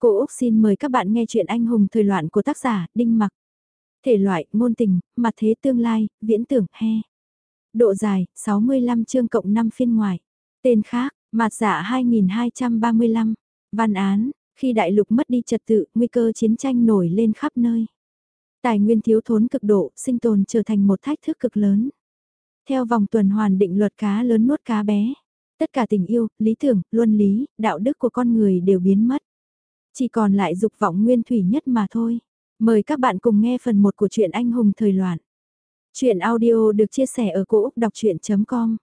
Cô Úc xin mời các bạn nghe chuyện anh hùng thời loạn của tác giả Đinh Mặc. Thể loại, Môn tình, mặt thế tương lai, viễn tưởng, he. Độ dài, 65 chương cộng 5 phiên ngoài. Tên khác, mặt giả 2235. Văn án, khi đại lục mất đi trật tự, nguy cơ chiến tranh nổi lên khắp nơi. Tài nguyên thiếu thốn cực độ, sinh tồn trở thành một thách thức cực lớn. Theo vòng tuần hoàn định luật cá lớn nuốt cá bé. Tất cả tình yêu, lý tưởng, luân lý, đạo đức của con người đều biến mất. Chỉ còn lại dục vọng nguyên thủy nhất mà thôi. Mời các bạn cùng nghe phần 1 của truyện anh hùng thời loạn. Chuyện audio được chia sẻ ở cỗ đọc chuyện.com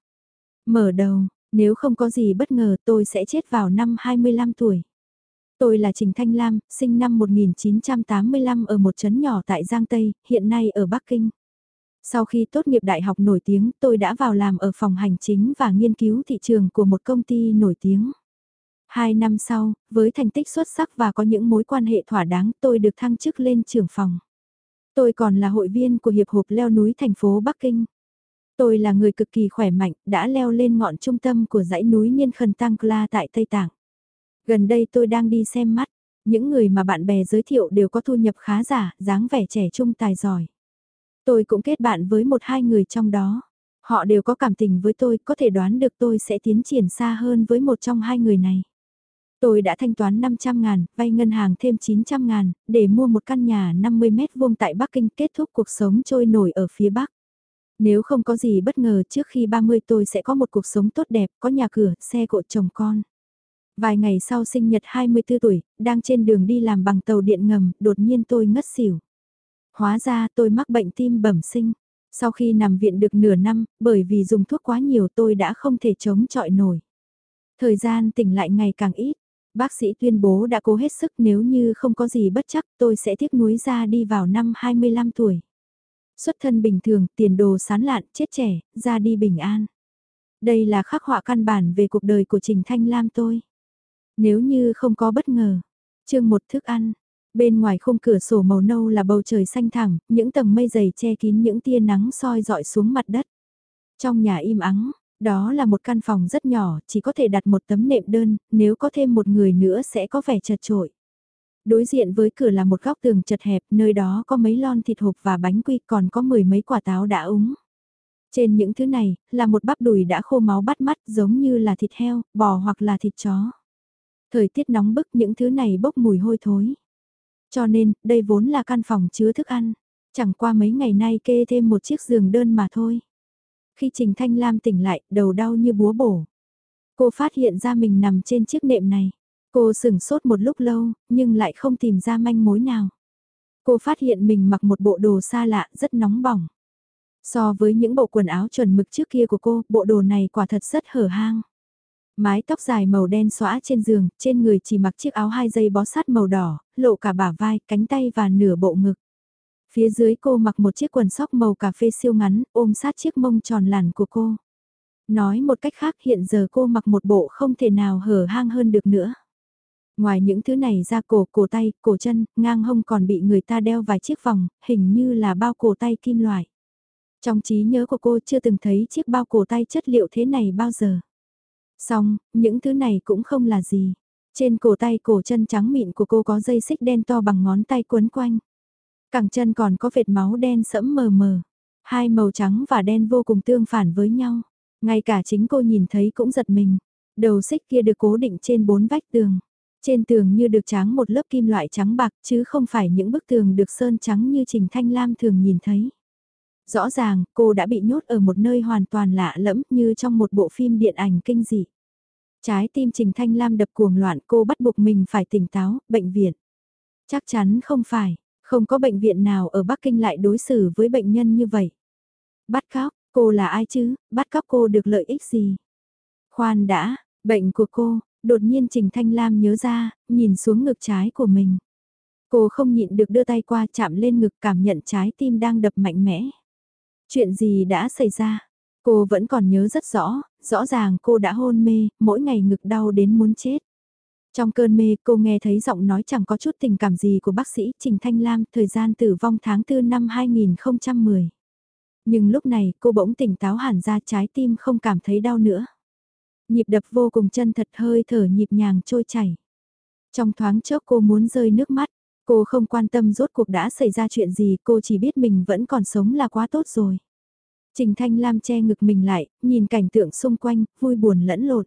Mở đầu, nếu không có gì bất ngờ tôi sẽ chết vào năm 25 tuổi. Tôi là Trình Thanh Lam, sinh năm 1985 ở một trấn nhỏ tại Giang Tây, hiện nay ở Bắc Kinh. Sau khi tốt nghiệp đại học nổi tiếng, tôi đã vào làm ở phòng hành chính và nghiên cứu thị trường của một công ty nổi tiếng. Hai năm sau, với thành tích xuất sắc và có những mối quan hệ thỏa đáng tôi được thăng chức lên trưởng phòng. Tôi còn là hội viên của Hiệp hội leo núi thành phố Bắc Kinh. Tôi là người cực kỳ khỏe mạnh, đã leo lên ngọn trung tâm của dãy núi Niên Khần Tăng Kla tại Tây Tạng. Gần đây tôi đang đi xem mắt, những người mà bạn bè giới thiệu đều có thu nhập khá giả, dáng vẻ trẻ trung tài giỏi. Tôi cũng kết bạn với một hai người trong đó. Họ đều có cảm tình với tôi, có thể đoán được tôi sẽ tiến triển xa hơn với một trong hai người này. Tôi đã thanh toán 500 ngàn, vay ngân hàng thêm 900 ngàn, để mua một căn nhà 50 mét vuông tại Bắc Kinh kết thúc cuộc sống trôi nổi ở phía Bắc. Nếu không có gì bất ngờ trước khi 30 tôi sẽ có một cuộc sống tốt đẹp, có nhà cửa, xe cộ chồng con. Vài ngày sau sinh nhật 24 tuổi, đang trên đường đi làm bằng tàu điện ngầm, đột nhiên tôi ngất xỉu. Hóa ra tôi mắc bệnh tim bẩm sinh. Sau khi nằm viện được nửa năm, bởi vì dùng thuốc quá nhiều tôi đã không thể chống chọi nổi. Thời gian tỉnh lại ngày càng ít, Bác sĩ tuyên bố đã cố hết sức nếu như không có gì bất chắc tôi sẽ tiếc nuối ra đi vào năm 25 tuổi. Xuất thân bình thường, tiền đồ sán lạn, chết trẻ, ra đi bình an. Đây là khắc họa căn bản về cuộc đời của Trình Thanh Lam tôi. Nếu như không có bất ngờ. chương một thức ăn. Bên ngoài khung cửa sổ màu nâu là bầu trời xanh thẳm, những tầng mây dày che kín những tia nắng soi dọi xuống mặt đất. Trong nhà im ắng, đó là một căn phòng rất nhỏ, chỉ có thể đặt một tấm nệm đơn, nếu có thêm một người nữa sẽ có vẻ chật trội. Đối diện với cửa là một góc tường chật hẹp, nơi đó có mấy lon thịt hộp và bánh quy còn có mười mấy quả táo đã úng. Trên những thứ này, là một bắp đùi đã khô máu bắt mắt giống như là thịt heo, bò hoặc là thịt chó. Thời tiết nóng bức những thứ này bốc mùi hôi thối. Cho nên, đây vốn là căn phòng chứa thức ăn. Chẳng qua mấy ngày nay kê thêm một chiếc giường đơn mà thôi. Khi Trình Thanh Lam tỉnh lại, đầu đau như búa bổ. Cô phát hiện ra mình nằm trên chiếc nệm này. Cô sửng sốt một lúc lâu, nhưng lại không tìm ra manh mối nào. Cô phát hiện mình mặc một bộ đồ xa lạ, rất nóng bỏng. So với những bộ quần áo chuẩn mực trước kia của cô, bộ đồ này quả thật rất hở hang. Mái tóc dài màu đen xõa trên giường, trên người chỉ mặc chiếc áo hai dây bó sát màu đỏ, lộ cả bả vai, cánh tay và nửa bộ ngực. Phía dưới cô mặc một chiếc quần sóc màu cà phê siêu ngắn, ôm sát chiếc mông tròn làn của cô. Nói một cách khác hiện giờ cô mặc một bộ không thể nào hở hang hơn được nữa. Ngoài những thứ này ra cổ, cổ tay, cổ chân, ngang hông còn bị người ta đeo vài chiếc vòng, hình như là bao cổ tay kim loại. Trong trí nhớ của cô chưa từng thấy chiếc bao cổ tay chất liệu thế này bao giờ. Xong, những thứ này cũng không là gì. Trên cổ tay cổ chân trắng mịn của cô có dây xích đen to bằng ngón tay quấn quanh. Cẳng chân còn có vệt máu đen sẫm mờ mờ. Hai màu trắng và đen vô cùng tương phản với nhau. Ngay cả chính cô nhìn thấy cũng giật mình. Đầu xích kia được cố định trên bốn vách tường. Trên tường như được tráng một lớp kim loại trắng bạc chứ không phải những bức tường được sơn trắng như Trình Thanh Lam thường nhìn thấy. Rõ ràng, cô đã bị nhốt ở một nơi hoàn toàn lạ lẫm như trong một bộ phim điện ảnh kinh dị. Trái tim Trình Thanh Lam đập cuồng loạn cô bắt buộc mình phải tỉnh táo, bệnh viện. Chắc chắn không phải, không có bệnh viện nào ở Bắc Kinh lại đối xử với bệnh nhân như vậy. Bắt cóc, cô là ai chứ, bắt cóc cô được lợi ích gì? Khoan đã, bệnh của cô, đột nhiên Trình Thanh Lam nhớ ra, nhìn xuống ngực trái của mình. Cô không nhịn được đưa tay qua chạm lên ngực cảm nhận trái tim đang đập mạnh mẽ. Chuyện gì đã xảy ra? Cô vẫn còn nhớ rất rõ, rõ ràng cô đã hôn mê, mỗi ngày ngực đau đến muốn chết. Trong cơn mê cô nghe thấy giọng nói chẳng có chút tình cảm gì của bác sĩ Trình Thanh Lam thời gian tử vong tháng 4 năm 2010. Nhưng lúc này cô bỗng tỉnh táo hẳn ra trái tim không cảm thấy đau nữa. Nhịp đập vô cùng chân thật hơi thở nhịp nhàng trôi chảy. Trong thoáng chốc cô muốn rơi nước mắt, cô không quan tâm rốt cuộc đã xảy ra chuyện gì, cô chỉ biết mình vẫn còn sống là quá tốt rồi. Trình Thanh Lam che ngực mình lại, nhìn cảnh tượng xung quanh, vui buồn lẫn lộn.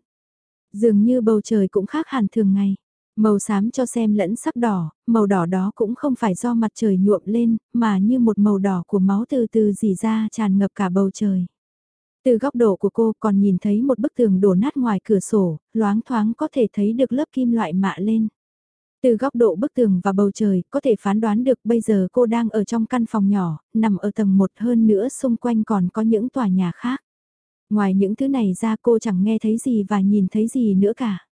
Dường như bầu trời cũng khác hẳn thường ngày. Màu xám cho xem lẫn sắc đỏ, màu đỏ đó cũng không phải do mặt trời nhuộm lên, mà như một màu đỏ của máu từ từ dì ra tràn ngập cả bầu trời. Từ góc độ của cô còn nhìn thấy một bức tường đổ nát ngoài cửa sổ, loáng thoáng có thể thấy được lớp kim loại mạ lên. Từ góc độ bức tường và bầu trời, có thể phán đoán được bây giờ cô đang ở trong căn phòng nhỏ, nằm ở tầng 1 hơn nữa xung quanh còn có những tòa nhà khác. Ngoài những thứ này ra cô chẳng nghe thấy gì và nhìn thấy gì nữa cả.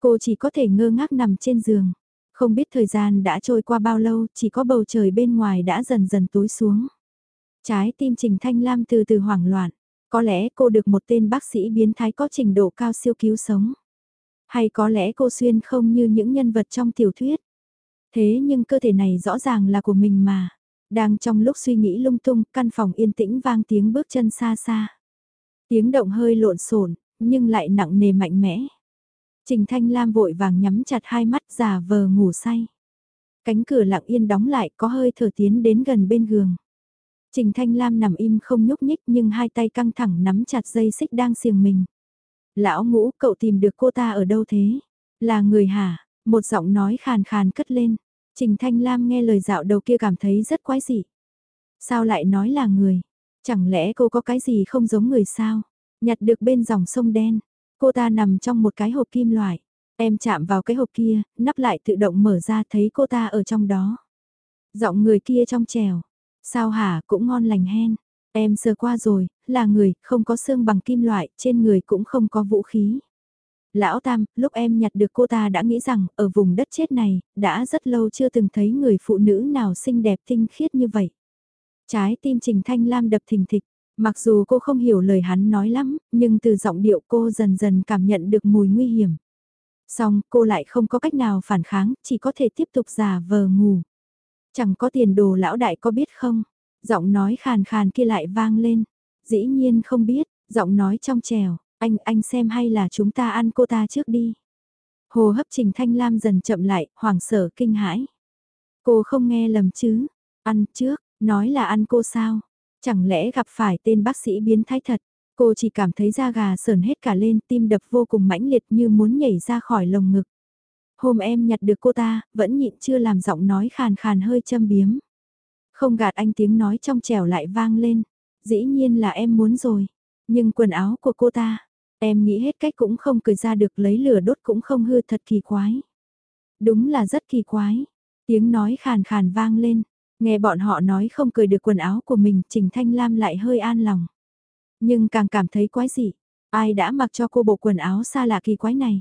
Cô chỉ có thể ngơ ngác nằm trên giường. Không biết thời gian đã trôi qua bao lâu, chỉ có bầu trời bên ngoài đã dần dần tối xuống. Trái tim Trình Thanh Lam từ từ hoảng loạn. Có lẽ cô được một tên bác sĩ biến thái có trình độ cao siêu cứu sống. Hay có lẽ cô xuyên không như những nhân vật trong tiểu thuyết. Thế nhưng cơ thể này rõ ràng là của mình mà. Đang trong lúc suy nghĩ lung tung, căn phòng yên tĩnh vang tiếng bước chân xa xa. Tiếng động hơi lộn xộn, nhưng lại nặng nề mạnh mẽ. Trình Thanh Lam vội vàng nhắm chặt hai mắt giả vờ ngủ say. Cánh cửa lặng yên đóng lại, có hơi thở tiến đến gần bên giường. Trình Thanh Lam nằm im không nhúc nhích nhưng hai tay căng thẳng nắm chặt dây xích đang xiềng mình. Lão ngũ, cậu tìm được cô ta ở đâu thế? Là người hả? Một giọng nói khàn khàn cất lên. Trình Thanh Lam nghe lời dạo đầu kia cảm thấy rất quái dị. Sao lại nói là người? Chẳng lẽ cô có cái gì không giống người sao? Nhặt được bên dòng sông đen. Cô ta nằm trong một cái hộp kim loại. Em chạm vào cái hộp kia, nắp lại tự động mở ra thấy cô ta ở trong đó. Giọng người kia trong trèo. Sao hả cũng ngon lành hen. Em sờ qua rồi, là người, không có xương bằng kim loại, trên người cũng không có vũ khí. Lão Tam, lúc em nhặt được cô ta đã nghĩ rằng, ở vùng đất chết này, đã rất lâu chưa từng thấy người phụ nữ nào xinh đẹp tinh khiết như vậy. Trái tim Trình Thanh Lam đập thình thịch, mặc dù cô không hiểu lời hắn nói lắm, nhưng từ giọng điệu cô dần dần cảm nhận được mùi nguy hiểm. Xong, cô lại không có cách nào phản kháng, chỉ có thể tiếp tục giả vờ ngủ. Chẳng có tiền đồ lão đại có biết không? Giọng nói khàn khàn kia lại vang lên. Dĩ nhiên không biết, giọng nói trong trèo, anh, anh xem hay là chúng ta ăn cô ta trước đi. Hồ hấp Trình Thanh Lam dần chậm lại, hoảng sợ kinh hãi. Cô không nghe lầm chứ, ăn trước, nói là ăn cô sao? Chẳng lẽ gặp phải tên bác sĩ biến thái thật? Cô chỉ cảm thấy da gà sờn hết cả lên, tim đập vô cùng mãnh liệt như muốn nhảy ra khỏi lồng ngực. Hôm em nhặt được cô ta, vẫn nhịn chưa làm giọng nói khàn khàn hơi châm biếm. Không gạt anh tiếng nói trong trẻo lại vang lên. Dĩ nhiên là em muốn rồi. Nhưng quần áo của cô ta, em nghĩ hết cách cũng không cười ra được lấy lửa đốt cũng không hư thật kỳ quái. Đúng là rất kỳ quái. Tiếng nói khàn khàn vang lên. Nghe bọn họ nói không cười được quần áo của mình, Trình Thanh Lam lại hơi an lòng. Nhưng càng cảm thấy quái dị. Ai đã mặc cho cô bộ quần áo xa lạ kỳ quái này?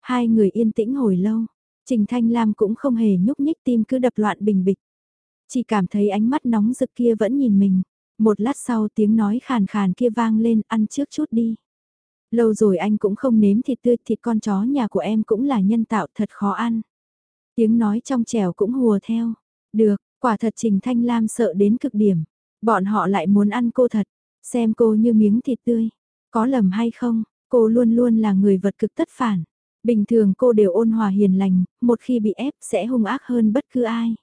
Hai người yên tĩnh hồi lâu. Trình Thanh Lam cũng không hề nhúc nhích tim cứ đập loạn bình bịch. Chỉ cảm thấy ánh mắt nóng rực kia vẫn nhìn mình. Một lát sau tiếng nói khàn khàn kia vang lên ăn trước chút đi. Lâu rồi anh cũng không nếm thịt tươi thịt con chó nhà của em cũng là nhân tạo thật khó ăn. Tiếng nói trong trẻo cũng hùa theo. Được, quả thật Trình Thanh Lam sợ đến cực điểm. Bọn họ lại muốn ăn cô thật. Xem cô như miếng thịt tươi. Có lầm hay không, cô luôn luôn là người vật cực tất phản. Bình thường cô đều ôn hòa hiền lành, một khi bị ép sẽ hung ác hơn bất cứ ai.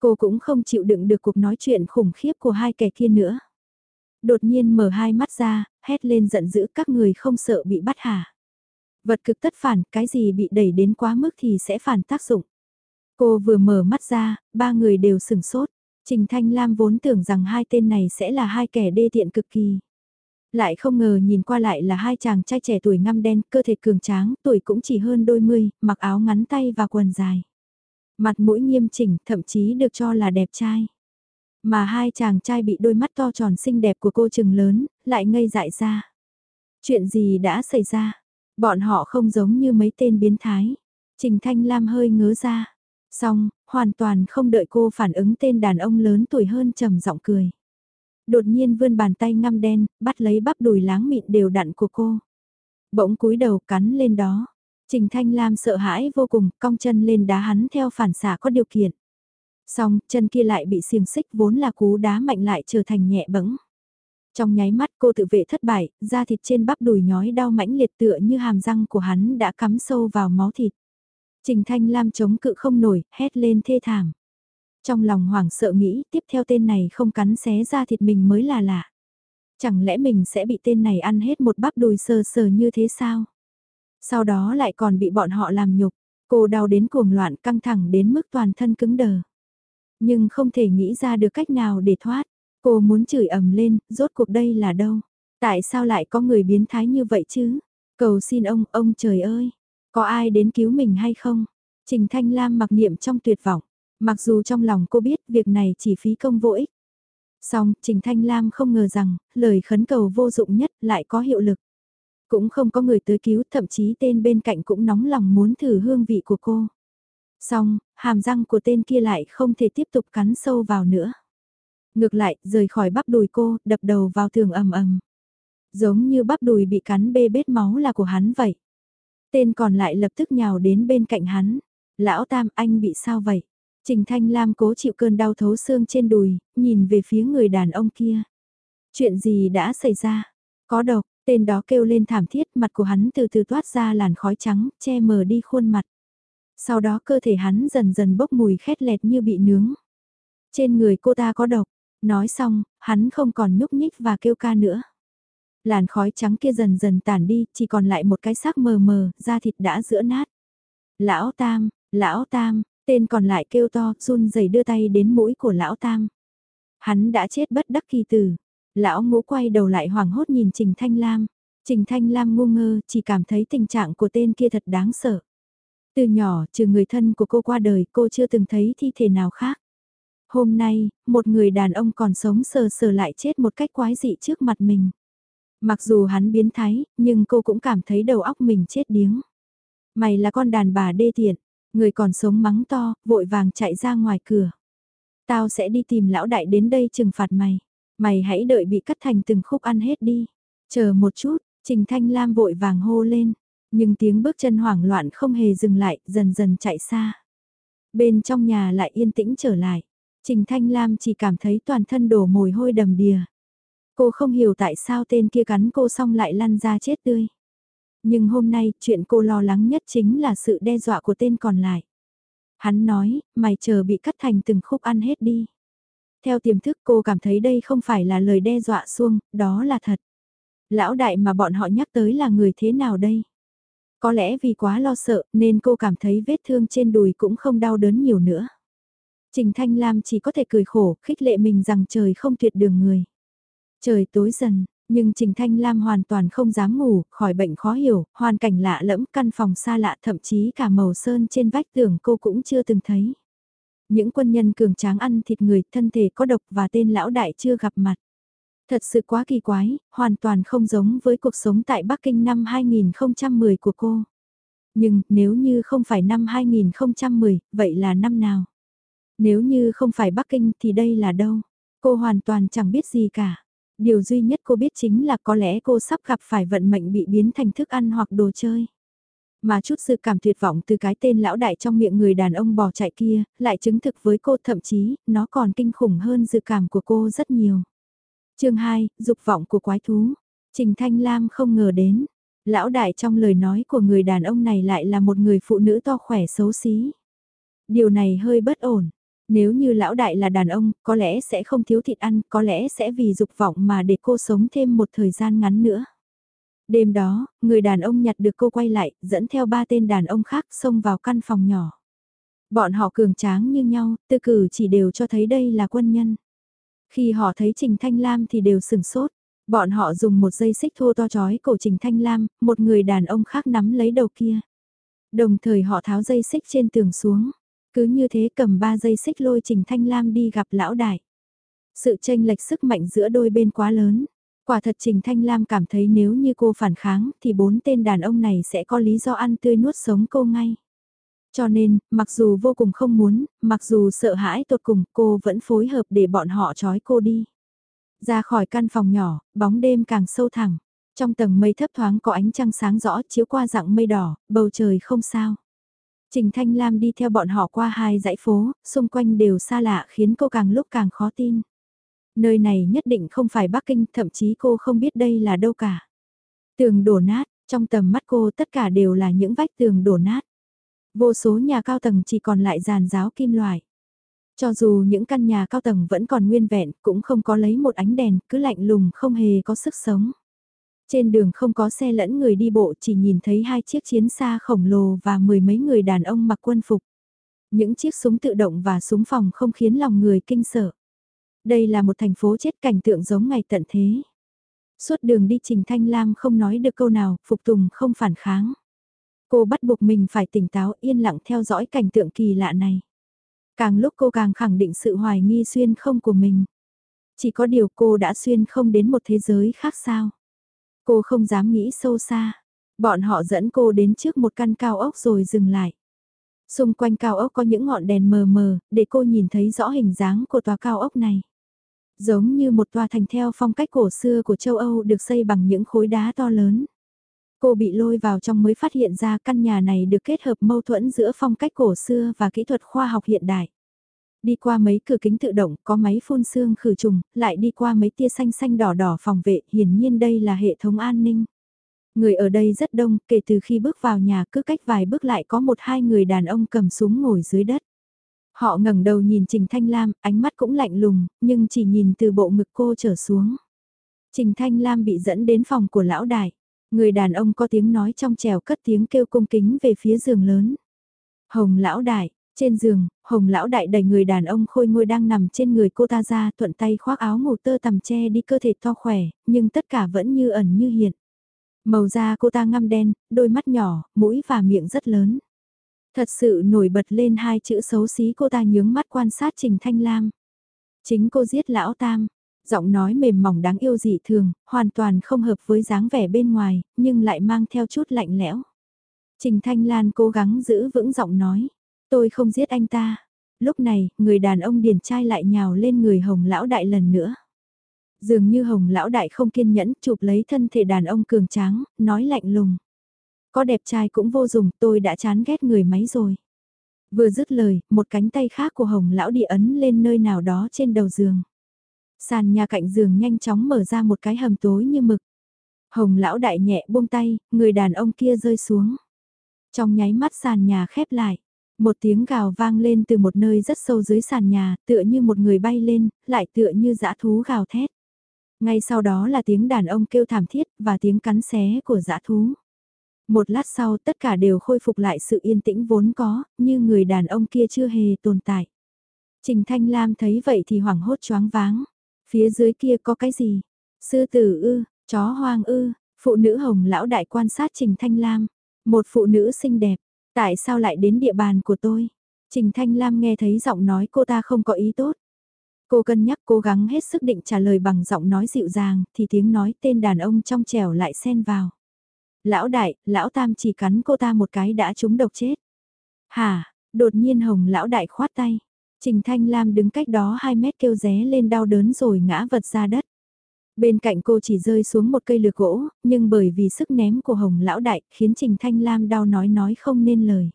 Cô cũng không chịu đựng được cuộc nói chuyện khủng khiếp của hai kẻ kia nữa. Đột nhiên mở hai mắt ra, hét lên giận dữ các người không sợ bị bắt hả. Vật cực tất phản, cái gì bị đẩy đến quá mức thì sẽ phản tác dụng. Cô vừa mở mắt ra, ba người đều sửng sốt. Trình Thanh Lam vốn tưởng rằng hai tên này sẽ là hai kẻ đê tiện cực kỳ. Lại không ngờ nhìn qua lại là hai chàng trai trẻ tuổi ngăm đen, cơ thể cường tráng, tuổi cũng chỉ hơn đôi mươi, mặc áo ngắn tay và quần dài. Mặt mũi nghiêm chỉnh, thậm chí được cho là đẹp trai. Mà hai chàng trai bị đôi mắt to tròn xinh đẹp của cô trừng lớn, lại ngây dại ra. Chuyện gì đã xảy ra? Bọn họ không giống như mấy tên biến thái. Trình Thanh Lam hơi ngớ ra. Xong, hoàn toàn không đợi cô phản ứng tên đàn ông lớn tuổi hơn trầm giọng cười. Đột nhiên vươn bàn tay ngăm đen, bắt lấy bắp đùi láng mịn đều đặn của cô. Bỗng cúi đầu cắn lên đó. Trình Thanh Lam sợ hãi vô cùng, cong chân lên đá hắn theo phản xạ có điều kiện. Xong, chân kia lại bị xiềng xích vốn là cú đá mạnh lại trở thành nhẹ bẫng. Trong nháy mắt cô tự vệ thất bại, da thịt trên bắp đùi nhói đau mãnh liệt tựa như hàm răng của hắn đã cắm sâu vào máu thịt. Trình Thanh Lam chống cự không nổi, hét lên thê thảm. Trong lòng hoảng sợ nghĩ tiếp theo tên này không cắn xé ra thịt mình mới là lạ. Chẳng lẽ mình sẽ bị tên này ăn hết một bắp đùi sờ sờ như thế sao? Sau đó lại còn bị bọn họ làm nhục, cô đau đến cuồng loạn căng thẳng đến mức toàn thân cứng đờ. Nhưng không thể nghĩ ra được cách nào để thoát, cô muốn chửi ầm lên, rốt cuộc đây là đâu? Tại sao lại có người biến thái như vậy chứ? Cầu xin ông, ông trời ơi, có ai đến cứu mình hay không? Trình Thanh Lam mặc niệm trong tuyệt vọng, mặc dù trong lòng cô biết việc này chỉ phí công vô ích. Song, Trình Thanh Lam không ngờ rằng, lời khấn cầu vô dụng nhất lại có hiệu lực. Cũng không có người tới cứu, thậm chí tên bên cạnh cũng nóng lòng muốn thử hương vị của cô. Song, hàm răng của tên kia lại không thể tiếp tục cắn sâu vào nữa. Ngược lại, rời khỏi bắp đùi cô, đập đầu vào tường ầm ầm. Giống như bắp đùi bị cắn bê bết máu là của hắn vậy. Tên còn lại lập tức nhào đến bên cạnh hắn. Lão Tam, anh bị sao vậy? Trình Thanh Lam cố chịu cơn đau thấu xương trên đùi, nhìn về phía người đàn ông kia. Chuyện gì đã xảy ra? Có độc, tên đó kêu lên thảm thiết, mặt của hắn từ từ toát ra làn khói trắng, che mờ đi khuôn mặt. Sau đó cơ thể hắn dần dần bốc mùi khét lẹt như bị nướng. Trên người cô ta có độc, nói xong, hắn không còn nhúc nhích và kêu ca nữa làn khói trắng kia dần dần tản đi, chỉ còn lại một cái xác mờ mờ, da thịt đã giữa nát. Lão Tam, Lão Tam, tên còn lại kêu to, run rẩy đưa tay đến mũi của Lão Tam. Hắn đã chết bất đắc kỳ tử. Lão ngũ quay đầu lại hoảng hốt nhìn Trình Thanh Lam. Trình Thanh Lam ngu ngơ, chỉ cảm thấy tình trạng của tên kia thật đáng sợ. Từ nhỏ, trừ người thân của cô qua đời, cô chưa từng thấy thi thể nào khác. Hôm nay, một người đàn ông còn sống sờ sờ lại chết một cách quái dị trước mặt mình. Mặc dù hắn biến thái, nhưng cô cũng cảm thấy đầu óc mình chết điếng. Mày là con đàn bà đê tiện, người còn sống mắng to, vội vàng chạy ra ngoài cửa. Tao sẽ đi tìm lão đại đến đây trừng phạt mày. Mày hãy đợi bị cắt thành từng khúc ăn hết đi. Chờ một chút, Trình Thanh Lam vội vàng hô lên. Nhưng tiếng bước chân hoảng loạn không hề dừng lại, dần dần chạy xa. Bên trong nhà lại yên tĩnh trở lại. Trình Thanh Lam chỉ cảm thấy toàn thân đổ mồ hôi đầm đìa. Cô không hiểu tại sao tên kia cắn cô xong lại lăn ra chết tươi. Nhưng hôm nay, chuyện cô lo lắng nhất chính là sự đe dọa của tên còn lại. Hắn nói, mày chờ bị cắt thành từng khúc ăn hết đi. Theo tiềm thức cô cảm thấy đây không phải là lời đe dọa xuông, đó là thật. Lão đại mà bọn họ nhắc tới là người thế nào đây? Có lẽ vì quá lo sợ nên cô cảm thấy vết thương trên đùi cũng không đau đớn nhiều nữa. Trình Thanh Lam chỉ có thể cười khổ, khích lệ mình rằng trời không tuyệt đường người. Trời tối dần, nhưng Trình Thanh Lam hoàn toàn không dám ngủ, khỏi bệnh khó hiểu, hoàn cảnh lạ lẫm, căn phòng xa lạ thậm chí cả màu sơn trên vách tường cô cũng chưa từng thấy. Những quân nhân cường tráng ăn thịt người, thân thể có độc và tên lão đại chưa gặp mặt. Thật sự quá kỳ quái, hoàn toàn không giống với cuộc sống tại Bắc Kinh năm 2010 của cô. Nhưng nếu như không phải năm 2010, vậy là năm nào? Nếu như không phải Bắc Kinh thì đây là đâu? Cô hoàn toàn chẳng biết gì cả điều duy nhất cô biết chính là có lẽ cô sắp gặp phải vận mệnh bị biến thành thức ăn hoặc đồ chơi. Mà chút sự cảm tuyệt vọng từ cái tên lão đại trong miệng người đàn ông bò chạy kia, lại chứng thực với cô thậm chí, nó còn kinh khủng hơn dự cảm của cô rất nhiều. chương 2, dục vọng của quái thú. Trình Thanh Lam không ngờ đến, lão đại trong lời nói của người đàn ông này lại là một người phụ nữ to khỏe xấu xí. Điều này hơi bất ổn, nếu như lão đại là đàn ông, có lẽ sẽ không thiếu thịt ăn, có lẽ sẽ vì dục vọng mà để cô sống thêm một thời gian ngắn nữa. Đêm đó, người đàn ông nhặt được cô quay lại, dẫn theo ba tên đàn ông khác xông vào căn phòng nhỏ. Bọn họ cường tráng như nhau, tư cử chỉ đều cho thấy đây là quân nhân. Khi họ thấy Trình Thanh Lam thì đều sừng sốt. Bọn họ dùng một dây xích thô to chói cổ Trình Thanh Lam, một người đàn ông khác nắm lấy đầu kia. Đồng thời họ tháo dây xích trên tường xuống. Cứ như thế cầm ba dây xích lôi Trình Thanh Lam đi gặp lão đại. Sự tranh lệch sức mạnh giữa đôi bên quá lớn. Quả thật Trình Thanh Lam cảm thấy nếu như cô phản kháng thì bốn tên đàn ông này sẽ có lý do ăn tươi nuốt sống cô ngay. Cho nên, mặc dù vô cùng không muốn, mặc dù sợ hãi tột cùng cô vẫn phối hợp để bọn họ trói cô đi. Ra khỏi căn phòng nhỏ, bóng đêm càng sâu thẳng. Trong tầng mây thấp thoáng có ánh trăng sáng rõ chiếu qua dạng mây đỏ, bầu trời không sao. Trình Thanh Lam đi theo bọn họ qua hai dãy phố, xung quanh đều xa lạ khiến cô càng lúc càng khó tin. Nơi này nhất định không phải Bắc Kinh, thậm chí cô không biết đây là đâu cả. Tường đổ nát, trong tầm mắt cô tất cả đều là những vách tường đổ nát. Vô số nhà cao tầng chỉ còn lại giàn giáo kim loại. Cho dù những căn nhà cao tầng vẫn còn nguyên vẹn, cũng không có lấy một ánh đèn, cứ lạnh lùng không hề có sức sống. Trên đường không có xe lẫn người đi bộ chỉ nhìn thấy hai chiếc chiến xa khổng lồ và mười mấy người đàn ông mặc quân phục. Những chiếc súng tự động và súng phòng không khiến lòng người kinh sợ. Đây là một thành phố chết cảnh tượng giống ngày tận thế. Suốt đường đi Trình Thanh Lam không nói được câu nào, phục tùng không phản kháng. Cô bắt buộc mình phải tỉnh táo yên lặng theo dõi cảnh tượng kỳ lạ này. Càng lúc cô càng khẳng định sự hoài nghi xuyên không của mình. Chỉ có điều cô đã xuyên không đến một thế giới khác sao. Cô không dám nghĩ sâu xa. Bọn họ dẫn cô đến trước một căn cao ốc rồi dừng lại. Xung quanh cao ốc có những ngọn đèn mờ mờ, để cô nhìn thấy rõ hình dáng của tòa cao ốc này. Giống như một tòa thành theo phong cách cổ xưa của châu Âu được xây bằng những khối đá to lớn. Cô bị lôi vào trong mới phát hiện ra căn nhà này được kết hợp mâu thuẫn giữa phong cách cổ xưa và kỹ thuật khoa học hiện đại. Đi qua mấy cửa kính tự động có máy phun xương khử trùng, lại đi qua mấy tia xanh xanh đỏ đỏ phòng vệ, hiển nhiên đây là hệ thống an ninh. Người ở đây rất đông, kể từ khi bước vào nhà cứ cách vài bước lại có một hai người đàn ông cầm súng ngồi dưới đất. Họ ngẩng đầu nhìn Trình Thanh Lam, ánh mắt cũng lạnh lùng, nhưng chỉ nhìn từ bộ ngực cô trở xuống. Trình Thanh Lam bị dẫn đến phòng của lão đại. Người đàn ông có tiếng nói trong trèo cất tiếng kêu cung kính về phía giường lớn. Hồng lão đại, trên giường, hồng lão đại đẩy người đàn ông khôi ngôi đang nằm trên người cô ta ra thuận tay khoác áo ngủ tơ tằm che đi cơ thể to khỏe, nhưng tất cả vẫn như ẩn như hiện. Màu da cô ta ngăm đen, đôi mắt nhỏ, mũi và miệng rất lớn. Thật sự nổi bật lên hai chữ xấu xí cô ta nhướng mắt quan sát Trình Thanh Lam. Chính cô giết lão tam, giọng nói mềm mỏng đáng yêu dị thường, hoàn toàn không hợp với dáng vẻ bên ngoài, nhưng lại mang theo chút lạnh lẽo. Trình Thanh Lan cố gắng giữ vững giọng nói, tôi không giết anh ta. Lúc này, người đàn ông điển trai lại nhào lên người hồng lão đại lần nữa. Dường như hồng lão đại không kiên nhẫn chụp lấy thân thể đàn ông cường tráng, nói lạnh lùng. Có đẹp trai cũng vô dụng, tôi đã chán ghét người máy rồi. Vừa dứt lời, một cánh tay khác của hồng lão địa ấn lên nơi nào đó trên đầu giường. Sàn nhà cạnh giường nhanh chóng mở ra một cái hầm tối như mực. Hồng lão đại nhẹ buông tay, người đàn ông kia rơi xuống. Trong nháy mắt sàn nhà khép lại. Một tiếng gào vang lên từ một nơi rất sâu dưới sàn nhà, tựa như một người bay lên, lại tựa như dã thú gào thét. Ngay sau đó là tiếng đàn ông kêu thảm thiết và tiếng cắn xé của dã thú. Một lát sau tất cả đều khôi phục lại sự yên tĩnh vốn có, như người đàn ông kia chưa hề tồn tại. Trình Thanh Lam thấy vậy thì hoảng hốt choáng váng. Phía dưới kia có cái gì? Sư tử ư, chó hoang ư, phụ nữ hồng lão đại quan sát Trình Thanh Lam. Một phụ nữ xinh đẹp, tại sao lại đến địa bàn của tôi? Trình Thanh Lam nghe thấy giọng nói cô ta không có ý tốt. Cô cân nhắc cố gắng hết sức định trả lời bằng giọng nói dịu dàng, thì tiếng nói tên đàn ông trong trẻo lại xen vào. Lão đại, lão tam chỉ cắn cô ta một cái đã trúng độc chết. Hà, đột nhiên hồng lão đại khoát tay. Trình Thanh Lam đứng cách đó 2 mét kêu ré lên đau đớn rồi ngã vật ra đất. Bên cạnh cô chỉ rơi xuống một cây lược gỗ, nhưng bởi vì sức ném của Hồng Lão Đại khiến Trình Thanh Lam đau nói nói không nên lời.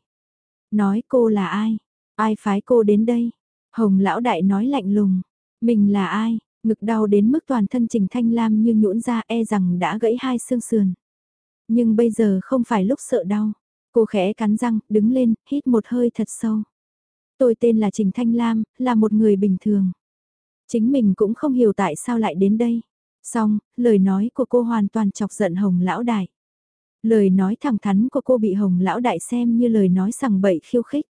Nói cô là ai? Ai phái cô đến đây? Hồng Lão Đại nói lạnh lùng. Mình là ai? Ngực đau đến mức toàn thân Trình Thanh Lam như nhũn ra e rằng đã gãy hai xương sườn. Nhưng bây giờ không phải lúc sợ đau. Cô khẽ cắn răng, đứng lên, hít một hơi thật sâu. Tôi tên là Trình Thanh Lam, là một người bình thường. Chính mình cũng không hiểu tại sao lại đến đây. Xong, lời nói của cô hoàn toàn chọc giận Hồng Lão Đại. Lời nói thẳng thắn của cô bị Hồng Lão Đại xem như lời nói sằng bậy khiêu khích.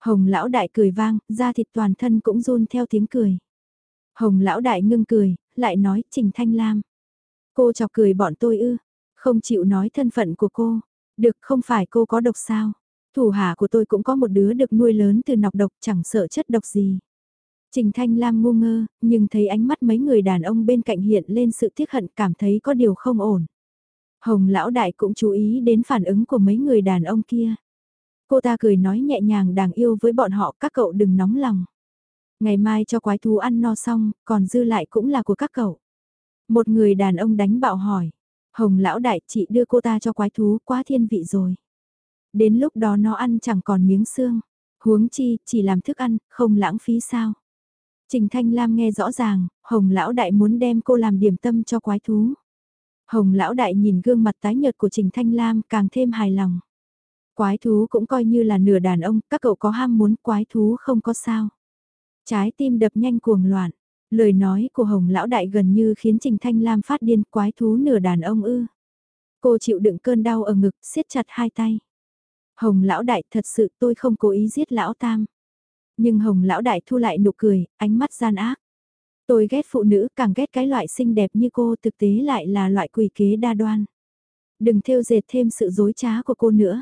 Hồng Lão Đại cười vang, da thịt toàn thân cũng run theo tiếng cười. Hồng Lão Đại ngưng cười, lại nói Trình Thanh Lam. Cô chọc cười bọn tôi ư, không chịu nói thân phận của cô. Được không phải cô có độc sao? Thủ hạ của tôi cũng có một đứa được nuôi lớn từ nọc độc chẳng sợ chất độc gì. Trình Thanh Lam ngu ngơ, nhưng thấy ánh mắt mấy người đàn ông bên cạnh hiện lên sự tiếc hận cảm thấy có điều không ổn. Hồng lão đại cũng chú ý đến phản ứng của mấy người đàn ông kia. Cô ta cười nói nhẹ nhàng đáng yêu với bọn họ các cậu đừng nóng lòng. Ngày mai cho quái thú ăn no xong, còn dư lại cũng là của các cậu. Một người đàn ông đánh bạo hỏi. Hồng lão đại chị đưa cô ta cho quái thú quá thiên vị rồi. Đến lúc đó nó ăn chẳng còn miếng xương. Huống chi, chỉ làm thức ăn, không lãng phí sao. Trình Thanh Lam nghe rõ ràng, Hồng Lão Đại muốn đem cô làm điểm tâm cho quái thú. Hồng Lão Đại nhìn gương mặt tái nhợt của Trình Thanh Lam càng thêm hài lòng. Quái thú cũng coi như là nửa đàn ông, các cậu có ham muốn quái thú không có sao. Trái tim đập nhanh cuồng loạn, lời nói của Hồng Lão Đại gần như khiến Trình Thanh Lam phát điên quái thú nửa đàn ông ư. Cô chịu đựng cơn đau ở ngực, siết chặt hai tay. Hồng Lão Đại thật sự tôi không cố ý giết Lão Tam. Nhưng Hồng Lão Đại thu lại nụ cười, ánh mắt gian ác. Tôi ghét phụ nữ, càng ghét cái loại xinh đẹp như cô thực tế lại là loại quỷ kế đa đoan. Đừng theo dệt thêm sự dối trá của cô nữa.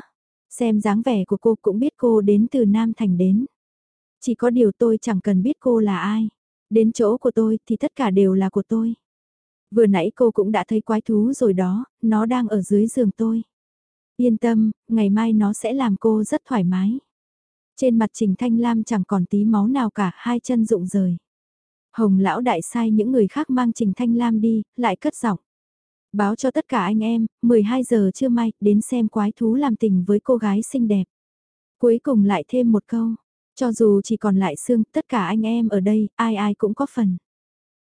Xem dáng vẻ của cô cũng biết cô đến từ Nam Thành đến. Chỉ có điều tôi chẳng cần biết cô là ai. Đến chỗ của tôi thì tất cả đều là của tôi. Vừa nãy cô cũng đã thấy quái thú rồi đó, nó đang ở dưới giường tôi. Yên tâm, ngày mai nó sẽ làm cô rất thoải mái. Trên mặt Trình Thanh Lam chẳng còn tí máu nào cả, hai chân rụng rời. Hồng lão đại sai những người khác mang Trình Thanh Lam đi, lại cất giọng. Báo cho tất cả anh em, 12 giờ trưa mai đến xem quái thú làm tình với cô gái xinh đẹp. Cuối cùng lại thêm một câu, cho dù chỉ còn lại xương, tất cả anh em ở đây, ai ai cũng có phần.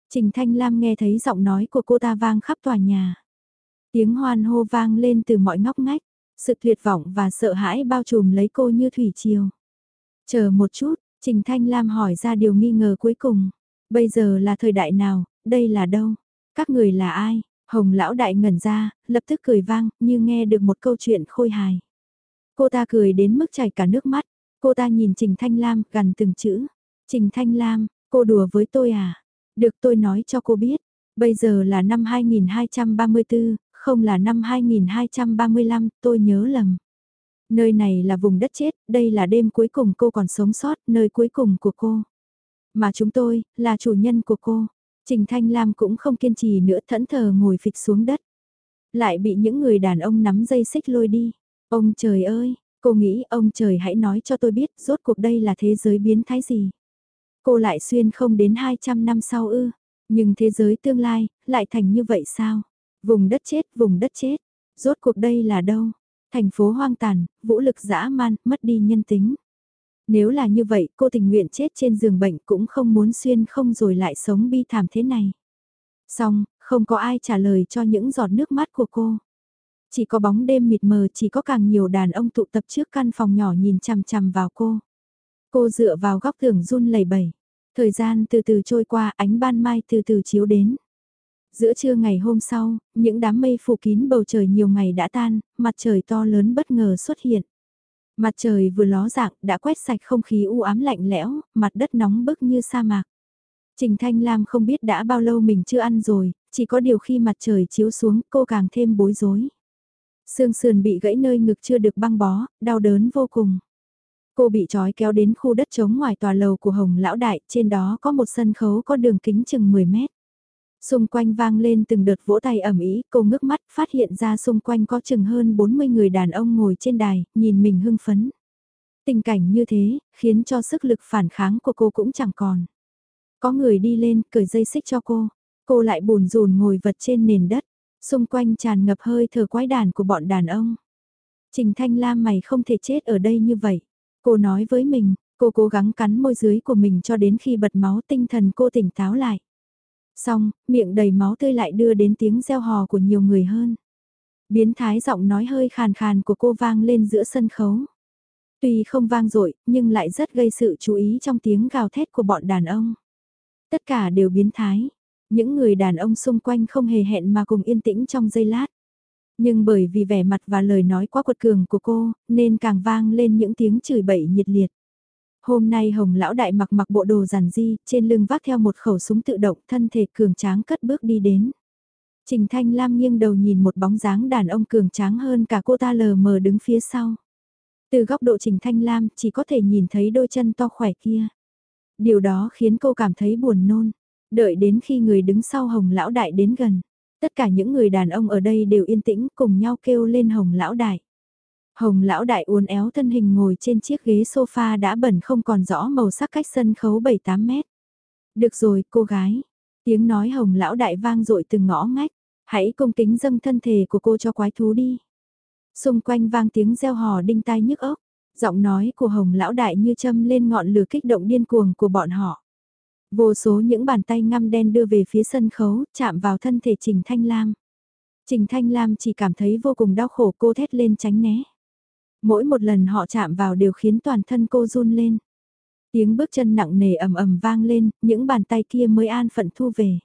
Trình Thanh Lam nghe thấy giọng nói của cô ta vang khắp tòa nhà. Tiếng hoan hô vang lên từ mọi ngóc ngách, sự tuyệt vọng và sợ hãi bao trùm lấy cô như thủy triều. Chờ một chút, Trình Thanh Lam hỏi ra điều nghi ngờ cuối cùng. Bây giờ là thời đại nào, đây là đâu? Các người là ai? Hồng lão đại ngẩn ra, lập tức cười vang, như nghe được một câu chuyện khôi hài. Cô ta cười đến mức chảy cả nước mắt, cô ta nhìn Trình Thanh Lam gần từng chữ. Trình Thanh Lam, cô đùa với tôi à? Được tôi nói cho cô biết, bây giờ là năm 2234, không là năm 2235, tôi nhớ lầm. Nơi này là vùng đất chết, đây là đêm cuối cùng cô còn sống sót, nơi cuối cùng của cô. Mà chúng tôi, là chủ nhân của cô. Trình Thanh Lam cũng không kiên trì nữa thẫn thờ ngồi phịch xuống đất. Lại bị những người đàn ông nắm dây xích lôi đi. Ông trời ơi, cô nghĩ ông trời hãy nói cho tôi biết rốt cuộc đây là thế giới biến thái gì. Cô lại xuyên không đến 200 năm sau ư, nhưng thế giới tương lai, lại thành như vậy sao? Vùng đất chết, vùng đất chết, rốt cuộc đây là đâu? Thành phố hoang tàn, vũ lực dã man, mất đi nhân tính. Nếu là như vậy, cô tình nguyện chết trên giường bệnh cũng không muốn xuyên không rồi lại sống bi thảm thế này. Xong, không có ai trả lời cho những giọt nước mắt của cô. Chỉ có bóng đêm mịt mờ, chỉ có càng nhiều đàn ông tụ tập trước căn phòng nhỏ nhìn chằm chằm vào cô. Cô dựa vào góc tường run lẩy bẩy. Thời gian từ từ trôi qua, ánh ban mai từ từ chiếu đến. Giữa trưa ngày hôm sau, những đám mây phủ kín bầu trời nhiều ngày đã tan, mặt trời to lớn bất ngờ xuất hiện. Mặt trời vừa ló dạng đã quét sạch không khí u ám lạnh lẽo, mặt đất nóng bức như sa mạc. Trình Thanh Lam không biết đã bao lâu mình chưa ăn rồi, chỉ có điều khi mặt trời chiếu xuống cô càng thêm bối rối. Sương sườn bị gãy nơi ngực chưa được băng bó, đau đớn vô cùng. Cô bị trói kéo đến khu đất trống ngoài tòa lầu của Hồng Lão Đại, trên đó có một sân khấu có đường kính chừng 10 mét. Xung quanh vang lên từng đợt vỗ tay ẩm ý, cô ngước mắt phát hiện ra xung quanh có chừng hơn 40 người đàn ông ngồi trên đài, nhìn mình hưng phấn. Tình cảnh như thế, khiến cho sức lực phản kháng của cô cũng chẳng còn. Có người đi lên, cởi dây xích cho cô. Cô lại bùn rùn ngồi vật trên nền đất. Xung quanh tràn ngập hơi thở quái đàn của bọn đàn ông. Trình Thanh Lam mày không thể chết ở đây như vậy. Cô nói với mình, cô cố gắng cắn môi dưới của mình cho đến khi bật máu tinh thần cô tỉnh táo lại. Xong, miệng đầy máu tươi lại đưa đến tiếng reo hò của nhiều người hơn. Biến thái giọng nói hơi khàn khàn của cô vang lên giữa sân khấu. Tuy không vang dội nhưng lại rất gây sự chú ý trong tiếng gào thét của bọn đàn ông. Tất cả đều biến thái. Những người đàn ông xung quanh không hề hẹn mà cùng yên tĩnh trong giây lát. Nhưng bởi vì vẻ mặt và lời nói quá quật cường của cô, nên càng vang lên những tiếng chửi bậy nhiệt liệt. Hôm nay Hồng Lão Đại mặc mặc bộ đồ giản di, trên lưng vác theo một khẩu súng tự động, thân thể cường tráng cất bước đi đến. Trình Thanh Lam nghiêng đầu nhìn một bóng dáng đàn ông cường tráng hơn cả cô ta lờ mờ đứng phía sau. Từ góc độ Trình Thanh Lam chỉ có thể nhìn thấy đôi chân to khỏe kia. Điều đó khiến cô cảm thấy buồn nôn. Đợi đến khi người đứng sau Hồng Lão Đại đến gần. Tất cả những người đàn ông ở đây đều yên tĩnh cùng nhau kêu lên Hồng Lão Đại. Hồng lão đại uốn éo thân hình ngồi trên chiếc ghế sofa đã bẩn không còn rõ màu sắc cách sân khấu 7-8 mét. Được rồi, cô gái. Tiếng nói hồng lão đại vang dội từng ngõ ngách. Hãy cung kính dâng thân thể của cô cho quái thú đi. Xung quanh vang tiếng reo hò đinh tai nhức ốc. Giọng nói của hồng lão đại như châm lên ngọn lửa kích động điên cuồng của bọn họ. Vô số những bàn tay ngăm đen đưa về phía sân khấu, chạm vào thân thể Trình Thanh Lam. Trình Thanh Lam chỉ cảm thấy vô cùng đau khổ cô thét lên tránh né. Mỗi một lần họ chạm vào đều khiến toàn thân cô run lên. Tiếng bước chân nặng nề ầm ầm vang lên, những bàn tay kia mới an phận thu về.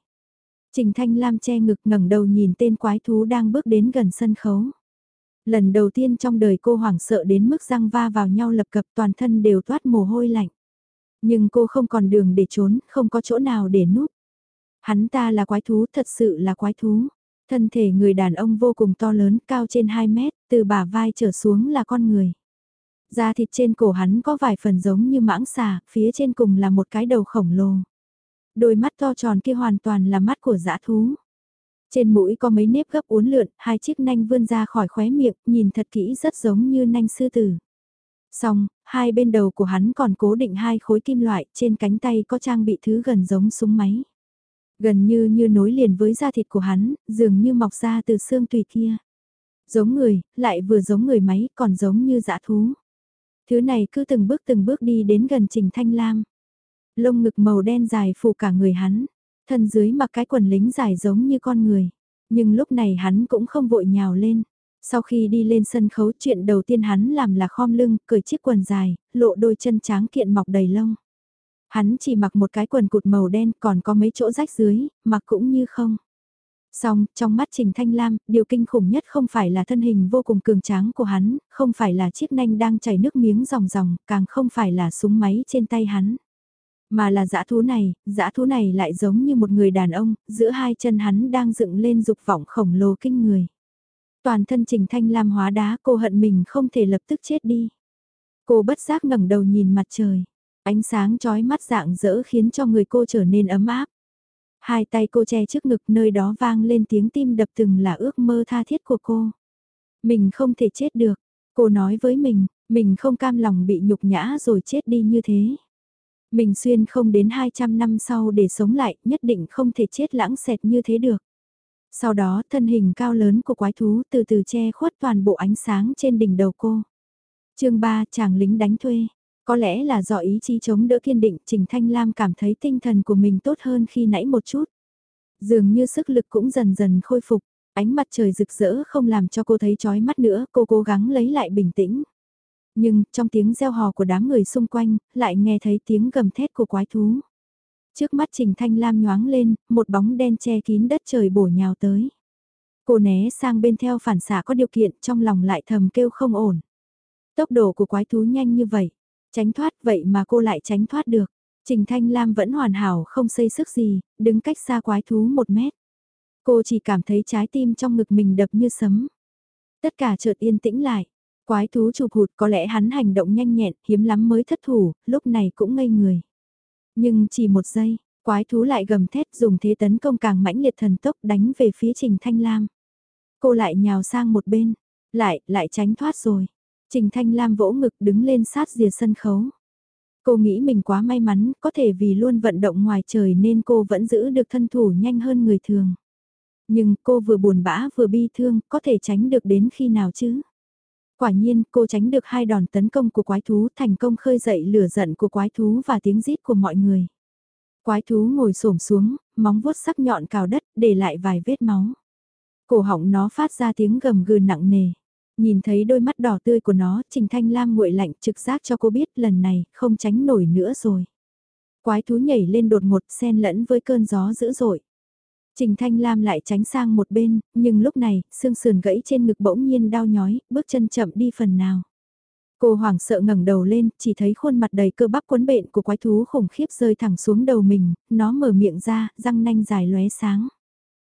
Trình Thanh Lam che ngực ngẩng đầu nhìn tên quái thú đang bước đến gần sân khấu. Lần đầu tiên trong đời cô hoảng sợ đến mức răng va vào nhau lập cập toàn thân đều toát mồ hôi lạnh. Nhưng cô không còn đường để trốn, không có chỗ nào để núp. Hắn ta là quái thú, thật sự là quái thú. Thân thể người đàn ông vô cùng to lớn, cao trên 2 mét, từ bả vai trở xuống là con người. Da thịt trên cổ hắn có vài phần giống như mãng xà, phía trên cùng là một cái đầu khổng lồ. Đôi mắt to tròn kia hoàn toàn là mắt của dã thú. Trên mũi có mấy nếp gấp uốn lượn, hai chiếc nanh vươn ra khỏi khóe miệng, nhìn thật kỹ rất giống như nanh sư tử. Xong, hai bên đầu của hắn còn cố định hai khối kim loại, trên cánh tay có trang bị thứ gần giống súng máy. Gần như như nối liền với da thịt của hắn, dường như mọc ra từ xương tùy kia. Giống người, lại vừa giống người máy, còn giống như dã thú. Thứ này cứ từng bước từng bước đi đến gần Trình Thanh Lam. Lông ngực màu đen dài phủ cả người hắn, thân dưới mặc cái quần lính dài giống như con người. Nhưng lúc này hắn cũng không vội nhào lên. Sau khi đi lên sân khấu chuyện đầu tiên hắn làm là khom lưng, cởi chiếc quần dài, lộ đôi chân tráng kiện mọc đầy lông. Hắn chỉ mặc một cái quần cụt màu đen còn có mấy chỗ rách dưới, mặc cũng như không. Xong, trong mắt Trình Thanh Lam, điều kinh khủng nhất không phải là thân hình vô cùng cường tráng của hắn, không phải là chiếc nanh đang chảy nước miếng ròng ròng, càng không phải là súng máy trên tay hắn. Mà là dã thú này, dã thú này lại giống như một người đàn ông, giữa hai chân hắn đang dựng lên dục vọng khổng lồ kinh người. Toàn thân Trình Thanh Lam hóa đá cô hận mình không thể lập tức chết đi. Cô bất giác ngẩng đầu nhìn mặt trời. Ánh sáng chói mắt dạng dỡ khiến cho người cô trở nên ấm áp. Hai tay cô che trước ngực nơi đó vang lên tiếng tim đập từng là ước mơ tha thiết của cô. Mình không thể chết được. Cô nói với mình, mình không cam lòng bị nhục nhã rồi chết đi như thế. Mình xuyên không đến 200 năm sau để sống lại, nhất định không thể chết lãng xẹt như thế được. Sau đó thân hình cao lớn của quái thú từ từ che khuất toàn bộ ánh sáng trên đỉnh đầu cô. chương 3 chàng lính đánh thuê. Có lẽ là do ý chí chống đỡ kiên định Trình Thanh Lam cảm thấy tinh thần của mình tốt hơn khi nãy một chút. Dường như sức lực cũng dần dần khôi phục, ánh mặt trời rực rỡ không làm cho cô thấy chói mắt nữa, cô cố gắng lấy lại bình tĩnh. Nhưng, trong tiếng reo hò của đám người xung quanh, lại nghe thấy tiếng gầm thét của quái thú. Trước mắt Trình Thanh Lam nhoáng lên, một bóng đen che kín đất trời bổ nhào tới. Cô né sang bên theo phản xạ có điều kiện trong lòng lại thầm kêu không ổn. Tốc độ của quái thú nhanh như vậy, tránh thoát vậy mà cô lại tránh thoát được. Trình Thanh Lam vẫn hoàn hảo không xây sức gì, đứng cách xa quái thú một mét. Cô chỉ cảm thấy trái tim trong ngực mình đập như sấm. Tất cả chợt yên tĩnh lại. Quái thú chụp hụt có lẽ hắn hành động nhanh nhẹn, hiếm lắm mới thất thủ, lúc này cũng ngây người. Nhưng chỉ một giây, quái thú lại gầm thét dùng thế tấn công càng mãnh liệt thần tốc đánh về phía Trình Thanh Lam. Cô lại nhào sang một bên, lại, lại tránh thoát rồi. Trình Thanh Lam vỗ ngực đứng lên sát rìa sân khấu. Cô nghĩ mình quá may mắn, có thể vì luôn vận động ngoài trời nên cô vẫn giữ được thân thủ nhanh hơn người thường. Nhưng cô vừa buồn bã vừa bi thương, có thể tránh được đến khi nào chứ? Quả nhiên, cô tránh được hai đòn tấn công của quái thú thành công khơi dậy lửa giận của quái thú và tiếng rít của mọi người. Quái thú ngồi xổm xuống, móng vuốt sắc nhọn cào đất, để lại vài vết máu. Cổ họng nó phát ra tiếng gầm gừ nặng nề. Nhìn thấy đôi mắt đỏ tươi của nó, Trình Thanh Lam nguội lạnh trực giác cho cô biết lần này không tránh nổi nữa rồi. Quái thú nhảy lên đột ngột xen lẫn với cơn gió dữ dội. Trình Thanh Lam lại tránh sang một bên, nhưng lúc này, xương sườn gãy trên ngực bỗng nhiên đau nhói, bước chân chậm đi phần nào. Cô hoảng sợ ngẩng đầu lên, chỉ thấy khuôn mặt đầy cơ bắp cuốn bện của quái thú khủng khiếp rơi thẳng xuống đầu mình, nó mở miệng ra, răng nanh dài lóe sáng.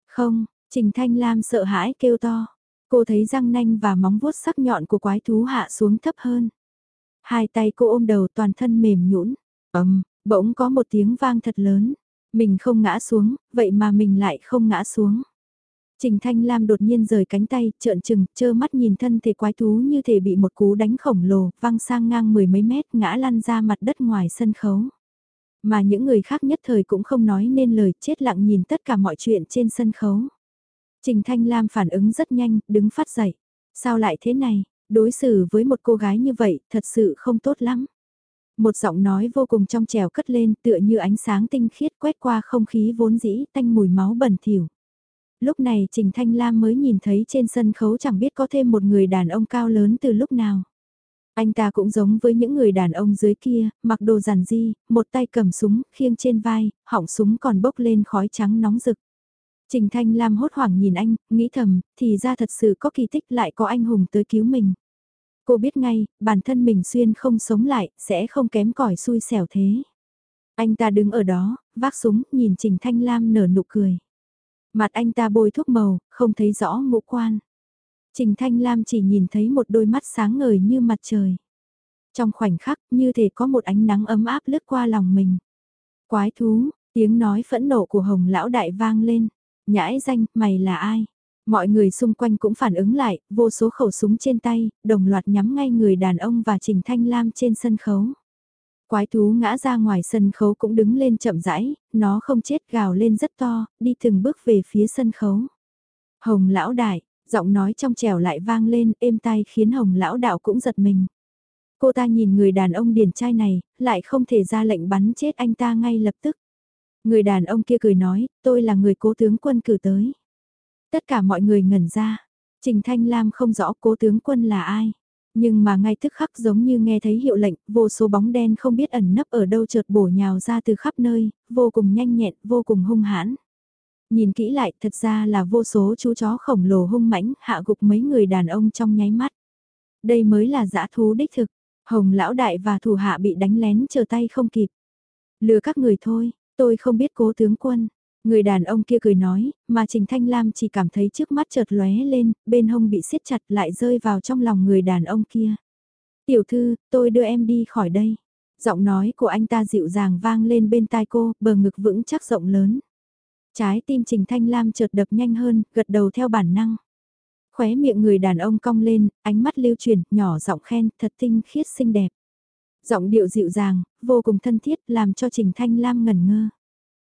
Không, Trình Thanh Lam sợ hãi kêu to. Cô thấy răng nanh và móng vuốt sắc nhọn của quái thú hạ xuống thấp hơn. Hai tay cô ôm đầu toàn thân mềm nhũn. Ầm, bỗng có một tiếng vang thật lớn. Mình không ngã xuống, vậy mà mình lại không ngã xuống. Trình Thanh Lam đột nhiên rời cánh tay, trợn trừng, chơ mắt nhìn thân thể quái thú như thể bị một cú đánh khổng lồ, văng sang ngang mười mấy mét, ngã lăn ra mặt đất ngoài sân khấu. Mà những người khác nhất thời cũng không nói nên lời, chết lặng nhìn tất cả mọi chuyện trên sân khấu. Trình Thanh Lam phản ứng rất nhanh, đứng phát dậy. Sao lại thế này, đối xử với một cô gái như vậy, thật sự không tốt lắm. Một giọng nói vô cùng trong trèo cất lên tựa như ánh sáng tinh khiết quét qua không khí vốn dĩ tanh mùi máu bẩn thỉu. Lúc này Trình Thanh Lam mới nhìn thấy trên sân khấu chẳng biết có thêm một người đàn ông cao lớn từ lúc nào. Anh ta cũng giống với những người đàn ông dưới kia, mặc đồ giản di, một tay cầm súng, khiêng trên vai, họng súng còn bốc lên khói trắng nóng rực. Trình Thanh Lam hốt hoảng nhìn anh, nghĩ thầm, thì ra thật sự có kỳ tích lại có anh hùng tới cứu mình. Cô biết ngay, bản thân mình xuyên không sống lại, sẽ không kém cỏi xui xẻo thế. Anh ta đứng ở đó, vác súng, nhìn Trình Thanh Lam nở nụ cười. Mặt anh ta bôi thuốc màu, không thấy rõ ngũ quan. Trình Thanh Lam chỉ nhìn thấy một đôi mắt sáng ngời như mặt trời. Trong khoảnh khắc như thể có một ánh nắng ấm áp lướt qua lòng mình. Quái thú, tiếng nói phẫn nộ của Hồng Lão Đại vang lên. Nhãi danh, mày là ai? Mọi người xung quanh cũng phản ứng lại, vô số khẩu súng trên tay, đồng loạt nhắm ngay người đàn ông và Trình Thanh Lam trên sân khấu. Quái thú ngã ra ngoài sân khấu cũng đứng lên chậm rãi, nó không chết gào lên rất to, đi từng bước về phía sân khấu. Hồng lão đại, giọng nói trong trẻo lại vang lên êm tai khiến hồng lão đạo cũng giật mình. Cô ta nhìn người đàn ông điển trai này, lại không thể ra lệnh bắn chết anh ta ngay lập tức. Người đàn ông kia cười nói, tôi là người cố tướng quân cử tới. Tất cả mọi người ngẩn ra. Trình Thanh Lam không rõ cố tướng quân là ai. Nhưng mà ngay tức khắc giống như nghe thấy hiệu lệnh, vô số bóng đen không biết ẩn nấp ở đâu chợt bổ nhào ra từ khắp nơi, vô cùng nhanh nhẹn, vô cùng hung hãn. Nhìn kỹ lại, thật ra là vô số chú chó khổng lồ hung mãnh hạ gục mấy người đàn ông trong nháy mắt. Đây mới là dã thú đích thực. Hồng lão đại và thủ hạ bị đánh lén chờ tay không kịp. Lừa các người thôi, tôi không biết cố tướng quân. Người đàn ông kia cười nói, mà Trình Thanh Lam chỉ cảm thấy trước mắt chợt lóe lên, bên hông bị siết chặt lại rơi vào trong lòng người đàn ông kia. Tiểu thư, tôi đưa em đi khỏi đây. Giọng nói của anh ta dịu dàng vang lên bên tai cô, bờ ngực vững chắc rộng lớn. Trái tim Trình Thanh Lam chợt đập nhanh hơn, gật đầu theo bản năng. Khóe miệng người đàn ông cong lên, ánh mắt lưu chuyển, nhỏ giọng khen, thật tinh khiết xinh đẹp. Giọng điệu dịu dàng, vô cùng thân thiết, làm cho Trình Thanh Lam ngẩn ngơ.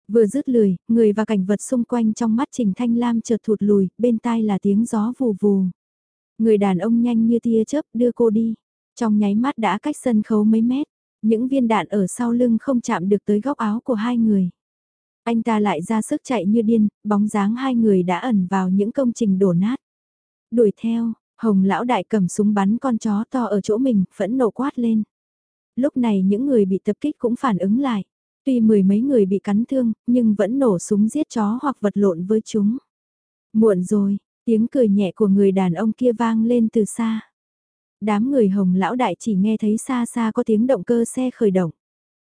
Vừa dứt lười, người và cảnh vật xung quanh trong mắt Trình Thanh Lam chợt thụt lùi, bên tai là tiếng gió vù vù. Người đàn ông nhanh như tia chớp đưa cô đi. Trong nháy mắt đã cách sân khấu mấy mét, những viên đạn ở sau lưng không chạm được tới góc áo của hai người. Anh ta lại ra sức chạy như điên, bóng dáng hai người đã ẩn vào những công trình đổ nát. Đuổi theo, Hồng lão đại cầm súng bắn con chó to ở chỗ mình, phẫn nộ quát lên. Lúc này những người bị tập kích cũng phản ứng lại. Tuy mười mấy người bị cắn thương, nhưng vẫn nổ súng giết chó hoặc vật lộn với chúng. Muộn rồi, tiếng cười nhẹ của người đàn ông kia vang lên từ xa. Đám người hồng lão đại chỉ nghe thấy xa xa có tiếng động cơ xe khởi động.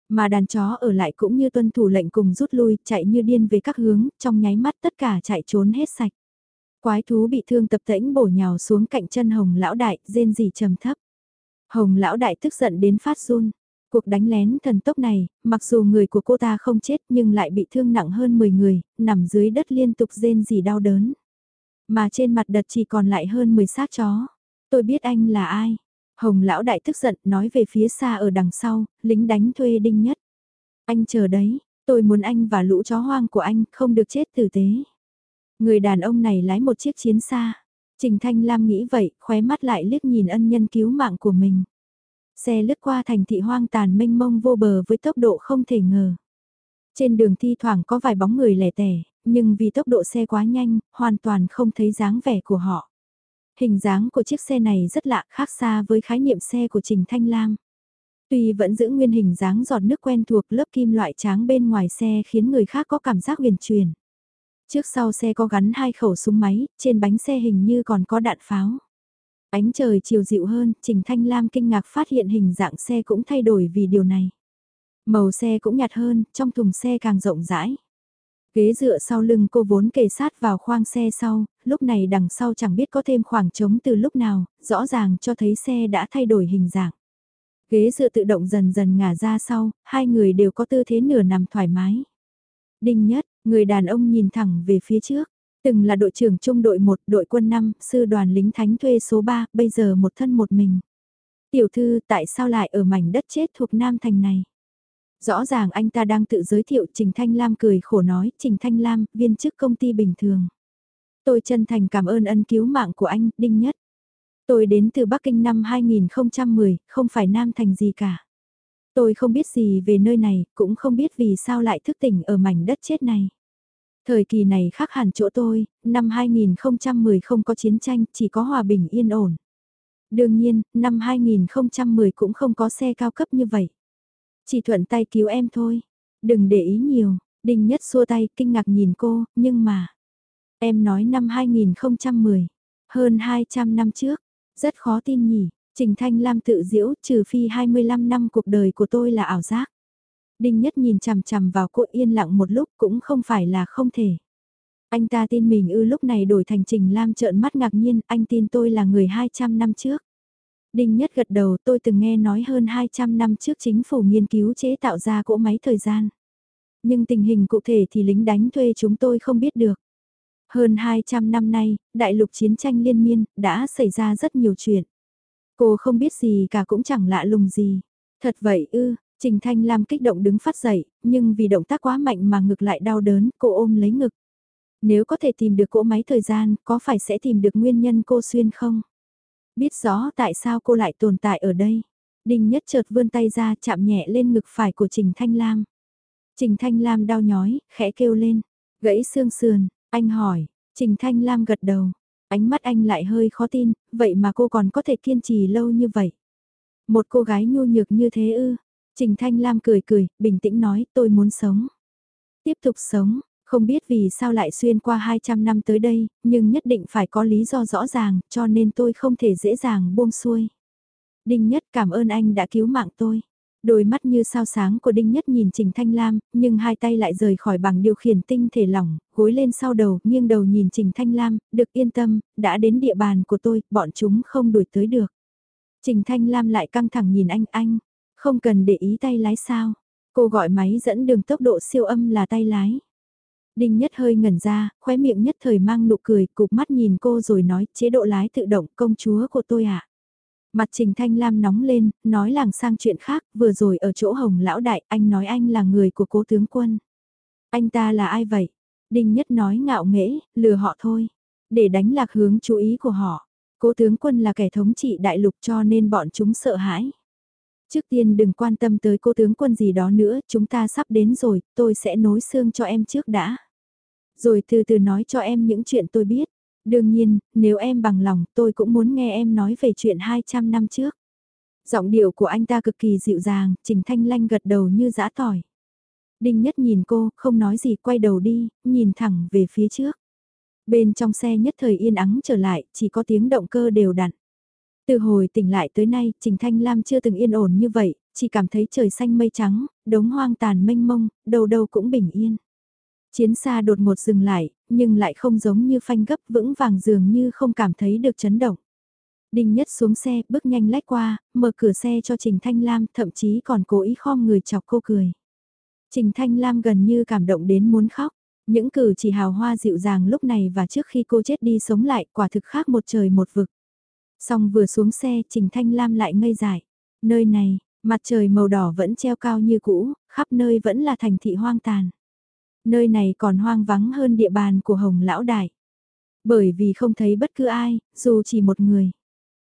Mà đàn chó ở lại cũng như tuân thủ lệnh cùng rút lui, chạy như điên về các hướng, trong nháy mắt tất cả chạy trốn hết sạch. Quái thú bị thương tập tễnh bổ nhào xuống cạnh chân hồng lão đại, rên rỉ trầm thấp. Hồng lão đại tức giận đến phát run. Cuộc đánh lén thần tốc này, mặc dù người của cô ta không chết nhưng lại bị thương nặng hơn 10 người, nằm dưới đất liên tục rên rỉ đau đớn. Mà trên mặt đất chỉ còn lại hơn 10 xác chó. Tôi biết anh là ai. Hồng lão đại tức giận nói về phía xa ở đằng sau, lính đánh thuê đinh nhất. Anh chờ đấy, tôi muốn anh và lũ chó hoang của anh không được chết tử tế. Người đàn ông này lái một chiếc chiến xa. Trình Thanh Lam nghĩ vậy, khóe mắt lại liếc nhìn ân nhân cứu mạng của mình. Xe lướt qua thành thị hoang tàn mênh mông vô bờ với tốc độ không thể ngờ. Trên đường thi thoảng có vài bóng người lẻ tẻ, nhưng vì tốc độ xe quá nhanh, hoàn toàn không thấy dáng vẻ của họ. Hình dáng của chiếc xe này rất lạ khác xa với khái niệm xe của Trình Thanh Lam. Tuy vẫn giữ nguyên hình dáng giọt nước quen thuộc lớp kim loại tráng bên ngoài xe khiến người khác có cảm giác huyền truyền. Trước sau xe có gắn hai khẩu súng máy, trên bánh xe hình như còn có đạn pháo. Ánh trời chiều dịu hơn, Trình Thanh Lam kinh ngạc phát hiện hình dạng xe cũng thay đổi vì điều này. Màu xe cũng nhạt hơn, trong thùng xe càng rộng rãi. Ghế dựa sau lưng cô vốn kề sát vào khoang xe sau, lúc này đằng sau chẳng biết có thêm khoảng trống từ lúc nào, rõ ràng cho thấy xe đã thay đổi hình dạng. Ghế dựa tự động dần dần ngả ra sau, hai người đều có tư thế nửa nằm thoải mái. Đinh nhất, người đàn ông nhìn thẳng về phía trước. Từng là đội trưởng trung đội 1, đội quân 5, sư đoàn lính thánh thuê số 3, bây giờ một thân một mình. Tiểu thư tại sao lại ở mảnh đất chết thuộc Nam Thành này? Rõ ràng anh ta đang tự giới thiệu Trình Thanh Lam cười khổ nói, Trình Thanh Lam, viên chức công ty bình thường. Tôi chân thành cảm ơn ân cứu mạng của anh, Đinh Nhất. Tôi đến từ Bắc Kinh năm 2010, không phải Nam Thành gì cả. Tôi không biết gì về nơi này, cũng không biết vì sao lại thức tỉnh ở mảnh đất chết này. Thời kỳ này khác hẳn chỗ tôi, năm 2010 không có chiến tranh, chỉ có hòa bình yên ổn. Đương nhiên, năm 2010 cũng không có xe cao cấp như vậy. Chỉ thuận tay cứu em thôi. Đừng để ý nhiều. Đinh Nhất xua tay kinh ngạc nhìn cô, nhưng mà... Em nói năm 2010, hơn 200 năm trước, rất khó tin nhỉ. Trình Thanh Lam tự diễu trừ phi 25 năm cuộc đời của tôi là ảo giác. Đinh Nhất nhìn chằm chằm vào cô yên lặng một lúc cũng không phải là không thể. Anh ta tin mình ư lúc này đổi thành Trình Lam trợn mắt ngạc nhiên, anh tin tôi là người 200 năm trước. Đinh Nhất gật đầu tôi từng nghe nói hơn 200 năm trước chính phủ nghiên cứu chế tạo ra cỗ máy thời gian. Nhưng tình hình cụ thể thì lính đánh thuê chúng tôi không biết được. Hơn 200 năm nay, đại lục chiến tranh liên miên, đã xảy ra rất nhiều chuyện. Cô không biết gì cả cũng chẳng lạ lùng gì. Thật vậy ư, Trình Thanh Lam kích động đứng phát dậy, nhưng vì động tác quá mạnh mà ngực lại đau đớn, cô ôm lấy ngực. Nếu có thể tìm được cỗ máy thời gian, có phải sẽ tìm được nguyên nhân cô xuyên không? Biết rõ tại sao cô lại tồn tại ở đây. Đinh Nhất chợt vươn tay ra chạm nhẹ lên ngực phải của Trình Thanh Lam. Trình Thanh Lam đau nhói, khẽ kêu lên. Gãy xương sườn, anh hỏi, Trình Thanh Lam gật đầu. Ánh mắt anh lại hơi khó tin, vậy mà cô còn có thể kiên trì lâu như vậy. Một cô gái nhu nhược như thế ư. Trình Thanh Lam cười cười, bình tĩnh nói tôi muốn sống. Tiếp tục sống, không biết vì sao lại xuyên qua 200 năm tới đây, nhưng nhất định phải có lý do rõ ràng, cho nên tôi không thể dễ dàng buông xuôi. Đinh Nhất cảm ơn anh đã cứu mạng tôi. Đôi mắt như sao sáng của Đinh Nhất nhìn Trình Thanh Lam, nhưng hai tay lại rời khỏi bằng điều khiển tinh thể lỏng, gối lên sau đầu, nghiêng đầu nhìn Trình Thanh Lam, được yên tâm, đã đến địa bàn của tôi, bọn chúng không đuổi tới được. Trình Thanh Lam lại căng thẳng nhìn anh, anh, không cần để ý tay lái sao. Cô gọi máy dẫn đường tốc độ siêu âm là tay lái. Đinh Nhất hơi ngẩn ra, khóe miệng nhất thời mang nụ cười, cục mắt nhìn cô rồi nói, chế độ lái tự động công chúa của tôi ạ. À? Mặt Trình Thanh Lam nóng lên, nói làng sang chuyện khác, vừa rồi ở chỗ Hồng Lão Đại, anh nói anh là người của cố tướng quân. Anh ta là ai vậy? Đinh Nhất nói ngạo nghễ, lừa họ thôi. Để đánh lạc hướng chú ý của họ. Cố tướng quân là kẻ thống trị đại lục cho nên bọn chúng sợ hãi. Trước tiên đừng quan tâm tới cô tướng quân gì đó nữa, chúng ta sắp đến rồi, tôi sẽ nối xương cho em trước đã. Rồi từ từ nói cho em những chuyện tôi biết. Đương nhiên, nếu em bằng lòng tôi cũng muốn nghe em nói về chuyện 200 năm trước. Giọng điệu của anh ta cực kỳ dịu dàng, Trình Thanh Lanh gật đầu như dã tỏi. Đinh Nhất nhìn cô, không nói gì quay đầu đi, nhìn thẳng về phía trước. Bên trong xe nhất thời yên ắng trở lại, chỉ có tiếng động cơ đều đặn. Từ hồi tỉnh lại tới nay, Trình Thanh Lam chưa từng yên ổn như vậy, chỉ cảm thấy trời xanh mây trắng, đống hoang tàn mênh mông, đâu đâu cũng bình yên. Chiến xa đột ngột dừng lại, nhưng lại không giống như phanh gấp vững vàng dường như không cảm thấy được chấn động. Đinh Nhất xuống xe, bước nhanh lách qua, mở cửa xe cho Trình Thanh Lam, thậm chí còn cố ý khom người chọc cô cười. Trình Thanh Lam gần như cảm động đến muốn khóc. Những cử chỉ hào hoa dịu dàng lúc này và trước khi cô chết đi sống lại quả thực khác một trời một vực. Xong vừa xuống xe Trình Thanh Lam lại ngây dại. Nơi này, mặt trời màu đỏ vẫn treo cao như cũ, khắp nơi vẫn là thành thị hoang tàn. Nơi này còn hoang vắng hơn địa bàn của Hồng Lão Đại. Bởi vì không thấy bất cứ ai, dù chỉ một người.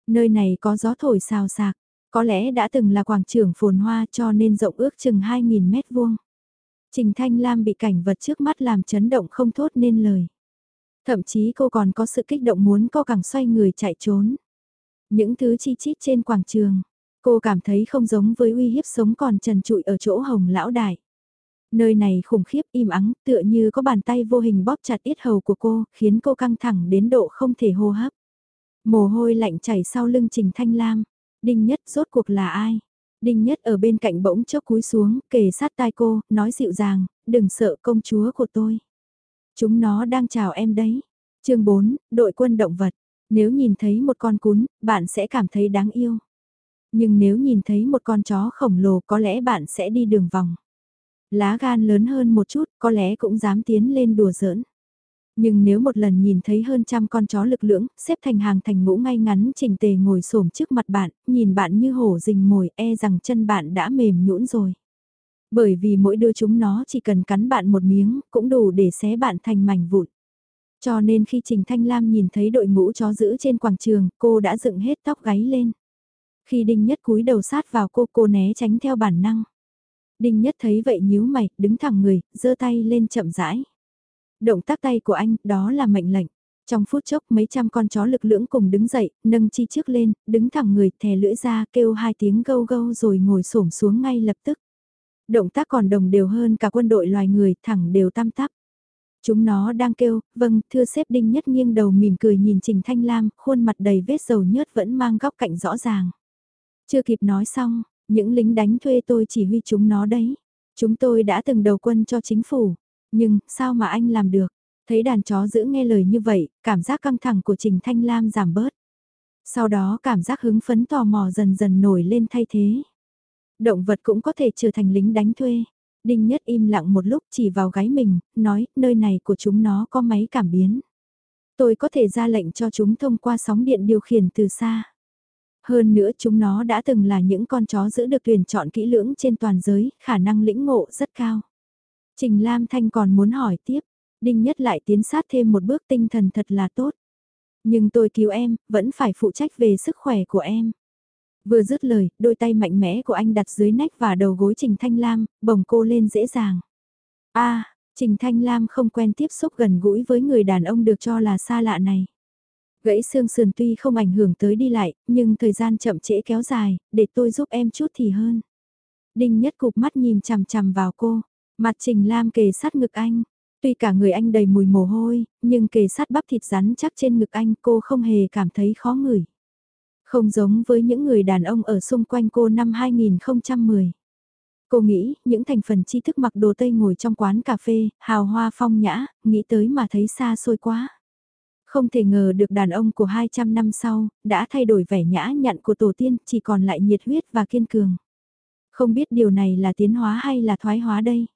Nơi này có gió thổi xào xạc, có lẽ đã từng là quảng trường phồn hoa cho nên rộng ước chừng 2.000 mét vuông. Trình Thanh Lam bị cảnh vật trước mắt làm chấn động không thốt nên lời. Thậm chí cô còn có sự kích động muốn co càng xoay người chạy trốn. Những thứ chi chít trên quảng trường, cô cảm thấy không giống với uy hiếp sống còn trần trụi ở chỗ hồng lão đại. Nơi này khủng khiếp im ắng tựa như có bàn tay vô hình bóp chặt yết hầu của cô, khiến cô căng thẳng đến độ không thể hô hấp. Mồ hôi lạnh chảy sau lưng Trình Thanh Lam. Đinh Nhất rốt cuộc là ai? Đinh Nhất ở bên cạnh bỗng chốc cúi xuống, kề sát tai cô, nói dịu dàng, đừng sợ công chúa của tôi. Chúng nó đang chào em đấy. chương 4, đội quân động vật. Nếu nhìn thấy một con cún, bạn sẽ cảm thấy đáng yêu. Nhưng nếu nhìn thấy một con chó khổng lồ có lẽ bạn sẽ đi đường vòng. Lá gan lớn hơn một chút, có lẽ cũng dám tiến lên đùa giỡn. Nhưng nếu một lần nhìn thấy hơn trăm con chó lực lưỡng, xếp thành hàng thành ngũ ngay ngắn chỉnh tề ngồi xổm trước mặt bạn, nhìn bạn như hổ rình mồi e rằng chân bạn đã mềm nhũn rồi. Bởi vì mỗi đứa chúng nó chỉ cần cắn bạn một miếng, cũng đủ để xé bạn thành mảnh vụn. Cho nên khi Trình Thanh Lam nhìn thấy đội ngũ chó giữ trên quảng trường, cô đã dựng hết tóc gáy lên. Khi Đinh Nhất cúi đầu sát vào cô, cô né tránh theo bản năng. Đinh Nhất thấy vậy nhíu mày, đứng thẳng người, giơ tay lên chậm rãi. Động tác tay của anh, đó là mệnh lệnh. Trong phút chốc mấy trăm con chó lực lưỡng cùng đứng dậy, nâng chi trước lên, đứng thẳng người, thè lưỡi ra, kêu hai tiếng gâu gâu rồi ngồi xổm xuống ngay lập tức. Động tác còn đồng đều hơn cả quân đội loài người, thẳng đều tam tắp. Chúng nó đang kêu, vâng, thưa xếp đinh nhất nghiêng đầu mỉm cười nhìn Trình Thanh Lam, khuôn mặt đầy vết dầu nhớt vẫn mang góc cạnh rõ ràng. Chưa kịp nói xong, những lính đánh thuê tôi chỉ huy chúng nó đấy. Chúng tôi đã từng đầu quân cho chính phủ. Nhưng, sao mà anh làm được? Thấy đàn chó giữ nghe lời như vậy, cảm giác căng thẳng của Trình Thanh Lam giảm bớt. Sau đó cảm giác hứng phấn tò mò dần dần nổi lên thay thế. Động vật cũng có thể trở thành lính đánh thuê. Đinh Nhất im lặng một lúc chỉ vào gáy mình, nói, nơi này của chúng nó có máy cảm biến. Tôi có thể ra lệnh cho chúng thông qua sóng điện điều khiển từ xa. Hơn nữa chúng nó đã từng là những con chó giữ được tuyển chọn kỹ lưỡng trên toàn giới, khả năng lĩnh ngộ rất cao. Trình Lam Thanh còn muốn hỏi tiếp, Đinh Nhất lại tiến sát thêm một bước tinh thần thật là tốt. Nhưng tôi cứu em, vẫn phải phụ trách về sức khỏe của em. Vừa dứt lời, đôi tay mạnh mẽ của anh đặt dưới nách và đầu gối Trình Thanh Lam, bồng cô lên dễ dàng. a Trình Thanh Lam không quen tiếp xúc gần gũi với người đàn ông được cho là xa lạ này. Gãy xương sườn tuy không ảnh hưởng tới đi lại, nhưng thời gian chậm trễ kéo dài, để tôi giúp em chút thì hơn. Đinh nhất cục mắt nhìn chằm chằm vào cô, mặt Trình Lam kề sát ngực anh. Tuy cả người anh đầy mùi mồ hôi, nhưng kề sát bắp thịt rắn chắc trên ngực anh cô không hề cảm thấy khó ngửi. Không giống với những người đàn ông ở xung quanh cô năm 2010. Cô nghĩ, những thành phần tri thức mặc đồ Tây ngồi trong quán cà phê, hào hoa phong nhã, nghĩ tới mà thấy xa xôi quá. Không thể ngờ được đàn ông của 200 năm sau, đã thay đổi vẻ nhã nhặn của tổ tiên, chỉ còn lại nhiệt huyết và kiên cường. Không biết điều này là tiến hóa hay là thoái hóa đây?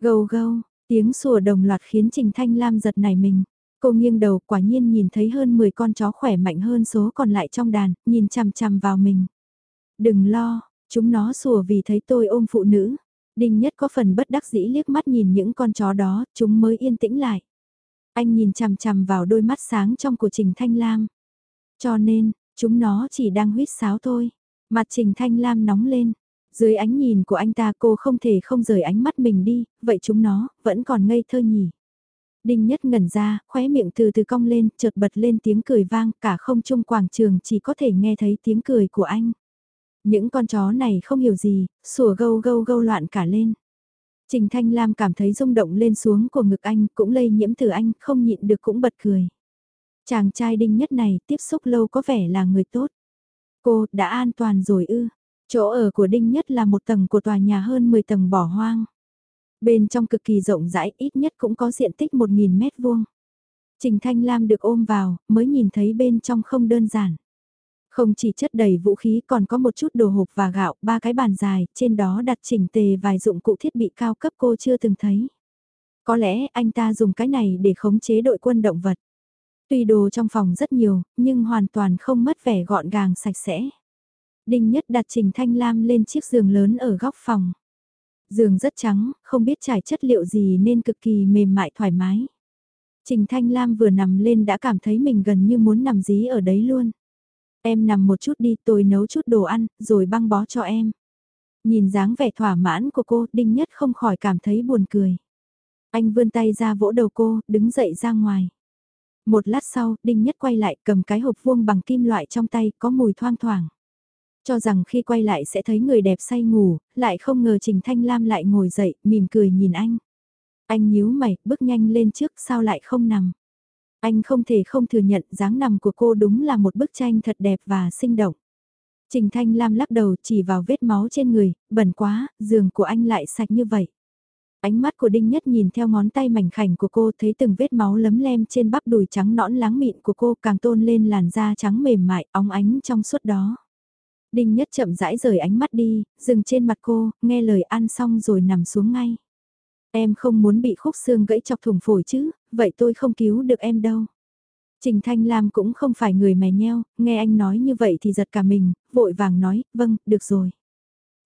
Gâu gâu, tiếng sủa đồng loạt khiến Trình Thanh Lam giật nảy mình. Cô nghiêng đầu quả nhiên nhìn thấy hơn 10 con chó khỏe mạnh hơn số còn lại trong đàn, nhìn chằm chằm vào mình. Đừng lo, chúng nó sủa vì thấy tôi ôm phụ nữ. Đinh nhất có phần bất đắc dĩ liếc mắt nhìn những con chó đó, chúng mới yên tĩnh lại. Anh nhìn chằm chằm vào đôi mắt sáng trong của Trình Thanh Lam. Cho nên, chúng nó chỉ đang huyết sáo thôi. Mặt Trình Thanh Lam nóng lên. Dưới ánh nhìn của anh ta cô không thể không rời ánh mắt mình đi, vậy chúng nó, vẫn còn ngây thơ nhỉ. Đinh nhất ngẩn ra, khóe miệng từ từ cong lên, chợt bật lên tiếng cười vang, cả không trung quảng trường chỉ có thể nghe thấy tiếng cười của anh. Những con chó này không hiểu gì, sủa gâu gâu gâu loạn cả lên. Trình Thanh Lam cảm thấy rung động lên xuống của ngực anh, cũng lây nhiễm từ anh, không nhịn được cũng bật cười. Chàng trai đinh nhất này tiếp xúc lâu có vẻ là người tốt. Cô, đã an toàn rồi ư. Chỗ ở của đinh nhất là một tầng của tòa nhà hơn 10 tầng bỏ hoang. Bên trong cực kỳ rộng rãi, ít nhất cũng có diện tích 1.000 mét vuông. Trình Thanh Lam được ôm vào, mới nhìn thấy bên trong không đơn giản. Không chỉ chất đầy vũ khí còn có một chút đồ hộp và gạo, ba cái bàn dài, trên đó đặt chỉnh tề vài dụng cụ thiết bị cao cấp cô chưa từng thấy. Có lẽ anh ta dùng cái này để khống chế đội quân động vật. Tuy đồ trong phòng rất nhiều, nhưng hoàn toàn không mất vẻ gọn gàng sạch sẽ. Đinh Nhất đặt Trình Thanh Lam lên chiếc giường lớn ở góc phòng. Giường rất trắng, không biết trải chất liệu gì nên cực kỳ mềm mại thoải mái. Trình Thanh Lam vừa nằm lên đã cảm thấy mình gần như muốn nằm dí ở đấy luôn. Em nằm một chút đi tôi nấu chút đồ ăn, rồi băng bó cho em. Nhìn dáng vẻ thỏa mãn của cô, Đinh Nhất không khỏi cảm thấy buồn cười. Anh vươn tay ra vỗ đầu cô, đứng dậy ra ngoài. Một lát sau, Đinh Nhất quay lại cầm cái hộp vuông bằng kim loại trong tay có mùi thoang thoảng. Cho rằng khi quay lại sẽ thấy người đẹp say ngủ, lại không ngờ Trình Thanh Lam lại ngồi dậy, mỉm cười nhìn anh. Anh nhíu mày, bước nhanh lên trước sao lại không nằm. Anh không thể không thừa nhận dáng nằm của cô đúng là một bức tranh thật đẹp và sinh động. Trình Thanh Lam lắc đầu chỉ vào vết máu trên người, bẩn quá, giường của anh lại sạch như vậy. Ánh mắt của Đinh Nhất nhìn theo ngón tay mảnh khảnh của cô thấy từng vết máu lấm lem trên bắp đùi trắng nõn láng mịn của cô càng tôn lên làn da trắng mềm mại, óng ánh trong suốt đó. Đinh Nhất chậm rãi rời ánh mắt đi, dừng trên mặt cô, nghe lời ăn xong rồi nằm xuống ngay. Em không muốn bị khúc xương gãy chọc thủng phổi chứ, vậy tôi không cứu được em đâu. Trình Thanh Lam cũng không phải người mè nheo, nghe anh nói như vậy thì giật cả mình, vội vàng nói, vâng, được rồi.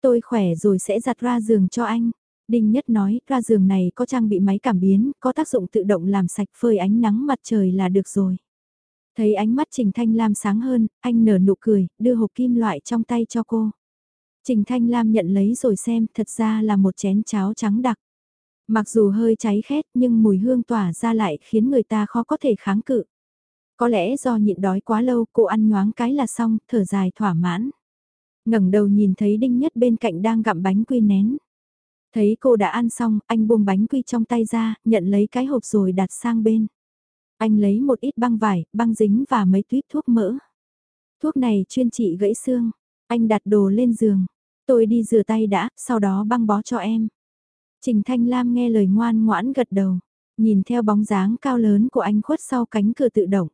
Tôi khỏe rồi sẽ giặt ra giường cho anh. Đinh Nhất nói, ra giường này có trang bị máy cảm biến, có tác dụng tự động làm sạch phơi ánh nắng mặt trời là được rồi. Thấy ánh mắt Trình Thanh Lam sáng hơn, anh nở nụ cười, đưa hộp kim loại trong tay cho cô. Trình Thanh Lam nhận lấy rồi xem, thật ra là một chén cháo trắng đặc. Mặc dù hơi cháy khét nhưng mùi hương tỏa ra lại khiến người ta khó có thể kháng cự. Có lẽ do nhịn đói quá lâu cô ăn nhoáng cái là xong, thở dài thỏa mãn. ngẩng đầu nhìn thấy Đinh Nhất bên cạnh đang gặm bánh quy nén. Thấy cô đã ăn xong, anh buông bánh quy trong tay ra, nhận lấy cái hộp rồi đặt sang bên. Anh lấy một ít băng vải, băng dính và mấy tuyết thuốc mỡ. Thuốc này chuyên trị gãy xương. Anh đặt đồ lên giường. Tôi đi rửa tay đã, sau đó băng bó cho em. Trình Thanh Lam nghe lời ngoan ngoãn gật đầu. Nhìn theo bóng dáng cao lớn của anh khuất sau cánh cửa tự động.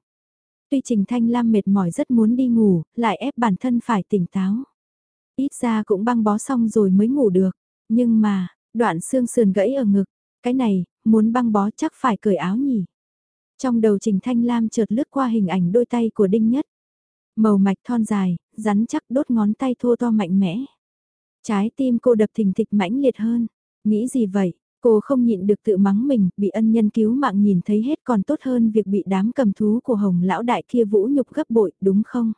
Tuy Trình Thanh Lam mệt mỏi rất muốn đi ngủ, lại ép bản thân phải tỉnh táo. Ít ra cũng băng bó xong rồi mới ngủ được. Nhưng mà, đoạn xương sườn gãy ở ngực. Cái này, muốn băng bó chắc phải cởi áo nhỉ. Trong đầu Trình Thanh Lam chợt lướt qua hình ảnh đôi tay của Đinh Nhất. Màu mạch thon dài, rắn chắc đốt ngón tay thô to mạnh mẽ. Trái tim cô đập thình thịch mãnh liệt hơn. Nghĩ gì vậy? Cô không nhịn được tự mắng mình, bị ân nhân cứu mạng nhìn thấy hết còn tốt hơn việc bị đám cầm thú của hồng lão đại kia vũ nhục gấp bội, đúng không?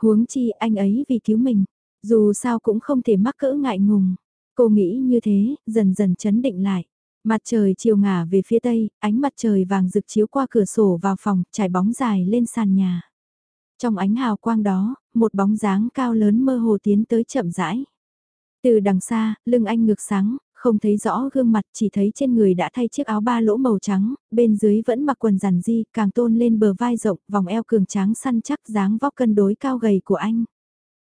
Huống chi anh ấy vì cứu mình, dù sao cũng không thể mắc cỡ ngại ngùng. Cô nghĩ như thế, dần dần chấn định lại. Mặt trời chiều ngả về phía tây, ánh mặt trời vàng rực chiếu qua cửa sổ vào phòng, trải bóng dài lên sàn nhà. Trong ánh hào quang đó, một bóng dáng cao lớn mơ hồ tiến tới chậm rãi. Từ đằng xa, lưng anh ngược sáng, không thấy rõ gương mặt chỉ thấy trên người đã thay chiếc áo ba lỗ màu trắng, bên dưới vẫn mặc quần giản di, càng tôn lên bờ vai rộng, vòng eo cường tráng săn chắc dáng vóc cân đối cao gầy của anh.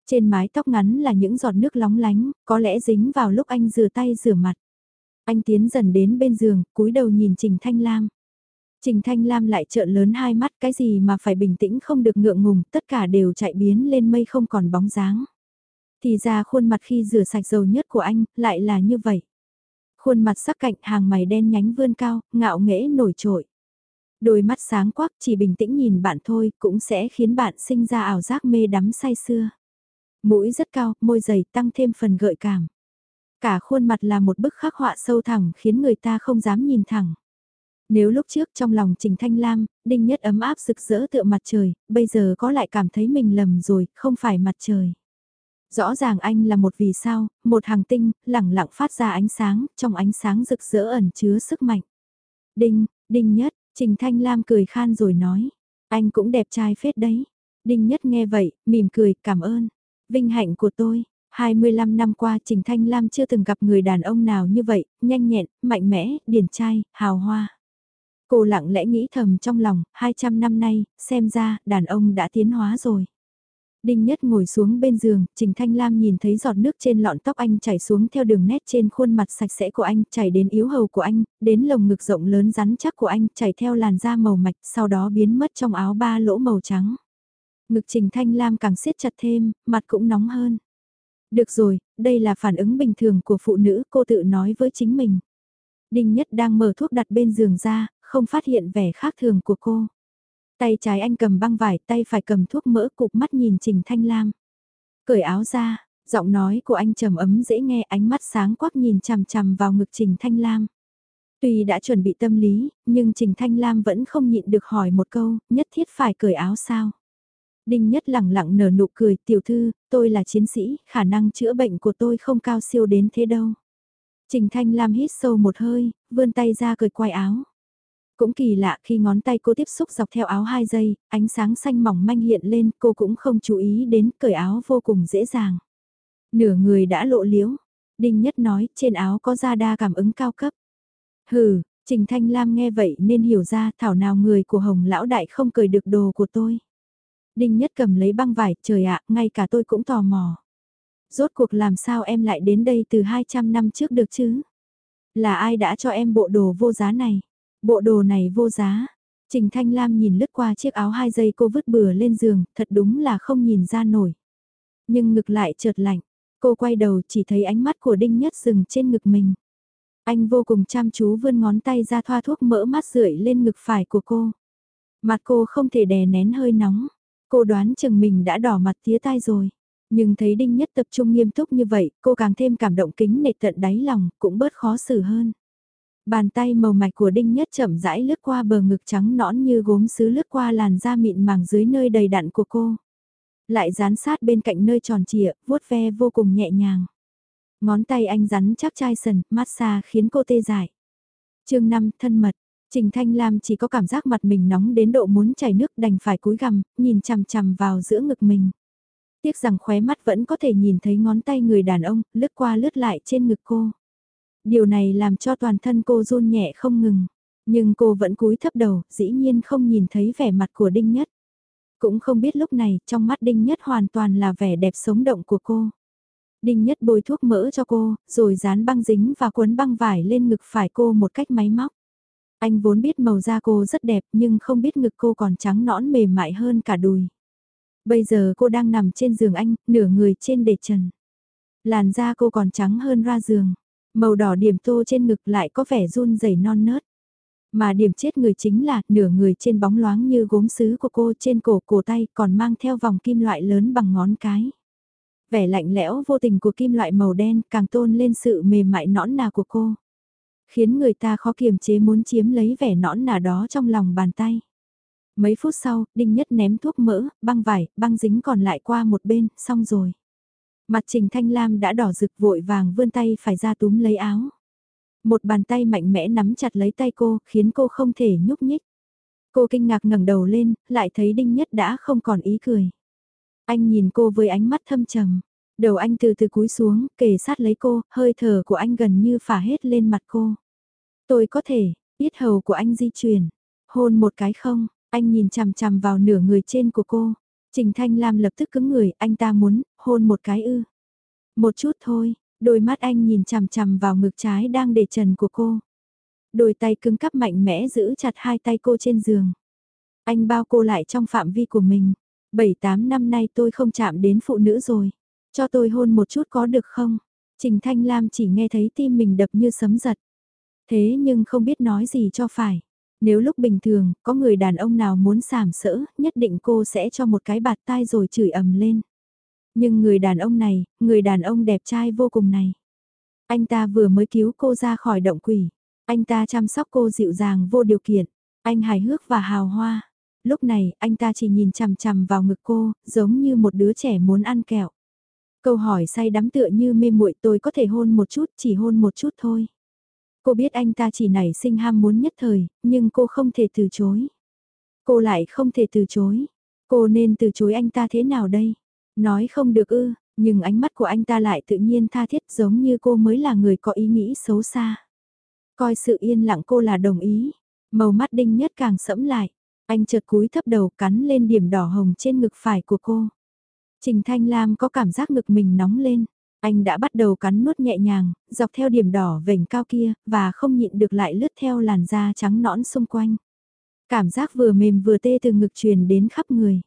Trên mái tóc ngắn là những giọt nước lóng lánh, có lẽ dính vào lúc anh rửa tay rửa mặt. Anh tiến dần đến bên giường, cúi đầu nhìn Trình Thanh Lam. Trình Thanh Lam lại trợn lớn hai mắt cái gì mà phải bình tĩnh không được ngượng ngùng, tất cả đều chạy biến lên mây không còn bóng dáng. Thì ra khuôn mặt khi rửa sạch dầu nhất của anh, lại là như vậy. Khuôn mặt sắc cạnh hàng mày đen nhánh vươn cao, ngạo nghễ nổi trội. Đôi mắt sáng quắc chỉ bình tĩnh nhìn bạn thôi cũng sẽ khiến bạn sinh ra ảo giác mê đắm say xưa. Mũi rất cao, môi dày tăng thêm phần gợi cảm. Cả khuôn mặt là một bức khắc họa sâu thẳng khiến người ta không dám nhìn thẳng. Nếu lúc trước trong lòng Trình Thanh Lam, Đinh Nhất ấm áp rực rỡ tựa mặt trời, bây giờ có lại cảm thấy mình lầm rồi, không phải mặt trời. Rõ ràng anh là một vì sao, một hàng tinh, lẳng lặng phát ra ánh sáng, trong ánh sáng rực rỡ ẩn chứa sức mạnh. Đinh, Đinh Nhất, Trình Thanh Lam cười khan rồi nói, anh cũng đẹp trai phết đấy. Đinh Nhất nghe vậy, mỉm cười, cảm ơn. Vinh hạnh của tôi, 25 năm qua Trình Thanh Lam chưa từng gặp người đàn ông nào như vậy, nhanh nhẹn, mạnh mẽ, điển trai, hào hoa. Cô lặng lẽ nghĩ thầm trong lòng, 200 năm nay, xem ra, đàn ông đã tiến hóa rồi. Đinh Nhất ngồi xuống bên giường, Trình Thanh Lam nhìn thấy giọt nước trên lọn tóc anh chảy xuống theo đường nét trên khuôn mặt sạch sẽ của anh, chảy đến yếu hầu của anh, đến lồng ngực rộng lớn rắn chắc của anh, chảy theo làn da màu mạch, sau đó biến mất trong áo ba lỗ màu trắng. Ngực Trình Thanh Lam càng siết chặt thêm, mặt cũng nóng hơn. Được rồi, đây là phản ứng bình thường của phụ nữ, cô tự nói với chính mình. Đinh Nhất đang mở thuốc đặt bên giường ra, không phát hiện vẻ khác thường của cô. Tay trái anh cầm băng vải, tay phải cầm thuốc mỡ cục mắt nhìn Trình Thanh Lam. Cởi áo ra, giọng nói của anh trầm ấm dễ nghe ánh mắt sáng quắc nhìn chằm chằm vào ngực Trình Thanh Lam. Tuy đã chuẩn bị tâm lý, nhưng Trình Thanh Lam vẫn không nhịn được hỏi một câu, nhất thiết phải cởi áo sao. Đinh Nhất lẳng lặng nở nụ cười, tiểu thư, tôi là chiến sĩ, khả năng chữa bệnh của tôi không cao siêu đến thế đâu. Trình Thanh Lam hít sâu một hơi, vươn tay ra cởi quai áo. Cũng kỳ lạ khi ngón tay cô tiếp xúc dọc theo áo 2 giây, ánh sáng xanh mỏng manh hiện lên, cô cũng không chú ý đến cởi áo vô cùng dễ dàng. Nửa người đã lộ liễu. Đinh Nhất nói, trên áo có da đa cảm ứng cao cấp. Hừ, Trình Thanh Lam nghe vậy nên hiểu ra thảo nào người của Hồng Lão Đại không cởi được đồ của tôi. Đinh Nhất cầm lấy băng vải, trời ạ, ngay cả tôi cũng tò mò. Rốt cuộc làm sao em lại đến đây từ 200 năm trước được chứ? Là ai đã cho em bộ đồ vô giá này? Bộ đồ này vô giá. Trình Thanh Lam nhìn lướt qua chiếc áo hai giây cô vứt bừa lên giường, thật đúng là không nhìn ra nổi. Nhưng ngực lại chợt lạnh, cô quay đầu chỉ thấy ánh mắt của Đinh Nhất dừng trên ngực mình. Anh vô cùng chăm chú vươn ngón tay ra thoa thuốc mỡ mắt rượi lên ngực phải của cô. Mặt cô không thể đè nén hơi nóng. Cô đoán chừng mình đã đỏ mặt tía tai rồi. Nhưng thấy Đinh Nhất tập trung nghiêm túc như vậy, cô càng thêm cảm động kính nể tận đáy lòng, cũng bớt khó xử hơn. Bàn tay màu mạch của Đinh Nhất chậm rãi lướt qua bờ ngực trắng nõn như gốm sứ lướt qua làn da mịn màng dưới nơi đầy đặn của cô. Lại dán sát bên cạnh nơi tròn trịa, vuốt ve vô cùng nhẹ nhàng. Ngón tay anh rắn chắc chai sần, massage khiến cô tê dại. chương 5 thân mật, Trình Thanh Lam chỉ có cảm giác mặt mình nóng đến độ muốn chảy nước đành phải cúi gằm, nhìn chằm chằm vào giữa ngực mình. Tiếc rằng khóe mắt vẫn có thể nhìn thấy ngón tay người đàn ông, lướt qua lướt lại trên ngực cô. Điều này làm cho toàn thân cô run nhẹ không ngừng. Nhưng cô vẫn cúi thấp đầu, dĩ nhiên không nhìn thấy vẻ mặt của Đinh Nhất. Cũng không biết lúc này, trong mắt Đinh Nhất hoàn toàn là vẻ đẹp sống động của cô. Đinh Nhất bôi thuốc mỡ cho cô, rồi dán băng dính và cuốn băng vải lên ngực phải cô một cách máy móc. Anh vốn biết màu da cô rất đẹp nhưng không biết ngực cô còn trắng nõn mềm mại hơn cả đùi. Bây giờ cô đang nằm trên giường anh, nửa người trên để trần. Làn da cô còn trắng hơn ra giường. Màu đỏ điểm tô trên ngực lại có vẻ run rẩy non nớt. Mà điểm chết người chính là nửa người trên bóng loáng như gốm sứ của cô trên cổ cổ tay còn mang theo vòng kim loại lớn bằng ngón cái. Vẻ lạnh lẽo vô tình của kim loại màu đen càng tôn lên sự mềm mại nõn nà của cô. Khiến người ta khó kiềm chế muốn chiếm lấy vẻ nõn nà đó trong lòng bàn tay. Mấy phút sau, Đinh Nhất ném thuốc mỡ, băng vải, băng dính còn lại qua một bên, xong rồi. Mặt Trình Thanh Lam đã đỏ rực vội vàng vươn tay phải ra túm lấy áo. Một bàn tay mạnh mẽ nắm chặt lấy tay cô, khiến cô không thể nhúc nhích. Cô kinh ngạc ngẩng đầu lên, lại thấy Đinh Nhất đã không còn ý cười. Anh nhìn cô với ánh mắt thâm trầm. Đầu anh từ từ cúi xuống, kề sát lấy cô, hơi thở của anh gần như phả hết lên mặt cô. Tôi có thể, biết hầu của anh di chuyển. Hôn một cái không, anh nhìn chằm chằm vào nửa người trên của cô. Trình Thanh Lam lập tức cứng người, anh ta muốn, hôn một cái ư. Một chút thôi, đôi mắt anh nhìn chằm chằm vào ngực trái đang để trần của cô. Đôi tay cứng cắp mạnh mẽ giữ chặt hai tay cô trên giường. Anh bao cô lại trong phạm vi của mình. Bảy tám năm nay tôi không chạm đến phụ nữ rồi. Cho tôi hôn một chút có được không? Trình Thanh Lam chỉ nghe thấy tim mình đập như sấm giật. Thế nhưng không biết nói gì cho phải. Nếu lúc bình thường, có người đàn ông nào muốn sàm sỡ, nhất định cô sẽ cho một cái bạt tai rồi chửi ầm lên. Nhưng người đàn ông này, người đàn ông đẹp trai vô cùng này. Anh ta vừa mới cứu cô ra khỏi động quỷ. Anh ta chăm sóc cô dịu dàng vô điều kiện. Anh hài hước và hào hoa. Lúc này, anh ta chỉ nhìn chằm chằm vào ngực cô, giống như một đứa trẻ muốn ăn kẹo. Câu hỏi say đắm tựa như mê muội tôi có thể hôn một chút, chỉ hôn một chút thôi. Cô biết anh ta chỉ nảy sinh ham muốn nhất thời, nhưng cô không thể từ chối. Cô lại không thể từ chối. Cô nên từ chối anh ta thế nào đây? Nói không được ư, nhưng ánh mắt của anh ta lại tự nhiên tha thiết giống như cô mới là người có ý nghĩ xấu xa. Coi sự yên lặng cô là đồng ý. Màu mắt đinh nhất càng sẫm lại. Anh chợt cúi thấp đầu cắn lên điểm đỏ hồng trên ngực phải của cô. Trình Thanh Lam có cảm giác ngực mình nóng lên. Anh đã bắt đầu cắn nuốt nhẹ nhàng, dọc theo điểm đỏ vểnh cao kia, và không nhịn được lại lướt theo làn da trắng nõn xung quanh. Cảm giác vừa mềm vừa tê từ ngực truyền đến khắp người.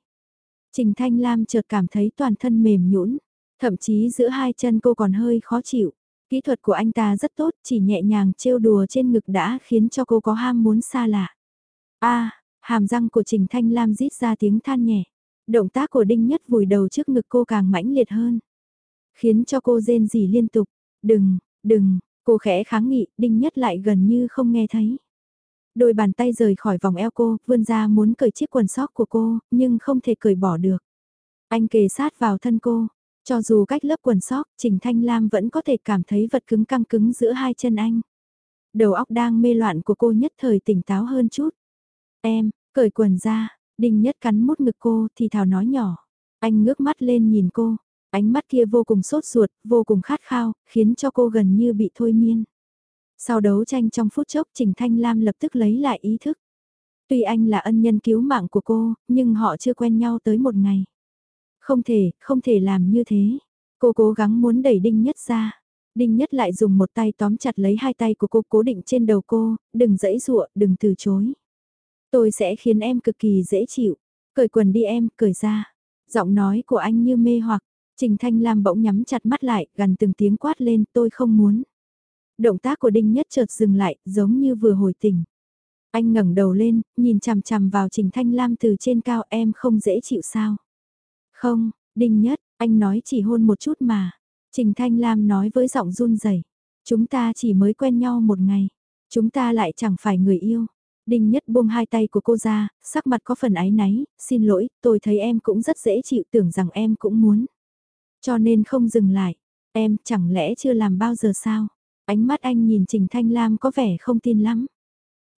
Trình Thanh Lam chợt cảm thấy toàn thân mềm nhũn, thậm chí giữa hai chân cô còn hơi khó chịu. Kỹ thuật của anh ta rất tốt, chỉ nhẹ nhàng trêu đùa trên ngực đã khiến cho cô có ham muốn xa lạ. A, hàm răng của Trình Thanh Lam rít ra tiếng than nhẹ. Động tác của Đinh Nhất vùi đầu trước ngực cô càng mãnh liệt hơn. Khiến cho cô rên rỉ liên tục. Đừng, đừng, cô khẽ kháng nghị, Đinh Nhất lại gần như không nghe thấy. Đôi bàn tay rời khỏi vòng eo cô, vươn ra muốn cởi chiếc quần sóc của cô, nhưng không thể cởi bỏ được. Anh kề sát vào thân cô, cho dù cách lớp quần sóc, Trình Thanh Lam vẫn có thể cảm thấy vật cứng căng cứng giữa hai chân anh. Đầu óc đang mê loạn của cô nhất thời tỉnh táo hơn chút. Em, cởi quần ra, Đinh Nhất cắn mút ngực cô thì thào nói nhỏ. Anh ngước mắt lên nhìn cô, ánh mắt kia vô cùng sốt ruột, vô cùng khát khao, khiến cho cô gần như bị thôi miên. Sau đấu tranh trong phút chốc Trình Thanh Lam lập tức lấy lại ý thức. Tuy anh là ân nhân cứu mạng của cô, nhưng họ chưa quen nhau tới một ngày. Không thể, không thể làm như thế. Cô cố gắng muốn đẩy Đinh Nhất ra. Đinh Nhất lại dùng một tay tóm chặt lấy hai tay của cô cố định trên đầu cô, đừng dẫy dụa, đừng từ chối. Tôi sẽ khiến em cực kỳ dễ chịu. Cởi quần đi em, cởi ra. Giọng nói của anh như mê hoặc. Trình Thanh Lam bỗng nhắm chặt mắt lại, gần từng tiếng quát lên tôi không muốn. Động tác của Đinh Nhất chợt dừng lại, giống như vừa hồi tỉnh. Anh ngẩng đầu lên, nhìn chằm chằm vào Trình Thanh Lam từ trên cao em không dễ chịu sao. Không, Đinh Nhất, anh nói chỉ hôn một chút mà. Trình Thanh Lam nói với giọng run rẩy. Chúng ta chỉ mới quen nhau một ngày. Chúng ta lại chẳng phải người yêu. Đinh Nhất buông hai tay của cô ra, sắc mặt có phần áy náy, xin lỗi, tôi thấy em cũng rất dễ chịu tưởng rằng em cũng muốn. Cho nên không dừng lại, em chẳng lẽ chưa làm bao giờ sao? Ánh mắt anh nhìn Trình Thanh Lam có vẻ không tin lắm.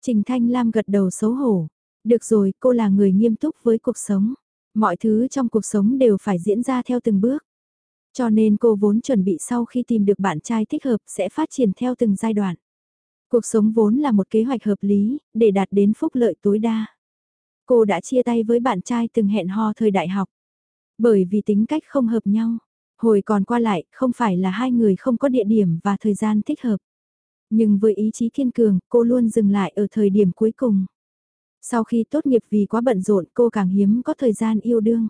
Trình Thanh Lam gật đầu xấu hổ. Được rồi, cô là người nghiêm túc với cuộc sống. Mọi thứ trong cuộc sống đều phải diễn ra theo từng bước. Cho nên cô vốn chuẩn bị sau khi tìm được bạn trai thích hợp sẽ phát triển theo từng giai đoạn. Cuộc sống vốn là một kế hoạch hợp lý, để đạt đến phúc lợi tối đa. Cô đã chia tay với bạn trai từng hẹn hò thời đại học. Bởi vì tính cách không hợp nhau. Hồi còn qua lại, không phải là hai người không có địa điểm và thời gian thích hợp. Nhưng với ý chí kiên cường, cô luôn dừng lại ở thời điểm cuối cùng. Sau khi tốt nghiệp vì quá bận rộn cô càng hiếm có thời gian yêu đương.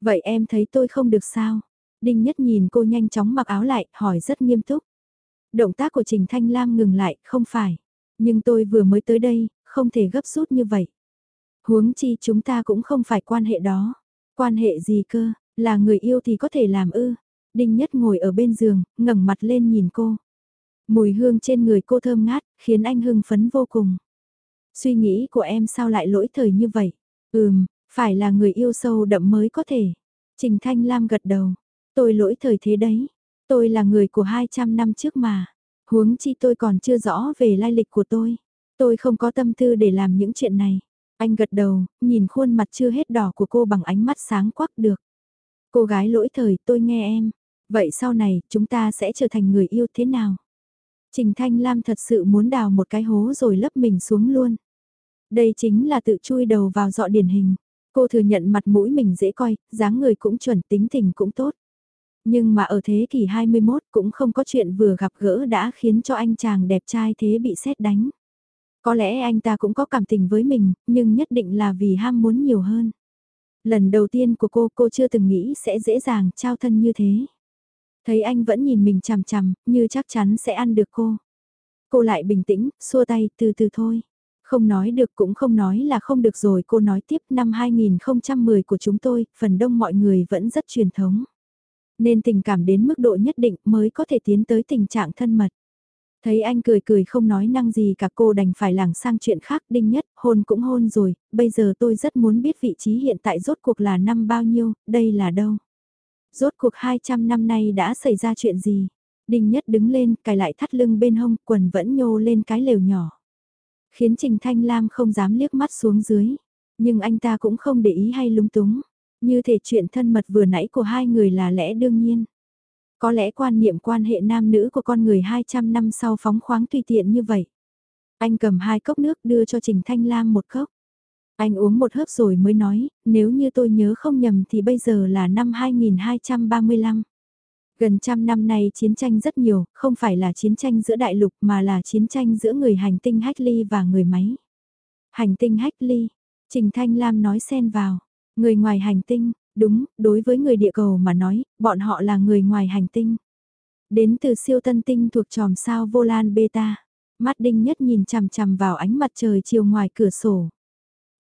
Vậy em thấy tôi không được sao? Đinh Nhất nhìn cô nhanh chóng mặc áo lại, hỏi rất nghiêm túc. Động tác của Trình Thanh Lam ngừng lại, không phải. Nhưng tôi vừa mới tới đây, không thể gấp rút như vậy. Huống chi chúng ta cũng không phải quan hệ đó. Quan hệ gì cơ, là người yêu thì có thể làm ư. Đinh Nhất ngồi ở bên giường, ngẩng mặt lên nhìn cô. Mùi hương trên người cô thơm ngát, khiến anh hưng phấn vô cùng. Suy nghĩ của em sao lại lỗi thời như vậy? Ừm, phải là người yêu sâu đậm mới có thể. Trình Thanh Lam gật đầu. Tôi lỗi thời thế đấy. Tôi là người của 200 năm trước mà. Huống chi tôi còn chưa rõ về lai lịch của tôi. Tôi không có tâm tư để làm những chuyện này. Anh gật đầu, nhìn khuôn mặt chưa hết đỏ của cô bằng ánh mắt sáng quắc được. Cô gái lỗi thời tôi nghe em. Vậy sau này chúng ta sẽ trở thành người yêu thế nào? Trình Thanh Lam thật sự muốn đào một cái hố rồi lấp mình xuống luôn. Đây chính là tự chui đầu vào dọ điển hình. Cô thừa nhận mặt mũi mình dễ coi, dáng người cũng chuẩn tính tình cũng tốt. Nhưng mà ở thế kỷ 21 cũng không có chuyện vừa gặp gỡ đã khiến cho anh chàng đẹp trai thế bị xét đánh. Có lẽ anh ta cũng có cảm tình với mình, nhưng nhất định là vì ham muốn nhiều hơn. Lần đầu tiên của cô, cô chưa từng nghĩ sẽ dễ dàng trao thân như thế. Thấy anh vẫn nhìn mình chằm chằm, như chắc chắn sẽ ăn được cô. Cô lại bình tĩnh, xua tay, từ từ thôi. Không nói được cũng không nói là không được rồi, cô nói tiếp năm 2010 của chúng tôi, phần đông mọi người vẫn rất truyền thống. Nên tình cảm đến mức độ nhất định mới có thể tiến tới tình trạng thân mật. Thấy anh cười cười không nói năng gì cả cô đành phải lảng sang chuyện khác đinh nhất, hôn cũng hôn rồi, bây giờ tôi rất muốn biết vị trí hiện tại rốt cuộc là năm bao nhiêu, đây là đâu. Rốt cuộc 200 năm nay đã xảy ra chuyện gì? Đinh nhất đứng lên, cài lại thắt lưng bên hông, quần vẫn nhô lên cái lều nhỏ. Khiến Trình Thanh Lam không dám liếc mắt xuống dưới. Nhưng anh ta cũng không để ý hay lúng túng. Như thể chuyện thân mật vừa nãy của hai người là lẽ đương nhiên. Có lẽ quan niệm quan hệ nam nữ của con người 200 năm sau phóng khoáng tùy tiện như vậy. Anh cầm hai cốc nước đưa cho Trình Thanh Lam một cốc. Anh uống một hớp rồi mới nói, nếu như tôi nhớ không nhầm thì bây giờ là năm 2235. Gần trăm năm nay chiến tranh rất nhiều, không phải là chiến tranh giữa đại lục mà là chiến tranh giữa người hành tinh Hackley và người máy. Hành tinh Hackley, Trình Thanh Lam nói xen vào, người ngoài hành tinh, đúng, đối với người địa cầu mà nói, bọn họ là người ngoài hành tinh. Đến từ siêu tân tinh thuộc tròm sao vô lan beta, mắt đinh nhất nhìn chằm chằm vào ánh mặt trời chiều ngoài cửa sổ.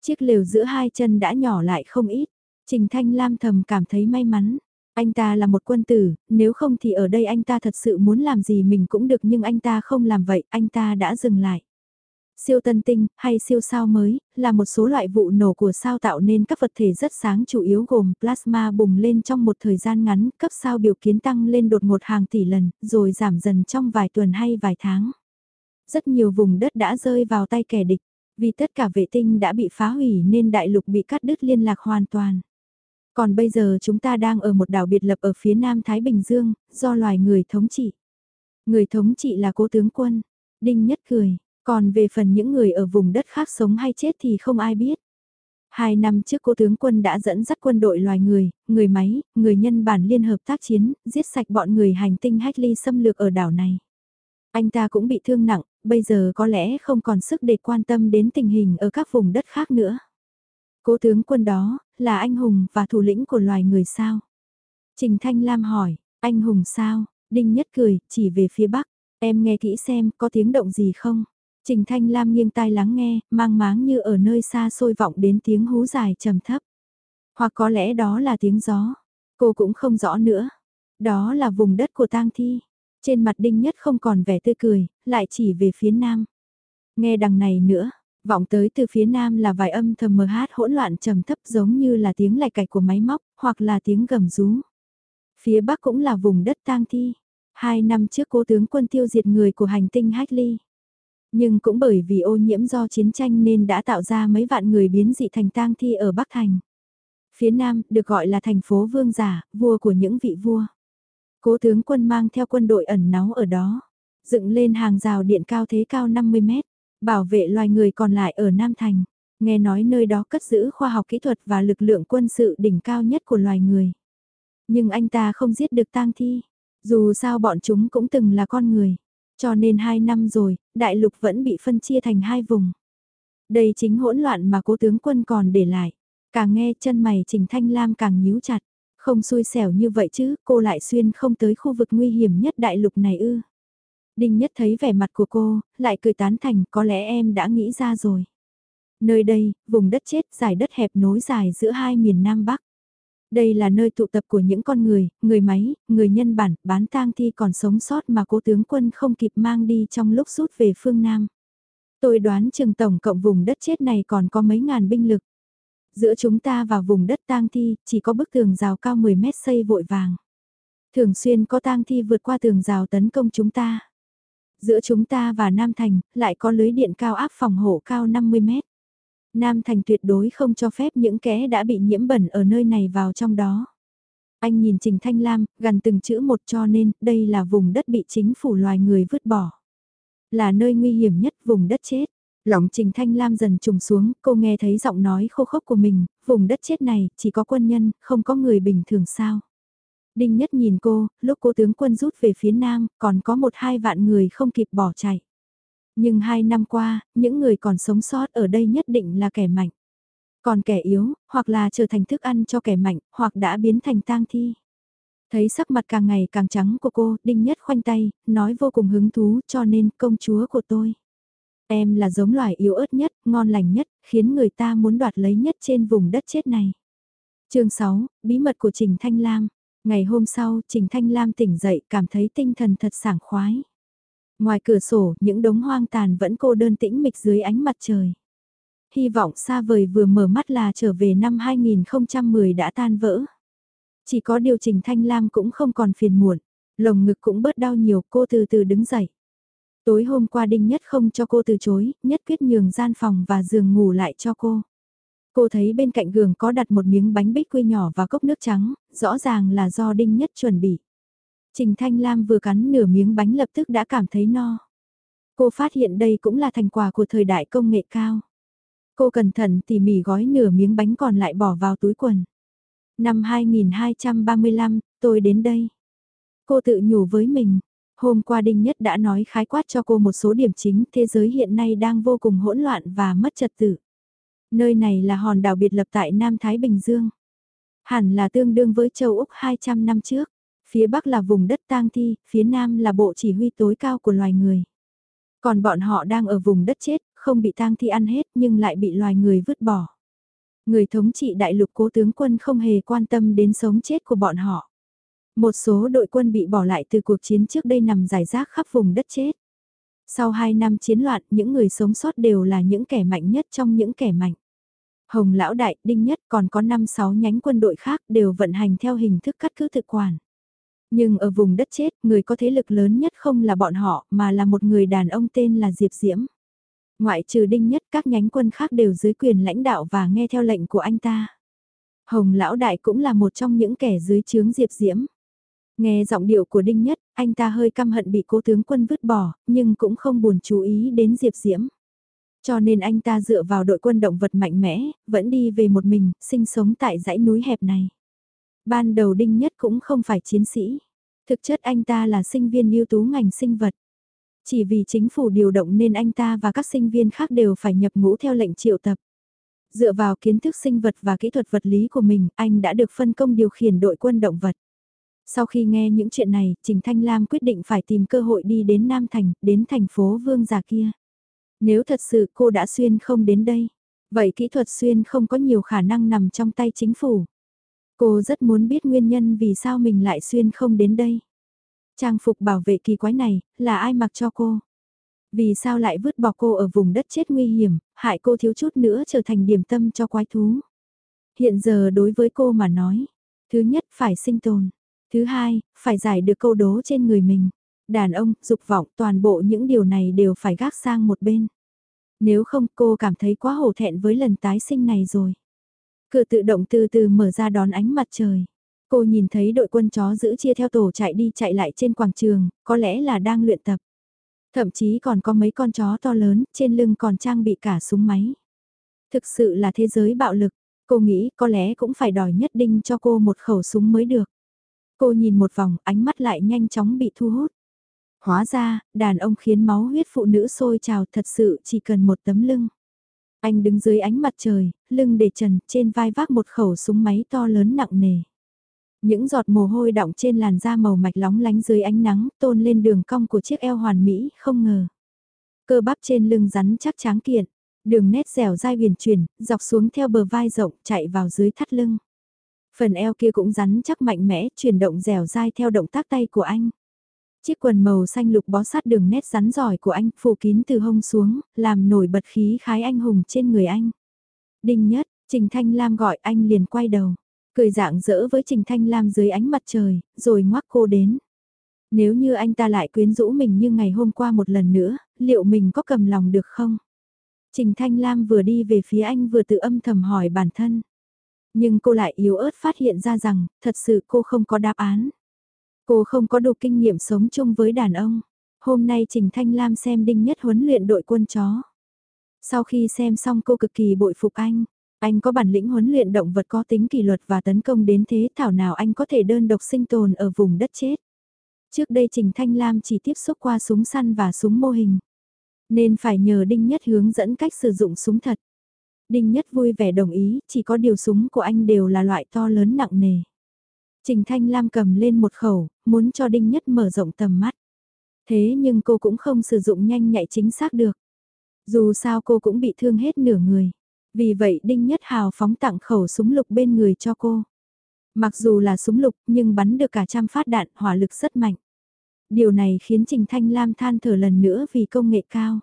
Chiếc lều giữa hai chân đã nhỏ lại không ít, Trình Thanh Lam thầm cảm thấy may mắn. Anh ta là một quân tử, nếu không thì ở đây anh ta thật sự muốn làm gì mình cũng được nhưng anh ta không làm vậy, anh ta đã dừng lại. Siêu tân tinh, hay siêu sao mới, là một số loại vụ nổ của sao tạo nên các vật thể rất sáng chủ yếu gồm plasma bùng lên trong một thời gian ngắn, cấp sao biểu kiến tăng lên đột ngột hàng tỷ lần, rồi giảm dần trong vài tuần hay vài tháng. Rất nhiều vùng đất đã rơi vào tay kẻ địch, vì tất cả vệ tinh đã bị phá hủy nên đại lục bị cắt đứt liên lạc hoàn toàn. Còn bây giờ chúng ta đang ở một đảo biệt lập ở phía nam Thái Bình Dương, do loài người thống trị. Người thống trị là cố tướng quân. Đinh Nhất cười, còn về phần những người ở vùng đất khác sống hay chết thì không ai biết. Hai năm trước cố tướng quân đã dẫn dắt quân đội loài người, người máy, người nhân bản liên hợp tác chiến, giết sạch bọn người hành tinh Hackley xâm lược ở đảo này. Anh ta cũng bị thương nặng, bây giờ có lẽ không còn sức để quan tâm đến tình hình ở các vùng đất khác nữa. Cố tướng quân đó, là anh hùng và thủ lĩnh của loài người sao? Trình Thanh Lam hỏi, anh hùng sao? Đinh Nhất cười, chỉ về phía bắc, em nghe kỹ xem có tiếng động gì không? Trình Thanh Lam nghiêng tai lắng nghe, mang máng như ở nơi xa xôi vọng đến tiếng hú dài trầm thấp. Hoặc có lẽ đó là tiếng gió, cô cũng không rõ nữa. Đó là vùng đất của tang thi. Trên mặt Đinh Nhất không còn vẻ tươi cười, lại chỉ về phía nam. Nghe đằng này nữa, vọng tới từ phía nam là vài âm thầm mờ hát hỗn loạn trầm thấp giống như là tiếng lạch cạch của máy móc, hoặc là tiếng gầm rú. Phía bắc cũng là vùng đất tang thi. Hai năm trước cố tướng quân tiêu diệt người của hành tinh Hackley. Nhưng cũng bởi vì ô nhiễm do chiến tranh nên đã tạo ra mấy vạn người biến dị thành tang thi ở Bắc Thành. Phía Nam được gọi là thành phố Vương Giả, vua của những vị vua. Cố tướng quân mang theo quân đội ẩn náu ở đó, dựng lên hàng rào điện cao thế cao 50 mét, bảo vệ loài người còn lại ở Nam Thành. Nghe nói nơi đó cất giữ khoa học kỹ thuật và lực lượng quân sự đỉnh cao nhất của loài người. Nhưng anh ta không giết được tang thi, dù sao bọn chúng cũng từng là con người. Cho nên hai năm rồi, đại lục vẫn bị phân chia thành hai vùng. Đây chính hỗn loạn mà cố tướng quân còn để lại. Càng nghe chân mày Trình Thanh Lam càng nhíu chặt. Không xui xẻo như vậy chứ, cô lại xuyên không tới khu vực nguy hiểm nhất đại lục này ư. Đinh Nhất thấy vẻ mặt của cô, lại cười tán thành có lẽ em đã nghĩ ra rồi. Nơi đây, vùng đất chết dài đất hẹp nối dài giữa hai miền Nam Bắc. Đây là nơi tụ tập của những con người, người máy, người nhân bản, bán tang thi còn sống sót mà cố tướng quân không kịp mang đi trong lúc rút về phương Nam. Tôi đoán chừng tổng cộng vùng đất chết này còn có mấy ngàn binh lực. Giữa chúng ta và vùng đất tang thi, chỉ có bức tường rào cao 10 mét xây vội vàng. Thường xuyên có tang thi vượt qua tường rào tấn công chúng ta. Giữa chúng ta và Nam Thành, lại có lưới điện cao áp phòng hộ cao 50 mét. Nam Thành tuyệt đối không cho phép những kẻ đã bị nhiễm bẩn ở nơi này vào trong đó. Anh nhìn Trình Thanh Lam, gần từng chữ một cho nên đây là vùng đất bị chính phủ loài người vứt bỏ. Là nơi nguy hiểm nhất vùng đất chết. Lòng Trình Thanh Lam dần trùng xuống, cô nghe thấy giọng nói khô khốc của mình, vùng đất chết này chỉ có quân nhân, không có người bình thường sao. Đinh Nhất nhìn cô, lúc cô tướng quân rút về phía nam, còn có một hai vạn người không kịp bỏ chạy. Nhưng hai năm qua, những người còn sống sót ở đây nhất định là kẻ mạnh. Còn kẻ yếu, hoặc là trở thành thức ăn cho kẻ mạnh, hoặc đã biến thành tang thi. Thấy sắc mặt càng ngày càng trắng của cô, Đinh Nhất khoanh tay, nói vô cùng hứng thú cho nên công chúa của tôi. Em là giống loài yếu ớt nhất, ngon lành nhất, khiến người ta muốn đoạt lấy nhất trên vùng đất chết này. chương 6, Bí mật của Trình Thanh Lam. Ngày hôm sau, Trình Thanh Lam tỉnh dậy cảm thấy tinh thần thật sảng khoái. Ngoài cửa sổ, những đống hoang tàn vẫn cô đơn tĩnh mịch dưới ánh mặt trời. Hy vọng xa vời vừa mở mắt là trở về năm 2010 đã tan vỡ. Chỉ có điều chỉnh Thanh Lam cũng không còn phiền muộn, lồng ngực cũng bớt đau nhiều cô từ từ đứng dậy. Tối hôm qua Đinh Nhất không cho cô từ chối, nhất quyết nhường gian phòng và giường ngủ lại cho cô. Cô thấy bên cạnh giường có đặt một miếng bánh bích quy nhỏ và cốc nước trắng, rõ ràng là do Đinh Nhất chuẩn bị. Trình Thanh Lam vừa cắn nửa miếng bánh lập tức đã cảm thấy no. Cô phát hiện đây cũng là thành quả của thời đại công nghệ cao. Cô cẩn thận tỉ mỉ gói nửa miếng bánh còn lại bỏ vào túi quần. Năm 2235, tôi đến đây. Cô tự nhủ với mình, Hôm qua Đinh Nhất đã nói khái quát cho cô một số điểm chính thế giới hiện nay đang vô cùng hỗn loạn và mất trật tự. Nơi này là hòn đảo biệt lập tại Nam Thái Bình Dương. Hẳn là tương đương với châu Úc 200 năm trước. Phía Bắc là vùng đất tang thi, phía Nam là bộ chỉ huy tối cao của loài người. Còn bọn họ đang ở vùng đất chết, không bị tang thi ăn hết nhưng lại bị loài người vứt bỏ. Người thống trị đại lục cố tướng quân không hề quan tâm đến sống chết của bọn họ. Một số đội quân bị bỏ lại từ cuộc chiến trước đây nằm giải rác khắp vùng đất chết. Sau 2 năm chiến loạn, những người sống sót đều là những kẻ mạnh nhất trong những kẻ mạnh. Hồng Lão Đại, Đinh Nhất còn có 5-6 nhánh quân đội khác đều vận hành theo hình thức cắt cứ thực quản. Nhưng ở vùng đất chết, người có thế lực lớn nhất không là bọn họ, mà là một người đàn ông tên là Diệp Diễm. Ngoại trừ Đinh Nhất, các nhánh quân khác đều dưới quyền lãnh đạo và nghe theo lệnh của anh ta. Hồng Lão Đại cũng là một trong những kẻ dưới chướng Diệp Diễm. Nghe giọng điệu của Đinh Nhất, anh ta hơi căm hận bị cố tướng quân vứt bỏ, nhưng cũng không buồn chú ý đến Diệp Diễm. Cho nên anh ta dựa vào đội quân động vật mạnh mẽ, vẫn đi về một mình, sinh sống tại dãy núi hẹp này. Ban đầu Đinh Nhất cũng không phải chiến sĩ. Thực chất anh ta là sinh viên ưu tú ngành sinh vật. Chỉ vì chính phủ điều động nên anh ta và các sinh viên khác đều phải nhập ngũ theo lệnh triệu tập. Dựa vào kiến thức sinh vật và kỹ thuật vật lý của mình, anh đã được phân công điều khiển đội quân động vật. Sau khi nghe những chuyện này, Trình Thanh Lam quyết định phải tìm cơ hội đi đến Nam Thành, đến thành phố Vương Già kia. Nếu thật sự cô đã xuyên không đến đây, vậy kỹ thuật xuyên không có nhiều khả năng nằm trong tay chính phủ. Cô rất muốn biết nguyên nhân vì sao mình lại xuyên không đến đây. Trang phục bảo vệ kỳ quái này, là ai mặc cho cô? Vì sao lại vứt bỏ cô ở vùng đất chết nguy hiểm, hại cô thiếu chút nữa trở thành điểm tâm cho quái thú? Hiện giờ đối với cô mà nói, thứ nhất phải sinh tồn, Thứ hai, phải giải được câu đố trên người mình. Đàn ông, dục vọng, toàn bộ những điều này đều phải gác sang một bên. Nếu không cô cảm thấy quá hổ thẹn với lần tái sinh này rồi. Cửa tự động từ từ mở ra đón ánh mặt trời. Cô nhìn thấy đội quân chó giữ chia theo tổ chạy đi chạy lại trên quảng trường, có lẽ là đang luyện tập. Thậm chí còn có mấy con chó to lớn, trên lưng còn trang bị cả súng máy. Thực sự là thế giới bạo lực, cô nghĩ có lẽ cũng phải đòi nhất định cho cô một khẩu súng mới được. Cô nhìn một vòng, ánh mắt lại nhanh chóng bị thu hút. Hóa ra, đàn ông khiến máu huyết phụ nữ sôi trào thật sự chỉ cần một tấm lưng. Anh đứng dưới ánh mặt trời, lưng để trần, trên vai vác một khẩu súng máy to lớn nặng nề. Những giọt mồ hôi đọng trên làn da màu mạch lóng lánh dưới ánh nắng tôn lên đường cong của chiếc eo hoàn mỹ, không ngờ. Cơ bắp trên lưng rắn chắc tráng kiện, đường nét dẻo dai huyền chuyển, dọc xuống theo bờ vai rộng, chạy vào dưới thắt lưng. Phần eo kia cũng rắn chắc mạnh mẽ, chuyển động dẻo dai theo động tác tay của anh. Chiếc quần màu xanh lục bó sát đường nét rắn giỏi của anh, phủ kín từ hông xuống, làm nổi bật khí khái anh hùng trên người anh. Đinh nhất, Trình Thanh Lam gọi anh liền quay đầu. Cười dạng dỡ với Trình Thanh Lam dưới ánh mặt trời, rồi ngoắc cô đến. Nếu như anh ta lại quyến rũ mình như ngày hôm qua một lần nữa, liệu mình có cầm lòng được không? Trình Thanh Lam vừa đi về phía anh vừa tự âm thầm hỏi bản thân. Nhưng cô lại yếu ớt phát hiện ra rằng, thật sự cô không có đáp án. Cô không có đủ kinh nghiệm sống chung với đàn ông. Hôm nay Trình Thanh Lam xem Đinh Nhất huấn luyện đội quân chó. Sau khi xem xong cô cực kỳ bội phục anh. Anh có bản lĩnh huấn luyện động vật có tính kỷ luật và tấn công đến thế thảo nào anh có thể đơn độc sinh tồn ở vùng đất chết. Trước đây Trình Thanh Lam chỉ tiếp xúc qua súng săn và súng mô hình. Nên phải nhờ Đinh Nhất hướng dẫn cách sử dụng súng thật. Đinh Nhất vui vẻ đồng ý, chỉ có điều súng của anh đều là loại to lớn nặng nề. Trình Thanh Lam cầm lên một khẩu, muốn cho Đinh Nhất mở rộng tầm mắt. Thế nhưng cô cũng không sử dụng nhanh nhạy chính xác được. Dù sao cô cũng bị thương hết nửa người. Vì vậy Đinh Nhất Hào phóng tặng khẩu súng lục bên người cho cô. Mặc dù là súng lục nhưng bắn được cả trăm phát đạn hỏa lực rất mạnh. Điều này khiến Trình Thanh Lam than thở lần nữa vì công nghệ cao.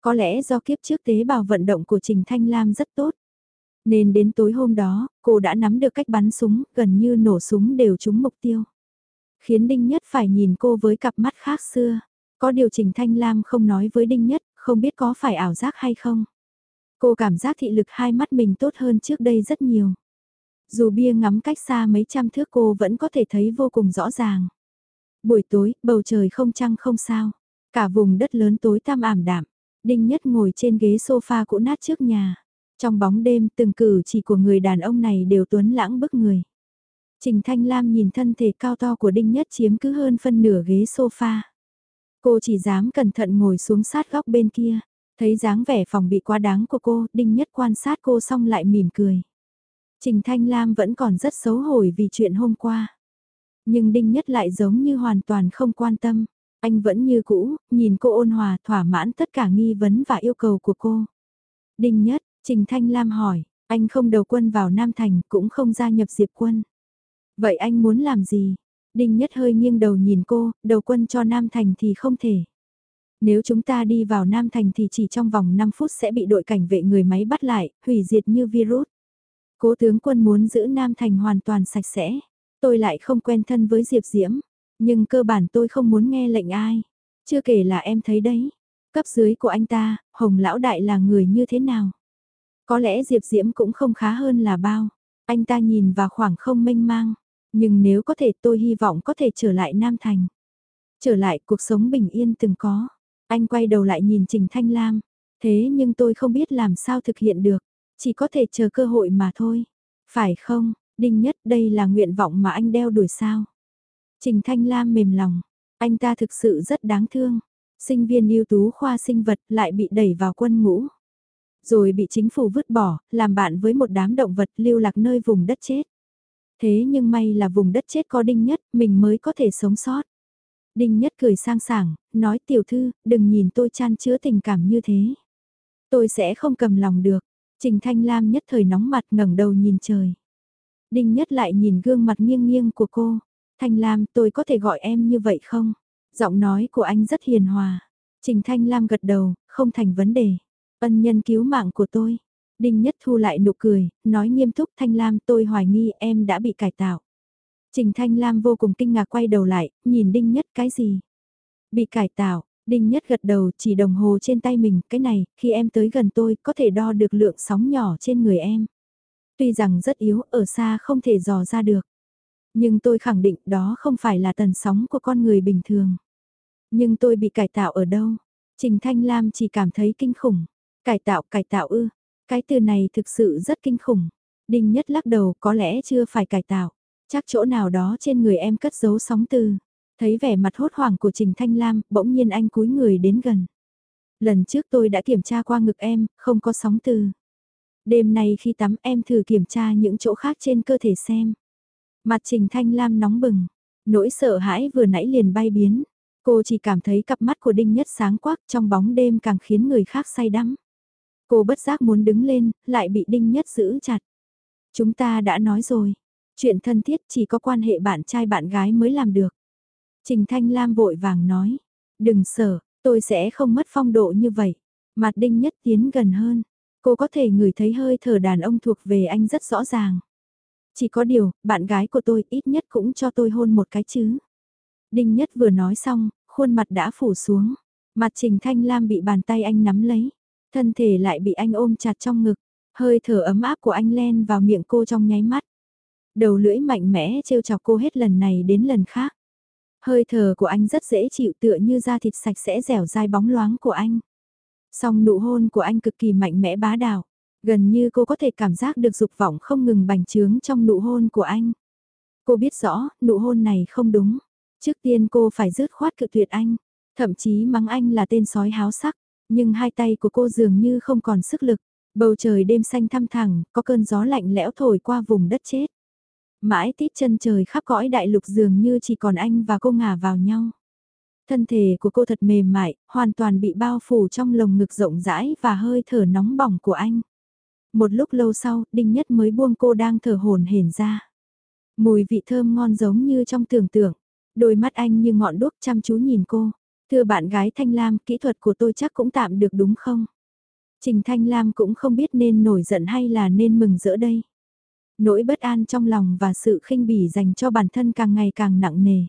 Có lẽ do kiếp trước tế bào vận động của Trình Thanh Lam rất tốt. Nên đến tối hôm đó, cô đã nắm được cách bắn súng, gần như nổ súng đều trúng mục tiêu. Khiến Đinh Nhất phải nhìn cô với cặp mắt khác xưa. Có điều Trình Thanh Lam không nói với Đinh Nhất, không biết có phải ảo giác hay không. Cô cảm giác thị lực hai mắt mình tốt hơn trước đây rất nhiều. Dù bia ngắm cách xa mấy trăm thước cô vẫn có thể thấy vô cùng rõ ràng. Buổi tối, bầu trời không trăng không sao. Cả vùng đất lớn tối tăm ảm đạm. Đinh Nhất ngồi trên ghế sofa cũ nát trước nhà. Trong bóng đêm từng cử chỉ của người đàn ông này đều tuấn lãng bức người. Trình Thanh Lam nhìn thân thể cao to của Đinh Nhất chiếm cứ hơn phân nửa ghế sofa. Cô chỉ dám cẩn thận ngồi xuống sát góc bên kia. Thấy dáng vẻ phòng bị quá đáng của cô, Đinh Nhất quan sát cô xong lại mỉm cười. Trình Thanh Lam vẫn còn rất xấu hổ vì chuyện hôm qua. Nhưng Đinh Nhất lại giống như hoàn toàn không quan tâm. Anh vẫn như cũ, nhìn cô ôn hòa thỏa mãn tất cả nghi vấn và yêu cầu của cô. Đinh Nhất, Trình Thanh Lam hỏi, anh không đầu quân vào Nam Thành cũng không gia nhập diệp quân. Vậy anh muốn làm gì? Đinh Nhất hơi nghiêng đầu nhìn cô, đầu quân cho Nam Thành thì không thể. Nếu chúng ta đi vào Nam Thành thì chỉ trong vòng 5 phút sẽ bị đội cảnh vệ người máy bắt lại, hủy diệt như virus. Cố tướng quân muốn giữ Nam Thành hoàn toàn sạch sẽ. Tôi lại không quen thân với Diệp Diễm, nhưng cơ bản tôi không muốn nghe lệnh ai. Chưa kể là em thấy đấy, cấp dưới của anh ta, Hồng Lão Đại là người như thế nào? Có lẽ Diệp Diễm cũng không khá hơn là bao. Anh ta nhìn vào khoảng không mênh mang. Nhưng nếu có thể tôi hy vọng có thể trở lại Nam Thành. Trở lại cuộc sống bình yên từng có. Anh quay đầu lại nhìn Trình Thanh Lam. Thế nhưng tôi không biết làm sao thực hiện được. Chỉ có thể chờ cơ hội mà thôi. Phải không, Đinh Nhất đây là nguyện vọng mà anh đeo đuổi sao. Trình Thanh Lam mềm lòng. Anh ta thực sự rất đáng thương. Sinh viên ưu tú khoa sinh vật lại bị đẩy vào quân ngũ. Rồi bị chính phủ vứt bỏ, làm bạn với một đám động vật lưu lạc nơi vùng đất chết. Thế nhưng may là vùng đất chết có Đinh Nhất, mình mới có thể sống sót. Đinh Nhất cười sang sảng, nói tiểu thư, đừng nhìn tôi chan chứa tình cảm như thế. Tôi sẽ không cầm lòng được. Trình Thanh Lam nhất thời nóng mặt ngẩng đầu nhìn trời. Đinh Nhất lại nhìn gương mặt nghiêng nghiêng của cô. Thanh Lam, tôi có thể gọi em như vậy không? Giọng nói của anh rất hiền hòa. Trình Thanh Lam gật đầu, không thành vấn đề. Ân nhân cứu mạng của tôi. Đinh Nhất thu lại nụ cười, nói nghiêm túc Thanh Lam tôi hoài nghi em đã bị cải tạo. Trình Thanh Lam vô cùng kinh ngạc quay đầu lại, nhìn Đinh Nhất cái gì? Bị cải tạo, Đinh Nhất gật đầu chỉ đồng hồ trên tay mình, cái này, khi em tới gần tôi, có thể đo được lượng sóng nhỏ trên người em. Tuy rằng rất yếu, ở xa không thể dò ra được. Nhưng tôi khẳng định đó không phải là tần sóng của con người bình thường. Nhưng tôi bị cải tạo ở đâu? Trình Thanh Lam chỉ cảm thấy kinh khủng. Cải tạo, cải tạo ư. Cái từ này thực sự rất kinh khủng. Đinh Nhất lắc đầu có lẽ chưa phải cải tạo. Chắc chỗ nào đó trên người em cất giấu sóng từ. Thấy vẻ mặt hốt hoảng của Trình Thanh Lam, bỗng nhiên anh cúi người đến gần. Lần trước tôi đã kiểm tra qua ngực em, không có sóng từ. Đêm nay khi tắm em thử kiểm tra những chỗ khác trên cơ thể xem. Mặt Trình Thanh Lam nóng bừng, nỗi sợ hãi vừa nãy liền bay biến. Cô chỉ cảm thấy cặp mắt của Đinh Nhất sáng quắc trong bóng đêm càng khiến người khác say đắm. Cô bất giác muốn đứng lên, lại bị Đinh Nhất giữ chặt. Chúng ta đã nói rồi, chuyện thân thiết chỉ có quan hệ bạn trai bạn gái mới làm được. Trình Thanh Lam vội vàng nói, đừng sợ, tôi sẽ không mất phong độ như vậy. Mặt Đinh Nhất tiến gần hơn, cô có thể ngửi thấy hơi thở đàn ông thuộc về anh rất rõ ràng. Chỉ có điều, bạn gái của tôi ít nhất cũng cho tôi hôn một cái chứ. Đinh Nhất vừa nói xong, khuôn mặt đã phủ xuống. Mặt Trình Thanh Lam bị bàn tay anh nắm lấy. Thân thể lại bị anh ôm chặt trong ngực. Hơi thở ấm áp của anh len vào miệng cô trong nháy mắt. Đầu lưỡi mạnh mẽ trêu chọc cô hết lần này đến lần khác. Hơi thở của anh rất dễ chịu tựa như da thịt sạch sẽ dẻo dai bóng loáng của anh. Song nụ hôn của anh cực kỳ mạnh mẽ bá đạo. Gần như cô có thể cảm giác được dục vọng không ngừng bành trướng trong nụ hôn của anh. Cô biết rõ, nụ hôn này không đúng. Trước tiên cô phải dứt khoát cự tuyệt anh, thậm chí mắng anh là tên sói háo sắc, nhưng hai tay của cô dường như không còn sức lực. Bầu trời đêm xanh thăm thẳng, có cơn gió lạnh lẽo thổi qua vùng đất chết. Mãi tít chân trời khắp cõi đại lục dường như chỉ còn anh và cô ngả vào nhau. Thân thể của cô thật mềm mại, hoàn toàn bị bao phủ trong lồng ngực rộng rãi và hơi thở nóng bỏng của anh. Một lúc lâu sau, Đinh Nhất mới buông cô đang thở hồn hển ra. Mùi vị thơm ngon giống như trong tưởng tượng. Đôi mắt anh như ngọn đuốc chăm chú nhìn cô. Thưa bạn gái Thanh Lam, kỹ thuật của tôi chắc cũng tạm được đúng không? Trình Thanh Lam cũng không biết nên nổi giận hay là nên mừng rỡ đây. Nỗi bất an trong lòng và sự khinh bỉ dành cho bản thân càng ngày càng nặng nề.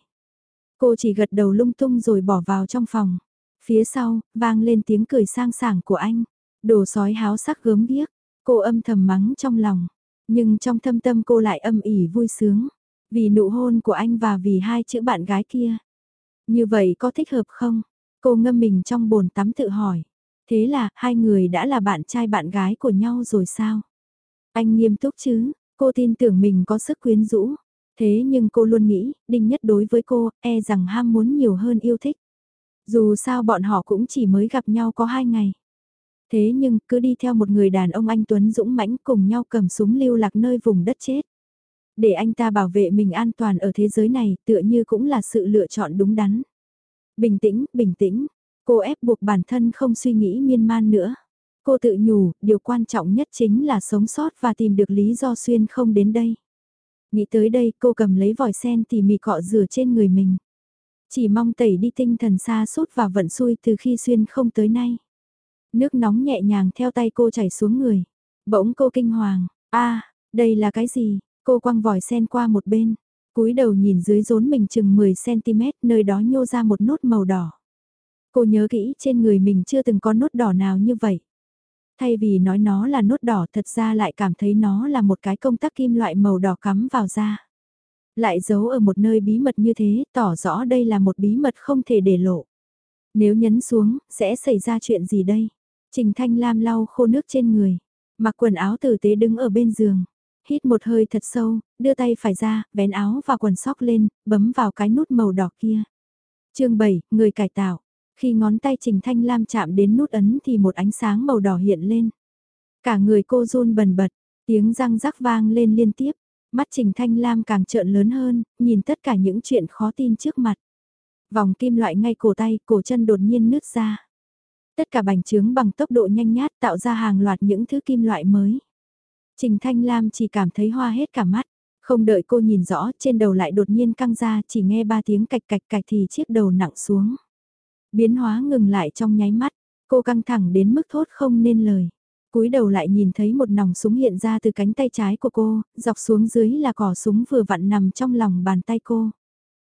Cô chỉ gật đầu lung tung rồi bỏ vào trong phòng. Phía sau, vang lên tiếng cười sang sảng của anh. Đồ sói háo sắc gớm ghiếc. Cô âm thầm mắng trong lòng. Nhưng trong thâm tâm cô lại âm ỉ vui sướng. Vì nụ hôn của anh và vì hai chữ bạn gái kia. Như vậy có thích hợp không? Cô ngâm mình trong bồn tắm tự hỏi. Thế là hai người đã là bạn trai bạn gái của nhau rồi sao? Anh nghiêm túc chứ, cô tin tưởng mình có sức quyến rũ. Thế nhưng cô luôn nghĩ, Đinh Nhất đối với cô, e rằng ham muốn nhiều hơn yêu thích. Dù sao bọn họ cũng chỉ mới gặp nhau có hai ngày. Thế nhưng cứ đi theo một người đàn ông anh Tuấn dũng mãnh cùng nhau cầm súng lưu lạc nơi vùng đất chết. Để anh ta bảo vệ mình an toàn ở thế giới này tựa như cũng là sự lựa chọn đúng đắn. Bình tĩnh, bình tĩnh, cô ép buộc bản thân không suy nghĩ miên man nữa. Cô tự nhủ, điều quan trọng nhất chính là sống sót và tìm được lý do xuyên không đến đây. Nghĩ tới đây cô cầm lấy vòi sen tỉ mỉ cọ rửa trên người mình. Chỉ mong tẩy đi tinh thần xa sút và vận xui từ khi xuyên không tới nay. Nước nóng nhẹ nhàng theo tay cô chảy xuống người. Bỗng cô kinh hoàng, a đây là cái gì? Cô quăng vòi sen qua một bên, cúi đầu nhìn dưới rốn mình chừng 10cm nơi đó nhô ra một nốt màu đỏ. Cô nhớ kỹ trên người mình chưa từng có nốt đỏ nào như vậy. Thay vì nói nó là nốt đỏ thật ra lại cảm thấy nó là một cái công tắc kim loại màu đỏ cắm vào da. Lại giấu ở một nơi bí mật như thế, tỏ rõ đây là một bí mật không thể để lộ. Nếu nhấn xuống, sẽ xảy ra chuyện gì đây? Trình Thanh Lam lau khô nước trên người, mặc quần áo tử tế đứng ở bên giường. Hít một hơi thật sâu, đưa tay phải ra, vén áo và quần sóc lên, bấm vào cái nút màu đỏ kia. chương 7, người cải tạo. Khi ngón tay Trình Thanh Lam chạm đến nút ấn thì một ánh sáng màu đỏ hiện lên. Cả người cô run bần bật, tiếng răng rắc vang lên liên tiếp. Mắt Trình Thanh Lam càng trợn lớn hơn, nhìn tất cả những chuyện khó tin trước mặt. Vòng kim loại ngay cổ tay, cổ chân đột nhiên nứt ra. Tất cả bành trướng bằng tốc độ nhanh nhát tạo ra hàng loạt những thứ kim loại mới. Trình Thanh Lam chỉ cảm thấy hoa hết cả mắt. Không đợi cô nhìn rõ, trên đầu lại đột nhiên căng ra, chỉ nghe ba tiếng cạch cạch cạch thì chiếc đầu nặng xuống. Biến hóa ngừng lại trong nháy mắt, cô căng thẳng đến mức thốt không nên lời. cúi đầu lại nhìn thấy một nòng súng hiện ra từ cánh tay trái của cô, dọc xuống dưới là cỏ súng vừa vặn nằm trong lòng bàn tay cô.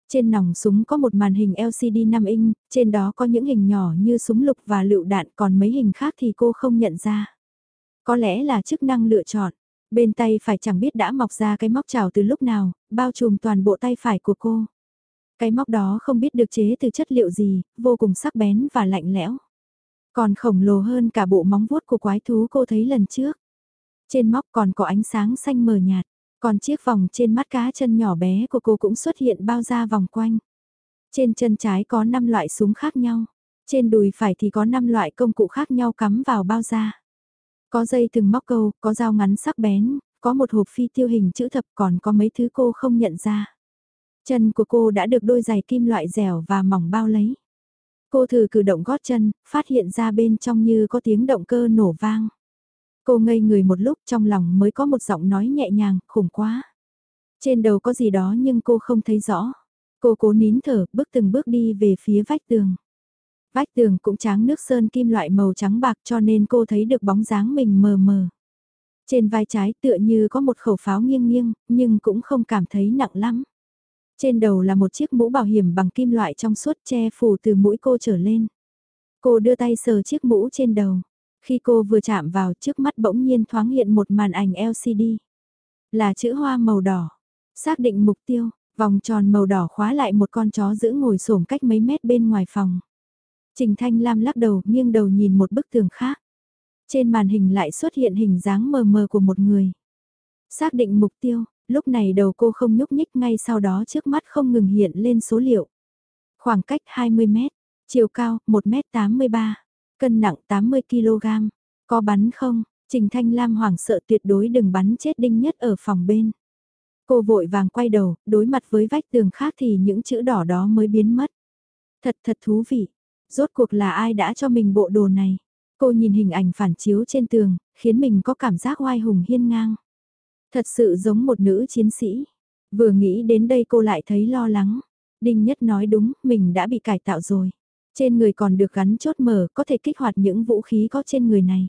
Trên nòng súng có một màn hình LCD 5 inch, trên đó có những hình nhỏ như súng lục và lựu đạn còn mấy hình khác thì cô không nhận ra. Có lẽ là chức năng lựa chọn. Bên tay phải chẳng biết đã mọc ra cái móc trào từ lúc nào, bao trùm toàn bộ tay phải của cô. Cái móc đó không biết được chế từ chất liệu gì, vô cùng sắc bén và lạnh lẽo. Còn khổng lồ hơn cả bộ móng vuốt của quái thú cô thấy lần trước. Trên móc còn có ánh sáng xanh mờ nhạt, còn chiếc vòng trên mắt cá chân nhỏ bé của cô cũng xuất hiện bao da vòng quanh. Trên chân trái có 5 loại súng khác nhau, trên đùi phải thì có 5 loại công cụ khác nhau cắm vào bao da. Có dây từng móc câu, có dao ngắn sắc bén, có một hộp phi tiêu hình chữ thập còn có mấy thứ cô không nhận ra. Chân của cô đã được đôi giày kim loại dẻo và mỏng bao lấy. Cô thử cử động gót chân, phát hiện ra bên trong như có tiếng động cơ nổ vang. Cô ngây người một lúc trong lòng mới có một giọng nói nhẹ nhàng, khủng quá. Trên đầu có gì đó nhưng cô không thấy rõ. Cô cố nín thở, bước từng bước đi về phía vách tường. Vách tường cũng tráng nước sơn kim loại màu trắng bạc cho nên cô thấy được bóng dáng mình mờ mờ. Trên vai trái tựa như có một khẩu pháo nghiêng nghiêng, nhưng cũng không cảm thấy nặng lắm. Trên đầu là một chiếc mũ bảo hiểm bằng kim loại trong suốt che phủ từ mũi cô trở lên. Cô đưa tay sờ chiếc mũ trên đầu. Khi cô vừa chạm vào trước mắt bỗng nhiên thoáng hiện một màn ảnh LCD. Là chữ hoa màu đỏ. Xác định mục tiêu, vòng tròn màu đỏ khóa lại một con chó giữ ngồi xổm cách mấy mét bên ngoài phòng. Trình Thanh Lam lắc đầu nghiêng đầu nhìn một bức tường khác. Trên màn hình lại xuất hiện hình dáng mờ mờ của một người. Xác định mục tiêu, lúc này đầu cô không nhúc nhích ngay sau đó trước mắt không ngừng hiện lên số liệu. Khoảng cách 20 mét, chiều cao 1 mét 83, cân nặng 80 kg. Có bắn không? Trình Thanh Lam hoảng sợ tuyệt đối đừng bắn chết đinh nhất ở phòng bên. Cô vội vàng quay đầu, đối mặt với vách tường khác thì những chữ đỏ đó mới biến mất. Thật thật thú vị. Rốt cuộc là ai đã cho mình bộ đồ này? Cô nhìn hình ảnh phản chiếu trên tường, khiến mình có cảm giác oai hùng hiên ngang. Thật sự giống một nữ chiến sĩ. Vừa nghĩ đến đây cô lại thấy lo lắng. Đinh Nhất nói đúng, mình đã bị cải tạo rồi. Trên người còn được gắn chốt mở, có thể kích hoạt những vũ khí có trên người này.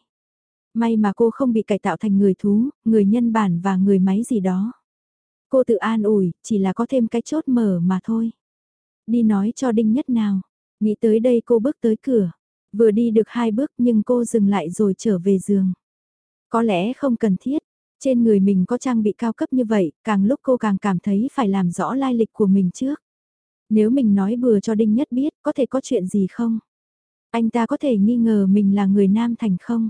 May mà cô không bị cải tạo thành người thú, người nhân bản và người máy gì đó. Cô tự an ủi, chỉ là có thêm cái chốt mở mà thôi. Đi nói cho Đinh Nhất nào. Nghĩ tới đây cô bước tới cửa. Vừa đi được hai bước nhưng cô dừng lại rồi trở về giường. Có lẽ không cần thiết, trên người mình có trang bị cao cấp như vậy, càng lúc cô càng cảm thấy phải làm rõ lai lịch của mình trước. Nếu mình nói bừa cho Đinh Nhất biết, có thể có chuyện gì không? Anh ta có thể nghi ngờ mình là người Nam Thành không?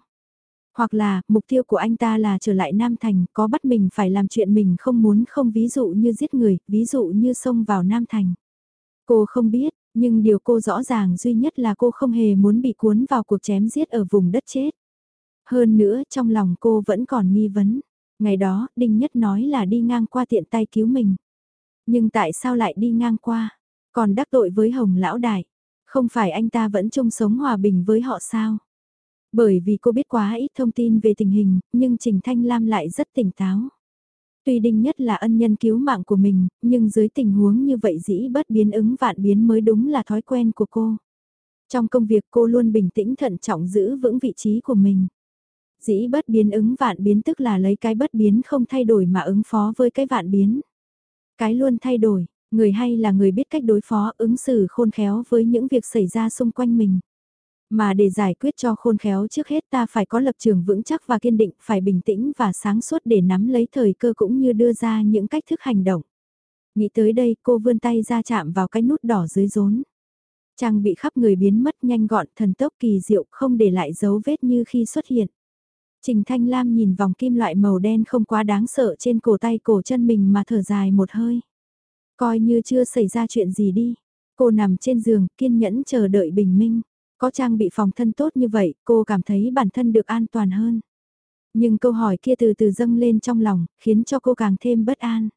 Hoặc là, mục tiêu của anh ta là trở lại Nam Thành, có bắt mình phải làm chuyện mình không muốn không ví dụ như giết người, ví dụ như xông vào Nam Thành. Cô không biết, nhưng điều cô rõ ràng duy nhất là cô không hề muốn bị cuốn vào cuộc chém giết ở vùng đất chết. Hơn nữa trong lòng cô vẫn còn nghi vấn. Ngày đó, Đinh Nhất nói là đi ngang qua tiện tay cứu mình. Nhưng tại sao lại đi ngang qua? Còn đắc tội với Hồng Lão Đại. Không phải anh ta vẫn chung sống hòa bình với họ sao? Bởi vì cô biết quá ít thông tin về tình hình, nhưng Trình Thanh Lam lại rất tỉnh táo. Tuy Đinh Nhất là ân nhân cứu mạng của mình, nhưng dưới tình huống như vậy dĩ bất biến ứng vạn biến mới đúng là thói quen của cô. Trong công việc cô luôn bình tĩnh thận trọng giữ vững vị trí của mình. Dĩ bất biến ứng vạn biến tức là lấy cái bất biến không thay đổi mà ứng phó với cái vạn biến. Cái luôn thay đổi, người hay là người biết cách đối phó ứng xử khôn khéo với những việc xảy ra xung quanh mình. Mà để giải quyết cho khôn khéo trước hết ta phải có lập trường vững chắc và kiên định, phải bình tĩnh và sáng suốt để nắm lấy thời cơ cũng như đưa ra những cách thức hành động. Nghĩ tới đây cô vươn tay ra chạm vào cái nút đỏ dưới rốn. Trang bị khắp người biến mất nhanh gọn thần tốc kỳ diệu không để lại dấu vết như khi xuất hiện. Trình Thanh Lam nhìn vòng kim loại màu đen không quá đáng sợ trên cổ tay cổ chân mình mà thở dài một hơi. Coi như chưa xảy ra chuyện gì đi. Cô nằm trên giường kiên nhẫn chờ đợi bình minh. Có trang bị phòng thân tốt như vậy, cô cảm thấy bản thân được an toàn hơn. Nhưng câu hỏi kia từ từ dâng lên trong lòng, khiến cho cô càng thêm bất an.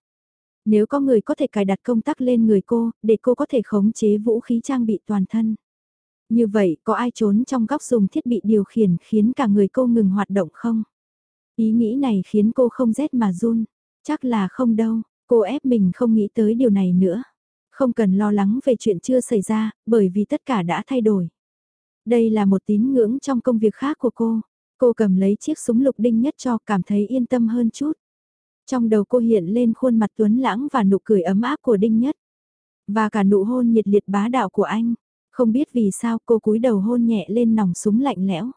Nếu có người có thể cài đặt công tắc lên người cô, để cô có thể khống chế vũ khí trang bị toàn thân. Như vậy, có ai trốn trong góc dùng thiết bị điều khiển khiến cả người cô ngừng hoạt động không? Ý nghĩ này khiến cô không rét mà run. Chắc là không đâu, cô ép mình không nghĩ tới điều này nữa. Không cần lo lắng về chuyện chưa xảy ra, bởi vì tất cả đã thay đổi. Đây là một tín ngưỡng trong công việc khác của cô. Cô cầm lấy chiếc súng lục đinh nhất cho cảm thấy yên tâm hơn chút. Trong đầu cô hiện lên khuôn mặt tuấn lãng và nụ cười ấm áp của đinh nhất. Và cả nụ hôn nhiệt liệt bá đạo của anh. Không biết vì sao cô cúi đầu hôn nhẹ lên nòng súng lạnh lẽo.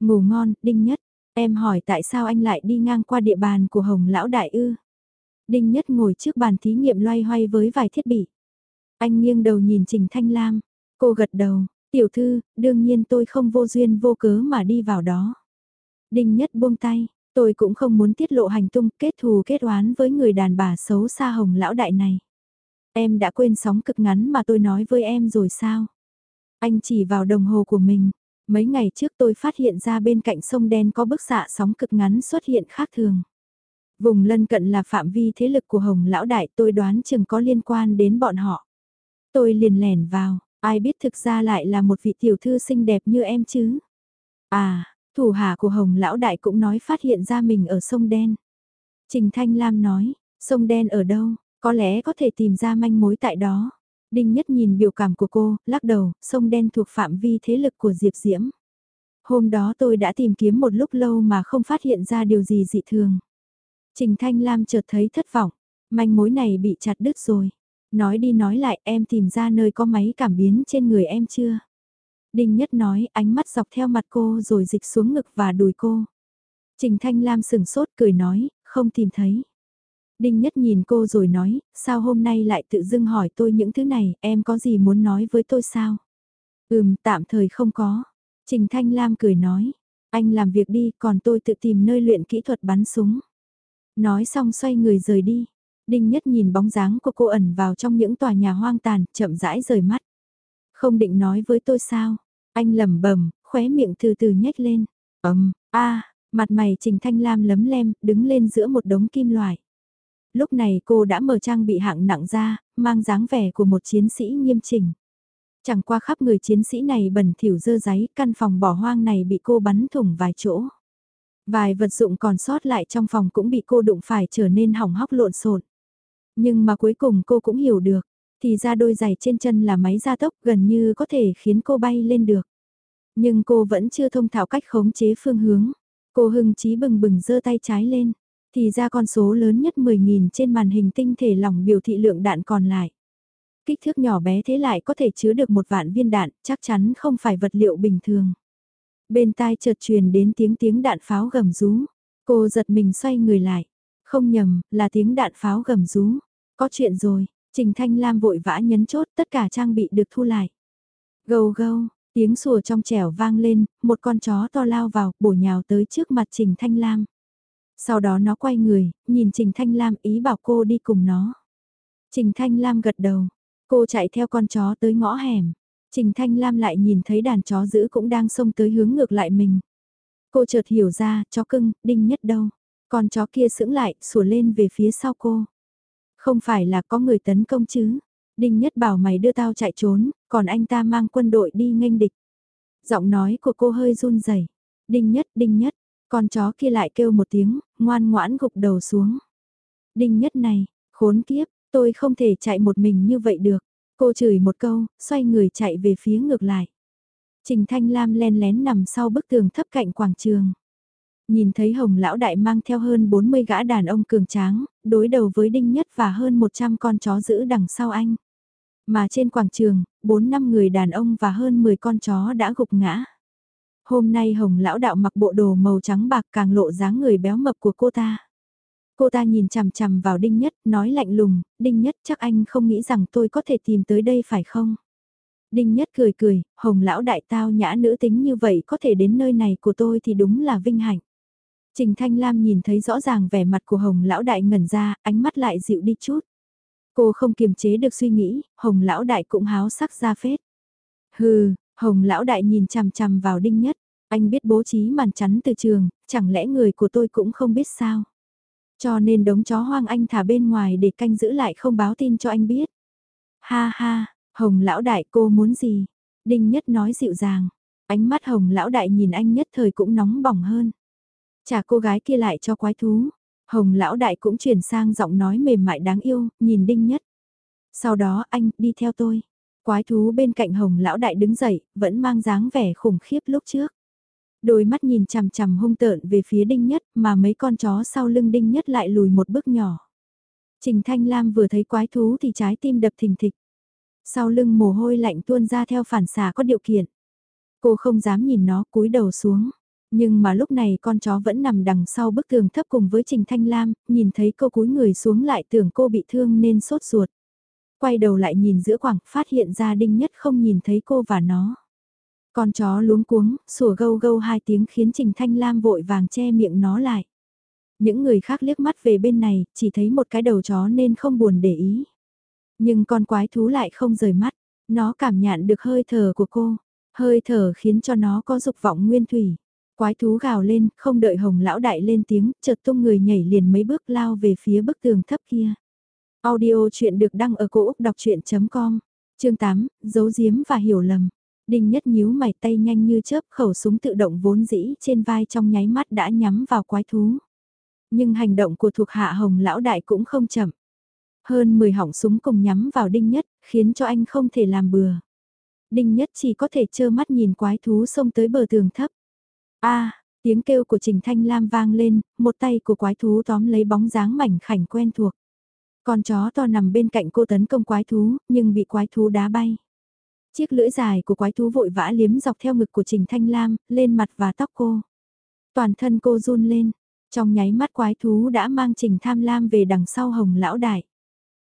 Ngủ ngon, Đinh Nhất. Em hỏi tại sao anh lại đi ngang qua địa bàn của Hồng Lão Đại ư? Đinh Nhất ngồi trước bàn thí nghiệm loay hoay với vài thiết bị. Anh nghiêng đầu nhìn Trình Thanh Lam. Cô gật đầu, tiểu thư, đương nhiên tôi không vô duyên vô cớ mà đi vào đó. Đinh Nhất buông tay, tôi cũng không muốn tiết lộ hành tung kết thù kết oán với người đàn bà xấu xa Hồng Lão Đại này. Em đã quên sóng cực ngắn mà tôi nói với em rồi sao? Anh chỉ vào đồng hồ của mình. Mấy ngày trước tôi phát hiện ra bên cạnh sông đen có bức xạ sóng cực ngắn xuất hiện khác thường. Vùng lân cận là phạm vi thế lực của Hồng Lão Đại tôi đoán chừng có liên quan đến bọn họ. Tôi liền lẻn vào, ai biết thực ra lại là một vị tiểu thư xinh đẹp như em chứ. À, thủ hạ của Hồng Lão Đại cũng nói phát hiện ra mình ở sông đen. Trình Thanh Lam nói, sông đen ở đâu, có lẽ có thể tìm ra manh mối tại đó. Đinh Nhất nhìn biểu cảm của cô, lắc đầu, sông đen thuộc phạm vi thế lực của Diệp Diễm. Hôm đó tôi đã tìm kiếm một lúc lâu mà không phát hiện ra điều gì dị thường. Trình Thanh Lam chợt thấy thất vọng, manh mối này bị chặt đứt rồi. Nói đi nói lại em tìm ra nơi có máy cảm biến trên người em chưa? Đinh Nhất nói ánh mắt dọc theo mặt cô rồi dịch xuống ngực và đùi cô. Trình Thanh Lam sừng sốt cười nói, không tìm thấy. Đinh Nhất nhìn cô rồi nói, sao hôm nay lại tự dưng hỏi tôi những thứ này, em có gì muốn nói với tôi sao? Ừm, tạm thời không có. Trình Thanh Lam cười nói, anh làm việc đi, còn tôi tự tìm nơi luyện kỹ thuật bắn súng. Nói xong xoay người rời đi. Đinh Nhất nhìn bóng dáng của cô ẩn vào trong những tòa nhà hoang tàn, chậm rãi rời mắt. Không định nói với tôi sao? Anh lẩm bẩm, khóe miệng từ từ nhếch lên. Ầm, a, mặt mày Trình Thanh Lam lấm lem, đứng lên giữa một đống kim loại lúc này cô đã mở trang bị hạng nặng ra, mang dáng vẻ của một chiến sĩ nghiêm chỉnh. Chẳng qua khắp người chiến sĩ này bẩn thỉu dơ giấy, căn phòng bỏ hoang này bị cô bắn thủng vài chỗ. Vài vật dụng còn sót lại trong phòng cũng bị cô đụng phải trở nên hỏng hóc lộn xộn. Nhưng mà cuối cùng cô cũng hiểu được, thì ra đôi giày trên chân là máy gia tốc gần như có thể khiến cô bay lên được. Nhưng cô vẫn chưa thông thạo cách khống chế phương hướng. Cô hưng trí bừng bừng giơ tay trái lên. Thì ra con số lớn nhất 10.000 trên màn hình tinh thể lỏng biểu thị lượng đạn còn lại. Kích thước nhỏ bé thế lại có thể chứa được một vạn viên đạn, chắc chắn không phải vật liệu bình thường. Bên tai chợt truyền đến tiếng tiếng đạn pháo gầm rú. Cô giật mình xoay người lại. Không nhầm, là tiếng đạn pháo gầm rú. Có chuyện rồi, Trình Thanh Lam vội vã nhấn chốt tất cả trang bị được thu lại. Gâu gâu, tiếng sủa trong trẻo vang lên, một con chó to lao vào, bổ nhào tới trước mặt Trình Thanh Lam. Sau đó nó quay người, nhìn Trình Thanh Lam ý bảo cô đi cùng nó. Trình Thanh Lam gật đầu, cô chạy theo con chó tới ngõ hẻm. Trình Thanh Lam lại nhìn thấy đàn chó giữ cũng đang xông tới hướng ngược lại mình. Cô chợt hiểu ra, chó cưng, đinh nhất đâu. Con chó kia sững lại, sủa lên về phía sau cô. Không phải là có người tấn công chứ. Đinh nhất bảo mày đưa tao chạy trốn, còn anh ta mang quân đội đi nghênh địch. Giọng nói của cô hơi run rẩy. Đinh nhất, đinh nhất, con chó kia lại kêu một tiếng, ngoan ngoãn gục đầu xuống. Đinh nhất này, khốn kiếp, tôi không thể chạy một mình như vậy được. Cô chửi một câu, xoay người chạy về phía ngược lại. Trình Thanh Lam len lén nằm sau bức tường thấp cạnh quảng trường. Nhìn thấy Hồng Lão Đại mang theo hơn 40 gã đàn ông cường tráng, đối đầu với Đinh Nhất và hơn 100 con chó giữ đằng sau anh. Mà trên quảng trường, 4 năm người đàn ông và hơn 10 con chó đã gục ngã. Hôm nay Hồng lão đạo mặc bộ đồ màu trắng bạc càng lộ dáng người béo mập của cô ta. Cô ta nhìn chằm chằm vào Đinh Nhất, nói lạnh lùng, Đinh Nhất chắc anh không nghĩ rằng tôi có thể tìm tới đây phải không? Đinh Nhất cười cười, Hồng lão đại tao nhã nữ tính như vậy có thể đến nơi này của tôi thì đúng là vinh hạnh. Trình Thanh Lam nhìn thấy rõ ràng vẻ mặt của Hồng lão đại ngẩn ra, ánh mắt lại dịu đi chút. Cô không kiềm chế được suy nghĩ, Hồng lão đại cũng háo sắc ra phết. Hừ, Hồng lão đại nhìn chằm chằm vào Đinh Nhất, anh biết bố trí màn chắn từ trường, chẳng lẽ người của tôi cũng không biết sao? Cho nên đống chó hoang anh thả bên ngoài để canh giữ lại không báo tin cho anh biết. Ha ha, Hồng lão đại cô muốn gì? Đinh Nhất nói dịu dàng. Ánh mắt Hồng lão đại nhìn anh nhất thời cũng nóng bỏng hơn. Trả cô gái kia lại cho quái thú. Hồng lão đại cũng chuyển sang giọng nói mềm mại đáng yêu, nhìn Đinh Nhất. Sau đó anh, đi theo tôi. Quái thú bên cạnh hồng lão đại đứng dậy, vẫn mang dáng vẻ khủng khiếp lúc trước. Đôi mắt nhìn chằm chằm hung tợn về phía đinh nhất mà mấy con chó sau lưng đinh nhất lại lùi một bước nhỏ. Trình Thanh Lam vừa thấy quái thú thì trái tim đập thình thịch. Sau lưng mồ hôi lạnh tuôn ra theo phản xạ có điều kiện. Cô không dám nhìn nó cúi đầu xuống. Nhưng mà lúc này con chó vẫn nằm đằng sau bức tường thấp cùng với Trình Thanh Lam, nhìn thấy cô cúi người xuống lại tưởng cô bị thương nên sốt ruột. Quay đầu lại nhìn giữa quảng, phát hiện ra Đinh Nhất không nhìn thấy cô và nó. Con chó luống cuống, sủa gâu gâu hai tiếng khiến Trình Thanh Lam vội vàng che miệng nó lại. Những người khác liếc mắt về bên này, chỉ thấy một cái đầu chó nên không buồn để ý. Nhưng con quái thú lại không rời mắt, nó cảm nhận được hơi thở của cô, hơi thở khiến cho nó có dục vọng nguyên thủy. Quái thú gào lên, không đợi hồng lão đại lên tiếng, chợt tung người nhảy liền mấy bước lao về phía bức tường thấp kia. Audio chuyện được đăng ở cổ Úc đọc chuyện.com, chương 8, giấu giếm và hiểu lầm. Đinh nhất nhíu mày tay nhanh như chớp khẩu súng tự động vốn dĩ trên vai trong nháy mắt đã nhắm vào quái thú. Nhưng hành động của thuộc hạ hồng lão đại cũng không chậm. Hơn 10 hỏng súng cùng nhắm vào đinh nhất, khiến cho anh không thể làm bừa. Đinh nhất chỉ có thể trơ mắt nhìn quái thú xông tới bờ tường thấp a tiếng kêu của Trình Thanh Lam vang lên, một tay của quái thú tóm lấy bóng dáng mảnh khảnh quen thuộc. Con chó to nằm bên cạnh cô tấn công quái thú, nhưng bị quái thú đá bay. Chiếc lưỡi dài của quái thú vội vã liếm dọc theo ngực của Trình Thanh Lam, lên mặt và tóc cô. Toàn thân cô run lên, trong nháy mắt quái thú đã mang Trình Tham Lam về đằng sau hồng lão đại.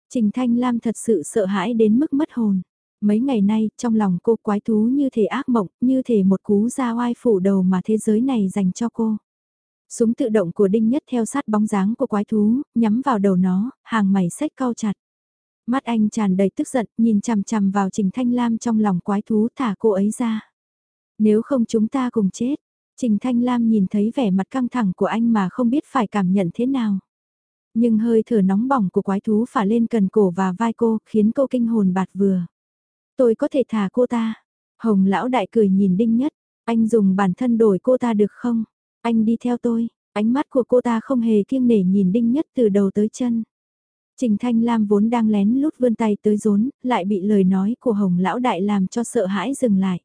Trình Thanh Lam thật sự sợ hãi đến mức mất hồn. Mấy ngày nay, trong lòng cô quái thú như thể ác mộng, như thể một cú ra oai phủ đầu mà thế giới này dành cho cô. Súng tự động của Đinh Nhất theo sát bóng dáng của quái thú, nhắm vào đầu nó, hàng mày sách cao chặt. Mắt anh tràn đầy tức giận, nhìn chằm chằm vào Trình Thanh Lam trong lòng quái thú thả cô ấy ra. Nếu không chúng ta cùng chết, Trình Thanh Lam nhìn thấy vẻ mặt căng thẳng của anh mà không biết phải cảm nhận thế nào. Nhưng hơi thở nóng bỏng của quái thú phả lên cần cổ và vai cô, khiến cô kinh hồn bạt vừa. Tôi có thể thả cô ta. Hồng lão đại cười nhìn Đinh Nhất, anh dùng bản thân đổi cô ta được không? Anh đi theo tôi, ánh mắt của cô ta không hề kiêng nể nhìn Đinh Nhất từ đầu tới chân. Trình Thanh Lam vốn đang lén lút vươn tay tới rốn, lại bị lời nói của Hồng lão đại làm cho sợ hãi dừng lại.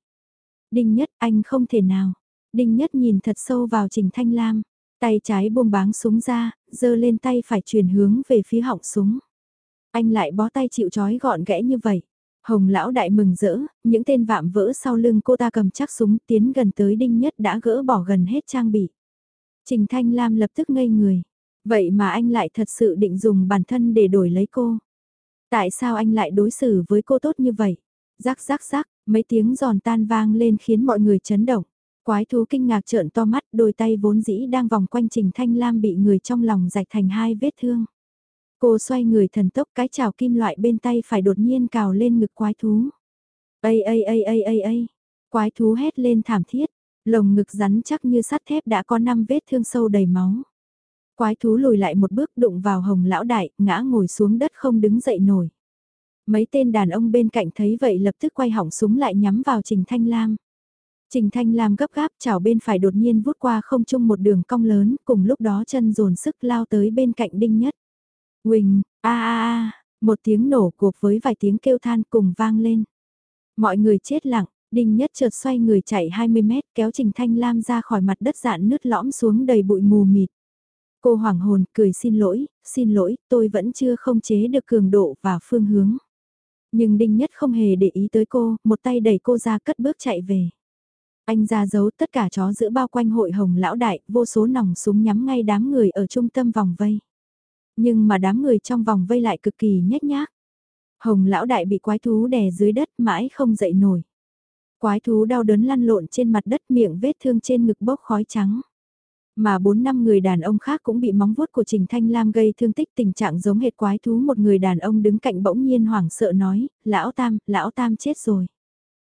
Đinh Nhất, anh không thể nào. Đinh Nhất nhìn thật sâu vào Trình Thanh Lam, tay trái buông báng súng ra, giơ lên tay phải chuyển hướng về phía họng súng. Anh lại bó tay chịu chói gọn gẽ như vậy. Hồng lão đại mừng rỡ, những tên vạm vỡ sau lưng cô ta cầm chắc súng tiến gần tới Đinh Nhất đã gỡ bỏ gần hết trang bị. Trình Thanh Lam lập tức ngây người. Vậy mà anh lại thật sự định dùng bản thân để đổi lấy cô. Tại sao anh lại đối xử với cô tốt như vậy? Rắc rắc rắc, mấy tiếng giòn tan vang lên khiến mọi người chấn động. Quái thú kinh ngạc trợn to mắt, đôi tay vốn dĩ đang vòng quanh Trình Thanh Lam bị người trong lòng rạch thành hai vết thương. Cô xoay người thần tốc cái chảo kim loại bên tay phải đột nhiên cào lên ngực quái thú. Ây ây ây ây ây ây, quái thú hét lên thảm thiết, lồng ngực rắn chắc như sắt thép đã có năm vết thương sâu đầy máu. Quái thú lùi lại một bước đụng vào hồng lão đại, ngã ngồi xuống đất không đứng dậy nổi. Mấy tên đàn ông bên cạnh thấy vậy lập tức quay hỏng súng lại nhắm vào Trình Thanh Lam. Trình Thanh Lam gấp gáp chảo bên phải đột nhiên vút qua không chung một đường cong lớn, cùng lúc đó chân dồn sức lao tới bên cạnh Đinh Nhất. Quỳnh, a a a, một tiếng nổ cuộc với vài tiếng kêu than cùng vang lên. Mọi người chết lặng, Đinh Nhất chợt xoay người chạy 20 mét kéo Trình Thanh Lam ra khỏi mặt đất dạn nứt lõm xuống đầy bụi mù mịt. Cô hoảng hồn cười xin lỗi, xin lỗi, tôi vẫn chưa không chế được cường độ và phương hướng. Nhưng Đinh Nhất không hề để ý tới cô, một tay đẩy cô ra cất bước chạy về. Anh ra giấu tất cả chó giữ bao quanh hội hồng lão đại, vô số nòng súng nhắm ngay đám người ở trung tâm vòng vây. Nhưng mà đám người trong vòng vây lại cực kỳ nhếch nhác. Hồng lão đại bị quái thú đè dưới đất mãi không dậy nổi. Quái thú đau đớn lăn lộn trên mặt đất miệng vết thương trên ngực bốc khói trắng. Mà bốn năm người đàn ông khác cũng bị móng vuốt của Trình Thanh Lam gây thương tích tình trạng giống hệt quái thú một người đàn ông đứng cạnh bỗng nhiên hoảng sợ nói, lão tam, lão tam chết rồi.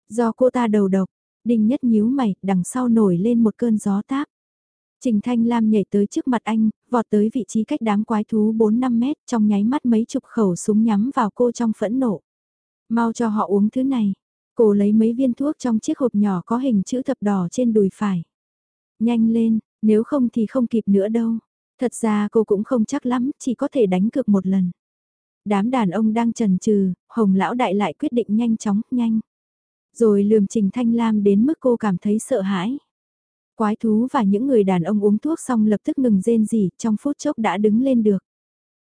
Do cô ta đầu độc, đinh nhất nhíu mày, đằng sau nổi lên một cơn gió táp. Trình Thanh Lam nhảy tới trước mặt anh, vọt tới vị trí cách đám quái thú 4-5 mét trong nháy mắt mấy chục khẩu súng nhắm vào cô trong phẫn nộ. Mau cho họ uống thứ này. Cô lấy mấy viên thuốc trong chiếc hộp nhỏ có hình chữ thập đỏ trên đùi phải. Nhanh lên, nếu không thì không kịp nữa đâu. Thật ra cô cũng không chắc lắm, chỉ có thể đánh cược một lần. Đám đàn ông đang trần trừ, Hồng Lão Đại lại quyết định nhanh chóng, nhanh. Rồi lườm Trình Thanh Lam đến mức cô cảm thấy sợ hãi. Quái thú và những người đàn ông uống thuốc xong lập tức ngừng rên rỉ, trong phút chốc đã đứng lên được.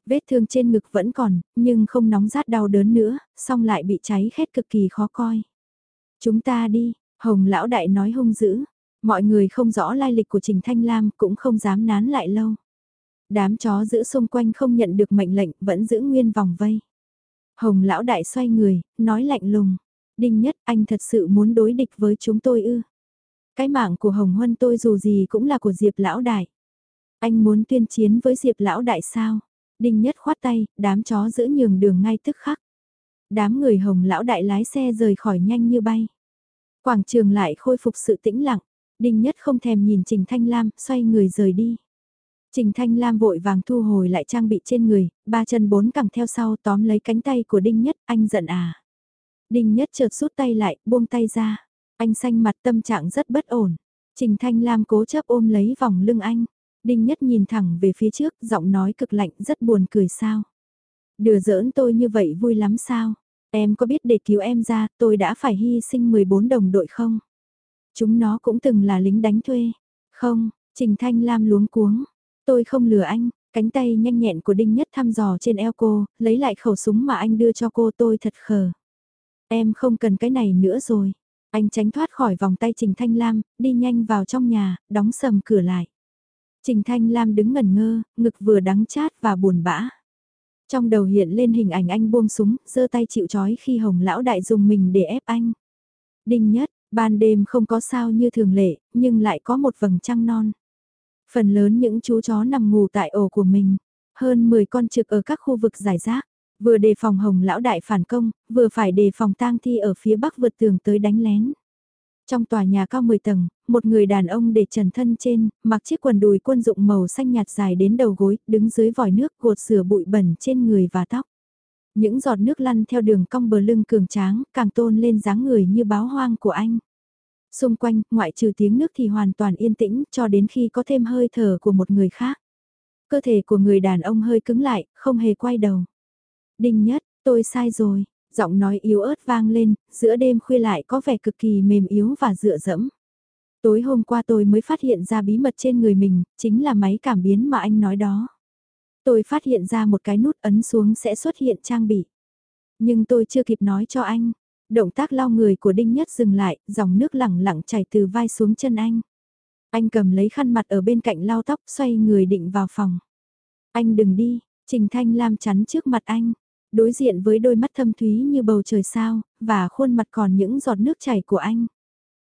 Vết thương trên ngực vẫn còn, nhưng không nóng rát đau đớn nữa, song lại bị cháy khét cực kỳ khó coi. Chúng ta đi, Hồng lão đại nói hung dữ. Mọi người không rõ lai lịch của Trình Thanh Lam cũng không dám nán lại lâu. Đám chó giữ xung quanh không nhận được mệnh lệnh vẫn giữ nguyên vòng vây. Hồng lão đại xoay người, nói lạnh lùng. Đinh nhất anh thật sự muốn đối địch với chúng tôi ư. Cái mạng của Hồng Huân tôi dù gì cũng là của Diệp lão đại. Anh muốn tuyên chiến với Diệp lão đại sao? Đinh nhất khoát tay, đám chó giữ nhường đường ngay tức khắc. Đám người Hồng lão đại lái xe rời khỏi nhanh như bay. Quảng trường lại khôi phục sự tĩnh lặng. Đinh nhất không thèm nhìn Trình Thanh Lam, xoay người rời đi. Trình Thanh Lam vội vàng thu hồi lại trang bị trên người, ba chân bốn cẳng theo sau tóm lấy cánh tay của Đinh Nhất, anh giận à. Đinh Nhất chợt rút tay lại, buông tay ra. Anh xanh mặt tâm trạng rất bất ổn. Trình Thanh Lam cố chấp ôm lấy vòng lưng anh. Đinh Nhất nhìn thẳng về phía trước, giọng nói cực lạnh rất buồn cười sao. Đùa giỡn tôi như vậy vui lắm sao? Em có biết để cứu em ra, tôi đã phải hy sinh 14 đồng đội không? Chúng nó cũng từng là lính đánh thuê. Không, Trình Thanh Lam luống cuống. Tôi không lừa anh, cánh tay nhanh nhẹn của Đinh Nhất thăm dò trên eo cô, lấy lại khẩu súng mà anh đưa cho cô tôi thật khờ. Em không cần cái này nữa rồi. Anh tránh thoát khỏi vòng tay Trình Thanh Lam, đi nhanh vào trong nhà, đóng sầm cửa lại. Trình Thanh Lam đứng ngẩn ngơ, ngực vừa đắng chát và buồn bã. Trong đầu hiện lên hình ảnh anh buông súng, giơ tay chịu chói khi Hồng Lão Đại dùng mình để ép anh. Đinh nhất, ban đêm không có sao như thường lệ, nhưng lại có một vầng trăng non. Phần lớn những chú chó nằm ngủ tại ổ của mình, hơn 10 con trực ở các khu vực giải rác, vừa đề phòng Hồng Lão Đại phản công, vừa phải đề phòng tang thi ở phía bắc vượt tường tới đánh lén. Trong tòa nhà cao 10 tầng, một người đàn ông để trần thân trên, mặc chiếc quần đùi quân dụng màu xanh nhạt dài đến đầu gối, đứng dưới vòi nước gột rửa bụi bẩn trên người và tóc. Những giọt nước lăn theo đường cong bờ lưng cường tráng, càng tôn lên dáng người như báo hoang của anh. Xung quanh, ngoại trừ tiếng nước thì hoàn toàn yên tĩnh cho đến khi có thêm hơi thở của một người khác. Cơ thể của người đàn ông hơi cứng lại, không hề quay đầu. Đinh nhất, tôi sai rồi, giọng nói yếu ớt vang lên, giữa đêm khuya lại có vẻ cực kỳ mềm yếu và dựa dẫm. Tối hôm qua tôi mới phát hiện ra bí mật trên người mình, chính là máy cảm biến mà anh nói đó. Tôi phát hiện ra một cái nút ấn xuống sẽ xuất hiện trang bị. Nhưng tôi chưa kịp nói cho anh. Động tác lau người của Đinh Nhất dừng lại, dòng nước lẳng lặng chảy từ vai xuống chân anh. Anh cầm lấy khăn mặt ở bên cạnh lau tóc xoay người định vào phòng. Anh đừng đi, Trình Thanh Lam chắn trước mặt anh đối diện với đôi mắt thâm thúy như bầu trời sao, và khuôn mặt còn những giọt nước chảy của anh.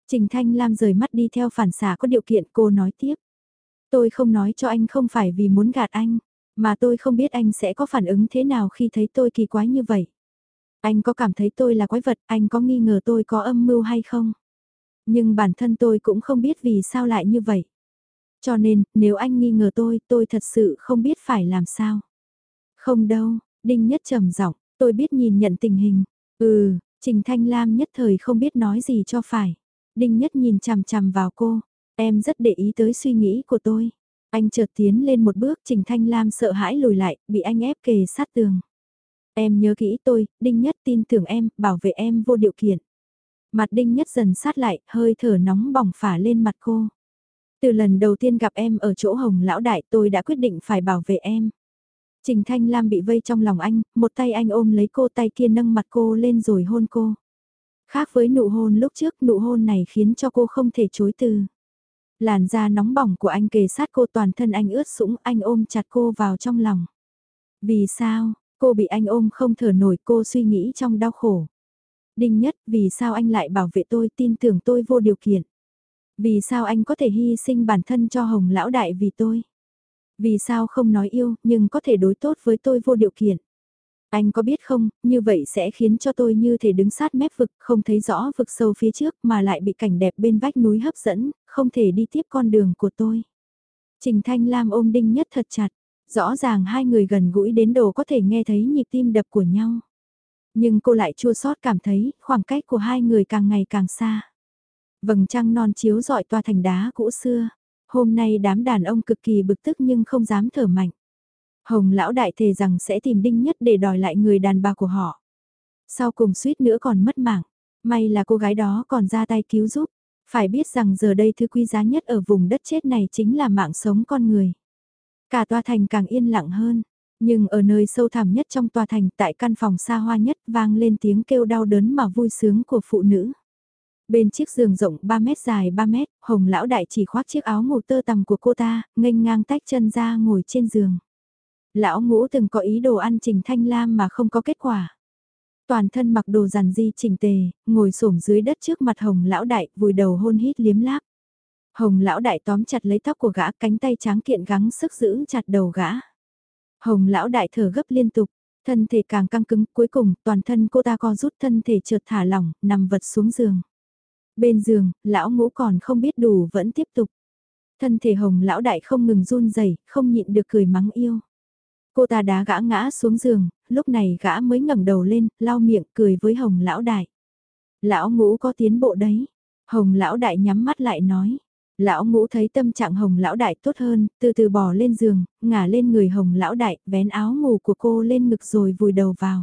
Trình Thanh Lam rời mắt đi theo phản xạ có điều kiện cô nói tiếp. Tôi không nói cho anh không phải vì muốn gạt anh, mà tôi không biết anh sẽ có phản ứng thế nào khi thấy tôi kỳ quái như vậy. Anh có cảm thấy tôi là quái vật, anh có nghi ngờ tôi có âm mưu hay không? Nhưng bản thân tôi cũng không biết vì sao lại như vậy. Cho nên, nếu anh nghi ngờ tôi, tôi thật sự không biết phải làm sao. Không đâu, Đinh Nhất trầm giọng, tôi biết nhìn nhận tình hình. Ừ, Trình Thanh Lam nhất thời không biết nói gì cho phải. Đinh Nhất nhìn chằm chằm vào cô, em rất để ý tới suy nghĩ của tôi. Anh chợt tiến lên một bước Trình Thanh Lam sợ hãi lùi lại, bị anh ép kề sát tường. Em nhớ kỹ tôi, Đinh Nhất tin tưởng em, bảo vệ em vô điều kiện. Mặt Đinh Nhất dần sát lại, hơi thở nóng bỏng phả lên mặt cô. Từ lần đầu tiên gặp em ở chỗ Hồng Lão Đại tôi đã quyết định phải bảo vệ em. Trình Thanh Lam bị vây trong lòng anh, một tay anh ôm lấy cô tay kia nâng mặt cô lên rồi hôn cô. Khác với nụ hôn lúc trước, nụ hôn này khiến cho cô không thể chối từ. Làn da nóng bỏng của anh kề sát cô toàn thân anh ướt sũng, anh ôm chặt cô vào trong lòng. Vì sao, cô bị anh ôm không thở nổi cô suy nghĩ trong đau khổ. Đinh nhất, vì sao anh lại bảo vệ tôi tin tưởng tôi vô điều kiện. Vì sao anh có thể hy sinh bản thân cho Hồng Lão Đại vì tôi. Vì sao không nói yêu, nhưng có thể đối tốt với tôi vô điều kiện. Anh có biết không, như vậy sẽ khiến cho tôi như thể đứng sát mép vực, không thấy rõ vực sâu phía trước mà lại bị cảnh đẹp bên vách núi hấp dẫn, không thể đi tiếp con đường của tôi. Trình Thanh Lam ôm Đinh Nhất thật chặt, rõ ràng hai người gần gũi đến đồ có thể nghe thấy nhịp tim đập của nhau. Nhưng cô lại chua xót cảm thấy khoảng cách của hai người càng ngày càng xa. Vầng trăng non chiếu dọi toa thành đá cũ xưa, Hôm nay đám đàn ông cực kỳ bực tức nhưng không dám thở mạnh. Hồng lão đại thề rằng sẽ tìm đinh nhất để đòi lại người đàn bà của họ. Sau cùng suýt nữa còn mất mạng. May là cô gái đó còn ra tay cứu giúp. Phải biết rằng giờ đây thứ quý giá nhất ở vùng đất chết này chính là mạng sống con người. Cả tòa thành càng yên lặng hơn. Nhưng ở nơi sâu thẳm nhất trong tòa thành tại căn phòng xa hoa nhất vang lên tiếng kêu đau đớn mà vui sướng của phụ nữ. Bên chiếc giường rộng 3 mét dài 3 mét, hồng lão đại chỉ khoác chiếc áo ngủ tơ tằm của cô ta, nghênh ngang tách chân ra ngồi trên giường. Lão ngũ từng có ý đồ ăn trình thanh lam mà không có kết quả. Toàn thân mặc đồ giản di chỉnh tề, ngồi xổm dưới đất trước mặt hồng lão đại, vùi đầu hôn hít liếm láp. Hồng lão đại tóm chặt lấy tóc của gã, cánh tay tráng kiện gắng sức giữ chặt đầu gã. Hồng lão đại thở gấp liên tục, thân thể càng căng cứng, cuối cùng toàn thân cô ta co rút thân thể trượt thả lỏng, nằm vật xuống giường. Bên giường, lão ngũ còn không biết đủ vẫn tiếp tục. Thân thể hồng lão đại không ngừng run rẩy không nhịn được cười mắng yêu. Cô ta đá gã ngã xuống giường, lúc này gã mới ngẩng đầu lên, lau miệng cười với hồng lão đại. Lão ngũ có tiến bộ đấy. Hồng lão đại nhắm mắt lại nói. Lão ngũ thấy tâm trạng hồng lão đại tốt hơn, từ từ bò lên giường, ngả lên người hồng lão đại, vén áo ngủ của cô lên ngực rồi vùi đầu vào.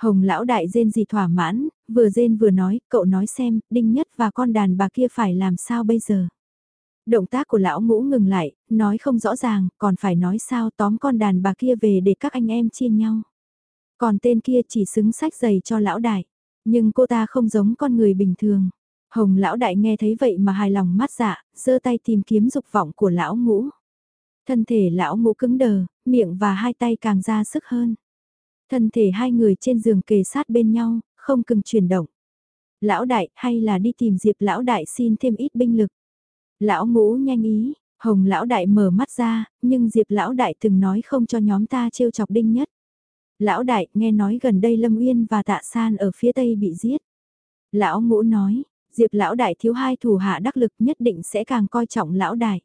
Hồng lão đại rên gì thỏa mãn, vừa rên vừa nói, cậu nói xem, đinh nhất và con đàn bà kia phải làm sao bây giờ. Động tác của lão ngũ ngừng lại, nói không rõ ràng, còn phải nói sao tóm con đàn bà kia về để các anh em chia nhau. Còn tên kia chỉ xứng sách giày cho lão đại, nhưng cô ta không giống con người bình thường. Hồng lão đại nghe thấy vậy mà hài lòng mắt dạ, giơ tay tìm kiếm dục vọng của lão ngũ. Thân thể lão ngũ cứng đờ, miệng và hai tay càng ra sức hơn. Thân thể hai người trên giường kề sát bên nhau, không cừng chuyển động. Lão đại hay là đi tìm Diệp lão đại xin thêm ít binh lực. Lão ngũ nhanh ý, hồng lão đại mở mắt ra, nhưng Diệp lão đại từng nói không cho nhóm ta trêu chọc đinh nhất. Lão đại nghe nói gần đây Lâm Uyên và Tạ San ở phía tây bị giết. Lão ngũ nói, Diệp lão đại thiếu hai thủ hạ đắc lực nhất định sẽ càng coi trọng lão đại.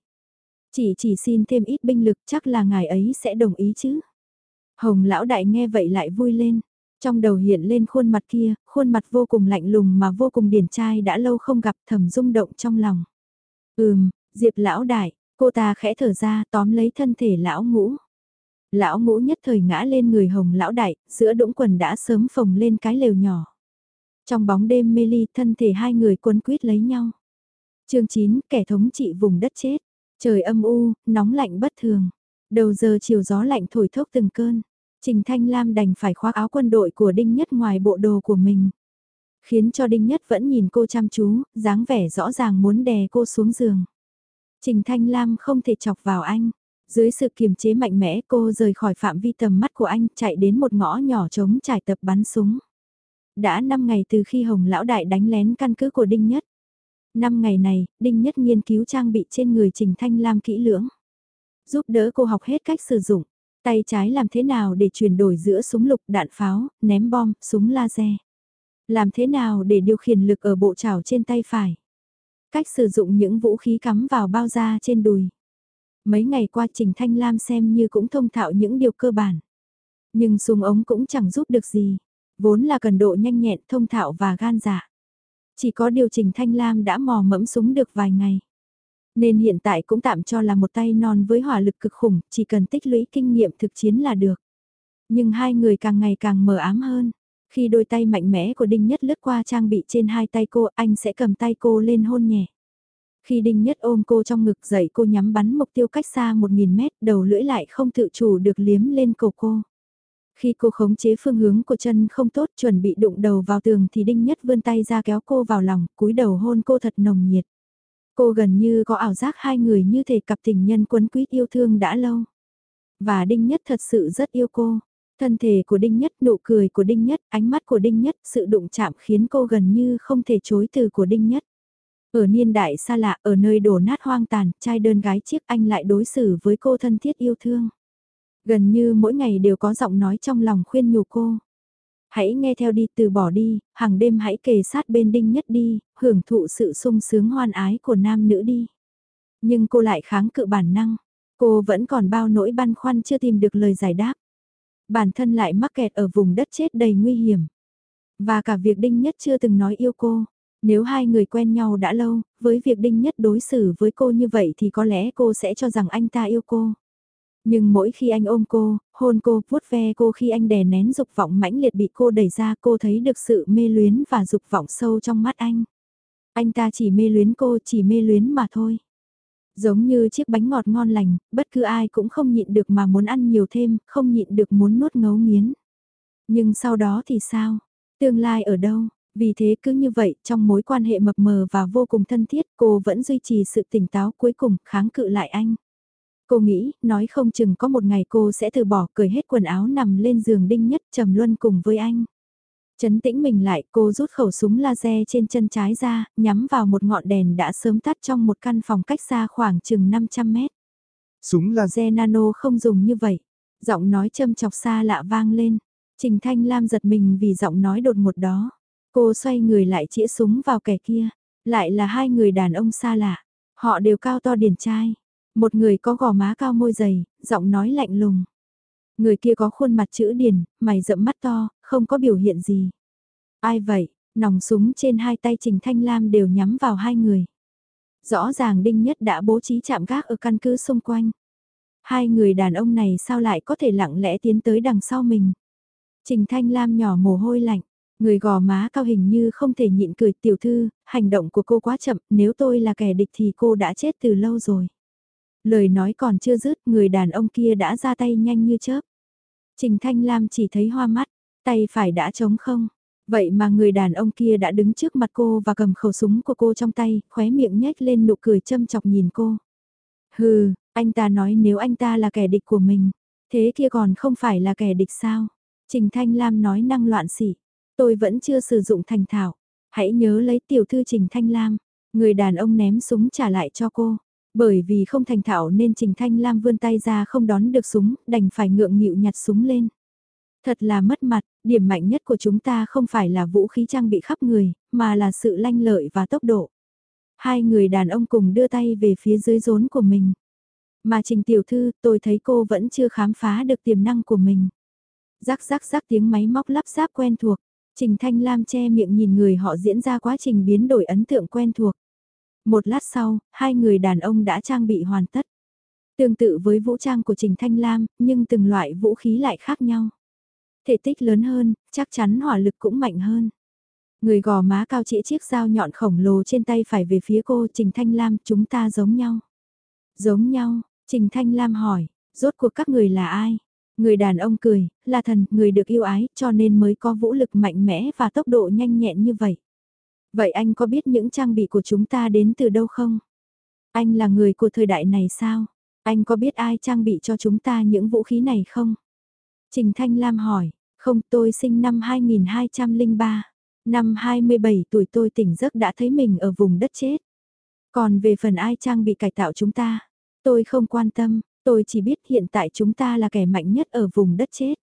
Chỉ chỉ xin thêm ít binh lực chắc là ngài ấy sẽ đồng ý chứ. Hồng lão đại nghe vậy lại vui lên. Trong đầu hiện lên khuôn mặt kia, khuôn mặt vô cùng lạnh lùng mà vô cùng điển trai đã lâu không gặp thầm rung động trong lòng. Ừm, Diệp lão đại, cô ta khẽ thở ra tóm lấy thân thể lão ngũ. Lão ngũ nhất thời ngã lên người hồng lão đại, giữa đũng quần đã sớm phồng lên cái lều nhỏ. Trong bóng đêm mê ly thân thể hai người cuốn quýt lấy nhau. chương 9, kẻ thống trị vùng đất chết. Trời âm u, nóng lạnh bất thường. Đầu giờ chiều gió lạnh thổi thốc từng cơn. Trình Thanh Lam đành phải khoác áo quân đội của Đinh Nhất ngoài bộ đồ của mình. Khiến cho Đinh Nhất vẫn nhìn cô chăm chú, dáng vẻ rõ ràng muốn đè cô xuống giường. Trình Thanh Lam không thể chọc vào anh. Dưới sự kiềm chế mạnh mẽ cô rời khỏi phạm vi tầm mắt của anh chạy đến một ngõ nhỏ trống trải tập bắn súng. Đã 5 ngày từ khi Hồng Lão Đại đánh lén căn cứ của Đinh Nhất. 5 ngày này, Đinh Nhất nghiên cứu trang bị trên người Trình Thanh Lam kỹ lưỡng. Giúp đỡ cô học hết cách sử dụng. Tay trái làm thế nào để chuyển đổi giữa súng lục đạn pháo, ném bom, súng laser. Làm thế nào để điều khiển lực ở bộ chảo trên tay phải. Cách sử dụng những vũ khí cắm vào bao da trên đùi. Mấy ngày qua Trình Thanh Lam xem như cũng thông thạo những điều cơ bản. Nhưng súng ống cũng chẳng giúp được gì. Vốn là cần độ nhanh nhẹn, thông thạo và gan dạ. Chỉ có điều Trình Thanh Lam đã mò mẫm súng được vài ngày. Nên hiện tại cũng tạm cho là một tay non với hỏa lực cực khủng, chỉ cần tích lũy kinh nghiệm thực chiến là được. Nhưng hai người càng ngày càng mờ ám hơn. Khi đôi tay mạnh mẽ của Đinh Nhất lướt qua trang bị trên hai tay cô, anh sẽ cầm tay cô lên hôn nhẹ. Khi Đinh Nhất ôm cô trong ngực dậy cô nhắm bắn mục tiêu cách xa 1.000 mét, đầu lưỡi lại không tự chủ được liếm lên cổ cô. Khi cô khống chế phương hướng của chân không tốt chuẩn bị đụng đầu vào tường thì Đinh Nhất vươn tay ra kéo cô vào lòng, cúi đầu hôn cô thật nồng nhiệt. Cô gần như có ảo giác hai người như thể cặp tình nhân quấn quýt yêu thương đã lâu. Và Đinh Nhất thật sự rất yêu cô. Thân thể của Đinh Nhất, nụ cười của Đinh Nhất, ánh mắt của Đinh Nhất, sự đụng chạm khiến cô gần như không thể chối từ của Đinh Nhất. Ở niên đại xa lạ, ở nơi đổ nát hoang tàn, trai đơn gái chiếc anh lại đối xử với cô thân thiết yêu thương. Gần như mỗi ngày đều có giọng nói trong lòng khuyên nhủ cô. Hãy nghe theo đi từ bỏ đi, hàng đêm hãy kề sát bên đinh nhất đi, hưởng thụ sự sung sướng hoan ái của nam nữ đi. Nhưng cô lại kháng cự bản năng, cô vẫn còn bao nỗi băn khoăn chưa tìm được lời giải đáp. Bản thân lại mắc kẹt ở vùng đất chết đầy nguy hiểm. Và cả việc đinh nhất chưa từng nói yêu cô. Nếu hai người quen nhau đã lâu, với việc đinh nhất đối xử với cô như vậy thì có lẽ cô sẽ cho rằng anh ta yêu cô. Nhưng mỗi khi anh ôm cô, hôn cô, vuốt ve cô khi anh đè nén dục vọng mãnh liệt bị cô đẩy ra cô thấy được sự mê luyến và dục vọng sâu trong mắt anh. Anh ta chỉ mê luyến cô, chỉ mê luyến mà thôi. Giống như chiếc bánh ngọt ngon lành, bất cứ ai cũng không nhịn được mà muốn ăn nhiều thêm, không nhịn được muốn nuốt ngấu nghiến. Nhưng sau đó thì sao? Tương lai ở đâu? Vì thế cứ như vậy, trong mối quan hệ mập mờ và vô cùng thân thiết, cô vẫn duy trì sự tỉnh táo cuối cùng, kháng cự lại anh. Cô nghĩ, nói không chừng có một ngày cô sẽ từ bỏ cởi hết quần áo nằm lên giường đinh nhất trầm luân cùng với anh. Chấn tĩnh mình lại, cô rút khẩu súng laser trên chân trái ra, nhắm vào một ngọn đèn đã sớm tắt trong một căn phòng cách xa khoảng chừng 500 mét. Súng laser nano không dùng như vậy. Giọng nói châm chọc xa lạ vang lên. Trình Thanh Lam giật mình vì giọng nói đột ngột đó. Cô xoay người lại chĩa súng vào kẻ kia. Lại là hai người đàn ông xa lạ. Họ đều cao to điển trai. Một người có gò má cao môi dày, giọng nói lạnh lùng. Người kia có khuôn mặt chữ điển, mày rậm mắt to, không có biểu hiện gì. Ai vậy? Nòng súng trên hai tay Trình Thanh Lam đều nhắm vào hai người. Rõ ràng Đinh Nhất đã bố trí chạm gác ở căn cứ xung quanh. Hai người đàn ông này sao lại có thể lặng lẽ tiến tới đằng sau mình. Trình Thanh Lam nhỏ mồ hôi lạnh, người gò má cao hình như không thể nhịn cười tiểu thư, hành động của cô quá chậm, nếu tôi là kẻ địch thì cô đã chết từ lâu rồi. Lời nói còn chưa dứt, người đàn ông kia đã ra tay nhanh như chớp. Trình Thanh Lam chỉ thấy hoa mắt, tay phải đã trống không. Vậy mà người đàn ông kia đã đứng trước mặt cô và cầm khẩu súng của cô trong tay, khóe miệng nhếch lên nụ cười châm chọc nhìn cô. Hừ, anh ta nói nếu anh ta là kẻ địch của mình, thế kia còn không phải là kẻ địch sao? Trình Thanh Lam nói năng loạn xỉ, tôi vẫn chưa sử dụng thành thảo. Hãy nhớ lấy tiểu thư Trình Thanh Lam. Người đàn ông ném súng trả lại cho cô. Bởi vì không thành thạo nên Trình Thanh Lam vươn tay ra không đón được súng, đành phải ngượng nghịu nhặt súng lên. Thật là mất mặt, điểm mạnh nhất của chúng ta không phải là vũ khí trang bị khắp người, mà là sự lanh lợi và tốc độ. Hai người đàn ông cùng đưa tay về phía dưới rốn của mình. Mà Trình Tiểu Thư, tôi thấy cô vẫn chưa khám phá được tiềm năng của mình. Rắc rắc rắc tiếng máy móc lắp ráp quen thuộc. Trình Thanh Lam che miệng nhìn người họ diễn ra quá trình biến đổi ấn tượng quen thuộc. Một lát sau, hai người đàn ông đã trang bị hoàn tất. Tương tự với vũ trang của Trình Thanh Lam, nhưng từng loại vũ khí lại khác nhau. Thể tích lớn hơn, chắc chắn hỏa lực cũng mạnh hơn. Người gò má cao chỉ chiếc dao nhọn khổng lồ trên tay phải về phía cô Trình Thanh Lam chúng ta giống nhau. Giống nhau, Trình Thanh Lam hỏi, rốt cuộc các người là ai? Người đàn ông cười, là thần, người được yêu ái, cho nên mới có vũ lực mạnh mẽ và tốc độ nhanh nhẹn như vậy. Vậy anh có biết những trang bị của chúng ta đến từ đâu không? Anh là người của thời đại này sao? Anh có biết ai trang bị cho chúng ta những vũ khí này không? Trình Thanh Lam hỏi, không tôi sinh năm 2203. Năm 27 tuổi tôi tỉnh giấc đã thấy mình ở vùng đất chết. Còn về phần ai trang bị cải tạo chúng ta, tôi không quan tâm, tôi chỉ biết hiện tại chúng ta là kẻ mạnh nhất ở vùng đất chết.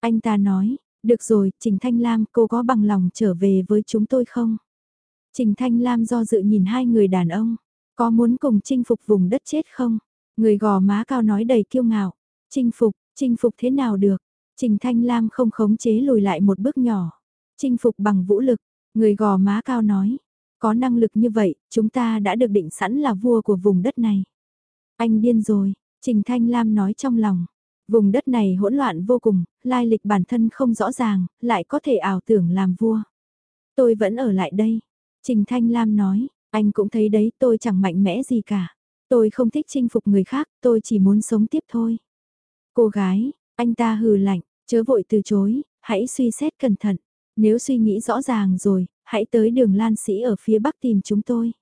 Anh ta nói, được rồi, Trình Thanh Lam, cô có bằng lòng trở về với chúng tôi không? Trình Thanh Lam do dự nhìn hai người đàn ông, có muốn cùng chinh phục vùng đất chết không? Người gò má cao nói đầy kiêu ngạo, chinh phục, chinh phục thế nào được? Trình Thanh Lam không khống chế lùi lại một bước nhỏ, chinh phục bằng vũ lực, người gò má cao nói, có năng lực như vậy, chúng ta đã được định sẵn là vua của vùng đất này. Anh điên rồi, Trình Thanh Lam nói trong lòng. Vùng đất này hỗn loạn vô cùng, lai lịch bản thân không rõ ràng, lại có thể ảo tưởng làm vua. Tôi vẫn ở lại đây, Trình Thanh Lam nói, anh cũng thấy đấy tôi chẳng mạnh mẽ gì cả. Tôi không thích chinh phục người khác, tôi chỉ muốn sống tiếp thôi. Cô gái, anh ta hừ lạnh, chớ vội từ chối, hãy suy xét cẩn thận. Nếu suy nghĩ rõ ràng rồi, hãy tới đường Lan Sĩ ở phía bắc tìm chúng tôi.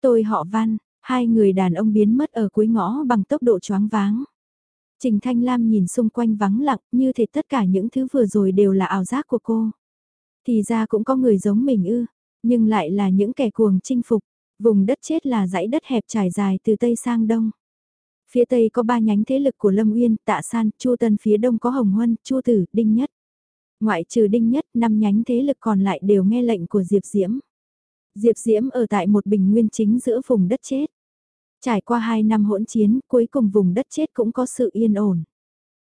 Tôi họ Văn, hai người đàn ông biến mất ở cuối ngõ bằng tốc độ choáng váng. Trình Thanh Lam nhìn xung quanh vắng lặng như thể tất cả những thứ vừa rồi đều là ảo giác của cô. Thì ra cũng có người giống mình ư, nhưng lại là những kẻ cuồng chinh phục, vùng đất chết là dãy đất hẹp trải dài từ Tây sang Đông. Phía Tây có ba nhánh thế lực của Lâm Uyên, Tạ San, Chu Tân phía Đông có Hồng Huân, Chu Tử, Đinh Nhất. Ngoại trừ Đinh Nhất, năm nhánh thế lực còn lại đều nghe lệnh của Diệp Diễm. Diệp Diễm ở tại một bình nguyên chính giữa vùng đất chết. Trải qua hai năm hỗn chiến, cuối cùng vùng đất chết cũng có sự yên ổn.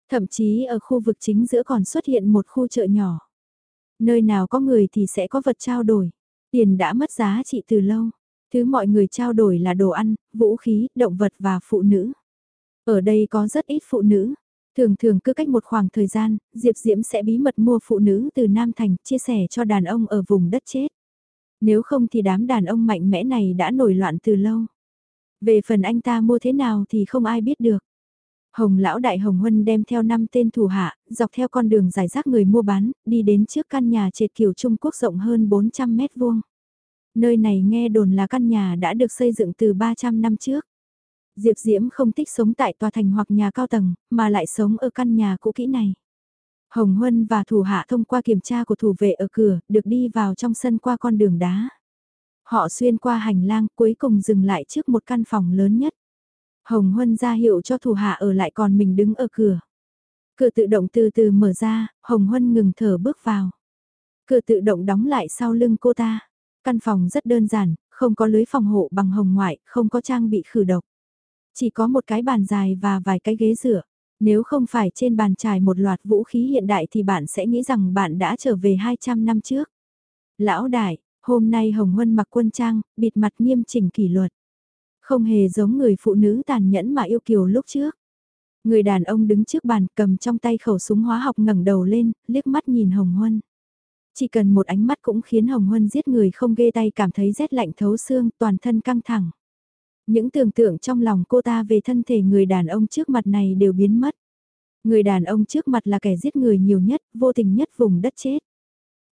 Thậm chí ở khu vực chính giữa còn xuất hiện một khu chợ nhỏ. Nơi nào có người thì sẽ có vật trao đổi. Tiền đã mất giá trị từ lâu. Thứ mọi người trao đổi là đồ ăn, vũ khí, động vật và phụ nữ. Ở đây có rất ít phụ nữ. Thường thường cứ cách một khoảng thời gian, Diệp Diễm sẽ bí mật mua phụ nữ từ Nam Thành chia sẻ cho đàn ông ở vùng đất chết. Nếu không thì đám đàn ông mạnh mẽ này đã nổi loạn từ lâu. Về phần anh ta mua thế nào thì không ai biết được. Hồng lão đại Hồng Huân đem theo năm tên thủ hạ, dọc theo con đường giải rác người mua bán, đi đến trước căn nhà trệt kiểu Trung Quốc rộng hơn 400 mét vuông. Nơi này nghe đồn là căn nhà đã được xây dựng từ 300 năm trước. Diệp Diễm không thích sống tại tòa thành hoặc nhà cao tầng, mà lại sống ở căn nhà cũ kỹ này. Hồng Huân và thủ hạ thông qua kiểm tra của thủ vệ ở cửa, được đi vào trong sân qua con đường đá. Họ xuyên qua hành lang cuối cùng dừng lại trước một căn phòng lớn nhất. Hồng Huân ra hiệu cho thủ hạ ở lại còn mình đứng ở cửa. Cửa tự động từ từ mở ra, Hồng Huân ngừng thở bước vào. Cửa tự động đóng lại sau lưng cô ta. Căn phòng rất đơn giản, không có lưới phòng hộ bằng hồng ngoại, không có trang bị khử độc. Chỉ có một cái bàn dài và vài cái ghế rửa. Nếu không phải trên bàn trải một loạt vũ khí hiện đại thì bạn sẽ nghĩ rằng bạn đã trở về 200 năm trước. Lão đại, hôm nay Hồng Huân mặc quân trang, bịt mặt nghiêm chỉnh kỷ luật. Không hề giống người phụ nữ tàn nhẫn mà yêu kiều lúc trước. Người đàn ông đứng trước bàn cầm trong tay khẩu súng hóa học ngẩng đầu lên, liếc mắt nhìn Hồng Huân. Chỉ cần một ánh mắt cũng khiến Hồng Huân giết người không ghê tay cảm thấy rét lạnh thấu xương, toàn thân căng thẳng. Những tưởng tượng trong lòng cô ta về thân thể người đàn ông trước mặt này đều biến mất. Người đàn ông trước mặt là kẻ giết người nhiều nhất, vô tình nhất vùng đất chết.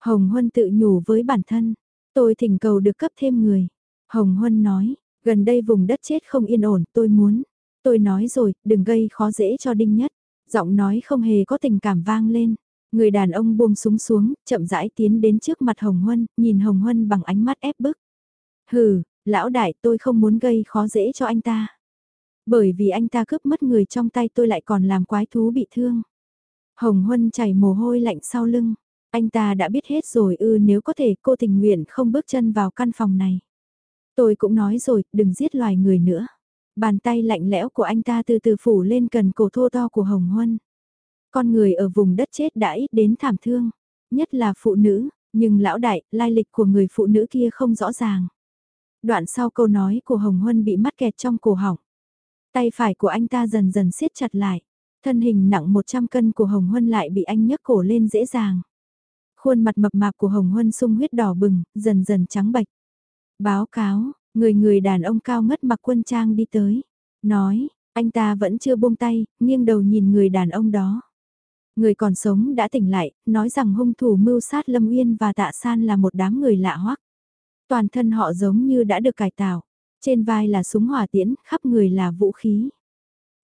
Hồng Huân tự nhủ với bản thân, tôi thỉnh cầu được cấp thêm người. Hồng Huân nói, gần đây vùng đất chết không yên ổn, tôi muốn. Tôi nói rồi, đừng gây khó dễ cho Đinh Nhất. Giọng nói không hề có tình cảm vang lên. Người đàn ông buông súng xuống, chậm rãi tiến đến trước mặt Hồng Huân, nhìn Hồng Huân bằng ánh mắt ép bức. Hừ, lão đại tôi không muốn gây khó dễ cho anh ta. Bởi vì anh ta cướp mất người trong tay tôi lại còn làm quái thú bị thương. Hồng Huân chảy mồ hôi lạnh sau lưng. Anh ta đã biết hết rồi ư nếu có thể cô tình nguyện không bước chân vào căn phòng này. Tôi cũng nói rồi, đừng giết loài người nữa. Bàn tay lạnh lẽo của anh ta từ từ phủ lên cần cổ thô to của Hồng Huân. Con người ở vùng đất chết đã ít đến thảm thương, nhất là phụ nữ, nhưng lão đại, lai lịch của người phụ nữ kia không rõ ràng. Đoạn sau câu nói của Hồng Huân bị mắc kẹt trong cổ họng. Tay phải của anh ta dần dần siết chặt lại. Thân hình nặng 100 cân của Hồng Huân lại bị anh nhấc cổ lên dễ dàng. Khuôn mặt mập mạp của Hồng Huân sung huyết đỏ bừng, dần dần trắng bệch. Báo cáo, người người đàn ông cao ngất mặc quân trang đi tới. Nói, anh ta vẫn chưa buông tay, nghiêng đầu nhìn người đàn ông đó. Người còn sống đã tỉnh lại, nói rằng hung thủ mưu sát Lâm Uyên và Tạ San là một đám người lạ hoắc. Toàn thân họ giống như đã được cải tạo. Trên vai là súng hỏa tiễn, khắp người là vũ khí.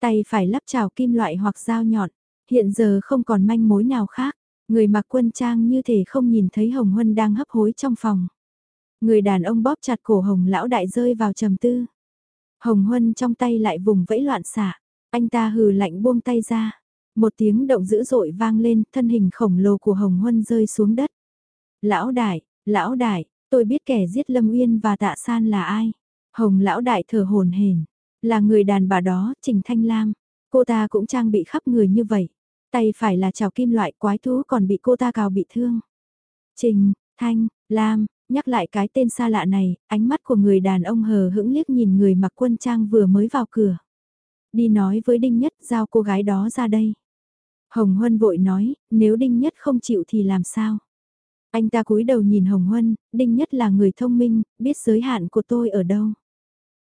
Tay phải lắp trào kim loại hoặc dao nhọn. Hiện giờ không còn manh mối nào khác. Người mặc quân trang như thể không nhìn thấy Hồng Huân đang hấp hối trong phòng. Người đàn ông bóp chặt cổ Hồng lão đại rơi vào trầm tư. Hồng Huân trong tay lại vùng vẫy loạn xạ. Anh ta hừ lạnh buông tay ra. Một tiếng động dữ dội vang lên, thân hình khổng lồ của Hồng Huân rơi xuống đất. Lão đại, lão đại, tôi biết kẻ giết Lâm Uyên và Tạ San là ai. Hồng lão đại thở hồn hển, là người đàn bà đó, Trình Thanh Lam. Cô ta cũng trang bị khắp người như vậy. Tay phải là chảo kim loại quái thú còn bị cô ta cào bị thương. Trình, Thanh, Lam, nhắc lại cái tên xa lạ này, ánh mắt của người đàn ông hờ hững liếc nhìn người mặc quân trang vừa mới vào cửa. Đi nói với Đinh Nhất giao cô gái đó ra đây. Hồng Huân vội nói, nếu Đinh Nhất không chịu thì làm sao? Anh ta cúi đầu nhìn Hồng Huân, Đinh Nhất là người thông minh, biết giới hạn của tôi ở đâu.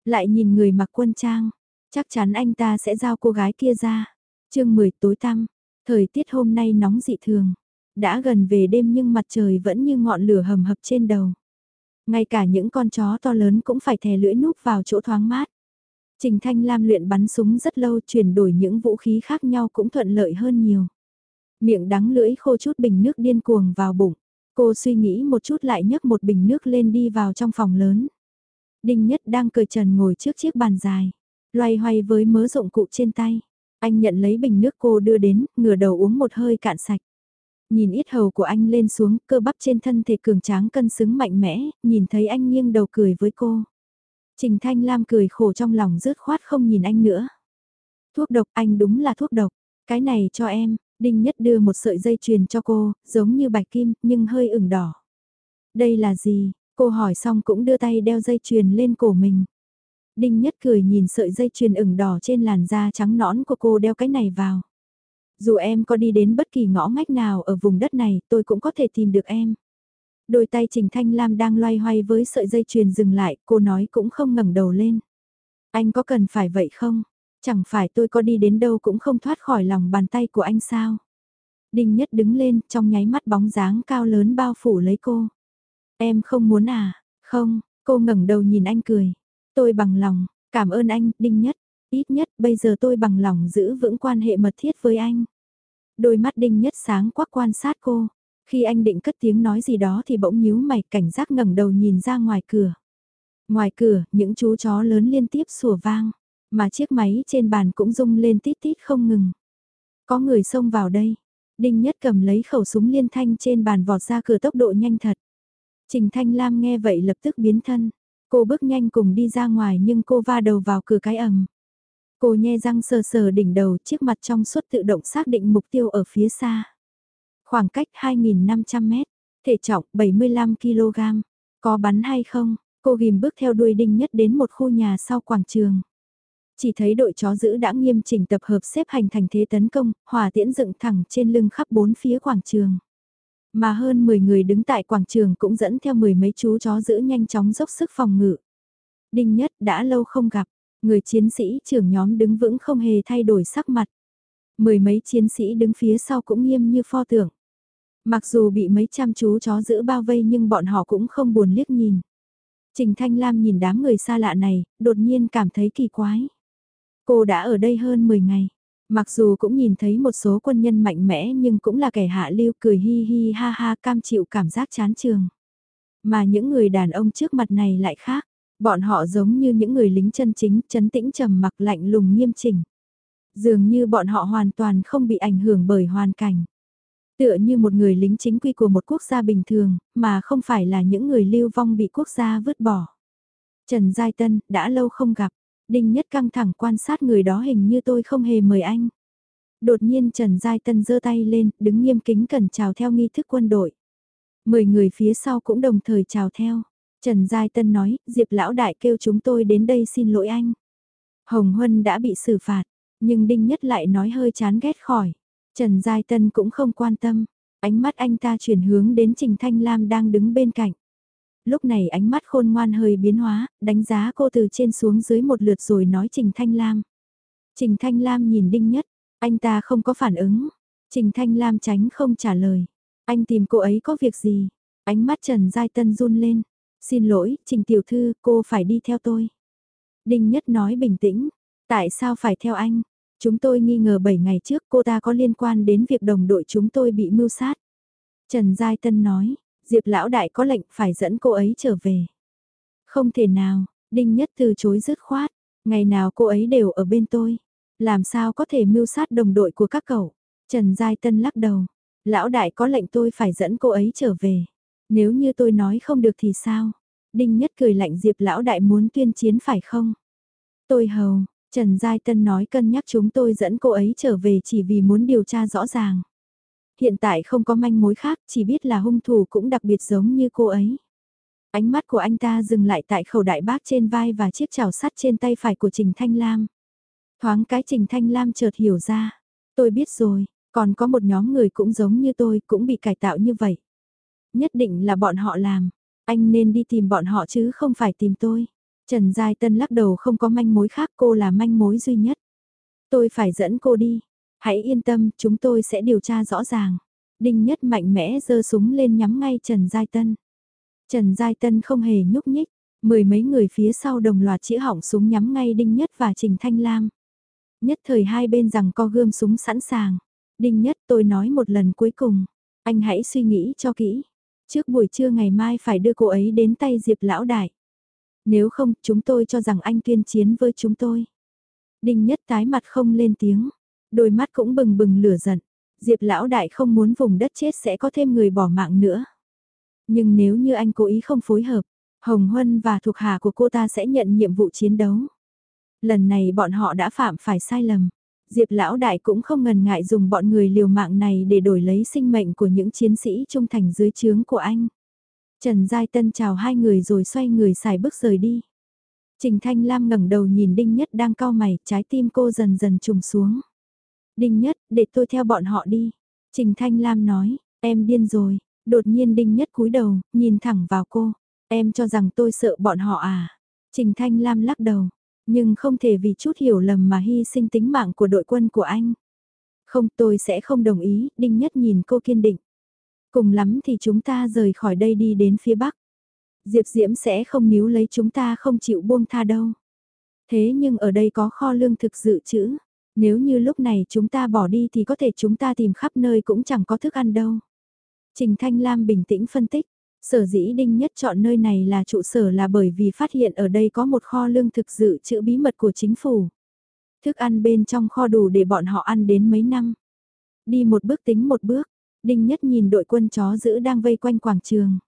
Lại nhìn người mặc quân trang, chắc chắn anh ta sẽ giao cô gái kia ra. chương 10 tối tăm, thời tiết hôm nay nóng dị thường. Đã gần về đêm nhưng mặt trời vẫn như ngọn lửa hầm hập trên đầu. Ngay cả những con chó to lớn cũng phải thè lưỡi núp vào chỗ thoáng mát. Trình Thanh Lam luyện bắn súng rất lâu chuyển đổi những vũ khí khác nhau cũng thuận lợi hơn nhiều. Miệng đắng lưỡi khô chút bình nước điên cuồng vào bụng. Cô suy nghĩ một chút lại nhấc một bình nước lên đi vào trong phòng lớn. Đinh Nhất đang cười trần ngồi trước chiếc bàn dài. Loay hoay với mớ dụng cụ trên tay. Anh nhận lấy bình nước cô đưa đến, ngửa đầu uống một hơi cạn sạch. Nhìn ít hầu của anh lên xuống, cơ bắp trên thân thể cường tráng cân xứng mạnh mẽ, nhìn thấy anh nghiêng đầu cười với cô. Trình Thanh Lam cười khổ trong lòng rớt khoát không nhìn anh nữa. Thuốc độc anh đúng là thuốc độc. Cái này cho em, Đinh Nhất đưa một sợi dây chuyền cho cô, giống như bạch kim, nhưng hơi ửng đỏ. Đây là gì? Cô hỏi xong cũng đưa tay đeo dây chuyền lên cổ mình. Đinh Nhất cười nhìn sợi dây chuyền ửng đỏ trên làn da trắng nõn của cô đeo cái này vào. Dù em có đi đến bất kỳ ngõ ngách nào ở vùng đất này, tôi cũng có thể tìm được em. Đôi tay Trình Thanh Lam đang loay hoay với sợi dây chuyền dừng lại, cô nói cũng không ngẩng đầu lên. Anh có cần phải vậy không? Chẳng phải tôi có đi đến đâu cũng không thoát khỏi lòng bàn tay của anh sao? Đinh Nhất đứng lên trong nháy mắt bóng dáng cao lớn bao phủ lấy cô. Em không muốn à? Không, cô ngẩng đầu nhìn anh cười. Tôi bằng lòng, cảm ơn anh, Đinh Nhất. Ít nhất bây giờ tôi bằng lòng giữ vững quan hệ mật thiết với anh. Đôi mắt Đinh Nhất sáng quắc quan sát cô. Khi anh định cất tiếng nói gì đó thì bỗng nhíu mày cảnh giác ngẩng đầu nhìn ra ngoài cửa. Ngoài cửa, những chú chó lớn liên tiếp sủa vang, mà chiếc máy trên bàn cũng rung lên tít tít không ngừng. Có người xông vào đây. Đinh Nhất cầm lấy khẩu súng liên thanh trên bàn vọt ra cửa tốc độ nhanh thật. Trình Thanh Lam nghe vậy lập tức biến thân. Cô bước nhanh cùng đi ra ngoài nhưng cô va đầu vào cửa cái ầm. Cô nhe răng sờ sờ đỉnh đầu chiếc mặt trong suốt tự động xác định mục tiêu ở phía xa. Khoảng cách 2.500 mét, thể trọng 75kg. Có bắn hay không? Cô ghim bước theo đuôi đinh nhất đến một khu nhà sau quảng trường. Chỉ thấy đội chó giữ đã nghiêm chỉnh tập hợp xếp hành thành thế tấn công, hỏa tiễn dựng thẳng trên lưng khắp bốn phía quảng trường. Mà hơn 10 người đứng tại quảng trường cũng dẫn theo mười mấy chú chó giữ nhanh chóng dốc sức phòng ngự. Đinh nhất đã lâu không gặp, người chiến sĩ trưởng nhóm đứng vững không hề thay đổi sắc mặt. Mười mấy chiến sĩ đứng phía sau cũng nghiêm như pho tượng. Mặc dù bị mấy trăm chú chó giữ bao vây nhưng bọn họ cũng không buồn liếc nhìn. Trình Thanh Lam nhìn đám người xa lạ này, đột nhiên cảm thấy kỳ quái. Cô đã ở đây hơn 10 ngày. Mặc dù cũng nhìn thấy một số quân nhân mạnh mẽ nhưng cũng là kẻ hạ lưu cười hi hi ha ha cam chịu cảm giác chán trường. Mà những người đàn ông trước mặt này lại khác. Bọn họ giống như những người lính chân chính, chấn tĩnh trầm mặc lạnh lùng nghiêm chỉnh. Dường như bọn họ hoàn toàn không bị ảnh hưởng bởi hoàn cảnh. Tựa như một người lính chính quy của một quốc gia bình thường, mà không phải là những người lưu vong bị quốc gia vứt bỏ. Trần Giai Tân, đã lâu không gặp, Đinh Nhất căng thẳng quan sát người đó hình như tôi không hề mời anh. Đột nhiên Trần Giai Tân giơ tay lên, đứng nghiêm kính cẩn chào theo nghi thức quân đội. Mười người phía sau cũng đồng thời chào theo. Trần Giai Tân nói, Diệp Lão Đại kêu chúng tôi đến đây xin lỗi anh. Hồng Huân đã bị xử phạt, nhưng Đinh Nhất lại nói hơi chán ghét khỏi. Trần Giai Tân cũng không quan tâm, ánh mắt anh ta chuyển hướng đến Trình Thanh Lam đang đứng bên cạnh. Lúc này ánh mắt khôn ngoan hơi biến hóa, đánh giá cô từ trên xuống dưới một lượt rồi nói Trình Thanh Lam. Trình Thanh Lam nhìn Đinh Nhất, anh ta không có phản ứng. Trình Thanh Lam tránh không trả lời. Anh tìm cô ấy có việc gì? Ánh mắt Trần Giai Tân run lên. Xin lỗi, Trình Tiểu Thư, cô phải đi theo tôi. Đinh Nhất nói bình tĩnh. Tại sao phải theo anh? Chúng tôi nghi ngờ 7 ngày trước cô ta có liên quan đến việc đồng đội chúng tôi bị mưu sát. Trần Giai Tân nói, Diệp Lão Đại có lệnh phải dẫn cô ấy trở về. Không thể nào, Đinh Nhất từ chối dứt khoát, ngày nào cô ấy đều ở bên tôi. Làm sao có thể mưu sát đồng đội của các cậu? Trần Giai Tân lắc đầu, Lão Đại có lệnh tôi phải dẫn cô ấy trở về. Nếu như tôi nói không được thì sao? Đinh Nhất cười lạnh Diệp Lão Đại muốn tuyên chiến phải không? Tôi hầu, Trần Giai Tân nói cân nhắc chúng tôi dẫn cô ấy trở về chỉ vì muốn điều tra rõ ràng. Hiện tại không có manh mối khác, chỉ biết là hung thủ cũng đặc biệt giống như cô ấy. Ánh mắt của anh ta dừng lại tại khẩu đại bác trên vai và chiếc chảo sắt trên tay phải của Trình Thanh Lam. Thoáng cái Trình Thanh Lam chợt hiểu ra. Tôi biết rồi, còn có một nhóm người cũng giống như tôi cũng bị cải tạo như vậy. Nhất định là bọn họ làm. Anh nên đi tìm bọn họ chứ không phải tìm tôi. Trần Giai Tân lắc đầu không có manh mối khác cô là manh mối duy nhất. Tôi phải dẫn cô đi. Hãy yên tâm, chúng tôi sẽ điều tra rõ ràng. Đinh Nhất mạnh mẽ giơ súng lên nhắm ngay Trần Giai Tân. Trần Giai Tân không hề nhúc nhích, mười mấy người phía sau đồng loạt chĩa hỏng súng nhắm ngay Đinh Nhất và Trình Thanh Lam. Nhất thời hai bên rằng co gươm súng sẵn sàng. Đinh Nhất tôi nói một lần cuối cùng, anh hãy suy nghĩ cho kỹ. Trước buổi trưa ngày mai phải đưa cô ấy đến tay Diệp Lão Đại. Nếu không, chúng tôi cho rằng anh tuyên chiến với chúng tôi. Đinh nhất tái mặt không lên tiếng, đôi mắt cũng bừng bừng lửa giận. Diệp lão đại không muốn vùng đất chết sẽ có thêm người bỏ mạng nữa. Nhưng nếu như anh cố ý không phối hợp, Hồng Huân và thuộc hạ của cô ta sẽ nhận nhiệm vụ chiến đấu. Lần này bọn họ đã phạm phải sai lầm. Diệp lão đại cũng không ngần ngại dùng bọn người liều mạng này để đổi lấy sinh mệnh của những chiến sĩ trung thành dưới trướng của anh. Trần Giai Tân chào hai người rồi xoay người xài bước rời đi. Trình Thanh Lam ngẩng đầu nhìn Đinh Nhất đang cau mày, trái tim cô dần dần trùng xuống. Đinh Nhất, để tôi theo bọn họ đi. Trình Thanh Lam nói, em điên rồi. Đột nhiên Đinh Nhất cúi đầu, nhìn thẳng vào cô. Em cho rằng tôi sợ bọn họ à? Trình Thanh Lam lắc đầu. Nhưng không thể vì chút hiểu lầm mà hy sinh tính mạng của đội quân của anh. Không tôi sẽ không đồng ý, Đinh Nhất nhìn cô kiên định. Cùng lắm thì chúng ta rời khỏi đây đi đến phía Bắc. Diệp Diễm sẽ không níu lấy chúng ta không chịu buông tha đâu. Thế nhưng ở đây có kho lương thực dự trữ. Nếu như lúc này chúng ta bỏ đi thì có thể chúng ta tìm khắp nơi cũng chẳng có thức ăn đâu. Trình Thanh Lam bình tĩnh phân tích. Sở dĩ Đinh Nhất chọn nơi này là trụ sở là bởi vì phát hiện ở đây có một kho lương thực dự trữ bí mật của chính phủ. Thức ăn bên trong kho đủ để bọn họ ăn đến mấy năm. Đi một bước tính một bước, Đinh Nhất nhìn đội quân chó giữ đang vây quanh quảng trường.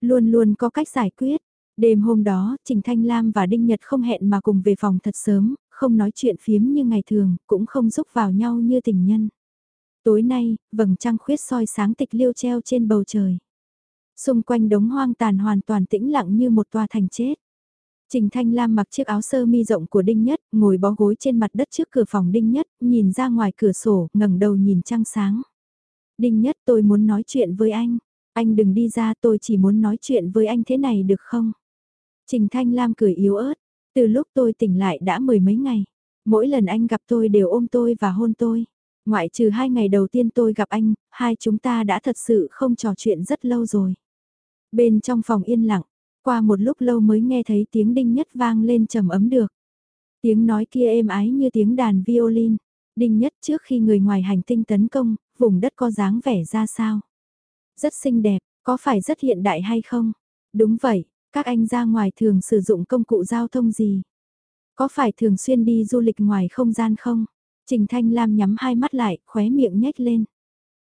Luôn luôn có cách giải quyết. Đêm hôm đó, Trình Thanh Lam và Đinh Nhật không hẹn mà cùng về phòng thật sớm, không nói chuyện phiếm như ngày thường, cũng không giúp vào nhau như tình nhân. Tối nay, vầng trăng khuyết soi sáng tịch liêu treo trên bầu trời. Xung quanh đống hoang tàn hoàn toàn tĩnh lặng như một tòa thành chết. Trình Thanh Lam mặc chiếc áo sơ mi rộng của Đinh Nhất, ngồi bó gối trên mặt đất trước cửa phòng Đinh Nhất, nhìn ra ngoài cửa sổ, ngẩng đầu nhìn trăng sáng. Đinh Nhất tôi muốn nói chuyện với anh. Anh đừng đi ra tôi chỉ muốn nói chuyện với anh thế này được không? Trình Thanh Lam cười yếu ớt. Từ lúc tôi tỉnh lại đã mười mấy ngày. Mỗi lần anh gặp tôi đều ôm tôi và hôn tôi. Ngoại trừ hai ngày đầu tiên tôi gặp anh, hai chúng ta đã thật sự không trò chuyện rất lâu rồi. Bên trong phòng yên lặng, qua một lúc lâu mới nghe thấy tiếng đinh nhất vang lên trầm ấm được. Tiếng nói kia êm ái như tiếng đàn violin. Đinh nhất trước khi người ngoài hành tinh tấn công, vùng đất có dáng vẻ ra sao? Rất xinh đẹp, có phải rất hiện đại hay không? Đúng vậy, các anh ra ngoài thường sử dụng công cụ giao thông gì? Có phải thường xuyên đi du lịch ngoài không gian không? Trình Thanh Lam nhắm hai mắt lại, khóe miệng nhếch lên.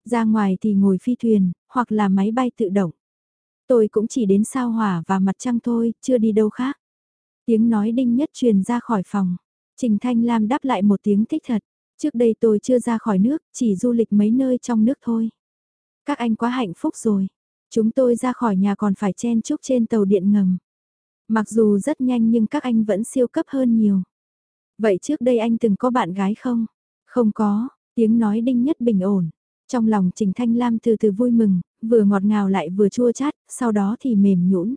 Ra ngoài thì ngồi phi thuyền, hoặc là máy bay tự động. Tôi cũng chỉ đến sao hỏa và mặt trăng thôi, chưa đi đâu khác. Tiếng nói đinh nhất truyền ra khỏi phòng. Trình Thanh Lam đáp lại một tiếng thích thật. Trước đây tôi chưa ra khỏi nước, chỉ du lịch mấy nơi trong nước thôi. Các anh quá hạnh phúc rồi. Chúng tôi ra khỏi nhà còn phải chen chúc trên tàu điện ngầm. Mặc dù rất nhanh nhưng các anh vẫn siêu cấp hơn nhiều. Vậy trước đây anh từng có bạn gái không? Không có, tiếng nói đinh nhất bình ổn. Trong lòng Trình Thanh Lam từ từ vui mừng, vừa ngọt ngào lại vừa chua chát, sau đó thì mềm nhũn.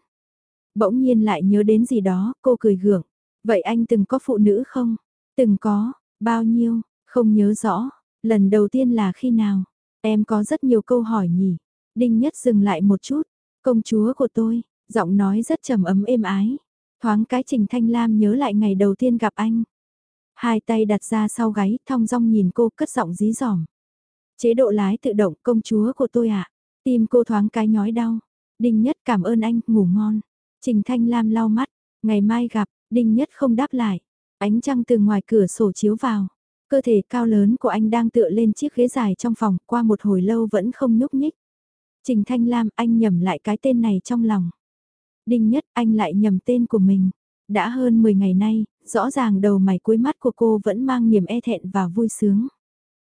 Bỗng nhiên lại nhớ đến gì đó, cô cười gượng. Vậy anh từng có phụ nữ không? Từng có, bao nhiêu? Không nhớ rõ. Lần đầu tiên là khi nào? Em có rất nhiều câu hỏi nhỉ? Đinh Nhất dừng lại một chút. Công chúa của tôi, giọng nói rất trầm ấm êm ái. Thoáng cái Trình Thanh Lam nhớ lại ngày đầu tiên gặp anh. Hai tay đặt ra sau gáy, thong dong nhìn cô cất giọng dí dỏm. Chế độ lái tự động công chúa của tôi ạ. À? Tim cô thoáng cái nhói đau. Đinh Nhất cảm ơn anh, ngủ ngon. Trình Thanh Lam lau mắt, ngày mai gặp, Đinh Nhất không đáp lại. Ánh trăng từ ngoài cửa sổ chiếu vào. Cơ thể cao lớn của anh đang tựa lên chiếc ghế dài trong phòng qua một hồi lâu vẫn không nhúc nhích. Trình Thanh Lam anh nhầm lại cái tên này trong lòng. Đinh Nhất anh lại nhầm tên của mình. Đã hơn 10 ngày nay, rõ ràng đầu mày cuối mắt của cô vẫn mang niềm e thẹn và vui sướng.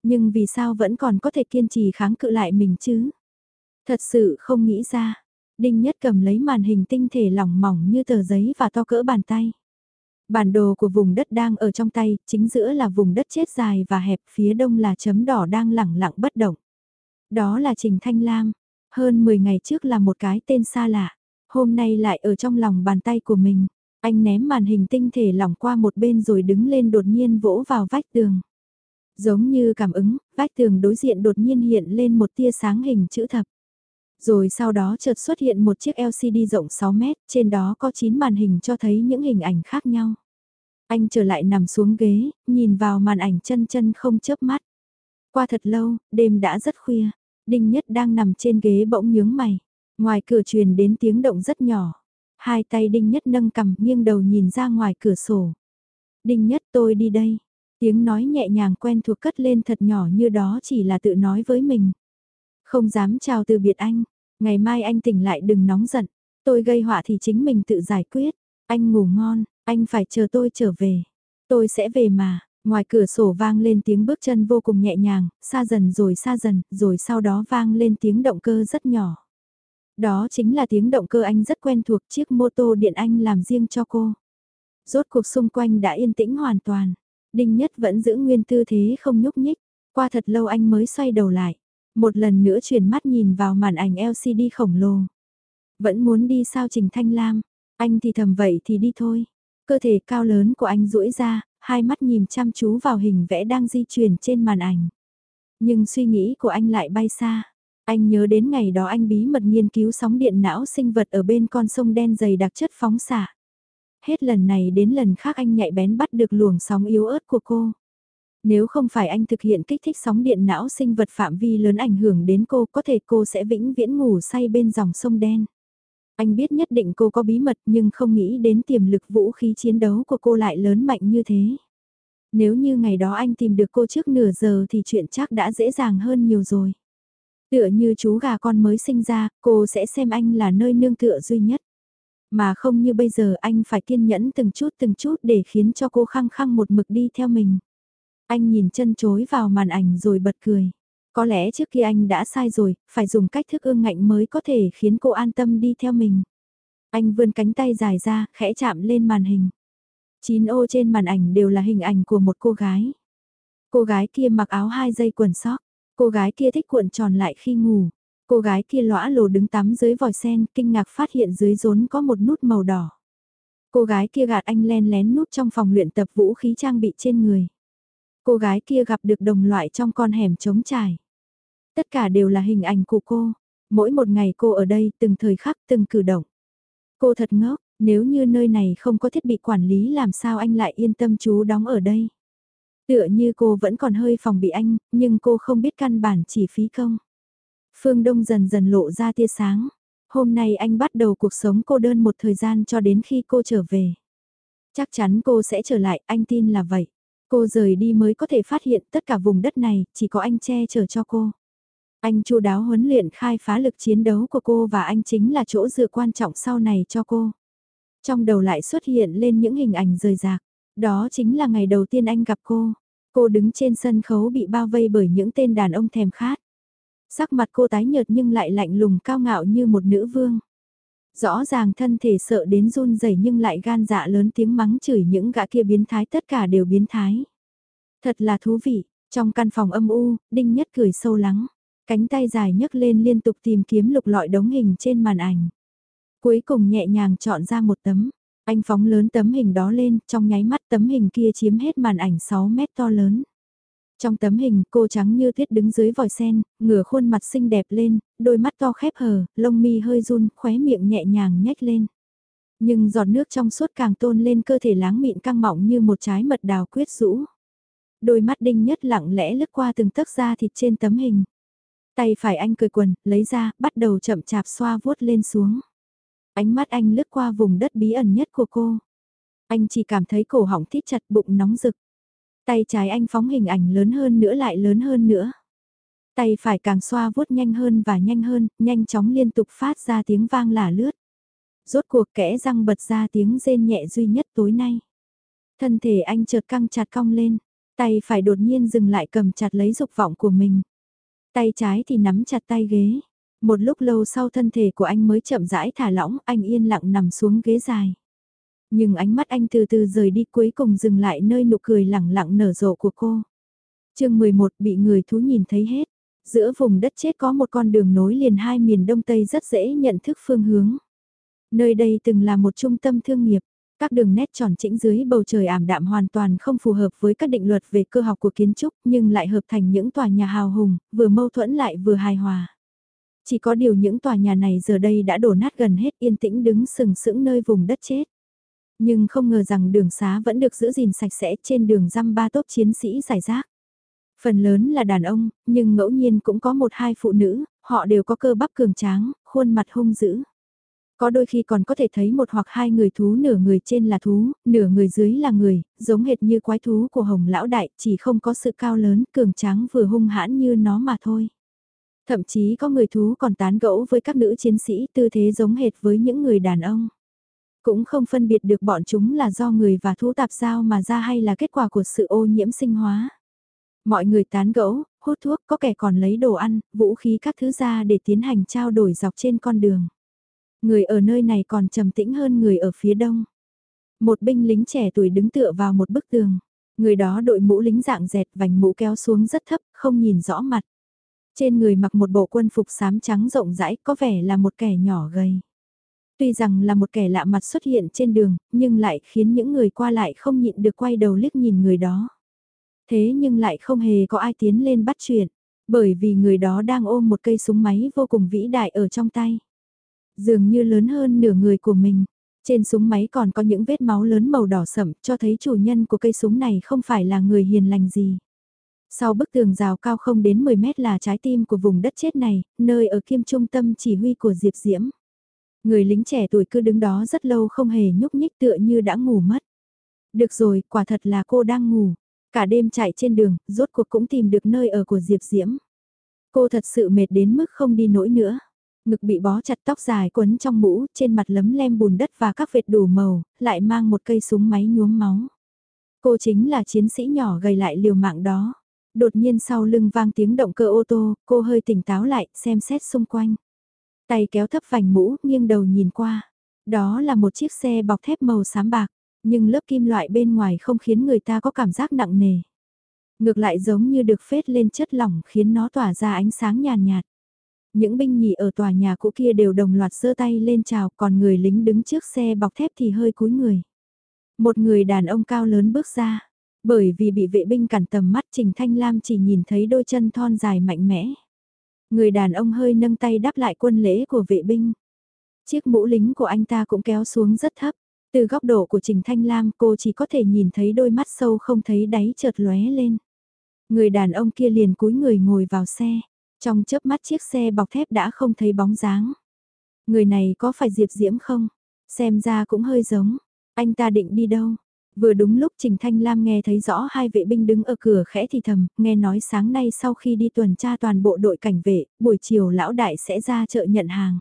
Nhưng vì sao vẫn còn có thể kiên trì kháng cự lại mình chứ? Thật sự không nghĩ ra. Đinh Nhất cầm lấy màn hình tinh thể lỏng mỏng như tờ giấy và to cỡ bàn tay. Bản đồ của vùng đất đang ở trong tay, chính giữa là vùng đất chết dài và hẹp, phía đông là chấm đỏ đang lẳng lặng bất động. Đó là Trình Thanh Lam. Hơn 10 ngày trước là một cái tên xa lạ. Hôm nay lại ở trong lòng bàn tay của mình. Anh ném màn hình tinh thể lỏng qua một bên rồi đứng lên đột nhiên vỗ vào vách tường. Giống như cảm ứng, vách tường đối diện đột nhiên hiện lên một tia sáng hình chữ thập. Rồi sau đó chợt xuất hiện một chiếc LCD rộng 6 mét, trên đó có 9 màn hình cho thấy những hình ảnh khác nhau. Anh trở lại nằm xuống ghế, nhìn vào màn ảnh chân chân không chớp mắt. Qua thật lâu, đêm đã rất khuya, Đinh Nhất đang nằm trên ghế bỗng nhướng mày. Ngoài cửa truyền đến tiếng động rất nhỏ. Hai tay Đinh Nhất nâng cầm nghiêng đầu nhìn ra ngoài cửa sổ. Đinh Nhất tôi đi đây. Tiếng nói nhẹ nhàng quen thuộc cất lên thật nhỏ như đó chỉ là tự nói với mình. Không dám chào từ biệt anh. Ngày mai anh tỉnh lại đừng nóng giận. Tôi gây họa thì chính mình tự giải quyết. Anh ngủ ngon, anh phải chờ tôi trở về. Tôi sẽ về mà. Ngoài cửa sổ vang lên tiếng bước chân vô cùng nhẹ nhàng, xa dần rồi xa dần, rồi sau đó vang lên tiếng động cơ rất nhỏ. Đó chính là tiếng động cơ anh rất quen thuộc chiếc mô tô điện anh làm riêng cho cô. Rốt cuộc xung quanh đã yên tĩnh hoàn toàn. Đinh Nhất vẫn giữ nguyên tư thế không nhúc nhích. Qua thật lâu anh mới xoay đầu lại. Một lần nữa chuyển mắt nhìn vào màn ảnh LCD khổng lồ. Vẫn muốn đi sao Trình Thanh Lam. Anh thì thầm vậy thì đi thôi. Cơ thể cao lớn của anh duỗi ra, hai mắt nhìn chăm chú vào hình vẽ đang di chuyển trên màn ảnh. Nhưng suy nghĩ của anh lại bay xa. Anh nhớ đến ngày đó anh bí mật nghiên cứu sóng điện não sinh vật ở bên con sông đen dày đặc chất phóng xạ. Hết lần này đến lần khác anh nhạy bén bắt được luồng sóng yếu ớt của cô. Nếu không phải anh thực hiện kích thích sóng điện não sinh vật phạm vi lớn ảnh hưởng đến cô, có thể cô sẽ vĩnh viễn ngủ say bên dòng sông đen. Anh biết nhất định cô có bí mật nhưng không nghĩ đến tiềm lực vũ khí chiến đấu của cô lại lớn mạnh như thế. Nếu như ngày đó anh tìm được cô trước nửa giờ thì chuyện chắc đã dễ dàng hơn nhiều rồi. Tựa như chú gà con mới sinh ra, cô sẽ xem anh là nơi nương tựa duy nhất. Mà không như bây giờ anh phải kiên nhẫn từng chút từng chút để khiến cho cô khăng khăng một mực đi theo mình. Anh nhìn chân chối vào màn ảnh rồi bật cười. Có lẽ trước kia anh đã sai rồi, phải dùng cách thức ương ngạnh mới có thể khiến cô an tâm đi theo mình. Anh vươn cánh tay dài ra, khẽ chạm lên màn hình. Chín ô trên màn ảnh đều là hình ảnh của một cô gái. Cô gái kia mặc áo hai dây quần sóc. Cô gái kia thích cuộn tròn lại khi ngủ. Cô gái kia lõa lồ đứng tắm dưới vòi sen, kinh ngạc phát hiện dưới rốn có một nút màu đỏ. Cô gái kia gạt anh len lén nút trong phòng luyện tập vũ khí trang bị trên người. Cô gái kia gặp được đồng loại trong con hẻm trống trải. Tất cả đều là hình ảnh của cô. Mỗi một ngày cô ở đây từng thời khắc từng cử động. Cô thật ngốc, nếu như nơi này không có thiết bị quản lý làm sao anh lại yên tâm chú đóng ở đây. Tựa như cô vẫn còn hơi phòng bị anh, nhưng cô không biết căn bản chỉ phí công. Phương Đông dần dần lộ ra tia sáng. Hôm nay anh bắt đầu cuộc sống cô đơn một thời gian cho đến khi cô trở về. Chắc chắn cô sẽ trở lại, anh tin là vậy. Cô rời đi mới có thể phát hiện tất cả vùng đất này, chỉ có anh che chở cho cô. Anh chu đáo huấn luyện khai phá lực chiến đấu của cô và anh chính là chỗ dựa quan trọng sau này cho cô. Trong đầu lại xuất hiện lên những hình ảnh rời rạc. Đó chính là ngày đầu tiên anh gặp cô. Cô đứng trên sân khấu bị bao vây bởi những tên đàn ông thèm khát. Sắc mặt cô tái nhợt nhưng lại lạnh lùng cao ngạo như một nữ vương. Rõ ràng thân thể sợ đến run rẩy nhưng lại gan dạ lớn tiếng mắng chửi những gã kia biến thái tất cả đều biến thái. Thật là thú vị, trong căn phòng âm u, Đinh Nhất cười sâu lắng. Cánh tay dài nhấc lên liên tục tìm kiếm lục lọi đống hình trên màn ảnh. Cuối cùng nhẹ nhàng chọn ra một tấm. Anh phóng lớn tấm hình đó lên, trong nháy mắt tấm hình kia chiếm hết màn ảnh 6 mét to lớn. Trong tấm hình cô trắng như tuyết đứng dưới vòi sen, ngửa khuôn mặt xinh đẹp lên, đôi mắt to khép hờ, lông mi hơi run, khóe miệng nhẹ nhàng nhếch lên. Nhưng giọt nước trong suốt càng tôn lên cơ thể láng mịn căng mọng như một trái mật đào quyết rũ. Đôi mắt đinh nhất lặng lẽ lướt qua từng tấc da thịt trên tấm hình. Tay phải anh cười quần, lấy ra, bắt đầu chậm chạp xoa vuốt lên xuống. Ánh mắt anh lướt qua vùng đất bí ẩn nhất của cô. Anh chỉ cảm thấy cổ họng thít chặt bụng nóng rực. Tay trái anh phóng hình ảnh lớn hơn nữa lại lớn hơn nữa. Tay phải càng xoa vuốt nhanh hơn và nhanh hơn, nhanh chóng liên tục phát ra tiếng vang lả lướt. Rốt cuộc kẽ răng bật ra tiếng rên nhẹ duy nhất tối nay. Thân thể anh chợt căng chặt cong lên, tay phải đột nhiên dừng lại cầm chặt lấy dục vọng của mình. Tay trái thì nắm chặt tay ghế. Một lúc lâu sau thân thể của anh mới chậm rãi thả lỏng, anh yên lặng nằm xuống ghế dài. Nhưng ánh mắt anh từ từ rời đi cuối cùng dừng lại nơi nụ cười lẳng lặng nở rộ của cô. chương 11 bị người thú nhìn thấy hết. Giữa vùng đất chết có một con đường nối liền hai miền Đông Tây rất dễ nhận thức phương hướng. Nơi đây từng là một trung tâm thương nghiệp. Các đường nét tròn chỉnh dưới bầu trời ảm đạm hoàn toàn không phù hợp với các định luật về cơ học của kiến trúc nhưng lại hợp thành những tòa nhà hào hùng, vừa mâu thuẫn lại vừa hài hòa. Chỉ có điều những tòa nhà này giờ đây đã đổ nát gần hết yên tĩnh đứng sừng sững nơi vùng đất chết. Nhưng không ngờ rằng đường xá vẫn được giữ gìn sạch sẽ trên đường răm ba tốp chiến sĩ giải rác. Phần lớn là đàn ông, nhưng ngẫu nhiên cũng có một hai phụ nữ, họ đều có cơ bắp cường tráng, khuôn mặt hung dữ. Có đôi khi còn có thể thấy một hoặc hai người thú nửa người trên là thú, nửa người dưới là người, giống hệt như quái thú của hồng lão đại, chỉ không có sự cao lớn, cường tráng vừa hung hãn như nó mà thôi. Thậm chí có người thú còn tán gẫu với các nữ chiến sĩ tư thế giống hệt với những người đàn ông. Cũng không phân biệt được bọn chúng là do người và thú tạp giao mà ra hay là kết quả của sự ô nhiễm sinh hóa. Mọi người tán gẫu, hút thuốc, có kẻ còn lấy đồ ăn, vũ khí các thứ ra để tiến hành trao đổi dọc trên con đường. Người ở nơi này còn trầm tĩnh hơn người ở phía đông. Một binh lính trẻ tuổi đứng tựa vào một bức tường. Người đó đội mũ lính dạng dẹt vành mũ kéo xuống rất thấp, không nhìn rõ mặt. Trên người mặc một bộ quân phục xám trắng rộng rãi có vẻ là một kẻ nhỏ gầy. Tuy rằng là một kẻ lạ mặt xuất hiện trên đường, nhưng lại khiến những người qua lại không nhịn được quay đầu liếc nhìn người đó. Thế nhưng lại không hề có ai tiến lên bắt chuyện, bởi vì người đó đang ôm một cây súng máy vô cùng vĩ đại ở trong tay. Dường như lớn hơn nửa người của mình. Trên súng máy còn có những vết máu lớn màu đỏ sẫm cho thấy chủ nhân của cây súng này không phải là người hiền lành gì. Sau bức tường rào cao không đến 10 mét là trái tim của vùng đất chết này, nơi ở kim trung tâm chỉ huy của Diệp Diễm. Người lính trẻ tuổi cứ đứng đó rất lâu không hề nhúc nhích tựa như đã ngủ mất. Được rồi, quả thật là cô đang ngủ. Cả đêm chạy trên đường, rốt cuộc cũng tìm được nơi ở của Diệp Diễm. Cô thật sự mệt đến mức không đi nổi nữa. Ngực bị bó chặt tóc dài quấn trong mũ, trên mặt lấm lem bùn đất và các vệt đủ màu, lại mang một cây súng máy nhuốm máu. Cô chính là chiến sĩ nhỏ gầy lại liều mạng đó. Đột nhiên sau lưng vang tiếng động cơ ô tô, cô hơi tỉnh táo lại, xem xét xung quanh. Tay kéo thấp vành mũ, nghiêng đầu nhìn qua. Đó là một chiếc xe bọc thép màu xám bạc, nhưng lớp kim loại bên ngoài không khiến người ta có cảm giác nặng nề. Ngược lại giống như được phết lên chất lỏng khiến nó tỏa ra ánh sáng nhàn nhạt, Những binh nhì ở tòa nhà cũ kia đều đồng loạt giơ tay lên chào, còn người lính đứng trước xe bọc thép thì hơi cúi người. Một người đàn ông cao lớn bước ra, bởi vì bị vệ binh cản tầm mắt Trình Thanh Lam chỉ nhìn thấy đôi chân thon dài mạnh mẽ. Người đàn ông hơi nâng tay đáp lại quân lễ của vệ binh. Chiếc mũ lính của anh ta cũng kéo xuống rất thấp. Từ góc độ của Trình Thanh Lam, cô chỉ có thể nhìn thấy đôi mắt sâu không thấy đáy chợt lóe lên. Người đàn ông kia liền cúi người ngồi vào xe. Trong chớp mắt chiếc xe bọc thép đã không thấy bóng dáng. Người này có phải Diệp Diễm không? Xem ra cũng hơi giống. Anh ta định đi đâu? Vừa đúng lúc Trình Thanh Lam nghe thấy rõ hai vệ binh đứng ở cửa khẽ thì thầm, nghe nói sáng nay sau khi đi tuần tra toàn bộ đội cảnh vệ, buổi chiều lão đại sẽ ra chợ nhận hàng.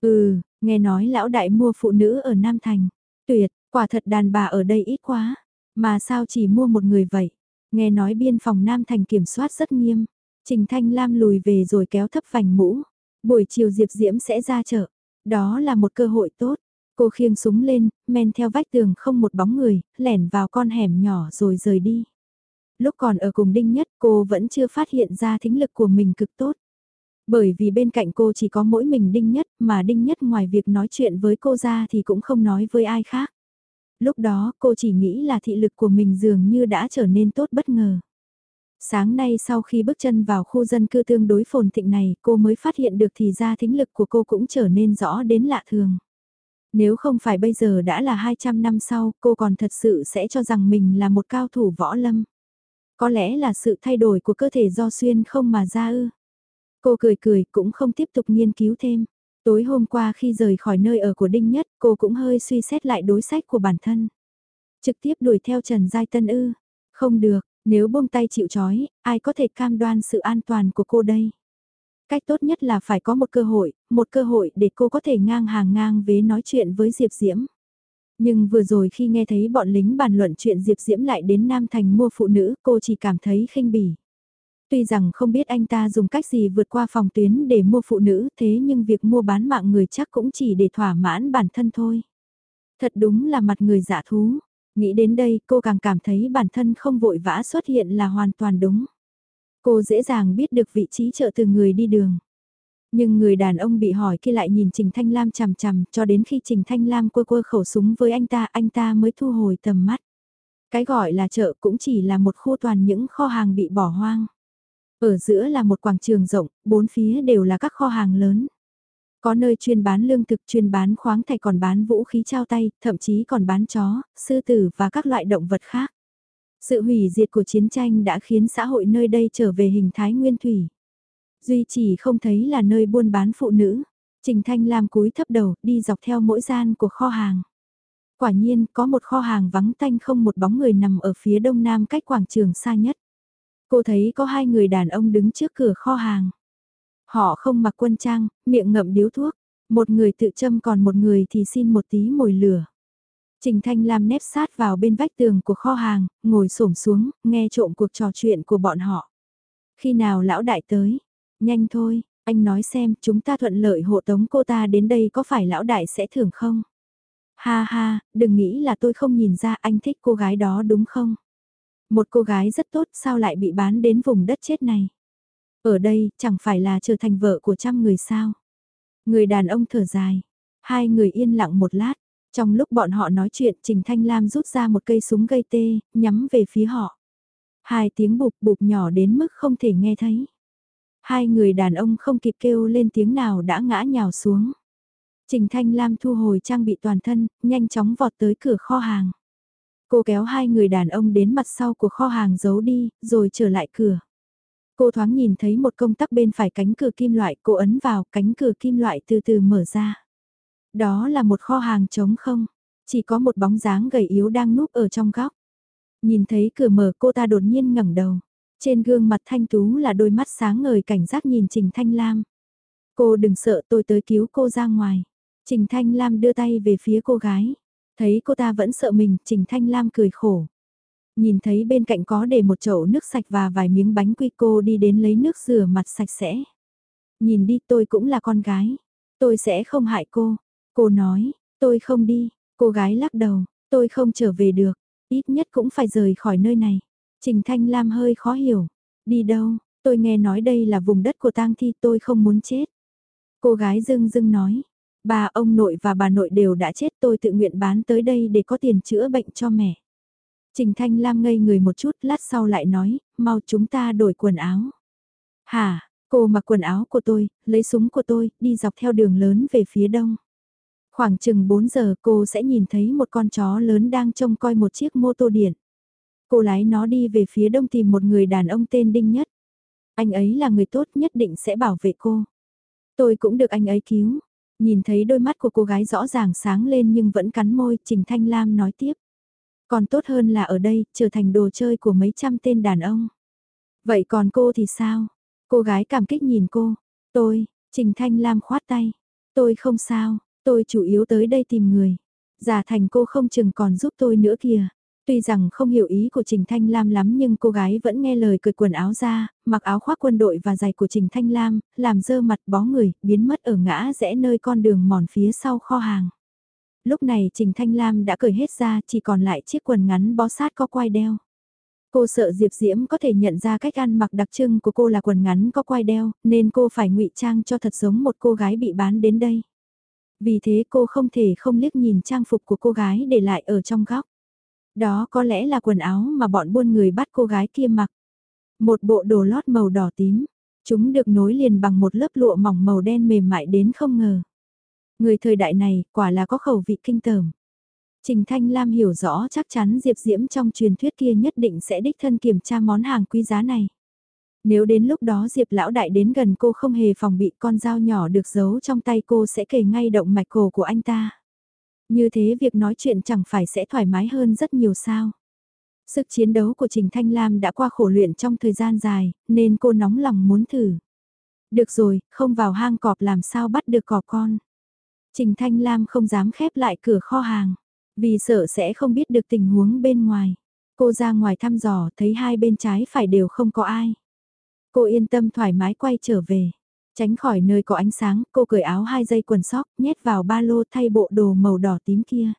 Ừ, nghe nói lão đại mua phụ nữ ở Nam Thành. Tuyệt, quả thật đàn bà ở đây ít quá. Mà sao chỉ mua một người vậy? Nghe nói biên phòng Nam Thành kiểm soát rất nghiêm. Trình Thanh Lam lùi về rồi kéo thấp vành mũ. Buổi chiều Diệp Diễm sẽ ra chợ. Đó là một cơ hội tốt. Cô khiêng súng lên, men theo vách tường không một bóng người, lẻn vào con hẻm nhỏ rồi rời đi. Lúc còn ở cùng Đinh Nhất cô vẫn chưa phát hiện ra thính lực của mình cực tốt. Bởi vì bên cạnh cô chỉ có mỗi mình Đinh Nhất mà Đinh Nhất ngoài việc nói chuyện với cô ra thì cũng không nói với ai khác. Lúc đó cô chỉ nghĩ là thị lực của mình dường như đã trở nên tốt bất ngờ. Sáng nay sau khi bước chân vào khu dân cư tương đối phồn thịnh này cô mới phát hiện được thì ra thính lực của cô cũng trở nên rõ đến lạ thường. Nếu không phải bây giờ đã là 200 năm sau, cô còn thật sự sẽ cho rằng mình là một cao thủ võ lâm. Có lẽ là sự thay đổi của cơ thể do xuyên không mà ra ư. Cô cười cười cũng không tiếp tục nghiên cứu thêm. Tối hôm qua khi rời khỏi nơi ở của Đinh Nhất, cô cũng hơi suy xét lại đối sách của bản thân. Trực tiếp đuổi theo Trần Giai Tân ư. Không được, nếu buông tay chịu chói, ai có thể cam đoan sự an toàn của cô đây? Cách tốt nhất là phải có một cơ hội, một cơ hội để cô có thể ngang hàng ngang vế nói chuyện với Diệp Diễm. Nhưng vừa rồi khi nghe thấy bọn lính bàn luận chuyện Diệp Diễm lại đến Nam Thành mua phụ nữ, cô chỉ cảm thấy khinh bỉ. Tuy rằng không biết anh ta dùng cách gì vượt qua phòng tuyến để mua phụ nữ, thế nhưng việc mua bán mạng người chắc cũng chỉ để thỏa mãn bản thân thôi. Thật đúng là mặt người giả thú. Nghĩ đến đây cô càng cảm thấy bản thân không vội vã xuất hiện là hoàn toàn đúng. Cô dễ dàng biết được vị trí chợ từ người đi đường. Nhưng người đàn ông bị hỏi kia lại nhìn Trình Thanh Lam chằm chằm cho đến khi Trình Thanh Lam quơ quơ khẩu súng với anh ta, anh ta mới thu hồi tầm mắt. Cái gọi là chợ cũng chỉ là một khu toàn những kho hàng bị bỏ hoang. Ở giữa là một quảng trường rộng, bốn phía đều là các kho hàng lớn. Có nơi chuyên bán lương thực, chuyên bán khoáng thạch còn bán vũ khí trao tay, thậm chí còn bán chó, sư tử và các loại động vật khác. Sự hủy diệt của chiến tranh đã khiến xã hội nơi đây trở về hình thái nguyên thủy. Duy chỉ không thấy là nơi buôn bán phụ nữ. Trình Thanh Lam cúi thấp đầu, đi dọc theo mỗi gian của kho hàng. Quả nhiên, có một kho hàng vắng tanh không một bóng người nằm ở phía đông nam cách quảng trường xa nhất. Cô thấy có hai người đàn ông đứng trước cửa kho hàng. Họ không mặc quân trang, miệng ngậm điếu thuốc. Một người tự châm còn một người thì xin một tí mồi lửa. Trình Thanh Lam nép sát vào bên vách tường của kho hàng, ngồi xổm xuống, nghe trộm cuộc trò chuyện của bọn họ. Khi nào lão đại tới? Nhanh thôi, anh nói xem chúng ta thuận lợi hộ tống cô ta đến đây có phải lão đại sẽ thưởng không? Ha ha, đừng nghĩ là tôi không nhìn ra anh thích cô gái đó đúng không? Một cô gái rất tốt sao lại bị bán đến vùng đất chết này? Ở đây chẳng phải là trở thành vợ của trăm người sao? Người đàn ông thở dài. Hai người yên lặng một lát, trong lúc bọn họ nói chuyện Trình Thanh Lam rút ra một cây súng gây tê, nhắm về phía họ. Hai tiếng bụp bụp nhỏ đến mức không thể nghe thấy. Hai người đàn ông không kịp kêu lên tiếng nào đã ngã nhào xuống. Trình Thanh Lam thu hồi trang bị toàn thân, nhanh chóng vọt tới cửa kho hàng. Cô kéo hai người đàn ông đến mặt sau của kho hàng giấu đi, rồi trở lại cửa. Cô thoáng nhìn thấy một công tắc bên phải cánh cửa kim loại, cô ấn vào, cánh cửa kim loại từ từ mở ra. Đó là một kho hàng trống không, chỉ có một bóng dáng gầy yếu đang núp ở trong góc. Nhìn thấy cửa mở cô ta đột nhiên ngẩng đầu. Trên gương mặt thanh tú là đôi mắt sáng ngời cảnh giác nhìn Trình Thanh Lam. Cô đừng sợ tôi tới cứu cô ra ngoài. Trình Thanh Lam đưa tay về phía cô gái. Thấy cô ta vẫn sợ mình, Trình Thanh Lam cười khổ. Nhìn thấy bên cạnh có để một chậu nước sạch và vài miếng bánh quy cô đi đến lấy nước rửa mặt sạch sẽ. Nhìn đi tôi cũng là con gái. Tôi sẽ không hại cô. Cô nói, tôi không đi. Cô gái lắc đầu, tôi không trở về được. Ít nhất cũng phải rời khỏi nơi này. Trình Thanh Lam hơi khó hiểu. Đi đâu, tôi nghe nói đây là vùng đất của tang thi tôi không muốn chết. Cô gái dưng dưng nói, bà ông nội và bà nội đều đã chết tôi tự nguyện bán tới đây để có tiền chữa bệnh cho mẹ. Trình Thanh Lam ngây người một chút lát sau lại nói, mau chúng ta đổi quần áo. Hả, cô mặc quần áo của tôi, lấy súng của tôi, đi dọc theo đường lớn về phía đông. Khoảng chừng 4 giờ cô sẽ nhìn thấy một con chó lớn đang trông coi một chiếc mô tô điện. Cô lái nó đi về phía đông tìm một người đàn ông tên Đinh Nhất. Anh ấy là người tốt nhất định sẽ bảo vệ cô. Tôi cũng được anh ấy cứu. Nhìn thấy đôi mắt của cô gái rõ ràng sáng lên nhưng vẫn cắn môi, Trình Thanh Lam nói tiếp. Còn tốt hơn là ở đây, trở thành đồ chơi của mấy trăm tên đàn ông. Vậy còn cô thì sao? Cô gái cảm kích nhìn cô. Tôi, Trình Thanh Lam khoát tay. Tôi không sao, tôi chủ yếu tới đây tìm người. Giả thành cô không chừng còn giúp tôi nữa kìa. Tuy rằng không hiểu ý của Trình Thanh Lam lắm nhưng cô gái vẫn nghe lời cởi quần áo ra, mặc áo khoác quân đội và giày của Trình Thanh Lam, làm dơ mặt bó người, biến mất ở ngã rẽ nơi con đường mòn phía sau kho hàng. Lúc này Trình Thanh Lam đã cởi hết ra chỉ còn lại chiếc quần ngắn bó sát có quai đeo. Cô sợ Diệp Diễm có thể nhận ra cách ăn mặc đặc trưng của cô là quần ngắn có quai đeo, nên cô phải ngụy trang cho thật giống một cô gái bị bán đến đây. Vì thế cô không thể không liếc nhìn trang phục của cô gái để lại ở trong góc. Đó có lẽ là quần áo mà bọn buôn người bắt cô gái kia mặc. Một bộ đồ lót màu đỏ tím. Chúng được nối liền bằng một lớp lụa mỏng màu đen mềm mại đến không ngờ. Người thời đại này quả là có khẩu vị kinh tởm. Trình Thanh Lam hiểu rõ chắc chắn Diệp Diễm trong truyền thuyết kia nhất định sẽ đích thân kiểm tra món hàng quý giá này. Nếu đến lúc đó Diệp lão đại đến gần cô không hề phòng bị con dao nhỏ được giấu trong tay cô sẽ kề ngay động mạch cổ của anh ta. Như thế việc nói chuyện chẳng phải sẽ thoải mái hơn rất nhiều sao. Sức chiến đấu của Trình Thanh Lam đã qua khổ luyện trong thời gian dài, nên cô nóng lòng muốn thử. Được rồi, không vào hang cọp làm sao bắt được cọp con. Trình Thanh Lam không dám khép lại cửa kho hàng, vì sợ sẽ không biết được tình huống bên ngoài. Cô ra ngoài thăm dò thấy hai bên trái phải đều không có ai. Cô yên tâm thoải mái quay trở về. Tránh khỏi nơi có ánh sáng, cô cởi áo hai dây quần sóc, nhét vào ba lô thay bộ đồ màu đỏ tím kia.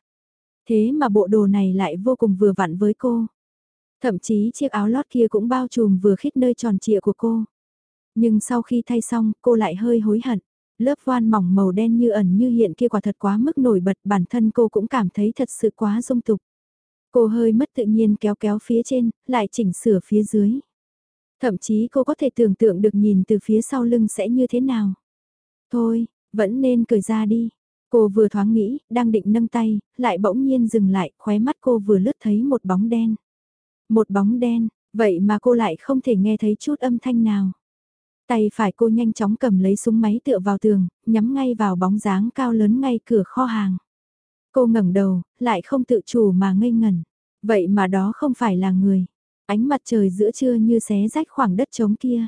Thế mà bộ đồ này lại vô cùng vừa vặn với cô. Thậm chí chiếc áo lót kia cũng bao trùm vừa khít nơi tròn trịa của cô. Nhưng sau khi thay xong, cô lại hơi hối hận. Lớp voan mỏng màu đen như ẩn như hiện kia quả thật quá mức nổi bật bản thân cô cũng cảm thấy thật sự quá dung tục. Cô hơi mất tự nhiên kéo kéo phía trên, lại chỉnh sửa phía dưới. Thậm chí cô có thể tưởng tượng được nhìn từ phía sau lưng sẽ như thế nào. Thôi, vẫn nên cười ra đi. Cô vừa thoáng nghĩ, đang định nâng tay, lại bỗng nhiên dừng lại, khóe mắt cô vừa lướt thấy một bóng đen. Một bóng đen, vậy mà cô lại không thể nghe thấy chút âm thanh nào. Tay phải cô nhanh chóng cầm lấy súng máy tựa vào tường, nhắm ngay vào bóng dáng cao lớn ngay cửa kho hàng. Cô ngẩng đầu, lại không tự chủ mà ngây ngẩn. Vậy mà đó không phải là người. Ánh mặt trời giữa trưa như xé rách khoảng đất trống kia.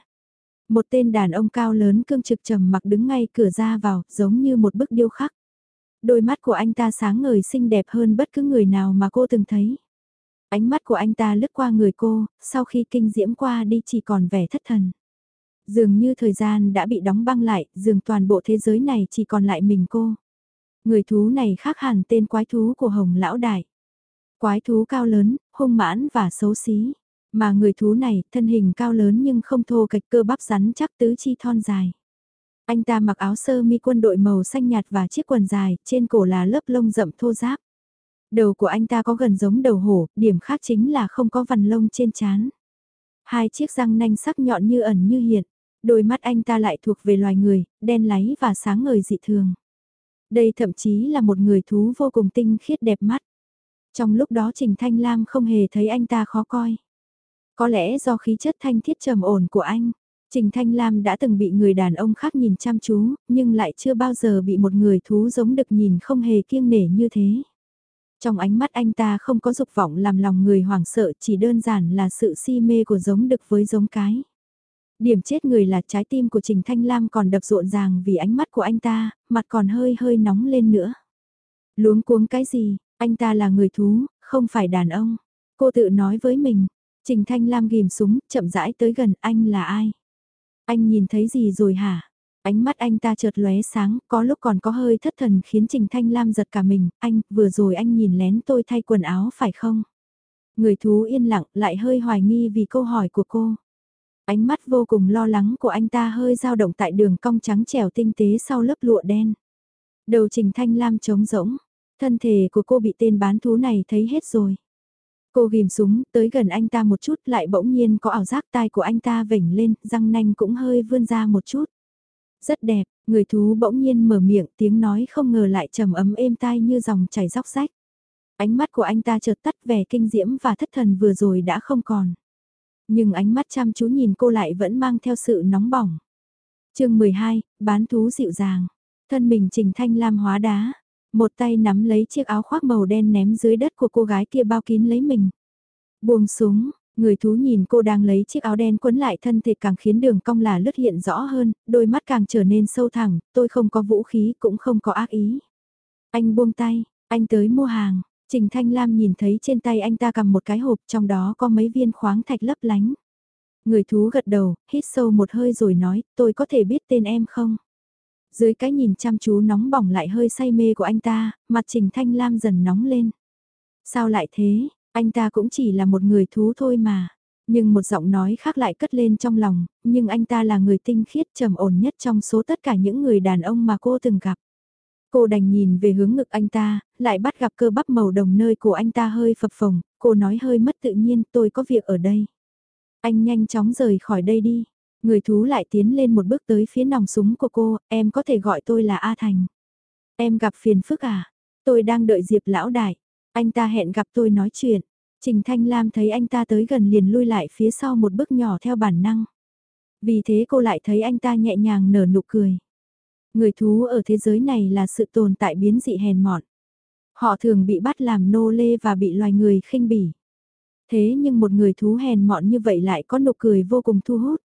Một tên đàn ông cao lớn cương trực trầm mặc đứng ngay cửa ra vào, giống như một bức điêu khắc. Đôi mắt của anh ta sáng ngời xinh đẹp hơn bất cứ người nào mà cô từng thấy. Ánh mắt của anh ta lướt qua người cô, sau khi kinh diễm qua đi chỉ còn vẻ thất thần. Dường như thời gian đã bị đóng băng lại, dường toàn bộ thế giới này chỉ còn lại mình cô. Người thú này khác hẳn tên quái thú của Hồng Lão Đại. Quái thú cao lớn, hung mãn và xấu xí. Mà người thú này, thân hình cao lớn nhưng không thô cạch cơ bắp rắn chắc tứ chi thon dài. Anh ta mặc áo sơ mi quân đội màu xanh nhạt và chiếc quần dài, trên cổ là lớp lông rậm thô ráp. Đầu của anh ta có gần giống đầu hổ, điểm khác chính là không có vằn lông trên trán. Hai chiếc răng nanh sắc nhọn như ẩn như hiện, đôi mắt anh ta lại thuộc về loài người, đen láy và sáng ngời dị thường. Đây thậm chí là một người thú vô cùng tinh khiết đẹp mắt. Trong lúc đó Trình Thanh Lam không hề thấy anh ta khó coi. Có lẽ do khí chất thanh thiết trầm ổn của anh, Trình Thanh Lam đã từng bị người đàn ông khác nhìn chăm chú, nhưng lại chưa bao giờ bị một người thú giống được nhìn không hề kiêng nể như thế. Trong ánh mắt anh ta không có dục vọng làm lòng người hoảng sợ chỉ đơn giản là sự si mê của giống đực với giống cái. Điểm chết người là trái tim của Trình Thanh Lam còn đập rộn ràng vì ánh mắt của anh ta, mặt còn hơi hơi nóng lên nữa. Luống cuống cái gì, anh ta là người thú, không phải đàn ông. Cô tự nói với mình, Trình Thanh Lam ghim súng, chậm rãi tới gần anh là ai? Anh nhìn thấy gì rồi hả? Ánh mắt anh ta chợt lóe sáng, có lúc còn có hơi thất thần khiến Trình Thanh Lam giật cả mình, anh, vừa rồi anh nhìn lén tôi thay quần áo phải không? Người thú yên lặng lại hơi hoài nghi vì câu hỏi của cô. Ánh mắt vô cùng lo lắng của anh ta hơi dao động tại đường cong trắng trẻo tinh tế sau lớp lụa đen. Đầu Trình Thanh Lam trống rỗng, thân thể của cô bị tên bán thú này thấy hết rồi. Cô ghim súng, tới gần anh ta một chút lại bỗng nhiên có ảo giác tai của anh ta vểnh lên, răng nanh cũng hơi vươn ra một chút. Rất đẹp, người thú bỗng nhiên mở miệng tiếng nói không ngờ lại trầm ấm êm tai như dòng chảy róc rách. Ánh mắt của anh ta chợt tắt vẻ kinh diễm và thất thần vừa rồi đã không còn. Nhưng ánh mắt chăm chú nhìn cô lại vẫn mang theo sự nóng bỏng. chương 12, bán thú dịu dàng. Thân mình Trình Thanh Lam hóa đá. Một tay nắm lấy chiếc áo khoác màu đen ném dưới đất của cô gái kia bao kín lấy mình. Buông súng, người thú nhìn cô đang lấy chiếc áo đen quấn lại thân thể càng khiến đường cong là lướt hiện rõ hơn, đôi mắt càng trở nên sâu thẳng, tôi không có vũ khí cũng không có ác ý. Anh buông tay, anh tới mua hàng, Trình Thanh Lam nhìn thấy trên tay anh ta cầm một cái hộp trong đó có mấy viên khoáng thạch lấp lánh. Người thú gật đầu, hít sâu một hơi rồi nói, tôi có thể biết tên em không? Dưới cái nhìn chăm chú nóng bỏng lại hơi say mê của anh ta, mặt Trình Thanh Lam dần nóng lên. Sao lại thế, anh ta cũng chỉ là một người thú thôi mà. Nhưng một giọng nói khác lại cất lên trong lòng, nhưng anh ta là người tinh khiết trầm ổn nhất trong số tất cả những người đàn ông mà cô từng gặp. Cô đành nhìn về hướng ngực anh ta, lại bắt gặp cơ bắp màu đồng nơi của anh ta hơi phập phồng, cô nói hơi mất tự nhiên tôi có việc ở đây. Anh nhanh chóng rời khỏi đây đi. Người thú lại tiến lên một bước tới phía nòng súng của cô, em có thể gọi tôi là A Thành. Em gặp phiền phức à? Tôi đang đợi Diệp lão đại. Anh ta hẹn gặp tôi nói chuyện. Trình Thanh Lam thấy anh ta tới gần liền lui lại phía sau một bước nhỏ theo bản năng. Vì thế cô lại thấy anh ta nhẹ nhàng nở nụ cười. Người thú ở thế giới này là sự tồn tại biến dị hèn mọn. Họ thường bị bắt làm nô lê và bị loài người khinh bỉ. Thế nhưng một người thú hèn mọn như vậy lại có nụ cười vô cùng thu hút.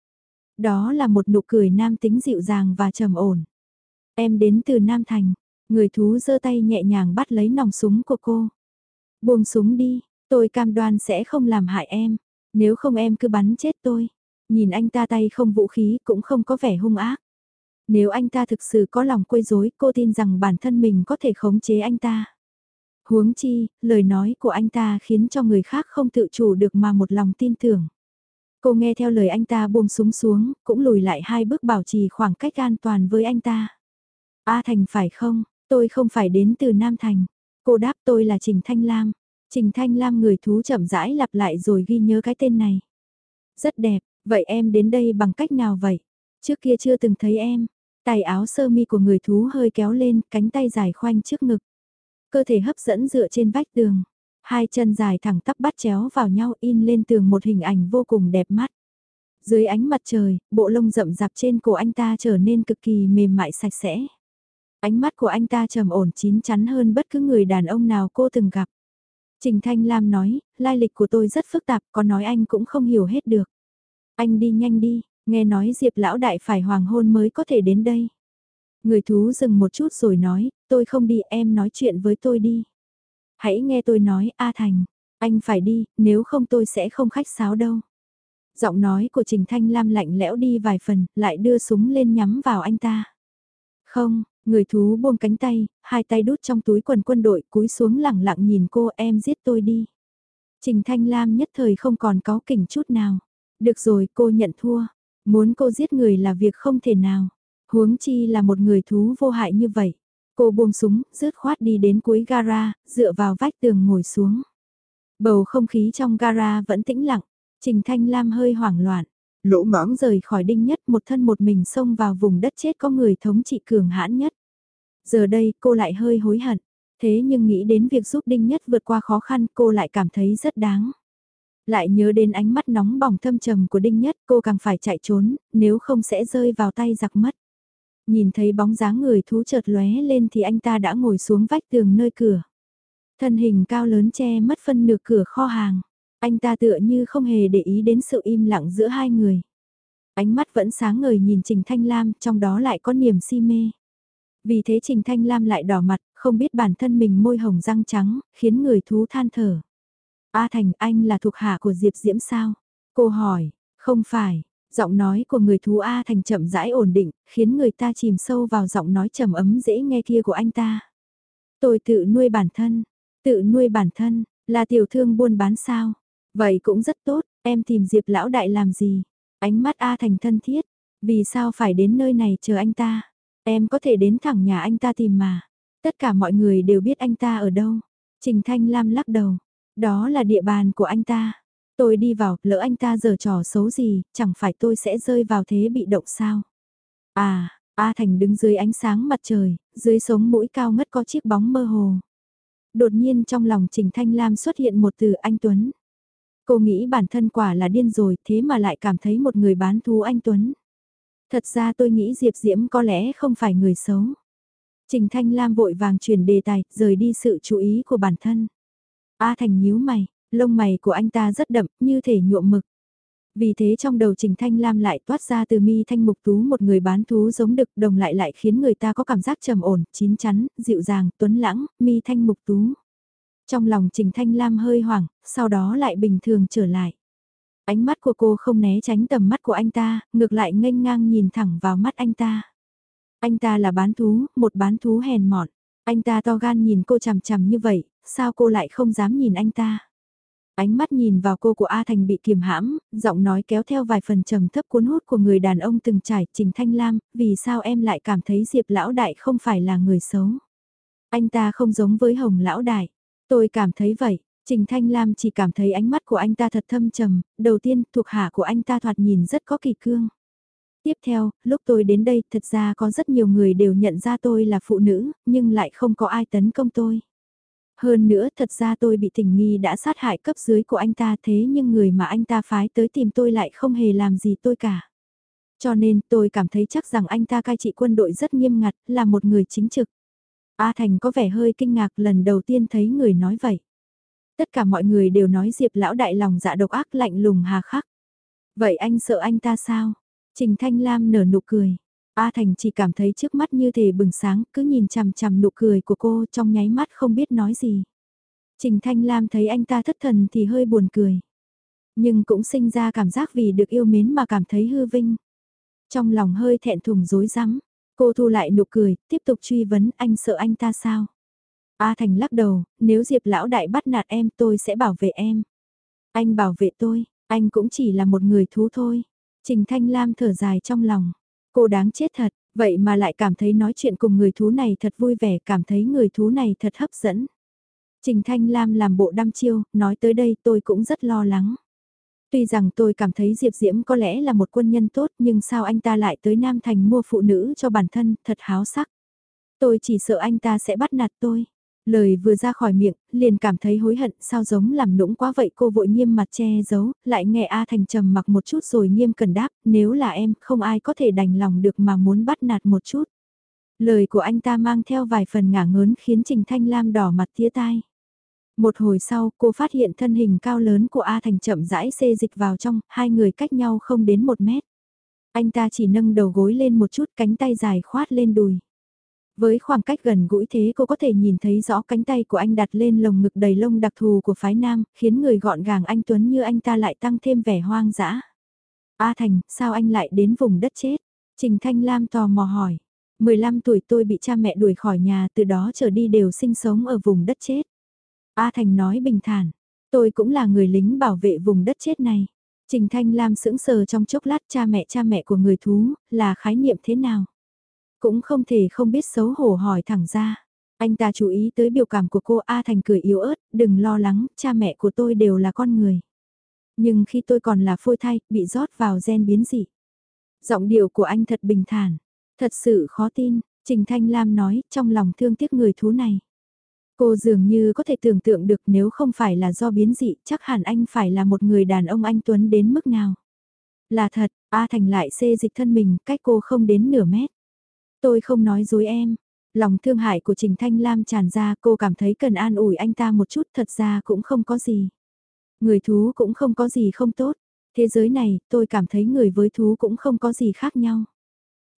Đó là một nụ cười nam tính dịu dàng và trầm ổn. Em đến từ Nam Thành, người thú giơ tay nhẹ nhàng bắt lấy nòng súng của cô. Buông súng đi, tôi cam đoan sẽ không làm hại em, nếu không em cứ bắn chết tôi. Nhìn anh ta tay không vũ khí cũng không có vẻ hung ác. Nếu anh ta thực sự có lòng quấy rối, cô tin rằng bản thân mình có thể khống chế anh ta. Huống chi, lời nói của anh ta khiến cho người khác không tự chủ được mà một lòng tin tưởng. Cô nghe theo lời anh ta buông súng xuống, cũng lùi lại hai bước bảo trì khoảng cách an toàn với anh ta. A Thành phải không, tôi không phải đến từ Nam Thành. Cô đáp tôi là Trình Thanh Lam. Trình Thanh Lam người thú chậm rãi lặp lại rồi ghi nhớ cái tên này. Rất đẹp, vậy em đến đây bằng cách nào vậy? Trước kia chưa từng thấy em. Tài áo sơ mi của người thú hơi kéo lên, cánh tay dài khoanh trước ngực. Cơ thể hấp dẫn dựa trên vách tường. Hai chân dài thẳng tắp bắt chéo vào nhau in lên tường một hình ảnh vô cùng đẹp mắt. Dưới ánh mặt trời, bộ lông rậm rạp trên cổ anh ta trở nên cực kỳ mềm mại sạch sẽ. Ánh mắt của anh ta trầm ổn chín chắn hơn bất cứ người đàn ông nào cô từng gặp. Trình Thanh Lam nói, lai lịch của tôi rất phức tạp, có nói anh cũng không hiểu hết được. Anh đi nhanh đi, nghe nói Diệp lão đại phải hoàng hôn mới có thể đến đây. Người thú dừng một chút rồi nói, tôi không đi em nói chuyện với tôi đi. Hãy nghe tôi nói, A Thành, anh phải đi, nếu không tôi sẽ không khách sáo đâu. Giọng nói của Trình Thanh Lam lạnh lẽo đi vài phần, lại đưa súng lên nhắm vào anh ta. Không, người thú buông cánh tay, hai tay đút trong túi quần quân đội cúi xuống lẳng lặng nhìn cô em giết tôi đi. Trình Thanh Lam nhất thời không còn có kỉnh chút nào. Được rồi cô nhận thua, muốn cô giết người là việc không thể nào. Huống chi là một người thú vô hại như vậy. Cô buông súng, rứt khoát đi đến cuối gara, dựa vào vách tường ngồi xuống. Bầu không khí trong gara vẫn tĩnh lặng, Trình Thanh Lam hơi hoảng loạn. Lỗ mãng rời khỏi đinh nhất một thân một mình xông vào vùng đất chết có người thống trị cường hãn nhất. Giờ đây cô lại hơi hối hận, thế nhưng nghĩ đến việc giúp đinh nhất vượt qua khó khăn cô lại cảm thấy rất đáng. Lại nhớ đến ánh mắt nóng bỏng thâm trầm của đinh nhất cô càng phải chạy trốn, nếu không sẽ rơi vào tay giặc mất. Nhìn thấy bóng dáng người thú chợt lóe lên thì anh ta đã ngồi xuống vách tường nơi cửa. Thân hình cao lớn che mất phân nửa cửa kho hàng. Anh ta tựa như không hề để ý đến sự im lặng giữa hai người. Ánh mắt vẫn sáng ngời nhìn Trình Thanh Lam, trong đó lại có niềm si mê. Vì thế Trình Thanh Lam lại đỏ mặt, không biết bản thân mình môi hồng răng trắng, khiến người thú than thở. A Thành anh là thuộc hạ của Diệp Diễm sao? Cô hỏi, không phải, giọng nói của người thú A Thành chậm rãi ổn định, khiến người ta chìm sâu vào giọng nói trầm ấm dễ nghe kia của anh ta. Tôi tự nuôi bản thân, tự nuôi bản thân, là tiểu thương buôn bán sao? Vậy cũng rất tốt, em tìm Diệp lão đại làm gì? Ánh mắt A Thành thân thiết, vì sao phải đến nơi này chờ anh ta? Em có thể đến thẳng nhà anh ta tìm mà. Tất cả mọi người đều biết anh ta ở đâu. Trình Thanh Lam lắc đầu, đó là địa bàn của anh ta. Tôi đi vào, lỡ anh ta giờ trò xấu gì, chẳng phải tôi sẽ rơi vào thế bị động sao? À, A Thành đứng dưới ánh sáng mặt trời, dưới sống mũi cao ngất có chiếc bóng mơ hồ. Đột nhiên trong lòng Trình Thanh Lam xuất hiện một từ anh Tuấn. Cô nghĩ bản thân quả là điên rồi thế mà lại cảm thấy một người bán thú anh Tuấn. Thật ra tôi nghĩ Diệp Diễm có lẽ không phải người xấu. Trình Thanh Lam vội vàng chuyển đề tài, rời đi sự chú ý của bản thân. A Thành nhíu mày, lông mày của anh ta rất đậm, như thể nhuộm mực. Vì thế trong đầu Trình Thanh Lam lại toát ra từ mi thanh mục tú một người bán thú giống đực đồng lại lại khiến người ta có cảm giác trầm ổn, chín chắn, dịu dàng, tuấn lãng, mi thanh mục tú. Trong lòng Trình Thanh Lam hơi hoảng, sau đó lại bình thường trở lại. Ánh mắt của cô không né tránh tầm mắt của anh ta, ngược lại nghênh ngang nhìn thẳng vào mắt anh ta. Anh ta là bán thú, một bán thú hèn mọn. Anh ta to gan nhìn cô chằm chằm như vậy, sao cô lại không dám nhìn anh ta? Ánh mắt nhìn vào cô của A Thành bị kiềm hãm, giọng nói kéo theo vài phần trầm thấp cuốn hút của người đàn ông từng trải, Trình Thanh Lam, vì sao em lại cảm thấy Diệp Lão Đại không phải là người xấu? Anh ta không giống với Hồng Lão Đại. Tôi cảm thấy vậy, Trình Thanh Lam chỉ cảm thấy ánh mắt của anh ta thật thâm trầm, đầu tiên thuộc hạ của anh ta thoạt nhìn rất có kỳ cương. Tiếp theo, lúc tôi đến đây thật ra có rất nhiều người đều nhận ra tôi là phụ nữ, nhưng lại không có ai tấn công tôi. Hơn nữa thật ra tôi bị tình nghi đã sát hại cấp dưới của anh ta thế nhưng người mà anh ta phái tới tìm tôi lại không hề làm gì tôi cả. Cho nên tôi cảm thấy chắc rằng anh ta cai trị quân đội rất nghiêm ngặt, là một người chính trực. A Thành có vẻ hơi kinh ngạc lần đầu tiên thấy người nói vậy. Tất cả mọi người đều nói Diệp lão đại lòng dạ độc ác lạnh lùng hà khắc. Vậy anh sợ anh ta sao? Trình Thanh Lam nở nụ cười. A Thành chỉ cảm thấy trước mắt như thể bừng sáng, cứ nhìn chằm chằm nụ cười của cô trong nháy mắt không biết nói gì. Trình Thanh Lam thấy anh ta thất thần thì hơi buồn cười. Nhưng cũng sinh ra cảm giác vì được yêu mến mà cảm thấy hư vinh. Trong lòng hơi thẹn thùng dối rắm cô thu lại nụ cười, tiếp tục truy vấn anh sợ anh ta sao? A Thành lắc đầu, nếu Diệp lão đại bắt nạt em tôi sẽ bảo vệ em. Anh bảo vệ tôi, anh cũng chỉ là một người thú thôi. Trình Thanh Lam thở dài trong lòng. Cô đáng chết thật, vậy mà lại cảm thấy nói chuyện cùng người thú này thật vui vẻ, cảm thấy người thú này thật hấp dẫn. Trình Thanh Lam làm bộ đăm chiêu, nói tới đây tôi cũng rất lo lắng. Tuy rằng tôi cảm thấy Diệp Diễm có lẽ là một quân nhân tốt nhưng sao anh ta lại tới Nam Thành mua phụ nữ cho bản thân, thật háo sắc. Tôi chỉ sợ anh ta sẽ bắt nạt tôi. Lời vừa ra khỏi miệng, liền cảm thấy hối hận, sao giống làm nũng quá vậy cô vội nghiêm mặt che giấu, lại nghe A Thành trầm mặc một chút rồi nghiêm cần đáp, nếu là em, không ai có thể đành lòng được mà muốn bắt nạt một chút. Lời của anh ta mang theo vài phần ngả ngớn khiến Trình Thanh Lam đỏ mặt tía tai. Một hồi sau, cô phát hiện thân hình cao lớn của A Thành chậm rãi xê dịch vào trong, hai người cách nhau không đến một mét. Anh ta chỉ nâng đầu gối lên một chút cánh tay dài khoát lên đùi. Với khoảng cách gần gũi thế cô có thể nhìn thấy rõ cánh tay của anh đặt lên lồng ngực đầy lông đặc thù của phái nam, khiến người gọn gàng anh Tuấn như anh ta lại tăng thêm vẻ hoang dã. A Thành, sao anh lại đến vùng đất chết? Trình Thanh Lam tò mò hỏi. 15 tuổi tôi bị cha mẹ đuổi khỏi nhà từ đó trở đi đều sinh sống ở vùng đất chết. A Thành nói bình thản, tôi cũng là người lính bảo vệ vùng đất chết này. Trình Thanh Lam sững sờ trong chốc lát cha mẹ cha mẹ của người thú, là khái niệm thế nào? Cũng không thể không biết xấu hổ hỏi thẳng ra. Anh ta chú ý tới biểu cảm của cô A Thành cười yếu ớt, đừng lo lắng, cha mẹ của tôi đều là con người. Nhưng khi tôi còn là phôi thai, bị rót vào gen biến dị. Giọng điệu của anh thật bình thản, thật sự khó tin, Trình Thanh Lam nói trong lòng thương tiếc người thú này. Cô dường như có thể tưởng tượng được nếu không phải là do biến dị, chắc hẳn anh phải là một người đàn ông anh Tuấn đến mức nào. Là thật, A Thành lại xê dịch thân mình, cách cô không đến nửa mét. Tôi không nói dối em. Lòng thương hại của Trình Thanh Lam tràn ra cô cảm thấy cần an ủi anh ta một chút thật ra cũng không có gì. Người thú cũng không có gì không tốt. Thế giới này tôi cảm thấy người với thú cũng không có gì khác nhau.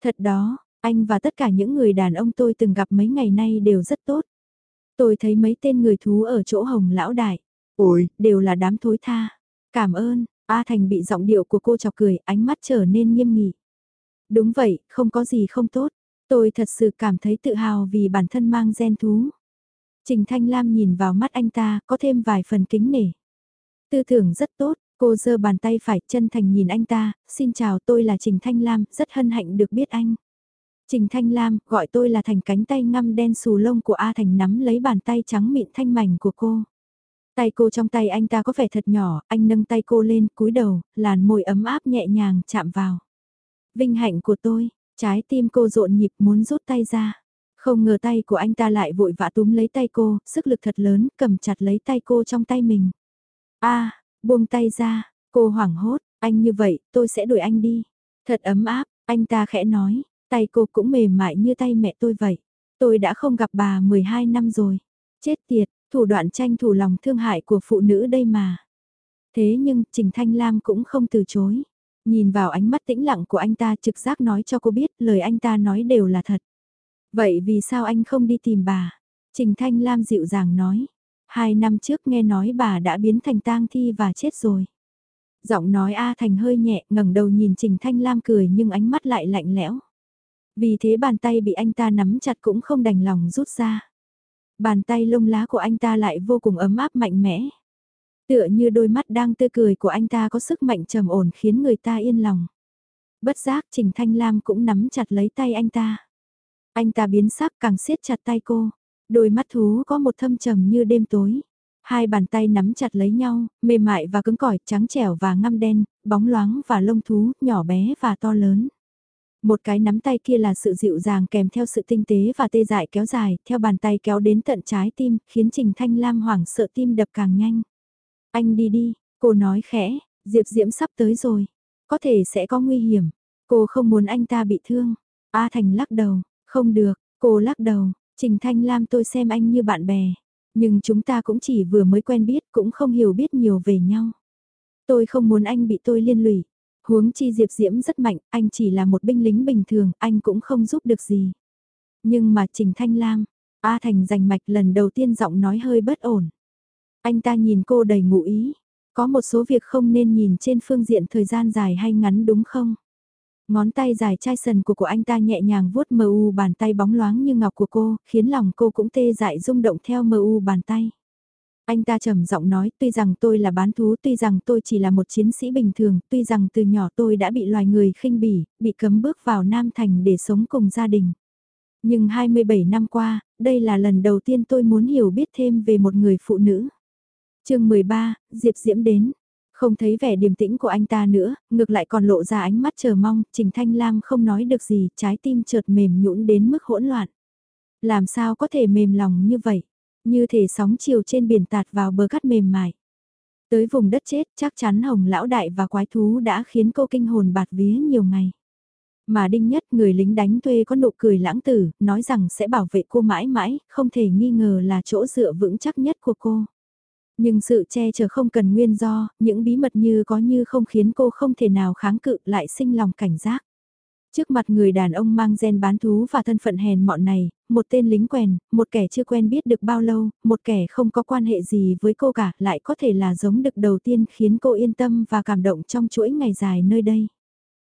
Thật đó, anh và tất cả những người đàn ông tôi từng gặp mấy ngày nay đều rất tốt. Tôi thấy mấy tên người thú ở chỗ hồng lão đại. Ôi, đều là đám thối tha. Cảm ơn, A Thành bị giọng điệu của cô chọc cười, ánh mắt trở nên nghiêm nghị. Đúng vậy, không có gì không tốt. Tôi thật sự cảm thấy tự hào vì bản thân mang gen thú. Trình Thanh Lam nhìn vào mắt anh ta, có thêm vài phần kính nể. Tư tưởng rất tốt, cô giơ bàn tay phải chân thành nhìn anh ta, xin chào tôi là Trình Thanh Lam, rất hân hạnh được biết anh. Trình Thanh Lam, gọi tôi là thành cánh tay ngăm đen xù lông của A Thành nắm lấy bàn tay trắng mịn thanh mảnh của cô. Tay cô trong tay anh ta có vẻ thật nhỏ, anh nâng tay cô lên, cúi đầu, làn môi ấm áp nhẹ nhàng chạm vào. Vinh hạnh của tôi, trái tim cô rộn nhịp muốn rút tay ra. Không ngờ tay của anh ta lại vội vã túm lấy tay cô, sức lực thật lớn, cầm chặt lấy tay cô trong tay mình. a buông tay ra, cô hoảng hốt, anh như vậy, tôi sẽ đuổi anh đi. Thật ấm áp, anh ta khẽ nói, tay cô cũng mềm mại như tay mẹ tôi vậy. Tôi đã không gặp bà 12 năm rồi. Chết tiệt, thủ đoạn tranh thủ lòng thương hại của phụ nữ đây mà. Thế nhưng Trình Thanh Lam cũng không từ chối. Nhìn vào ánh mắt tĩnh lặng của anh ta trực giác nói cho cô biết lời anh ta nói đều là thật. Vậy vì sao anh không đi tìm bà? Trình Thanh Lam dịu dàng nói. Hai năm trước nghe nói bà đã biến thành tang thi và chết rồi. Giọng nói A Thành hơi nhẹ, ngẩng đầu nhìn Trình Thanh Lam cười nhưng ánh mắt lại lạnh lẽo. Vì thế bàn tay bị anh ta nắm chặt cũng không đành lòng rút ra. Bàn tay lông lá của anh ta lại vô cùng ấm áp mạnh mẽ. Tựa như đôi mắt đang tươi cười của anh ta có sức mạnh trầm ổn khiến người ta yên lòng. Bất giác Trình Thanh Lam cũng nắm chặt lấy tay anh ta. Anh ta biến sắc càng siết chặt tay cô. Đôi mắt thú có một thâm trầm như đêm tối. Hai bàn tay nắm chặt lấy nhau, mềm mại và cứng cỏi, trắng trẻo và ngăm đen, bóng loáng và lông thú, nhỏ bé và to lớn. Một cái nắm tay kia là sự dịu dàng kèm theo sự tinh tế và tê dại kéo dài, theo bàn tay kéo đến tận trái tim, khiến Trình Thanh Lam hoảng sợ tim đập càng nhanh. Anh đi đi, cô nói khẽ, Diệp Diễm sắp tới rồi, có thể sẽ có nguy hiểm, cô không muốn anh ta bị thương. A Thành lắc đầu, không được, cô lắc đầu, Trình Thanh Lam tôi xem anh như bạn bè, nhưng chúng ta cũng chỉ vừa mới quen biết cũng không hiểu biết nhiều về nhau. Tôi không muốn anh bị tôi liên lụy, Huống chi Diệp Diễm rất mạnh, anh chỉ là một binh lính bình thường, anh cũng không giúp được gì. Nhưng mà Trình Thanh Lam, A Thành giành mạch lần đầu tiên giọng nói hơi bất ổn. Anh ta nhìn cô đầy ngụ ý, có một số việc không nên nhìn trên phương diện thời gian dài hay ngắn đúng không? Ngón tay dài chai sần của của anh ta nhẹ nhàng vuốt mờ u bàn tay bóng loáng như ngọc của cô, khiến lòng cô cũng tê dại rung động theo mờ u bàn tay. Anh ta trầm giọng nói, tuy rằng tôi là bán thú, tuy rằng tôi chỉ là một chiến sĩ bình thường, tuy rằng từ nhỏ tôi đã bị loài người khinh bỉ, bị cấm bước vào Nam Thành để sống cùng gia đình. Nhưng 27 năm qua, đây là lần đầu tiên tôi muốn hiểu biết thêm về một người phụ nữ chương 13, Diệp Diễm đến. Không thấy vẻ điềm tĩnh của anh ta nữa, ngược lại còn lộ ra ánh mắt chờ mong, Trình Thanh Lam không nói được gì, trái tim chợt mềm nhũn đến mức hỗn loạn. Làm sao có thể mềm lòng như vậy? như thể sóng chiều trên biển tạt vào bờ cát mềm mại. Tới vùng đất chết chắc chắn hồng lão đại và quái thú đã khiến cô kinh hồn bạt vía nhiều ngày. Mà đinh nhất người lính đánh thuê có nụ cười lãng tử, nói rằng sẽ bảo vệ cô mãi mãi, không thể nghi ngờ là chỗ dựa vững chắc nhất của cô. Nhưng sự che chở không cần nguyên do, những bí mật như có như không khiến cô không thể nào kháng cự lại sinh lòng cảnh giác. Trước mặt người đàn ông mang gen bán thú và thân phận hèn mọn này, một tên lính quèn, một kẻ chưa quen biết được bao lâu, một kẻ không có quan hệ gì với cô cả, lại có thể là giống đực đầu tiên khiến cô yên tâm và cảm động trong chuỗi ngày dài nơi đây.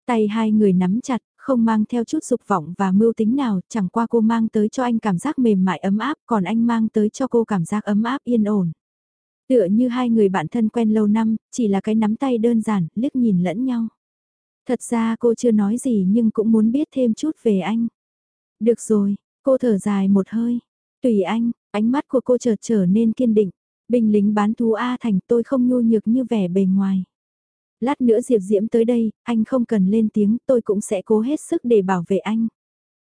Tay hai người nắm chặt, không mang theo chút dục vọng và mưu tính nào, chẳng qua cô mang tới cho anh cảm giác mềm mại ấm áp, còn anh mang tới cho cô cảm giác ấm áp yên ổn. Tựa như hai người bạn thân quen lâu năm, chỉ là cái nắm tay đơn giản, liếc nhìn lẫn nhau. Thật ra cô chưa nói gì nhưng cũng muốn biết thêm chút về anh. Được rồi, cô thở dài một hơi. Tùy anh, ánh mắt của cô chợt trở nên kiên định. Binh lính bán thú A Thành tôi không nhu nhược như vẻ bề ngoài. Lát nữa Diệp Diễm tới đây, anh không cần lên tiếng, tôi cũng sẽ cố hết sức để bảo vệ anh.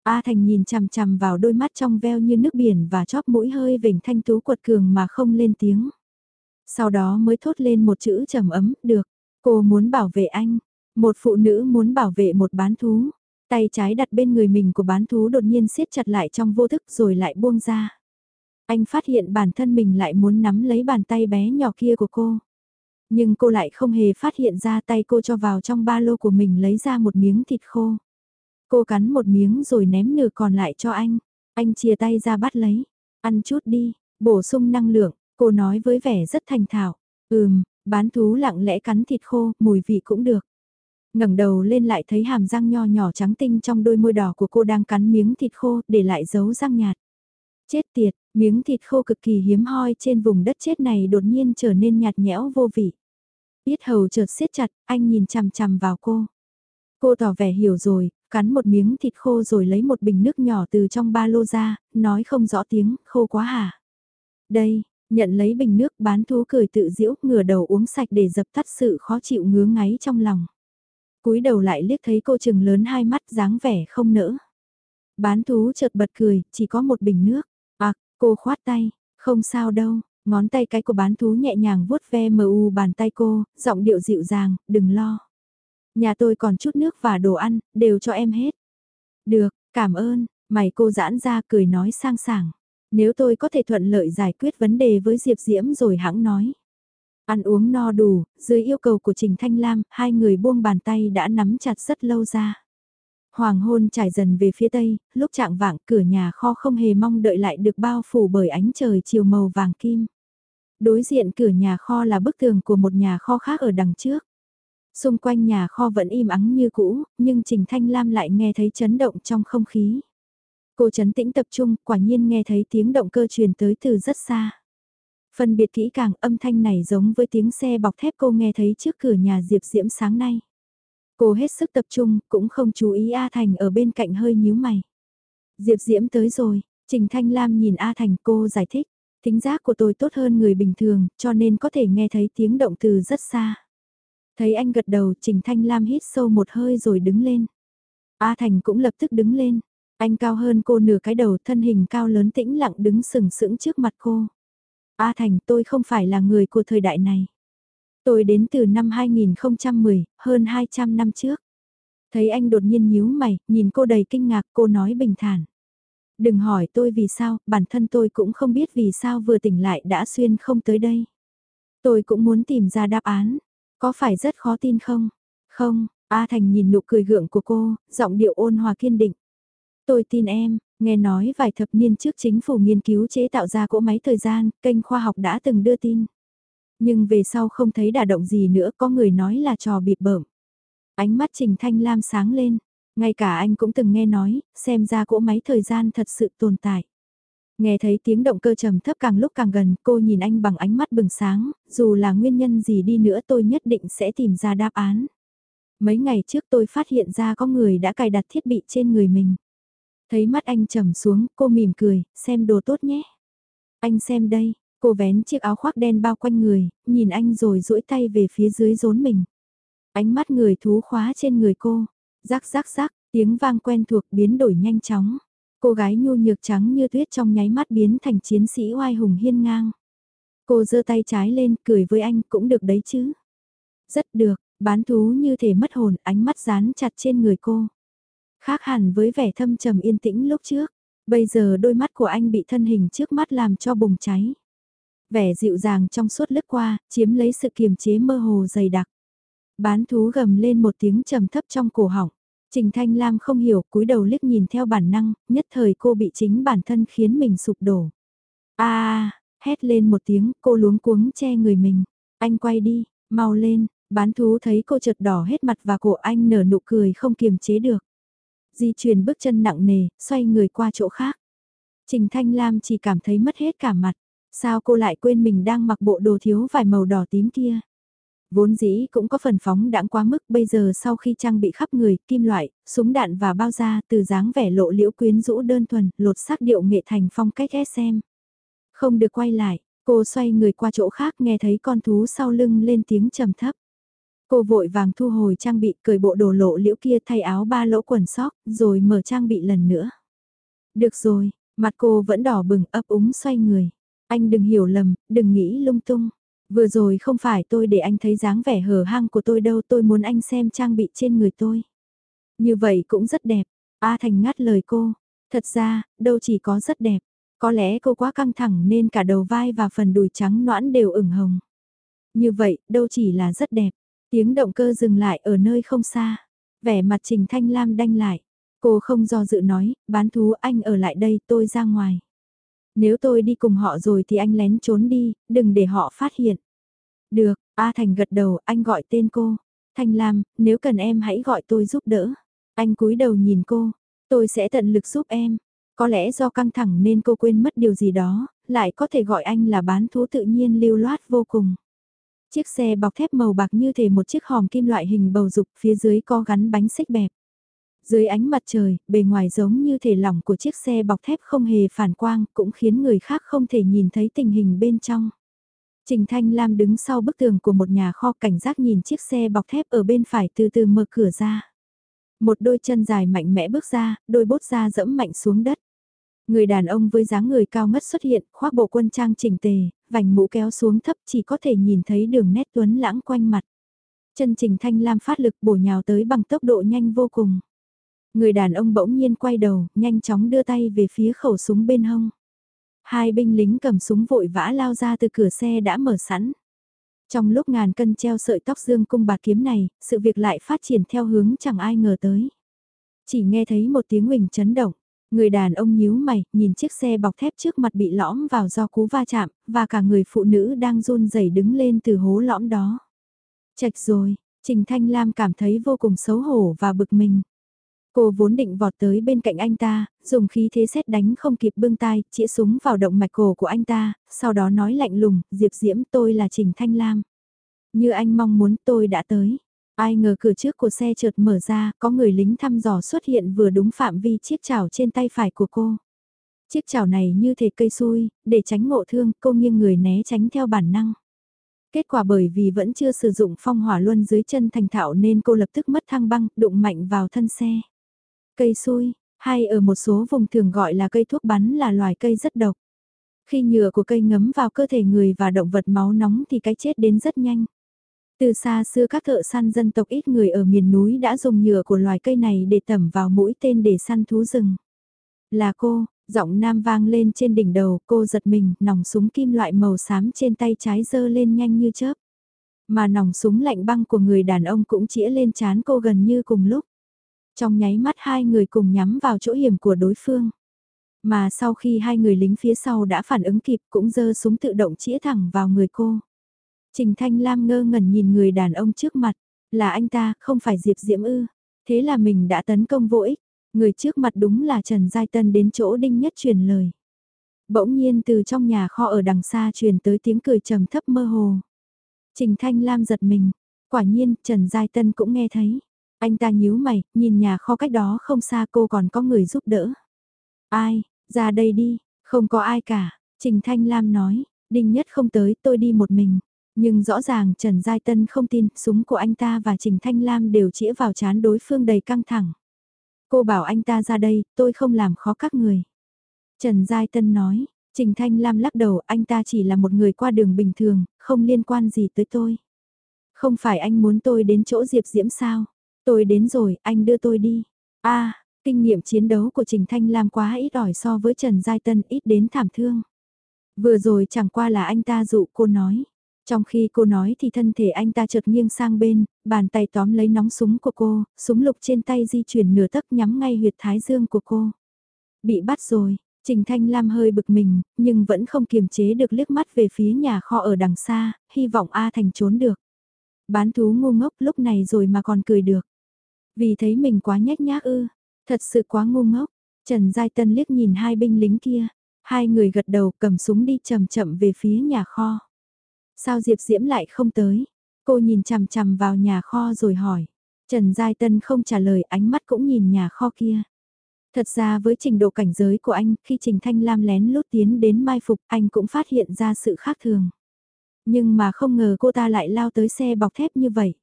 A Thành nhìn chằm chằm vào đôi mắt trong veo như nước biển và chóp mũi hơi vểnh thanh tú quật cường mà không lên tiếng. Sau đó mới thốt lên một chữ trầm ấm, được, cô muốn bảo vệ anh. Một phụ nữ muốn bảo vệ một bán thú. Tay trái đặt bên người mình của bán thú đột nhiên siết chặt lại trong vô thức rồi lại buông ra. Anh phát hiện bản thân mình lại muốn nắm lấy bàn tay bé nhỏ kia của cô. Nhưng cô lại không hề phát hiện ra tay cô cho vào trong ba lô của mình lấy ra một miếng thịt khô. Cô cắn một miếng rồi ném nửa còn lại cho anh. Anh chia tay ra bắt lấy. Ăn chút đi, bổ sung năng lượng, cô nói với vẻ rất thành thạo. Ừm, bán thú lặng lẽ cắn thịt khô, mùi vị cũng được. ngẩng đầu lên lại thấy hàm răng nho nhỏ trắng tinh trong đôi môi đỏ của cô đang cắn miếng thịt khô để lại dấu răng nhạt. Chết tiệt, miếng thịt khô cực kỳ hiếm hoi trên vùng đất chết này đột nhiên trở nên nhạt nhẽo vô vị. Biết hầu chợt siết chặt, anh nhìn chằm chằm vào cô. Cô tỏ vẻ hiểu rồi, cắn một miếng thịt khô rồi lấy một bình nước nhỏ từ trong ba lô ra, nói không rõ tiếng, khô quá hả? Đây, nhận lấy bình nước bán thú cười tự diễu, ngửa đầu uống sạch để dập tắt sự khó chịu ngứa ngáy trong lòng. cúi đầu lại liếc thấy cô chừng lớn hai mắt dáng vẻ không nỡ. Bán thú chợt bật cười, chỉ có một bình nước. À, cô khoát tay, không sao đâu, ngón tay cái của bán thú nhẹ nhàng vuốt ve mờ u bàn tay cô, giọng điệu dịu dàng, đừng lo. Nhà tôi còn chút nước và đồ ăn, đều cho em hết. Được, cảm ơn, mày cô giãn ra cười nói sang sảng. Nếu tôi có thể thuận lợi giải quyết vấn đề với Diệp Diễm rồi hãng nói. Ăn uống no đủ, dưới yêu cầu của Trình Thanh Lam, hai người buông bàn tay đã nắm chặt rất lâu ra. Hoàng hôn trải dần về phía tây, lúc trạng vạng cửa nhà kho không hề mong đợi lại được bao phủ bởi ánh trời chiều màu vàng kim. Đối diện cửa nhà kho là bức tường của một nhà kho khác ở đằng trước. Xung quanh nhà kho vẫn im ắng như cũ, nhưng Trình Thanh Lam lại nghe thấy chấn động trong không khí. Cô chấn tĩnh tập trung, quả nhiên nghe thấy tiếng động cơ truyền tới từ rất xa. Phân biệt kỹ càng âm thanh này giống với tiếng xe bọc thép cô nghe thấy trước cửa nhà Diệp Diễm sáng nay. Cô hết sức tập trung, cũng không chú ý A Thành ở bên cạnh hơi nhíu mày. Diệp Diễm tới rồi, Trình Thanh Lam nhìn A Thành cô giải thích. Tính giác của tôi tốt hơn người bình thường, cho nên có thể nghe thấy tiếng động từ rất xa. Thấy anh gật đầu, Trình Thanh Lam hít sâu một hơi rồi đứng lên. A Thành cũng lập tức đứng lên. Anh cao hơn cô nửa cái đầu, thân hình cao lớn tĩnh lặng đứng sừng sững trước mặt cô. A Thành, tôi không phải là người của thời đại này. Tôi đến từ năm 2010, hơn 200 năm trước. Thấy anh đột nhiên nhíu mày, nhìn cô đầy kinh ngạc, cô nói bình thản. Đừng hỏi tôi vì sao, bản thân tôi cũng không biết vì sao vừa tỉnh lại đã xuyên không tới đây. Tôi cũng muốn tìm ra đáp án. Có phải rất khó tin không? Không, A Thành nhìn nụ cười gượng của cô, giọng điệu ôn hòa kiên định. Tôi tin em, nghe nói vài thập niên trước chính phủ nghiên cứu chế tạo ra cỗ máy thời gian, kênh khoa học đã từng đưa tin. Nhưng về sau không thấy đả động gì nữa có người nói là trò bịp bợm. Ánh mắt Trình Thanh Lam sáng lên, ngay cả anh cũng từng nghe nói, xem ra cỗ máy thời gian thật sự tồn tại. Nghe thấy tiếng động cơ trầm thấp càng lúc càng gần, cô nhìn anh bằng ánh mắt bừng sáng, dù là nguyên nhân gì đi nữa tôi nhất định sẽ tìm ra đáp án. Mấy ngày trước tôi phát hiện ra có người đã cài đặt thiết bị trên người mình. Thấy mắt anh trầm xuống, cô mỉm cười, xem đồ tốt nhé. Anh xem đây, cô vén chiếc áo khoác đen bao quanh người, nhìn anh rồi duỗi tay về phía dưới rốn mình. Ánh mắt người thú khóa trên người cô, rắc rắc rắc, tiếng vang quen thuộc biến đổi nhanh chóng. Cô gái nhu nhược trắng như tuyết trong nháy mắt biến thành chiến sĩ oai hùng hiên ngang. Cô giơ tay trái lên cười với anh cũng được đấy chứ. Rất được, bán thú như thể mất hồn ánh mắt dán chặt trên người cô. Khác hẳn với vẻ thâm trầm yên tĩnh lúc trước, bây giờ đôi mắt của anh bị thân hình trước mắt làm cho bùng cháy. Vẻ dịu dàng trong suốt lướt qua, chiếm lấy sự kiềm chế mơ hồ dày đặc. Bán thú gầm lên một tiếng trầm thấp trong cổ họng. Trình Thanh Lam không hiểu, cúi đầu liếc nhìn theo bản năng, nhất thời cô bị chính bản thân khiến mình sụp đổ. A, hét lên một tiếng, cô luống cuống che người mình. Anh quay đi, mau lên, bán thú thấy cô chợt đỏ hết mặt và cổ anh nở nụ cười không kiềm chế được. Di chuyển bước chân nặng nề, xoay người qua chỗ khác. Trình Thanh Lam chỉ cảm thấy mất hết cả mặt. Sao cô lại quên mình đang mặc bộ đồ thiếu vài màu đỏ tím kia? Vốn dĩ cũng có phần phóng đãng quá mức bây giờ sau khi trang bị khắp người, kim loại, súng đạn và bao da từ dáng vẻ lộ liễu quyến rũ đơn thuần, lột xác điệu nghệ thành phong cách SM. Không được quay lại, cô xoay người qua chỗ khác nghe thấy con thú sau lưng lên tiếng trầm thấp. Cô vội vàng thu hồi trang bị cởi bộ đồ lộ liễu kia thay áo ba lỗ quần sóc rồi mở trang bị lần nữa. Được rồi, mặt cô vẫn đỏ bừng ấp úng xoay người. Anh đừng hiểu lầm, đừng nghĩ lung tung. Vừa rồi không phải tôi để anh thấy dáng vẻ hở hang của tôi đâu tôi muốn anh xem trang bị trên người tôi. Như vậy cũng rất đẹp. A Thành ngắt lời cô. Thật ra, đâu chỉ có rất đẹp. Có lẽ cô quá căng thẳng nên cả đầu vai và phần đùi trắng noãn đều ửng hồng. Như vậy, đâu chỉ là rất đẹp. Tiếng động cơ dừng lại ở nơi không xa. Vẻ mặt Trình Thanh Lam đanh lại. Cô không do dự nói, bán thú anh ở lại đây tôi ra ngoài. Nếu tôi đi cùng họ rồi thì anh lén trốn đi, đừng để họ phát hiện. Được, A Thành gật đầu, anh gọi tên cô. Thanh Lam, nếu cần em hãy gọi tôi giúp đỡ. Anh cúi đầu nhìn cô, tôi sẽ tận lực giúp em. Có lẽ do căng thẳng nên cô quên mất điều gì đó, lại có thể gọi anh là bán thú tự nhiên lưu loát vô cùng. Chiếc xe bọc thép màu bạc như thể một chiếc hòm kim loại hình bầu dục phía dưới có gắn bánh xích bẹp. Dưới ánh mặt trời, bề ngoài giống như thể lỏng của chiếc xe bọc thép không hề phản quang, cũng khiến người khác không thể nhìn thấy tình hình bên trong. Trình Thanh Lam đứng sau bức tường của một nhà kho cảnh giác nhìn chiếc xe bọc thép ở bên phải từ từ mở cửa ra. Một đôi chân dài mạnh mẽ bước ra, đôi bốt ra dẫm mạnh xuống đất. Người đàn ông với dáng người cao ngất xuất hiện, khoác bộ quân trang chỉnh tề, vành mũ kéo xuống thấp chỉ có thể nhìn thấy đường nét tuấn lãng quanh mặt. Chân Trình Thanh Lam phát lực bổ nhào tới bằng tốc độ nhanh vô cùng. Người đàn ông bỗng nhiên quay đầu, nhanh chóng đưa tay về phía khẩu súng bên hông. Hai binh lính cầm súng vội vã lao ra từ cửa xe đã mở sẵn. Trong lúc ngàn cân treo sợi tóc dương cung bạc kiếm này, sự việc lại phát triển theo hướng chẳng ai ngờ tới. Chỉ nghe thấy một tiếng huỳnh chấn động, người đàn ông nhíu mày, nhìn chiếc xe bọc thép trước mặt bị lõm vào do cú va chạm, và cả người phụ nữ đang run rẩy đứng lên từ hố lõm đó. Chạch rồi, Trình Thanh Lam cảm thấy vô cùng xấu hổ và bực mình. Cô vốn định vọt tới bên cạnh anh ta, dùng khí thế xét đánh không kịp bưng tay, chĩa súng vào động mạch cổ của anh ta, sau đó nói lạnh lùng, Diệp Diễm tôi là Trình Thanh Lam. Như anh mong muốn tôi đã tới. Ai ngờ cửa trước của xe chợt mở ra, có người lính thăm dò xuất hiện vừa đúng phạm vi chiếc chảo trên tay phải của cô. Chiếc chảo này như thể cây xui, để tránh ngộ thương, cô nghiêng người né tránh theo bản năng. Kết quả bởi vì vẫn chưa sử dụng phong hỏa luân dưới chân thành thạo nên cô lập tức mất thăng băng, đụng mạnh vào thân xe. Cây xui, hay ở một số vùng thường gọi là cây thuốc bắn là loài cây rất độc. Khi nhựa của cây ngấm vào cơ thể người và động vật máu nóng thì cái chết đến rất nhanh. Từ xa xưa các thợ săn dân tộc ít người ở miền núi đã dùng nhựa của loài cây này để tẩm vào mũi tên để săn thú rừng. Là cô, giọng nam vang lên trên đỉnh đầu, cô giật mình, nòng súng kim loại màu xám trên tay trái dơ lên nhanh như chớp. Mà nòng súng lạnh băng của người đàn ông cũng chĩa lên chán cô gần như cùng lúc. Trong nháy mắt hai người cùng nhắm vào chỗ hiểm của đối phương. Mà sau khi hai người lính phía sau đã phản ứng kịp cũng dơ súng tự động chĩa thẳng vào người cô. Trình Thanh Lam ngơ ngẩn nhìn người đàn ông trước mặt, là anh ta, không phải Diệp Diễm ư. Thế là mình đã tấn công vô ích, người trước mặt đúng là Trần Giai Tân đến chỗ Đinh Nhất truyền lời. Bỗng nhiên từ trong nhà kho ở đằng xa truyền tới tiếng cười trầm thấp mơ hồ. Trình Thanh Lam giật mình, quả nhiên Trần Giai Tân cũng nghe thấy. Anh ta nhíu mày, nhìn nhà kho cách đó không xa cô còn có người giúp đỡ. Ai, ra đây đi, không có ai cả, Trình Thanh Lam nói, Đinh Nhất không tới tôi đi một mình. Nhưng rõ ràng Trần Giai Tân không tin, súng của anh ta và Trình Thanh Lam đều chĩa vào chán đối phương đầy căng thẳng. Cô bảo anh ta ra đây, tôi không làm khó các người. Trần Giai Tân nói, Trình Thanh Lam lắc đầu anh ta chỉ là một người qua đường bình thường, không liên quan gì tới tôi. Không phải anh muốn tôi đến chỗ Diệp Diễm sao? Tôi đến rồi, anh đưa tôi đi. a kinh nghiệm chiến đấu của Trình Thanh Lam quá ít ỏi so với Trần Giai Tân ít đến thảm thương. Vừa rồi chẳng qua là anh ta dụ cô nói. Trong khi cô nói thì thân thể anh ta chợt nghiêng sang bên, bàn tay tóm lấy nóng súng của cô, súng lục trên tay di chuyển nửa tấc nhắm ngay huyệt thái dương của cô. Bị bắt rồi, Trình Thanh Lam hơi bực mình, nhưng vẫn không kiềm chế được liếc mắt về phía nhà kho ở đằng xa, hy vọng A Thành trốn được. Bán thú ngu ngốc lúc này rồi mà còn cười được. Vì thấy mình quá nhách nhác ư, thật sự quá ngu ngốc. Trần Giai Tân liếc nhìn hai binh lính kia, hai người gật đầu cầm súng đi chậm chậm về phía nhà kho. Sao Diệp Diễm lại không tới? Cô nhìn chằm chằm vào nhà kho rồi hỏi. Trần Giai Tân không trả lời ánh mắt cũng nhìn nhà kho kia. Thật ra với trình độ cảnh giới của anh, khi Trình Thanh Lam lén lút tiến đến mai phục, anh cũng phát hiện ra sự khác thường. Nhưng mà không ngờ cô ta lại lao tới xe bọc thép như vậy.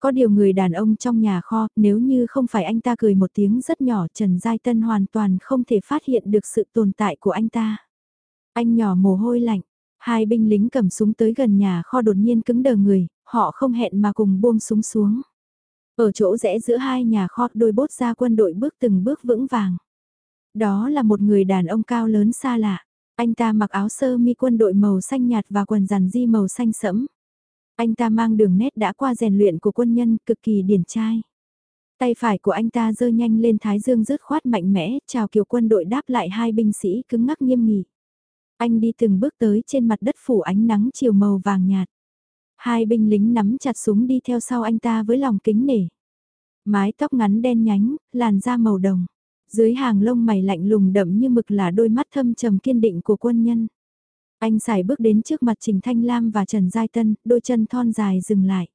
Có điều người đàn ông trong nhà kho, nếu như không phải anh ta cười một tiếng rất nhỏ Trần Giai Tân hoàn toàn không thể phát hiện được sự tồn tại của anh ta. Anh nhỏ mồ hôi lạnh, hai binh lính cầm súng tới gần nhà kho đột nhiên cứng đờ người, họ không hẹn mà cùng buông súng xuống. Ở chỗ rẽ giữa hai nhà kho đôi bốt ra quân đội bước từng bước vững vàng. Đó là một người đàn ông cao lớn xa lạ. Anh ta mặc áo sơ mi quân đội màu xanh nhạt và quần giàn di màu xanh sẫm. Anh ta mang đường nét đã qua rèn luyện của quân nhân cực kỳ điển trai. Tay phải của anh ta giơ nhanh lên thái dương rớt khoát mạnh mẽ, chào kiều quân đội đáp lại hai binh sĩ cứng ngắc nghiêm nghị. Anh đi từng bước tới trên mặt đất phủ ánh nắng chiều màu vàng nhạt. Hai binh lính nắm chặt súng đi theo sau anh ta với lòng kính nể. Mái tóc ngắn đen nhánh, làn da màu đồng. Dưới hàng lông mày lạnh lùng đậm như mực là đôi mắt thâm trầm kiên định của quân nhân. Anh xài bước đến trước mặt Trình Thanh Lam và Trần Giai Tân, đôi chân thon dài dừng lại.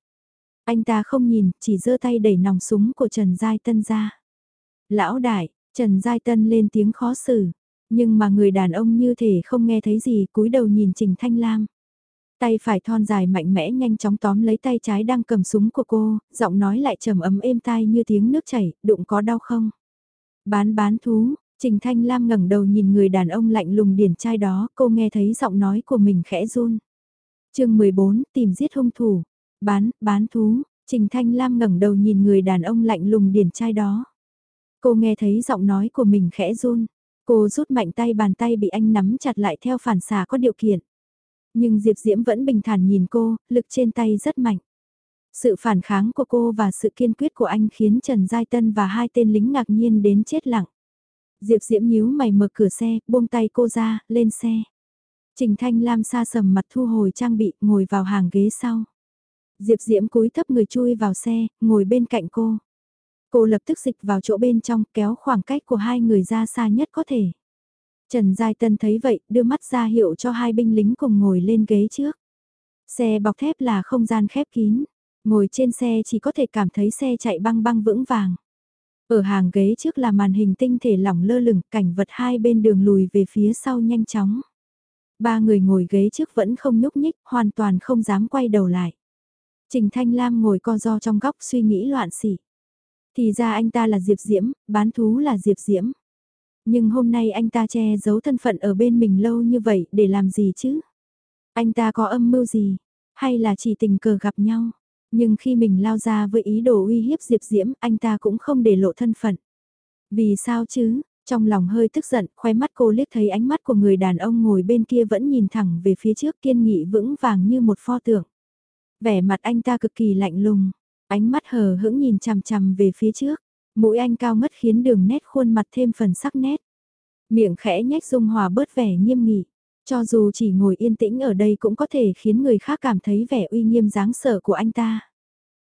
Anh ta không nhìn, chỉ giơ tay đẩy nòng súng của Trần Giai Tân ra. Lão đại, Trần Giai Tân lên tiếng khó xử, nhưng mà người đàn ông như thể không nghe thấy gì cúi đầu nhìn Trình Thanh Lam. Tay phải thon dài mạnh mẽ nhanh chóng tóm lấy tay trái đang cầm súng của cô, giọng nói lại trầm ấm êm tai như tiếng nước chảy, đụng có đau không? Bán bán thú, Trình Thanh Lam ngẩng đầu nhìn người đàn ông lạnh lùng điển trai đó, cô nghe thấy giọng nói của mình khẽ run. chương 14, tìm giết hung thủ. Bán, bán thú, Trình Thanh Lam ngẩng đầu nhìn người đàn ông lạnh lùng điển trai đó. Cô nghe thấy giọng nói của mình khẽ run. Cô rút mạnh tay bàn tay bị anh nắm chặt lại theo phản xạ có điều kiện. Nhưng Diệp Diễm vẫn bình thản nhìn cô, lực trên tay rất mạnh. Sự phản kháng của cô và sự kiên quyết của anh khiến Trần Giai Tân và hai tên lính ngạc nhiên đến chết lặng. Diệp Diễm nhíu mày mở cửa xe, buông tay cô ra, lên xe. Trình Thanh Lam xa sầm mặt thu hồi trang bị, ngồi vào hàng ghế sau. Diệp Diễm cúi thấp người chui vào xe, ngồi bên cạnh cô. Cô lập tức dịch vào chỗ bên trong, kéo khoảng cách của hai người ra xa nhất có thể. Trần Giai Tân thấy vậy, đưa mắt ra hiệu cho hai binh lính cùng ngồi lên ghế trước. Xe bọc thép là không gian khép kín, ngồi trên xe chỉ có thể cảm thấy xe chạy băng băng vững vàng. Ở hàng ghế trước là màn hình tinh thể lỏng lơ lửng, cảnh vật hai bên đường lùi về phía sau nhanh chóng. Ba người ngồi ghế trước vẫn không nhúc nhích, hoàn toàn không dám quay đầu lại. Trình Thanh Lam ngồi co do trong góc suy nghĩ loạn xỉ. Thì ra anh ta là Diệp Diễm, bán thú là Diệp Diễm. Nhưng hôm nay anh ta che giấu thân phận ở bên mình lâu như vậy để làm gì chứ? Anh ta có âm mưu gì? Hay là chỉ tình cờ gặp nhau? Nhưng khi mình lao ra với ý đồ uy hiếp Diệp Diễm, anh ta cũng không để lộ thân phận. Vì sao chứ? Trong lòng hơi tức giận, khoe mắt cô liếc thấy ánh mắt của người đàn ông ngồi bên kia vẫn nhìn thẳng về phía trước kiên nghị vững vàng như một pho tượng. Vẻ mặt anh ta cực kỳ lạnh lùng, ánh mắt hờ hững nhìn chằm chằm về phía trước. Mũi anh cao ngất khiến đường nét khuôn mặt thêm phần sắc nét. Miệng khẽ nhách dung hòa bớt vẻ nghiêm nghị. Cho dù chỉ ngồi yên tĩnh ở đây cũng có thể khiến người khác cảm thấy vẻ uy nghiêm dáng sợ của anh ta.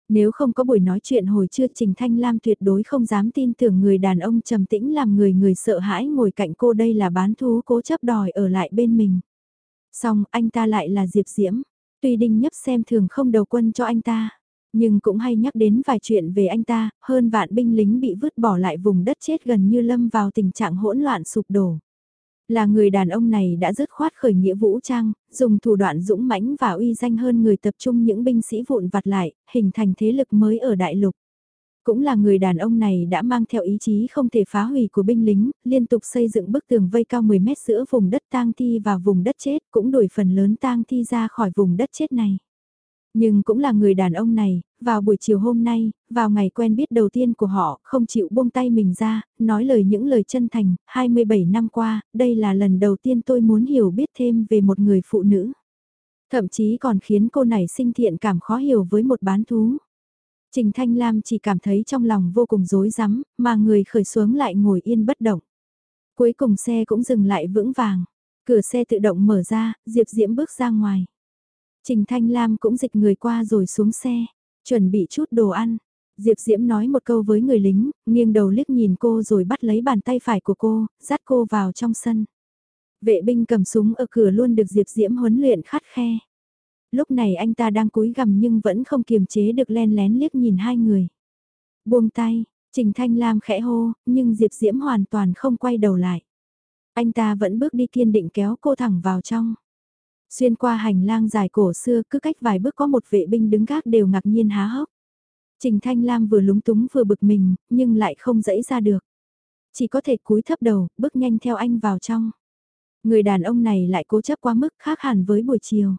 Nếu không có buổi nói chuyện hồi trưa Trình Thanh Lam tuyệt đối không dám tin tưởng người đàn ông trầm tĩnh làm người người sợ hãi ngồi cạnh cô đây là bán thú cố chấp đòi ở lại bên mình. Xong anh ta lại là Diệp Diễm, tuy đinh nhấp xem thường không đầu quân cho anh ta. Nhưng cũng hay nhắc đến vài chuyện về anh ta, hơn vạn binh lính bị vứt bỏ lại vùng đất chết gần như lâm vào tình trạng hỗn loạn sụp đổ. Là người đàn ông này đã dứt khoát khởi nghĩa vũ trang, dùng thủ đoạn dũng mãnh và uy danh hơn người tập trung những binh sĩ vụn vặt lại, hình thành thế lực mới ở đại lục. Cũng là người đàn ông này đã mang theo ý chí không thể phá hủy của binh lính, liên tục xây dựng bức tường vây cao 10 mét giữa vùng đất tang thi và vùng đất chết, cũng đuổi phần lớn tang thi ra khỏi vùng đất chết này. Nhưng cũng là người đàn ông này, vào buổi chiều hôm nay, vào ngày quen biết đầu tiên của họ, không chịu buông tay mình ra, nói lời những lời chân thành, 27 năm qua, đây là lần đầu tiên tôi muốn hiểu biết thêm về một người phụ nữ. Thậm chí còn khiến cô này sinh thiện cảm khó hiểu với một bán thú. Trình Thanh Lam chỉ cảm thấy trong lòng vô cùng rối rắm, mà người khởi xuống lại ngồi yên bất động. Cuối cùng xe cũng dừng lại vững vàng, cửa xe tự động mở ra, Diệp Diễm bước ra ngoài. Trình Thanh Lam cũng dịch người qua rồi xuống xe, chuẩn bị chút đồ ăn. Diệp Diễm nói một câu với người lính, nghiêng đầu liếc nhìn cô rồi bắt lấy bàn tay phải của cô, dắt cô vào trong sân. Vệ binh cầm súng ở cửa luôn được Diệp Diễm huấn luyện khắt khe. Lúc này anh ta đang cúi gằm nhưng vẫn không kiềm chế được len lén liếc nhìn hai người. Buông tay, Trình Thanh Lam khẽ hô, nhưng Diệp Diễm hoàn toàn không quay đầu lại. Anh ta vẫn bước đi kiên định kéo cô thẳng vào trong. Xuyên qua hành lang dài cổ xưa cứ cách vài bước có một vệ binh đứng gác đều ngạc nhiên há hốc. Trình Thanh Lam vừa lúng túng vừa bực mình, nhưng lại không dẫy ra được. Chỉ có thể cúi thấp đầu, bước nhanh theo anh vào trong. Người đàn ông này lại cố chấp quá mức khác hẳn với buổi chiều.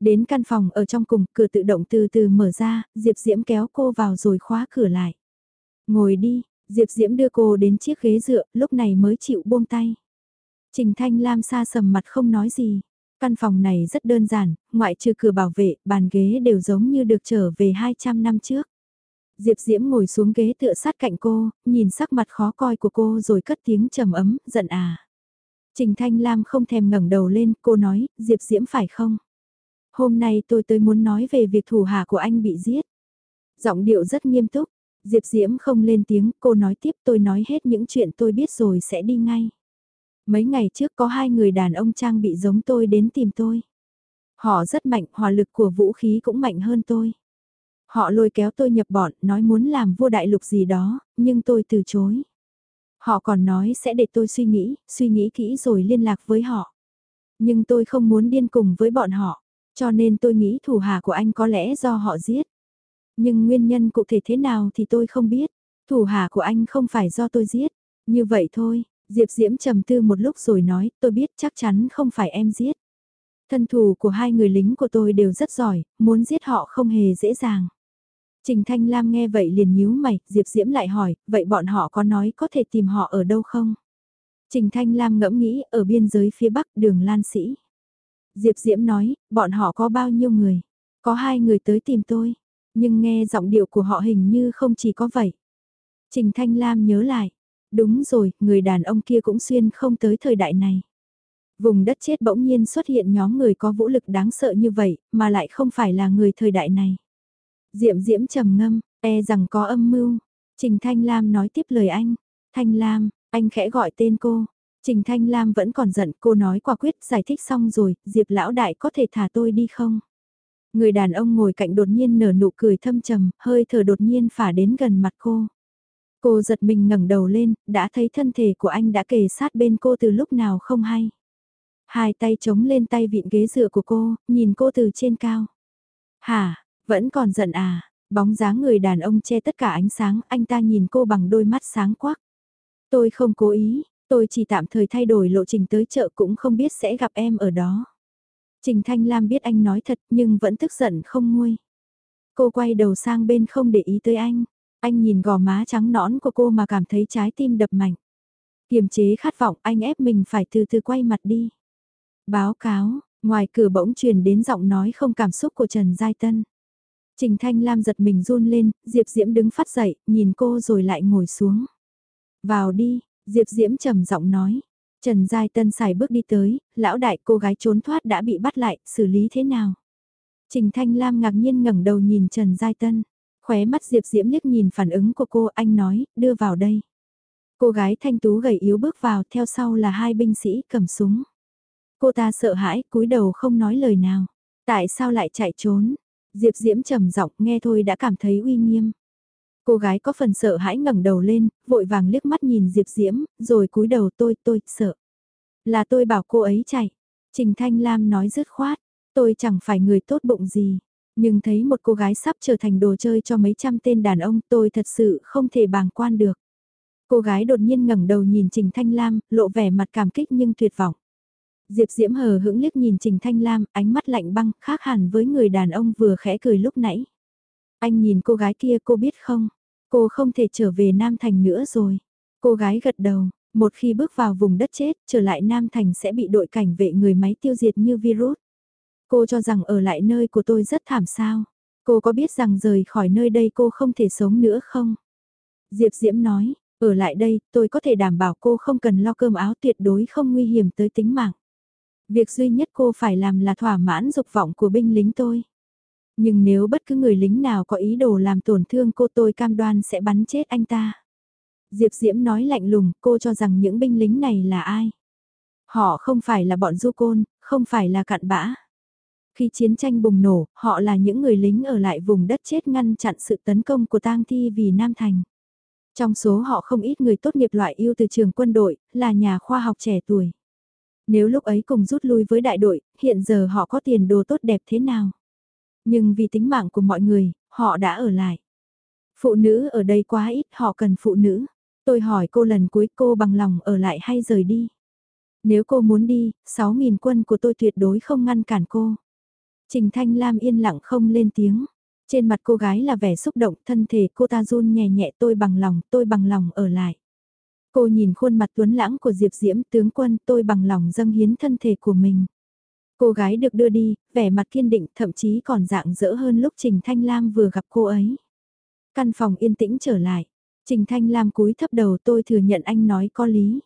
Đến căn phòng ở trong cùng, cửa tự động từ từ mở ra, Diệp Diễm kéo cô vào rồi khóa cửa lại. Ngồi đi, Diệp Diễm đưa cô đến chiếc ghế dựa, lúc này mới chịu buông tay. Trình Thanh Lam xa sầm mặt không nói gì. Căn phòng này rất đơn giản, ngoại trừ cửa bảo vệ, bàn ghế đều giống như được trở về 200 năm trước. Diệp Diễm ngồi xuống ghế tựa sát cạnh cô, nhìn sắc mặt khó coi của cô rồi cất tiếng trầm ấm, giận à. Trình Thanh Lam không thèm ngẩng đầu lên, cô nói, Diệp Diễm phải không? Hôm nay tôi tới muốn nói về việc thủ hạ của anh bị giết. Giọng điệu rất nghiêm túc, Diệp Diễm không lên tiếng, cô nói tiếp tôi nói hết những chuyện tôi biết rồi sẽ đi ngay. Mấy ngày trước có hai người đàn ông trang bị giống tôi đến tìm tôi. Họ rất mạnh, hỏa lực của vũ khí cũng mạnh hơn tôi. Họ lôi kéo tôi nhập bọn, nói muốn làm vua đại lục gì đó, nhưng tôi từ chối. Họ còn nói sẽ để tôi suy nghĩ, suy nghĩ kỹ rồi liên lạc với họ. Nhưng tôi không muốn điên cùng với bọn họ, cho nên tôi nghĩ thủ hạ của anh có lẽ do họ giết. Nhưng nguyên nhân cụ thể thế nào thì tôi không biết. Thủ hạ của anh không phải do tôi giết. Như vậy thôi, Diệp Diễm trầm tư một lúc rồi nói, tôi biết chắc chắn không phải em giết. Thân thủ của hai người lính của tôi đều rất giỏi, muốn giết họ không hề dễ dàng. Trình Thanh Lam nghe vậy liền nhíu mày, Diệp Diễm lại hỏi, vậy bọn họ có nói có thể tìm họ ở đâu không? Trình Thanh Lam ngẫm nghĩ, ở biên giới phía bắc đường Lan Sĩ. Diệp Diễm nói, bọn họ có bao nhiêu người? Có hai người tới tìm tôi, nhưng nghe giọng điệu của họ hình như không chỉ có vậy. Trình Thanh Lam nhớ lại, đúng rồi, người đàn ông kia cũng xuyên không tới thời đại này. Vùng đất chết bỗng nhiên xuất hiện nhóm người có vũ lực đáng sợ như vậy, mà lại không phải là người thời đại này. Diệm diễm trầm ngâm, e rằng có âm mưu. Trình Thanh Lam nói tiếp lời anh. Thanh Lam, anh khẽ gọi tên cô. Trình Thanh Lam vẫn còn giận, cô nói quả quyết giải thích xong rồi, Diệp lão đại có thể thả tôi đi không? Người đàn ông ngồi cạnh đột nhiên nở nụ cười thâm trầm, hơi thở đột nhiên phả đến gần mặt cô. Cô giật mình ngẩng đầu lên, đã thấy thân thể của anh đã kề sát bên cô từ lúc nào không hay. Hai tay chống lên tay vịn ghế dựa của cô, nhìn cô từ trên cao. Hả, vẫn còn giận à, bóng dáng người đàn ông che tất cả ánh sáng, anh ta nhìn cô bằng đôi mắt sáng quắc. Tôi không cố ý, tôi chỉ tạm thời thay đổi lộ trình tới chợ cũng không biết sẽ gặp em ở đó. Trình Thanh Lam biết anh nói thật nhưng vẫn tức giận không nguôi. Cô quay đầu sang bên không để ý tới anh. Anh nhìn gò má trắng nõn của cô mà cảm thấy trái tim đập mạnh. Kiềm chế khát vọng anh ép mình phải từ từ quay mặt đi. Báo cáo, ngoài cửa bỗng truyền đến giọng nói không cảm xúc của Trần Giai Tân. Trình Thanh Lam giật mình run lên, Diệp Diễm đứng phát dậy, nhìn cô rồi lại ngồi xuống. Vào đi, Diệp Diễm trầm giọng nói. Trần Giai Tân xài bước đi tới, lão đại cô gái trốn thoát đã bị bắt lại, xử lý thế nào? Trình Thanh Lam ngạc nhiên ngẩng đầu nhìn Trần Giai Tân, khóe mắt Diệp Diễm liếc nhìn phản ứng của cô, anh nói, đưa vào đây. Cô gái thanh tú gầy yếu bước vào, theo sau là hai binh sĩ cầm súng. Cô ta sợ hãi, cúi đầu không nói lời nào. Tại sao lại chạy trốn? Diệp Diễm trầm giọng nghe thôi đã cảm thấy uy nghiêm. Cô gái có phần sợ hãi ngẩng đầu lên, vội vàng liếc mắt nhìn Diệp Diễm, rồi cúi đầu tôi, tôi, sợ. Là tôi bảo cô ấy chạy. Trình Thanh Lam nói dứt khoát, tôi chẳng phải người tốt bụng gì. Nhưng thấy một cô gái sắp trở thành đồ chơi cho mấy trăm tên đàn ông tôi thật sự không thể bàng quan được. Cô gái đột nhiên ngẩng đầu nhìn Trình Thanh Lam, lộ vẻ mặt cảm kích nhưng tuyệt vọng. Diệp Diễm hờ hững liếc nhìn Trình Thanh Lam, ánh mắt lạnh băng, khác hẳn với người đàn ông vừa khẽ cười lúc nãy. Anh nhìn cô gái kia cô biết không, cô không thể trở về Nam Thành nữa rồi. Cô gái gật đầu, một khi bước vào vùng đất chết, trở lại Nam Thành sẽ bị đội cảnh vệ người máy tiêu diệt như virus. Cô cho rằng ở lại nơi của tôi rất thảm sao. Cô có biết rằng rời khỏi nơi đây cô không thể sống nữa không? Diệp Diễm nói, ở lại đây tôi có thể đảm bảo cô không cần lo cơm áo tuyệt đối không nguy hiểm tới tính mạng. Việc duy nhất cô phải làm là thỏa mãn dục vọng của binh lính tôi. Nhưng nếu bất cứ người lính nào có ý đồ làm tổn thương cô tôi cam đoan sẽ bắn chết anh ta. Diệp Diễm nói lạnh lùng, cô cho rằng những binh lính này là ai? Họ không phải là bọn du côn, không phải là cặn bã. Khi chiến tranh bùng nổ, họ là những người lính ở lại vùng đất chết ngăn chặn sự tấn công của tang thi vì Nam Thành. Trong số họ không ít người tốt nghiệp loại ưu từ trường quân đội, là nhà khoa học trẻ tuổi. Nếu lúc ấy cùng rút lui với đại đội, hiện giờ họ có tiền đồ tốt đẹp thế nào? Nhưng vì tính mạng của mọi người, họ đã ở lại. Phụ nữ ở đây quá ít, họ cần phụ nữ. Tôi hỏi cô lần cuối cô bằng lòng ở lại hay rời đi? Nếu cô muốn đi, 6.000 quân của tôi tuyệt đối không ngăn cản cô. Trình Thanh Lam yên lặng không lên tiếng. Trên mặt cô gái là vẻ xúc động, thân thể cô ta run nhẹ nhẹ tôi bằng lòng, tôi bằng lòng ở lại. Cô nhìn khuôn mặt tuấn lãng của Diệp Diễm tướng quân tôi bằng lòng dâng hiến thân thể của mình. Cô gái được đưa đi, vẻ mặt kiên định thậm chí còn dạng dỡ hơn lúc Trình Thanh Lam vừa gặp cô ấy. Căn phòng yên tĩnh trở lại. Trình Thanh Lam cúi thấp đầu tôi thừa nhận anh nói có lý.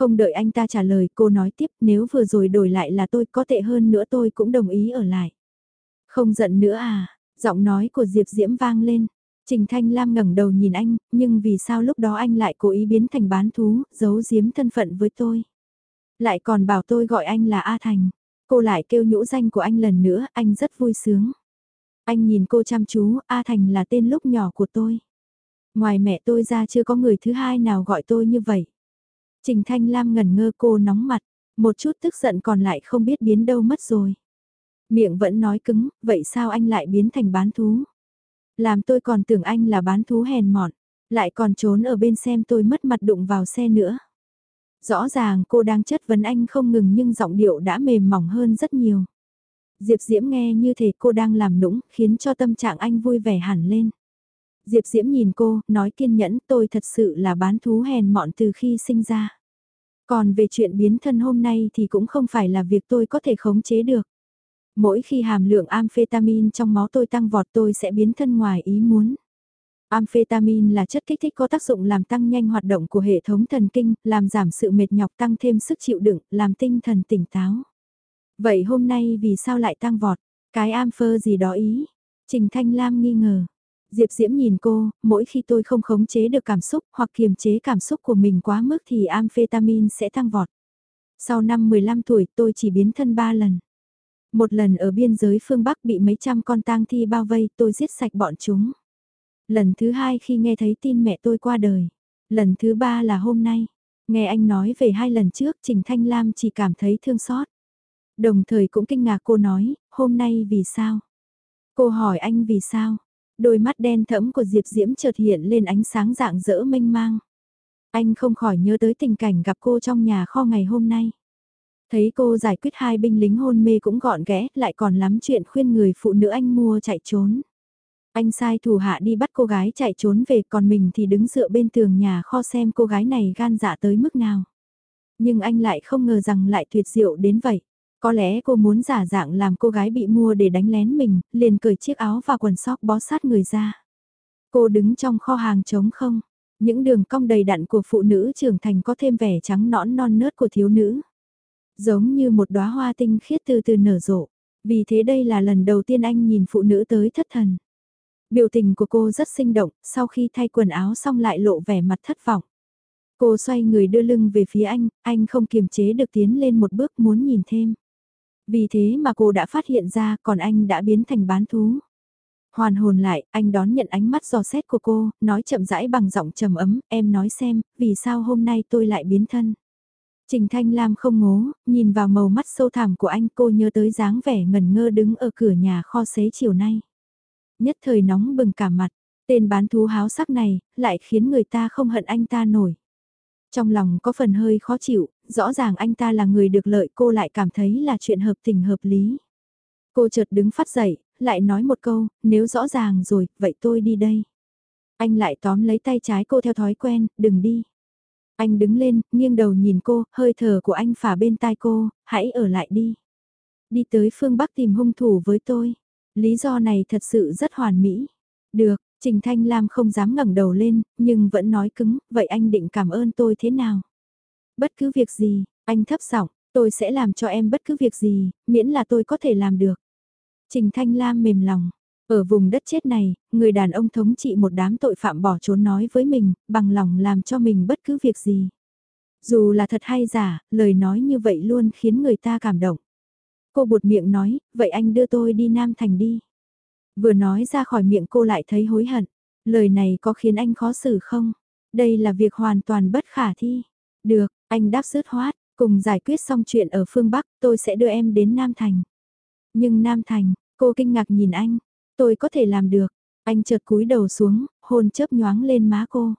Không đợi anh ta trả lời cô nói tiếp nếu vừa rồi đổi lại là tôi có tệ hơn nữa tôi cũng đồng ý ở lại. Không giận nữa à, giọng nói của Diệp Diễm vang lên. Trình Thanh Lam ngẩng đầu nhìn anh, nhưng vì sao lúc đó anh lại cố ý biến thành bán thú, giấu giếm thân phận với tôi. Lại còn bảo tôi gọi anh là A Thành. Cô lại kêu nhũ danh của anh lần nữa, anh rất vui sướng. Anh nhìn cô chăm chú, A Thành là tên lúc nhỏ của tôi. Ngoài mẹ tôi ra chưa có người thứ hai nào gọi tôi như vậy. Trình Thanh Lam ngẩn ngơ cô nóng mặt, một chút tức giận còn lại không biết biến đâu mất rồi. Miệng vẫn nói cứng, vậy sao anh lại biến thành bán thú? Làm tôi còn tưởng anh là bán thú hèn mọn, lại còn trốn ở bên xem tôi mất mặt đụng vào xe nữa. Rõ ràng cô đang chất vấn anh không ngừng nhưng giọng điệu đã mềm mỏng hơn rất nhiều. Diệp Diễm nghe như thể cô đang làm nũng, khiến cho tâm trạng anh vui vẻ hẳn lên. Diệp Diễm nhìn cô, nói kiên nhẫn tôi thật sự là bán thú hèn mọn từ khi sinh ra. Còn về chuyện biến thân hôm nay thì cũng không phải là việc tôi có thể khống chế được. Mỗi khi hàm lượng amphetamine trong máu tôi tăng vọt tôi sẽ biến thân ngoài ý muốn. Amphetamine là chất kích thích có tác dụng làm tăng nhanh hoạt động của hệ thống thần kinh, làm giảm sự mệt nhọc tăng thêm sức chịu đựng, làm tinh thần tỉnh táo. Vậy hôm nay vì sao lại tăng vọt? Cái ampher gì đó ý? Trình Thanh Lam nghi ngờ. Diệp Diễm nhìn cô, mỗi khi tôi không khống chế được cảm xúc hoặc kiềm chế cảm xúc của mình quá mức thì amphetamine sẽ tăng vọt. Sau năm 15 tuổi tôi chỉ biến thân 3 lần. Một lần ở biên giới phương Bắc bị mấy trăm con tang thi bao vây tôi giết sạch bọn chúng. Lần thứ hai khi nghe thấy tin mẹ tôi qua đời. Lần thứ ba là hôm nay. Nghe anh nói về hai lần trước Trình Thanh Lam chỉ cảm thấy thương xót. Đồng thời cũng kinh ngạc cô nói, hôm nay vì sao? Cô hỏi anh vì sao? Đôi mắt đen thẫm của Diệp Diễm chợt hiện lên ánh sáng dạng dỡ mênh mang. Anh không khỏi nhớ tới tình cảnh gặp cô trong nhà kho ngày hôm nay. Thấy cô giải quyết hai binh lính hôn mê cũng gọn ghẽ, lại còn lắm chuyện khuyên người phụ nữ anh mua chạy trốn. Anh sai thủ hạ đi bắt cô gái chạy trốn về còn mình thì đứng dựa bên tường nhà kho xem cô gái này gan dạ tới mức nào. Nhưng anh lại không ngờ rằng lại tuyệt diệu đến vậy. Có lẽ cô muốn giả dạng làm cô gái bị mua để đánh lén mình, liền cởi chiếc áo và quần sóc bó sát người ra. Cô đứng trong kho hàng trống không, những đường cong đầy đặn của phụ nữ trưởng thành có thêm vẻ trắng nõn non nớt của thiếu nữ. Giống như một đóa hoa tinh khiết từ từ nở rộ. Vì thế đây là lần đầu tiên anh nhìn phụ nữ tới thất thần. Biểu tình của cô rất sinh động, sau khi thay quần áo xong lại lộ vẻ mặt thất vọng. Cô xoay người đưa lưng về phía anh, anh không kiềm chế được tiến lên một bước muốn nhìn thêm. Vì thế mà cô đã phát hiện ra còn anh đã biến thành bán thú. Hoàn hồn lại, anh đón nhận ánh mắt dò xét của cô, nói chậm rãi bằng giọng trầm ấm, em nói xem, vì sao hôm nay tôi lại biến thân. Trình Thanh Lam không ngố, nhìn vào màu mắt sâu thẳm của anh cô nhớ tới dáng vẻ ngần ngơ đứng ở cửa nhà kho xế chiều nay. Nhất thời nóng bừng cả mặt, tên bán thú háo sắc này, lại khiến người ta không hận anh ta nổi. Trong lòng có phần hơi khó chịu, rõ ràng anh ta là người được lợi cô lại cảm thấy là chuyện hợp tình hợp lý. Cô chợt đứng phát dậy, lại nói một câu, nếu rõ ràng rồi, vậy tôi đi đây. Anh lại tóm lấy tay trái cô theo thói quen, đừng đi. Anh đứng lên, nghiêng đầu nhìn cô, hơi thở của anh phả bên tai cô, hãy ở lại đi. Đi tới phương Bắc tìm hung thủ với tôi. Lý do này thật sự rất hoàn mỹ. Được, Trình Thanh Lam không dám ngẩng đầu lên, nhưng vẫn nói cứng, vậy anh định cảm ơn tôi thế nào? Bất cứ việc gì, anh thấp giọng, tôi sẽ làm cho em bất cứ việc gì, miễn là tôi có thể làm được. Trình Thanh Lam mềm lòng. Ở vùng đất chết này, người đàn ông thống trị một đám tội phạm bỏ trốn nói với mình, bằng lòng làm cho mình bất cứ việc gì. Dù là thật hay giả, lời nói như vậy luôn khiến người ta cảm động. Cô buột miệng nói, vậy anh đưa tôi đi Nam Thành đi. Vừa nói ra khỏi miệng cô lại thấy hối hận. Lời này có khiến anh khó xử không? Đây là việc hoàn toàn bất khả thi. Được, anh đáp sứt hoát, cùng giải quyết xong chuyện ở phương Bắc, tôi sẽ đưa em đến Nam Thành. Nhưng Nam Thành, cô kinh ngạc nhìn anh, tôi có thể làm được. Anh chợt cúi đầu xuống, hôn chớp nhoáng lên má cô.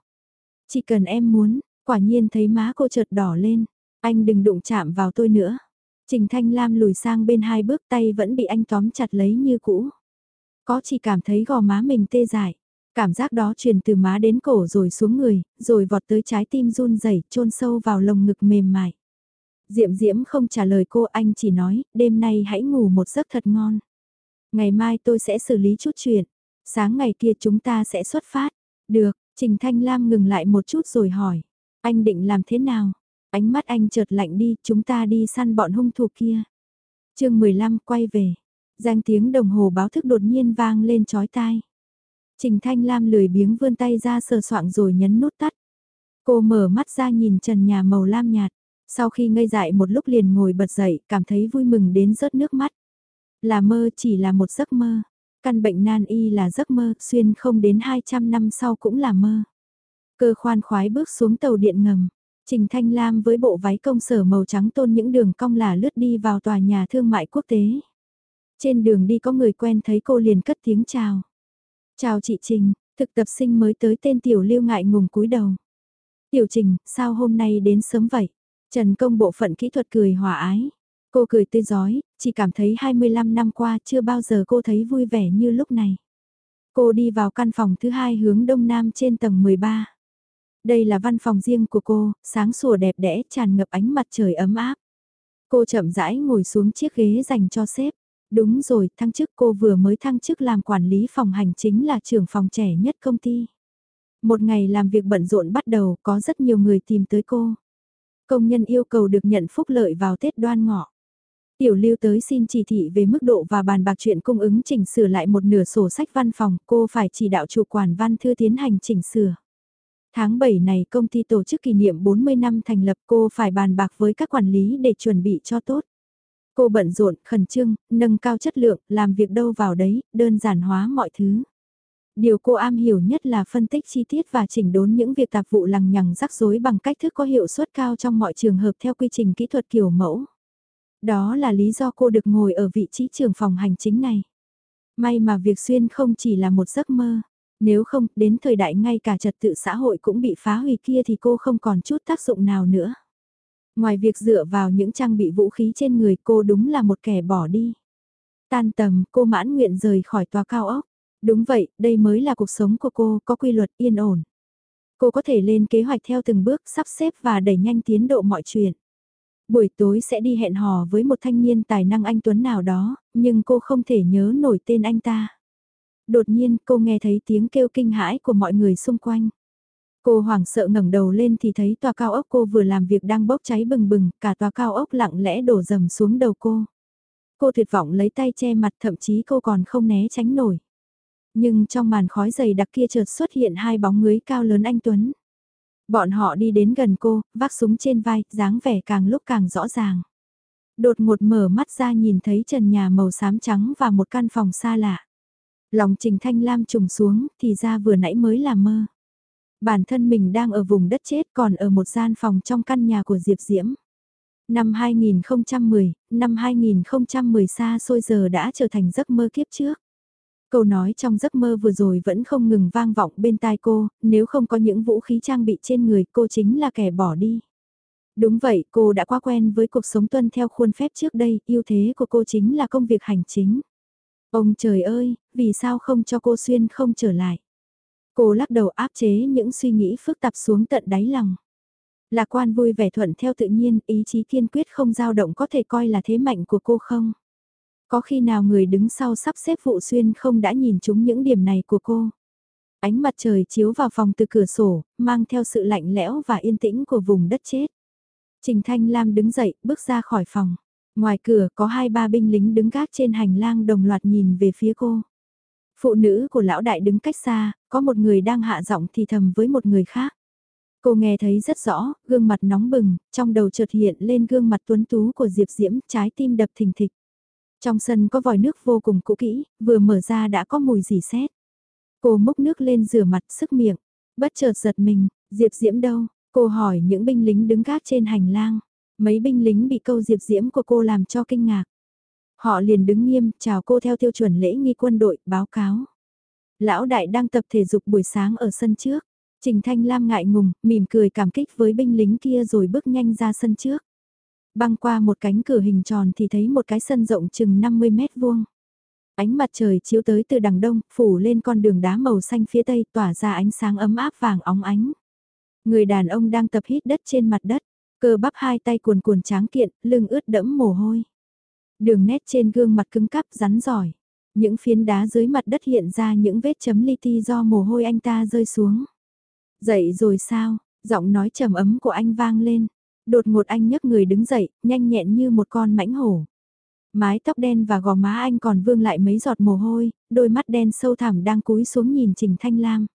Chỉ cần em muốn, quả nhiên thấy má cô chợt đỏ lên. Anh đừng đụng chạm vào tôi nữa. Trình Thanh Lam lùi sang bên hai bước tay vẫn bị anh tóm chặt lấy như cũ. Có chỉ cảm thấy gò má mình tê dại. Cảm giác đó truyền từ má đến cổ rồi xuống người, rồi vọt tới trái tim run rẩy, chôn sâu vào lồng ngực mềm mại. Diệm Diễm không trả lời cô anh chỉ nói, đêm nay hãy ngủ một giấc thật ngon. Ngày mai tôi sẽ xử lý chút chuyện. Sáng ngày kia chúng ta sẽ xuất phát. Được, Trình Thanh Lam ngừng lại một chút rồi hỏi. Anh định làm thế nào? Ánh mắt anh chợt lạnh đi, chúng ta đi săn bọn hung thủ kia. chương 15 quay về. Danh tiếng đồng hồ báo thức đột nhiên vang lên chói tai. Trình Thanh Lam lười biếng vươn tay ra sờ soạng rồi nhấn nút tắt. Cô mở mắt ra nhìn trần nhà màu lam nhạt. Sau khi ngây dại một lúc liền ngồi bật dậy, cảm thấy vui mừng đến rớt nước mắt. Là mơ chỉ là một giấc mơ. Căn bệnh nan y là giấc mơ, xuyên không đến 200 năm sau cũng là mơ. Cơ khoan khoái bước xuống tàu điện ngầm. Trình Thanh Lam với bộ váy công sở màu trắng tôn những đường cong là lướt đi vào tòa nhà thương mại quốc tế. Trên đường đi có người quen thấy cô liền cất tiếng chào. Chào chị Trình, thực tập sinh mới tới tên Tiểu Lưu ngại ngùng cúi đầu. Tiểu Trình, sao hôm nay đến sớm vậy? Trần công bộ phận kỹ thuật cười hòa ái. Cô cười tươi giói, chỉ cảm thấy 25 năm qua chưa bao giờ cô thấy vui vẻ như lúc này. Cô đi vào căn phòng thứ hai hướng đông nam trên tầng 13. Đây là văn phòng riêng của cô, sáng sủa đẹp đẽ tràn ngập ánh mặt trời ấm áp. Cô chậm rãi ngồi xuống chiếc ghế dành cho sếp. Đúng rồi, thăng chức cô vừa mới thăng chức làm quản lý phòng hành chính là trưởng phòng trẻ nhất công ty. Một ngày làm việc bận rộn bắt đầu, có rất nhiều người tìm tới cô. Công nhân yêu cầu được nhận phúc lợi vào Tết đoan ngọ. Tiểu lưu tới xin chỉ thị về mức độ và bàn bạc chuyện cung ứng chỉnh sửa lại một nửa sổ sách văn phòng, cô phải chỉ đạo chủ quản văn thư tiến hành chỉnh sửa. Tháng 7 này công ty tổ chức kỷ niệm 40 năm thành lập cô phải bàn bạc với các quản lý để chuẩn bị cho tốt. Cô bận rộn, khẩn trương, nâng cao chất lượng, làm việc đâu vào đấy, đơn giản hóa mọi thứ. Điều cô am hiểu nhất là phân tích chi tiết và chỉnh đốn những việc tạp vụ lằng nhằng rắc rối bằng cách thức có hiệu suất cao trong mọi trường hợp theo quy trình kỹ thuật kiểu mẫu. Đó là lý do cô được ngồi ở vị trí trưởng phòng hành chính này. May mà việc xuyên không chỉ là một giấc mơ. Nếu không, đến thời đại ngay cả trật tự xã hội cũng bị phá hủy kia thì cô không còn chút tác dụng nào nữa. Ngoài việc dựa vào những trang bị vũ khí trên người cô đúng là một kẻ bỏ đi. Tan tầm, cô mãn nguyện rời khỏi tòa cao ốc. Đúng vậy, đây mới là cuộc sống của cô, có quy luật yên ổn. Cô có thể lên kế hoạch theo từng bước, sắp xếp và đẩy nhanh tiến độ mọi chuyện. Buổi tối sẽ đi hẹn hò với một thanh niên tài năng anh Tuấn nào đó, nhưng cô không thể nhớ nổi tên anh ta. Đột nhiên cô nghe thấy tiếng kêu kinh hãi của mọi người xung quanh. Cô hoảng sợ ngẩng đầu lên thì thấy tòa cao ốc cô vừa làm việc đang bốc cháy bừng bừng, cả tòa cao ốc lặng lẽ đổ dầm xuống đầu cô. Cô tuyệt vọng lấy tay che mặt thậm chí cô còn không né tránh nổi. Nhưng trong màn khói dày đặc kia chợt xuất hiện hai bóng người cao lớn anh Tuấn. Bọn họ đi đến gần cô, vác súng trên vai, dáng vẻ càng lúc càng rõ ràng. Đột ngột mở mắt ra nhìn thấy trần nhà màu xám trắng và một căn phòng xa lạ. Lòng Trình Thanh Lam trùng xuống, thì ra vừa nãy mới là mơ. Bản thân mình đang ở vùng đất chết còn ở một gian phòng trong căn nhà của Diệp Diễm. Năm 2010, năm 2010 xa xôi giờ đã trở thành giấc mơ kiếp trước. Câu nói trong giấc mơ vừa rồi vẫn không ngừng vang vọng bên tai cô, nếu không có những vũ khí trang bị trên người cô chính là kẻ bỏ đi. Đúng vậy, cô đã quá quen với cuộc sống tuân theo khuôn phép trước đây, ưu thế của cô chính là công việc hành chính. Ông trời ơi, vì sao không cho cô xuyên không trở lại? Cô lắc đầu áp chế những suy nghĩ phức tạp xuống tận đáy lòng. Lạc quan vui vẻ thuận theo tự nhiên, ý chí kiên quyết không dao động có thể coi là thế mạnh của cô không? Có khi nào người đứng sau sắp xếp vụ xuyên không đã nhìn chúng những điểm này của cô? Ánh mặt trời chiếu vào phòng từ cửa sổ, mang theo sự lạnh lẽo và yên tĩnh của vùng đất chết. Trình Thanh Lam đứng dậy, bước ra khỏi phòng. Ngoài cửa có hai ba binh lính đứng gác trên hành lang đồng loạt nhìn về phía cô. Phụ nữ của lão đại đứng cách xa, có một người đang hạ giọng thì thầm với một người khác. Cô nghe thấy rất rõ, gương mặt nóng bừng, trong đầu chợt hiện lên gương mặt tuấn tú của Diệp Diễm, trái tim đập thình thịch. Trong sân có vòi nước vô cùng cũ kỹ, vừa mở ra đã có mùi dì xét. Cô múc nước lên rửa mặt sức miệng, bất chợt giật mình, Diệp Diễm đâu? Cô hỏi những binh lính đứng gác trên hành lang. Mấy binh lính bị câu Diệp Diễm của cô làm cho kinh ngạc. Họ liền đứng nghiêm, chào cô theo tiêu chuẩn lễ nghi quân đội, báo cáo. Lão đại đang tập thể dục buổi sáng ở sân trước. Trình Thanh Lam ngại ngùng, mỉm cười cảm kích với binh lính kia rồi bước nhanh ra sân trước. Băng qua một cánh cửa hình tròn thì thấy một cái sân rộng chừng 50 mét vuông. Ánh mặt trời chiếu tới từ đằng đông, phủ lên con đường đá màu xanh phía tây tỏa ra ánh sáng ấm áp vàng óng ánh. Người đàn ông đang tập hít đất trên mặt đất, cơ bắp hai tay cuồn cuồn tráng kiện, lưng ướt đẫm mồ hôi. Đường nét trên gương mặt cứng cắp rắn giỏi. Những phiến đá dưới mặt đất hiện ra những vết chấm li ti do mồ hôi anh ta rơi xuống. Dậy rồi sao? Giọng nói trầm ấm của anh vang lên. Đột ngột anh nhấc người đứng dậy, nhanh nhẹn như một con mãnh hổ. Mái tóc đen và gò má anh còn vương lại mấy giọt mồ hôi, đôi mắt đen sâu thẳm đang cúi xuống nhìn Trình Thanh Lam.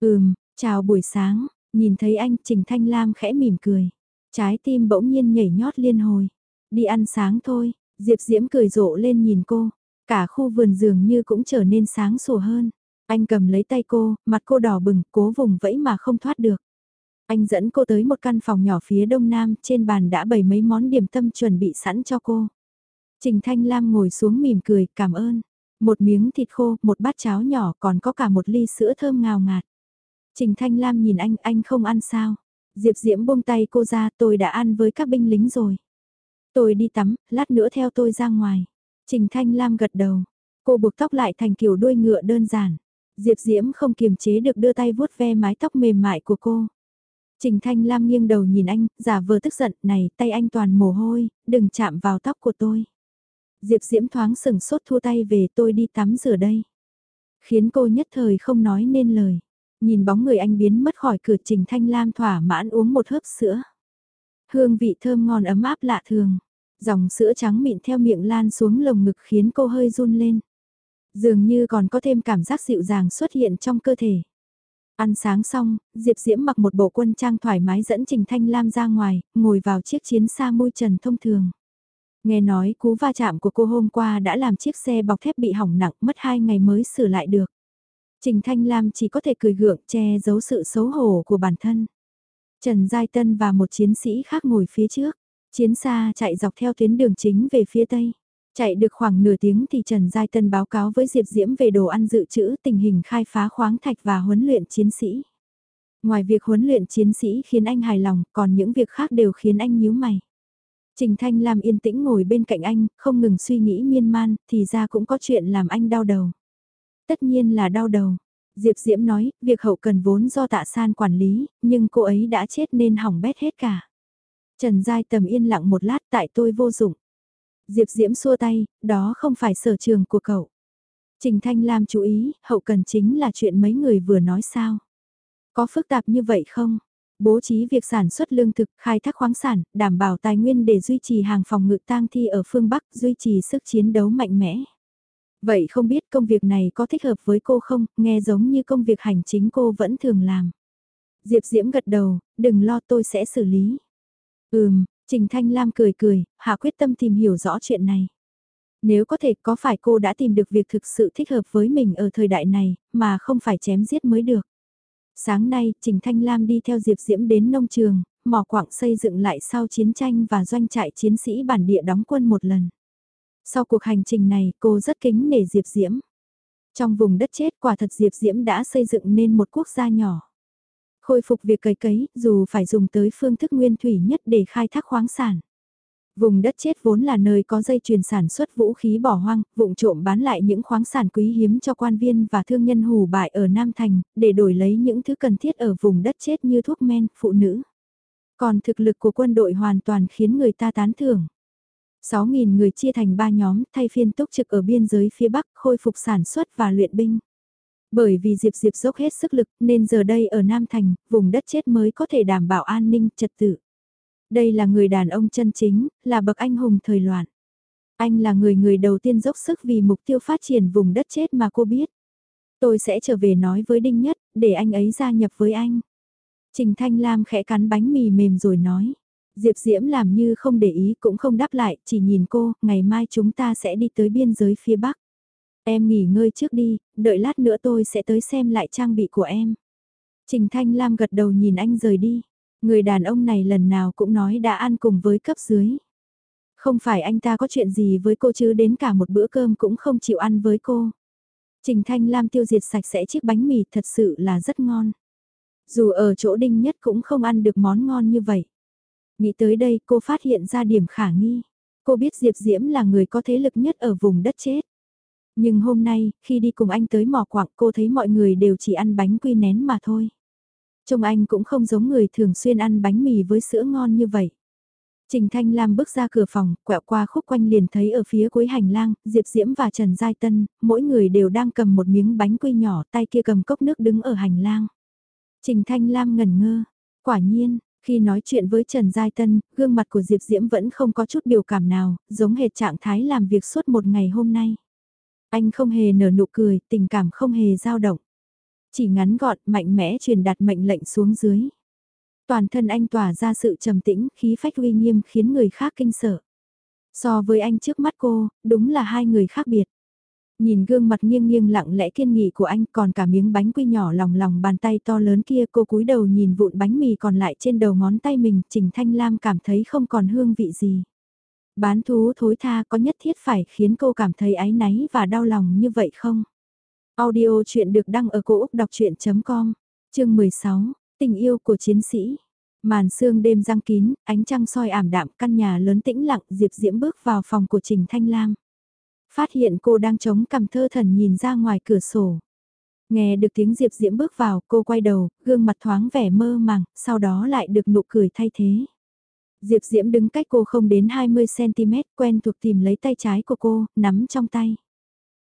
Ừm, chào buổi sáng, nhìn thấy anh Trình Thanh Lam khẽ mỉm cười. Trái tim bỗng nhiên nhảy nhót liên hồi. Đi ăn sáng thôi, Diệp Diễm cười rộ lên nhìn cô. Cả khu vườn dường như cũng trở nên sáng sủa hơn. Anh cầm lấy tay cô, mặt cô đỏ bừng, cố vùng vẫy mà không thoát được. Anh dẫn cô tới một căn phòng nhỏ phía đông nam, trên bàn đã bày mấy món điểm tâm chuẩn bị sẵn cho cô. Trình Thanh Lam ngồi xuống mỉm cười, cảm ơn. Một miếng thịt khô, một bát cháo nhỏ, còn có cả một ly sữa thơm ngào ngạt. Trình Thanh Lam nhìn anh, anh không ăn sao? Diệp Diễm buông tay cô ra, tôi đã ăn với các binh lính rồi. Tôi đi tắm, lát nữa theo tôi ra ngoài. Trình Thanh Lam gật đầu. Cô buộc tóc lại thành kiểu đuôi ngựa đơn giản. Diệp Diễm không kiềm chế được đưa tay vuốt ve mái tóc mềm mại của cô. Trình Thanh Lam nghiêng đầu nhìn anh, giả vờ tức giận, này, tay anh toàn mồ hôi, đừng chạm vào tóc của tôi. Diệp Diễm thoáng sừng sốt thua tay về tôi đi tắm rửa đây. Khiến cô nhất thời không nói nên lời. Nhìn bóng người anh biến mất khỏi cửa Trình Thanh Lam thỏa mãn uống một hớp sữa. Hương vị thơm ngon ấm áp lạ thường. Dòng sữa trắng mịn theo miệng lan xuống lồng ngực khiến cô hơi run lên. Dường như còn có thêm cảm giác dịu dàng xuất hiện trong cơ thể. Ăn sáng xong, Diệp Diễm mặc một bộ quân trang thoải mái dẫn Trình Thanh Lam ra ngoài, ngồi vào chiếc chiến xa môi trần thông thường. Nghe nói cú va chạm của cô hôm qua đã làm chiếc xe bọc thép bị hỏng nặng mất 2 ngày mới sửa lại được. Trình Thanh Lam chỉ có thể cười gượng che giấu sự xấu hổ của bản thân. Trần Giai Tân và một chiến sĩ khác ngồi phía trước. Chiến xa chạy dọc theo tuyến đường chính về phía tây. Chạy được khoảng nửa tiếng thì Trần Giai Tân báo cáo với Diệp Diễm về đồ ăn dự trữ tình hình khai phá khoáng thạch và huấn luyện chiến sĩ. Ngoài việc huấn luyện chiến sĩ khiến anh hài lòng, còn những việc khác đều khiến anh nhíu mày. Trình Thanh Lam yên tĩnh ngồi bên cạnh anh, không ngừng suy nghĩ miên man, thì ra cũng có chuyện làm anh đau đầu. Tất nhiên là đau đầu. Diệp Diễm nói, việc hậu cần vốn do tạ san quản lý, nhưng cô ấy đã chết nên hỏng bét hết cả. Trần Giai tầm yên lặng một lát tại tôi vô dụng. Diệp Diễm xua tay, đó không phải sở trường của cậu. Trình Thanh Lam chú ý, hậu cần chính là chuyện mấy người vừa nói sao. Có phức tạp như vậy không? Bố trí việc sản xuất lương thực, khai thác khoáng sản, đảm bảo tài nguyên để duy trì hàng phòng ngự tang thi ở phương Bắc, duy trì sức chiến đấu mạnh mẽ. Vậy không biết công việc này có thích hợp với cô không, nghe giống như công việc hành chính cô vẫn thường làm. Diệp Diễm gật đầu, đừng lo tôi sẽ xử lý. Ừm, Trình Thanh Lam cười cười, hạ quyết tâm tìm hiểu rõ chuyện này. Nếu có thể có phải cô đã tìm được việc thực sự thích hợp với mình ở thời đại này, mà không phải chém giết mới được. Sáng nay, Trình Thanh Lam đi theo Diệp Diễm đến nông trường, mỏ quạng xây dựng lại sau chiến tranh và doanh trại chiến sĩ bản địa đóng quân một lần. Sau cuộc hành trình này, cô rất kính nể Diệp Diễm. Trong vùng đất chết quả thật Diệp Diễm đã xây dựng nên một quốc gia nhỏ. Khôi phục việc cấy cấy, dù phải dùng tới phương thức nguyên thủy nhất để khai thác khoáng sản. Vùng đất chết vốn là nơi có dây chuyền sản xuất vũ khí bỏ hoang, vụng trộm bán lại những khoáng sản quý hiếm cho quan viên và thương nhân hù bại ở Nam Thành, để đổi lấy những thứ cần thiết ở vùng đất chết như thuốc men, phụ nữ. Còn thực lực của quân đội hoàn toàn khiến người ta tán thưởng. 6.000 người chia thành 3 nhóm thay phiên túc trực ở biên giới phía Bắc khôi phục sản xuất và luyện binh. Bởi vì Diệp Diệp dốc hết sức lực nên giờ đây ở Nam Thành, vùng đất chết mới có thể đảm bảo an ninh trật tự. Đây là người đàn ông chân chính, là bậc anh hùng thời loạn. Anh là người người đầu tiên dốc sức vì mục tiêu phát triển vùng đất chết mà cô biết. Tôi sẽ trở về nói với Đinh Nhất, để anh ấy gia nhập với anh. Trình Thanh Lam khẽ cắn bánh mì mềm rồi nói. Diệp Diễm làm như không để ý cũng không đáp lại, chỉ nhìn cô, ngày mai chúng ta sẽ đi tới biên giới phía Bắc. Em nghỉ ngơi trước đi, đợi lát nữa tôi sẽ tới xem lại trang bị của em. Trình Thanh Lam gật đầu nhìn anh rời đi. Người đàn ông này lần nào cũng nói đã ăn cùng với cấp dưới. Không phải anh ta có chuyện gì với cô chứ đến cả một bữa cơm cũng không chịu ăn với cô. Trình Thanh Lam tiêu diệt sạch sẽ chiếc bánh mì thật sự là rất ngon. Dù ở chỗ đinh nhất cũng không ăn được món ngon như vậy. Nghĩ tới đây cô phát hiện ra điểm khả nghi. Cô biết Diệp Diễm là người có thế lực nhất ở vùng đất chết. Nhưng hôm nay, khi đi cùng anh tới mỏ quặng cô thấy mọi người đều chỉ ăn bánh quy nén mà thôi. Trông anh cũng không giống người thường xuyên ăn bánh mì với sữa ngon như vậy. Trình Thanh Lam bước ra cửa phòng, quẹo qua khúc quanh liền thấy ở phía cuối hành lang, Diệp Diễm và Trần Giai Tân, mỗi người đều đang cầm một miếng bánh quy nhỏ, tay kia cầm cốc nước đứng ở hành lang. Trình Thanh Lam ngẩn ngơ, quả nhiên, khi nói chuyện với Trần Giai Tân, gương mặt của Diệp Diễm vẫn không có chút biểu cảm nào, giống hệt trạng thái làm việc suốt một ngày hôm nay. Anh không hề nở nụ cười, tình cảm không hề dao động. Chỉ ngắn gọn, mạnh mẽ truyền đạt mệnh lệnh xuống dưới. Toàn thân anh tỏa ra sự trầm tĩnh, khí phách uy nghiêm khiến người khác kinh sợ. So với anh trước mắt cô, đúng là hai người khác biệt. Nhìn gương mặt nghiêng nghiêng lặng lẽ kiên nghị của anh còn cả miếng bánh quy nhỏ lòng lòng bàn tay to lớn kia cô cúi đầu nhìn vụn bánh mì còn lại trên đầu ngón tay mình Trình Thanh Lam cảm thấy không còn hương vị gì. Bán thú thối tha có nhất thiết phải khiến cô cảm thấy áy náy và đau lòng như vậy không? Audio chuyện được đăng ở cổ Úc đọc chuyện.com, chương 16, tình yêu của chiến sĩ. Màn sương đêm răng kín, ánh trăng soi ảm đạm căn nhà lớn tĩnh lặng Diệp Diễm bước vào phòng của Trình Thanh Lam. Phát hiện cô đang chống cầm thơ thần nhìn ra ngoài cửa sổ. Nghe được tiếng Diệp Diễm bước vào, cô quay đầu, gương mặt thoáng vẻ mơ màng, sau đó lại được nụ cười thay thế. Diệp Diễm đứng cách cô không đến 20cm, quen thuộc tìm lấy tay trái của cô, nắm trong tay.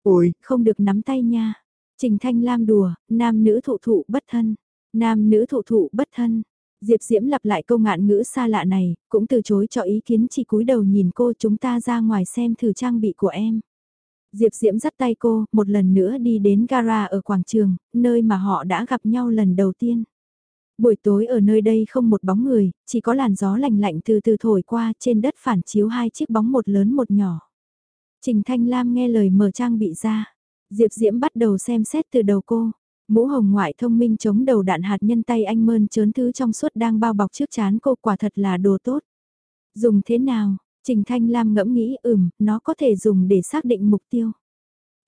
Ôi, không được nắm tay nha. Trình Thanh Lam đùa, nam nữ thụ thụ bất thân. Nam nữ thụ thụ bất thân. Diệp Diễm lặp lại câu ngạn ngữ xa lạ này, cũng từ chối cho ý kiến chỉ cúi đầu nhìn cô chúng ta ra ngoài xem thử trang bị của em. Diệp Diễm dắt tay cô, một lần nữa đi đến gara ở quảng trường, nơi mà họ đã gặp nhau lần đầu tiên. Buổi tối ở nơi đây không một bóng người, chỉ có làn gió lạnh lạnh từ từ thổi qua trên đất phản chiếu hai chiếc bóng một lớn một nhỏ. Trình Thanh Lam nghe lời mở trang bị ra. Diệp Diễm bắt đầu xem xét từ đầu cô. Mũ hồng ngoại thông minh chống đầu đạn hạt nhân tay anh mơn trớn thứ trong suốt đang bao bọc trước chán cô quả thật là đồ tốt. Dùng thế nào? Trình Thanh Lam ngẫm nghĩ ừm, nó có thể dùng để xác định mục tiêu.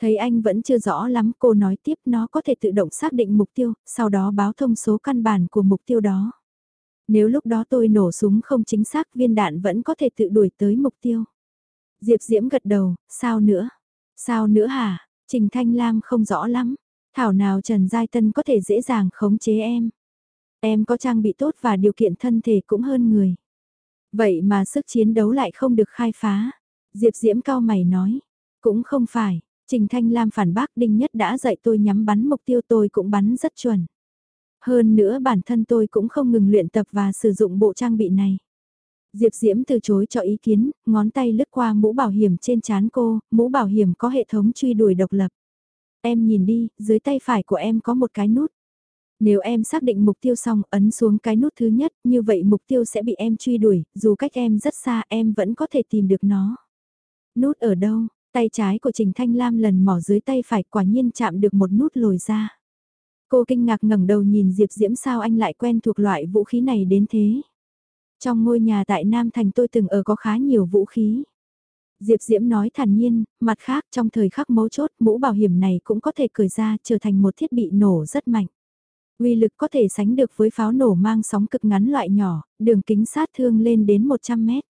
Thấy anh vẫn chưa rõ lắm cô nói tiếp nó có thể tự động xác định mục tiêu, sau đó báo thông số căn bản của mục tiêu đó. Nếu lúc đó tôi nổ súng không chính xác viên đạn vẫn có thể tự đuổi tới mục tiêu. Diệp Diễm gật đầu, sao nữa? Sao nữa hả? Trình Thanh Lam không rõ lắm. Thảo nào Trần Giai Tân có thể dễ dàng khống chế em. Em có trang bị tốt và điều kiện thân thể cũng hơn người. Vậy mà sức chiến đấu lại không được khai phá. Diệp Diễm cao mày nói. Cũng không phải, Trình Thanh Lam phản bác Đinh Nhất đã dạy tôi nhắm bắn mục tiêu tôi cũng bắn rất chuẩn. Hơn nữa bản thân tôi cũng không ngừng luyện tập và sử dụng bộ trang bị này. Diệp Diễm từ chối cho ý kiến, ngón tay lướt qua mũ bảo hiểm trên trán cô, mũ bảo hiểm có hệ thống truy đuổi độc lập. Em nhìn đi, dưới tay phải của em có một cái nút. Nếu em xác định mục tiêu xong ấn xuống cái nút thứ nhất, như vậy mục tiêu sẽ bị em truy đuổi, dù cách em rất xa em vẫn có thể tìm được nó. Nút ở đâu? Tay trái của Trình Thanh Lam lần mỏ dưới tay phải quả nhiên chạm được một nút lồi ra. Cô kinh ngạc ngẩng đầu nhìn Diệp Diễm sao anh lại quen thuộc loại vũ khí này đến thế. Trong ngôi nhà tại Nam Thành tôi từng ở có khá nhiều vũ khí. Diệp Diễm nói thản nhiên, mặt khác trong thời khắc mấu chốt mũ bảo hiểm này cũng có thể cởi ra trở thành một thiết bị nổ rất mạnh. uy lực có thể sánh được với pháo nổ mang sóng cực ngắn loại nhỏ, đường kính sát thương lên đến 100 mét.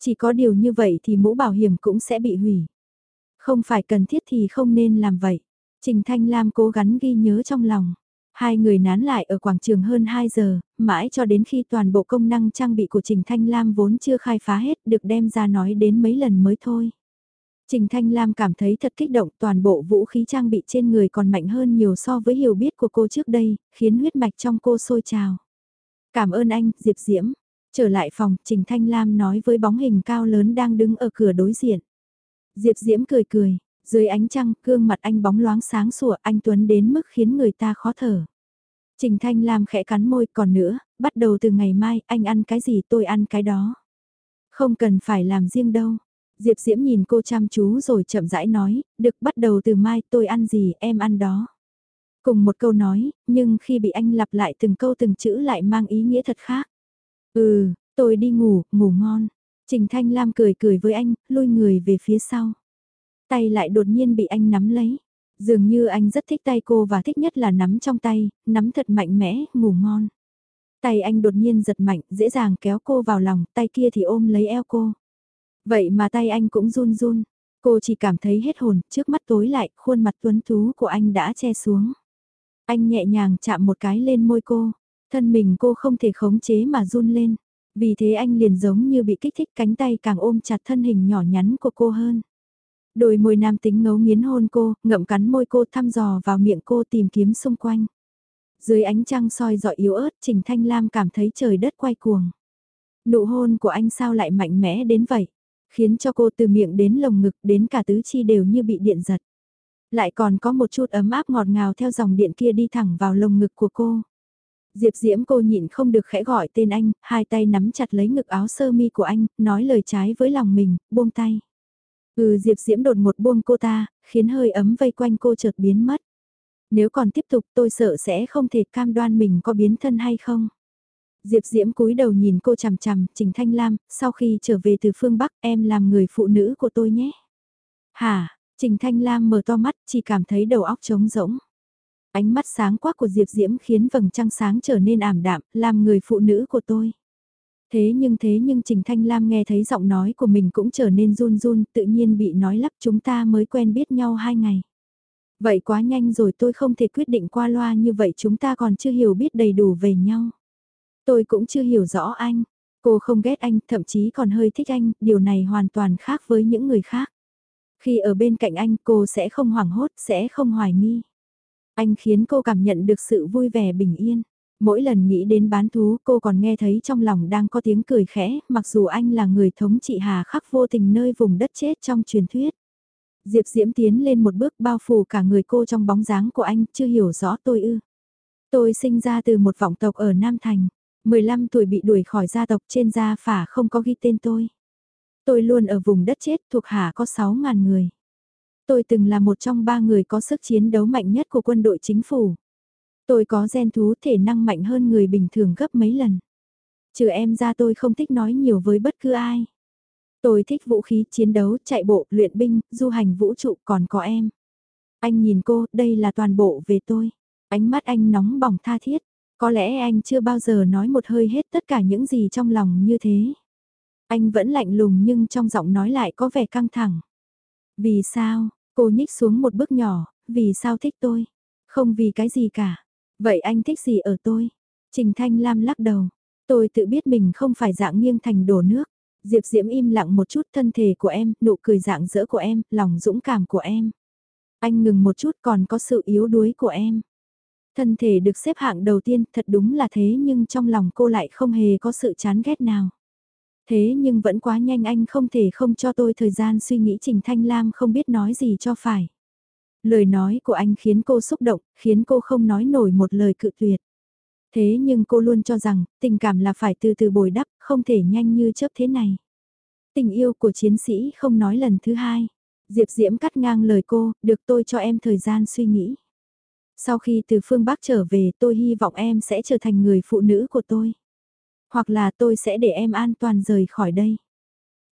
Chỉ có điều như vậy thì mũ bảo hiểm cũng sẽ bị hủy. Không phải cần thiết thì không nên làm vậy. Trình Thanh Lam cố gắng ghi nhớ trong lòng. Hai người nán lại ở quảng trường hơn 2 giờ, mãi cho đến khi toàn bộ công năng trang bị của Trình Thanh Lam vốn chưa khai phá hết được đem ra nói đến mấy lần mới thôi. Trình Thanh Lam cảm thấy thật kích động toàn bộ vũ khí trang bị trên người còn mạnh hơn nhiều so với hiểu biết của cô trước đây, khiến huyết mạch trong cô sôi trào. Cảm ơn anh, Diệp Diễm. Trở lại phòng, Trình Thanh Lam nói với bóng hình cao lớn đang đứng ở cửa đối diện. Diệp Diễm cười cười, dưới ánh trăng, gương mặt anh bóng loáng sáng sủa, anh Tuấn đến mức khiến người ta khó thở. Trình Thanh Lam khẽ cắn môi còn nữa, bắt đầu từ ngày mai anh ăn cái gì tôi ăn cái đó. Không cần phải làm riêng đâu. Diệp Diễm nhìn cô chăm chú rồi chậm rãi nói, được bắt đầu từ mai tôi ăn gì em ăn đó. Cùng một câu nói, nhưng khi bị anh lặp lại từng câu từng chữ lại mang ý nghĩa thật khác. Ừ, tôi đi ngủ, ngủ ngon. Trình Thanh Lam cười cười với anh, lôi người về phía sau. Tay lại đột nhiên bị anh nắm lấy. Dường như anh rất thích tay cô và thích nhất là nắm trong tay, nắm thật mạnh mẽ, ngủ ngon. Tay anh đột nhiên giật mạnh, dễ dàng kéo cô vào lòng, tay kia thì ôm lấy eo cô. Vậy mà tay anh cũng run run. Cô chỉ cảm thấy hết hồn, trước mắt tối lại, khuôn mặt tuấn tú của anh đã che xuống. Anh nhẹ nhàng chạm một cái lên môi cô, thân mình cô không thể khống chế mà run lên. Vì thế anh liền giống như bị kích thích cánh tay càng ôm chặt thân hình nhỏ nhắn của cô hơn. Đôi môi nam tính ngấu nghiến hôn cô, ngậm cắn môi cô thăm dò vào miệng cô tìm kiếm xung quanh. Dưới ánh trăng soi dọi yếu ớt Trình Thanh Lam cảm thấy trời đất quay cuồng. Nụ hôn của anh sao lại mạnh mẽ đến vậy? Khiến cho cô từ miệng đến lồng ngực đến cả tứ chi đều như bị điện giật. Lại còn có một chút ấm áp ngọt ngào theo dòng điện kia đi thẳng vào lồng ngực của cô. Diệp Diễm cô nhịn không được khẽ gọi tên anh, hai tay nắm chặt lấy ngực áo sơ mi của anh, nói lời trái với lòng mình, buông tay. Ừ Diệp Diễm đột một buông cô ta, khiến hơi ấm vây quanh cô chợt biến mất. Nếu còn tiếp tục tôi sợ sẽ không thể cam đoan mình có biến thân hay không. Diệp Diễm cúi đầu nhìn cô chằm chằm, Trình Thanh Lam, sau khi trở về từ phương Bắc em làm người phụ nữ của tôi nhé. Hả, Trình Thanh Lam mở to mắt, chỉ cảm thấy đầu óc trống rỗng. Ánh mắt sáng quắc của Diệp Diễm khiến vầng trăng sáng trở nên ảm đạm, làm người phụ nữ của tôi. Thế nhưng thế nhưng Trình Thanh Lam nghe thấy giọng nói của mình cũng trở nên run run, tự nhiên bị nói lắp chúng ta mới quen biết nhau hai ngày. Vậy quá nhanh rồi tôi không thể quyết định qua loa như vậy chúng ta còn chưa hiểu biết đầy đủ về nhau. Tôi cũng chưa hiểu rõ anh. Cô không ghét anh, thậm chí còn hơi thích anh, điều này hoàn toàn khác với những người khác. Khi ở bên cạnh anh cô sẽ không hoảng hốt, sẽ không hoài nghi. Anh khiến cô cảm nhận được sự vui vẻ bình yên. Mỗi lần nghĩ đến bán thú cô còn nghe thấy trong lòng đang có tiếng cười khẽ, mặc dù anh là người thống trị hà khắc vô tình nơi vùng đất chết trong truyền thuyết. Diệp Diễm tiến lên một bước bao phủ cả người cô trong bóng dáng của anh, chưa hiểu rõ tôi ư. Tôi sinh ra từ một vọng tộc ở Nam Thành, 15 tuổi bị đuổi khỏi gia tộc trên gia phả không có ghi tên tôi. Tôi luôn ở vùng đất chết thuộc hạ có 6.000 người. Tôi từng là một trong ba người có sức chiến đấu mạnh nhất của quân đội chính phủ. Tôi có gen thú thể năng mạnh hơn người bình thường gấp mấy lần. Trừ em ra tôi không thích nói nhiều với bất cứ ai. Tôi thích vũ khí chiến đấu, chạy bộ, luyện binh, du hành vũ trụ còn có em. Anh nhìn cô, đây là toàn bộ về tôi. Ánh mắt anh nóng bỏng tha thiết. Có lẽ anh chưa bao giờ nói một hơi hết tất cả những gì trong lòng như thế. Anh vẫn lạnh lùng nhưng trong giọng nói lại có vẻ căng thẳng. Vì sao, cô nhích xuống một bước nhỏ, vì sao thích tôi? Không vì cái gì cả. Vậy anh thích gì ở tôi? Trình Thanh Lam lắc đầu. Tôi tự biết mình không phải dạng nghiêng thành đổ nước. Diệp Diễm im lặng một chút thân thể của em, nụ cười dạng dỡ của em, lòng dũng cảm của em. Anh ngừng một chút còn có sự yếu đuối của em. Thân thể được xếp hạng đầu tiên thật đúng là thế nhưng trong lòng cô lại không hề có sự chán ghét nào. Thế nhưng vẫn quá nhanh anh không thể không cho tôi thời gian suy nghĩ Trình Thanh Lam không biết nói gì cho phải. Lời nói của anh khiến cô xúc động, khiến cô không nói nổi một lời cự tuyệt. Thế nhưng cô luôn cho rằng, tình cảm là phải từ từ bồi đắp, không thể nhanh như chớp thế này. Tình yêu của chiến sĩ không nói lần thứ hai. Diệp Diễm cắt ngang lời cô, được tôi cho em thời gian suy nghĩ. Sau khi từ phương Bắc trở về tôi hy vọng em sẽ trở thành người phụ nữ của tôi. Hoặc là tôi sẽ để em an toàn rời khỏi đây.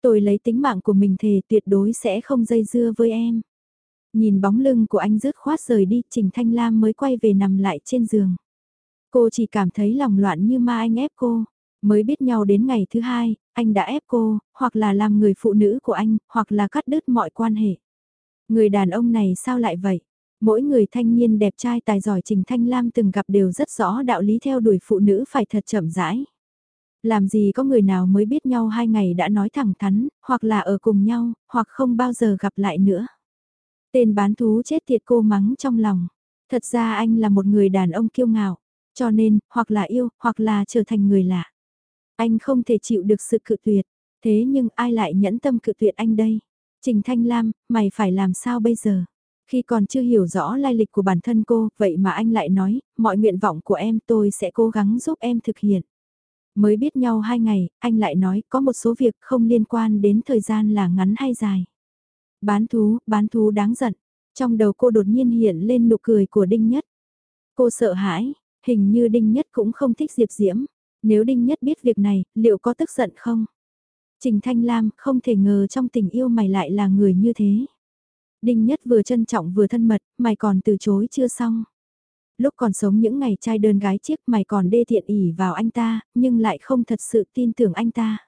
Tôi lấy tính mạng của mình thề tuyệt đối sẽ không dây dưa với em. Nhìn bóng lưng của anh rớt khoát rời đi, Trình Thanh Lam mới quay về nằm lại trên giường. Cô chỉ cảm thấy lòng loạn như ma anh ép cô. Mới biết nhau đến ngày thứ hai, anh đã ép cô, hoặc là làm người phụ nữ của anh, hoặc là cắt đứt mọi quan hệ. Người đàn ông này sao lại vậy? Mỗi người thanh niên đẹp trai tài giỏi Trình Thanh Lam từng gặp đều rất rõ đạo lý theo đuổi phụ nữ phải thật chậm rãi. Làm gì có người nào mới biết nhau hai ngày đã nói thẳng thắn, hoặc là ở cùng nhau, hoặc không bao giờ gặp lại nữa. Tên bán thú chết tiệt cô mắng trong lòng. Thật ra anh là một người đàn ông kiêu ngạo, cho nên, hoặc là yêu, hoặc là trở thành người lạ. Anh không thể chịu được sự cự tuyệt, thế nhưng ai lại nhẫn tâm cự tuyệt anh đây? Trình Thanh Lam, mày phải làm sao bây giờ? Khi còn chưa hiểu rõ lai lịch của bản thân cô, vậy mà anh lại nói, mọi nguyện vọng của em tôi sẽ cố gắng giúp em thực hiện. Mới biết nhau hai ngày, anh lại nói có một số việc không liên quan đến thời gian là ngắn hay dài. Bán thú, bán thú đáng giận. Trong đầu cô đột nhiên hiện lên nụ cười của Đinh Nhất. Cô sợ hãi, hình như Đinh Nhất cũng không thích Diệp Diễm. Nếu Đinh Nhất biết việc này, liệu có tức giận không? Trình Thanh Lam không thể ngờ trong tình yêu mày lại là người như thế. Đinh Nhất vừa trân trọng vừa thân mật, mày còn từ chối chưa xong. Lúc còn sống những ngày trai đơn gái chiếc mày còn đê tiện ỉ vào anh ta, nhưng lại không thật sự tin tưởng anh ta.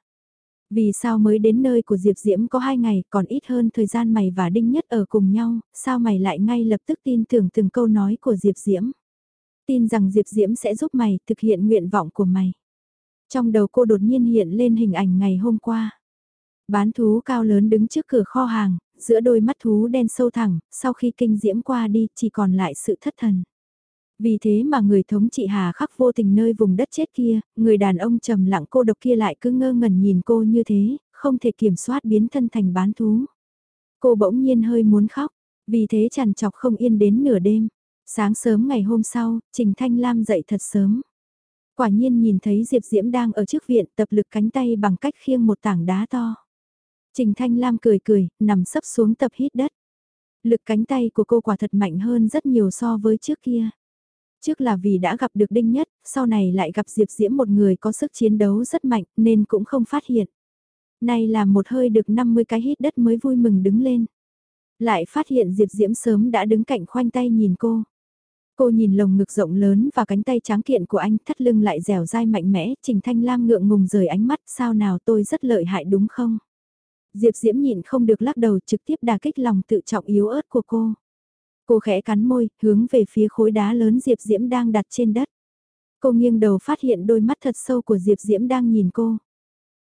Vì sao mới đến nơi của Diệp Diễm có hai ngày còn ít hơn thời gian mày và Đinh Nhất ở cùng nhau, sao mày lại ngay lập tức tin tưởng từng câu nói của Diệp Diễm. Tin rằng Diệp Diễm sẽ giúp mày thực hiện nguyện vọng của mày. Trong đầu cô đột nhiên hiện lên hình ảnh ngày hôm qua. Bán thú cao lớn đứng trước cửa kho hàng, giữa đôi mắt thú đen sâu thẳng, sau khi kinh diễm qua đi chỉ còn lại sự thất thần. Vì thế mà người thống trị hà khắc vô tình nơi vùng đất chết kia, người đàn ông trầm lặng cô độc kia lại cứ ngơ ngẩn nhìn cô như thế, không thể kiểm soát biến thân thành bán thú. Cô bỗng nhiên hơi muốn khóc, vì thế chằn chọc không yên đến nửa đêm. Sáng sớm ngày hôm sau, Trình Thanh Lam dậy thật sớm. Quả nhiên nhìn thấy Diệp Diễm đang ở trước viện tập lực cánh tay bằng cách khiêng một tảng đá to. Trình Thanh Lam cười cười, nằm sấp xuống tập hít đất. Lực cánh tay của cô quả thật mạnh hơn rất nhiều so với trước kia. Trước là vì đã gặp được Đinh Nhất, sau này lại gặp Diệp Diễm một người có sức chiến đấu rất mạnh nên cũng không phát hiện. Nay là một hơi được 50 cái hít đất mới vui mừng đứng lên. Lại phát hiện Diệp Diễm sớm đã đứng cạnh khoanh tay nhìn cô. Cô nhìn lồng ngực rộng lớn và cánh tay tráng kiện của anh thắt lưng lại dẻo dai mạnh mẽ, Trình Thanh Lam ngượng ngùng rời ánh mắt sao nào tôi rất lợi hại đúng không? Diệp Diễm nhịn không được lắc đầu trực tiếp đà kích lòng tự trọng yếu ớt của cô. Cô khẽ cắn môi, hướng về phía khối đá lớn Diệp Diễm đang đặt trên đất. Cô nghiêng đầu phát hiện đôi mắt thật sâu của Diệp Diễm đang nhìn cô.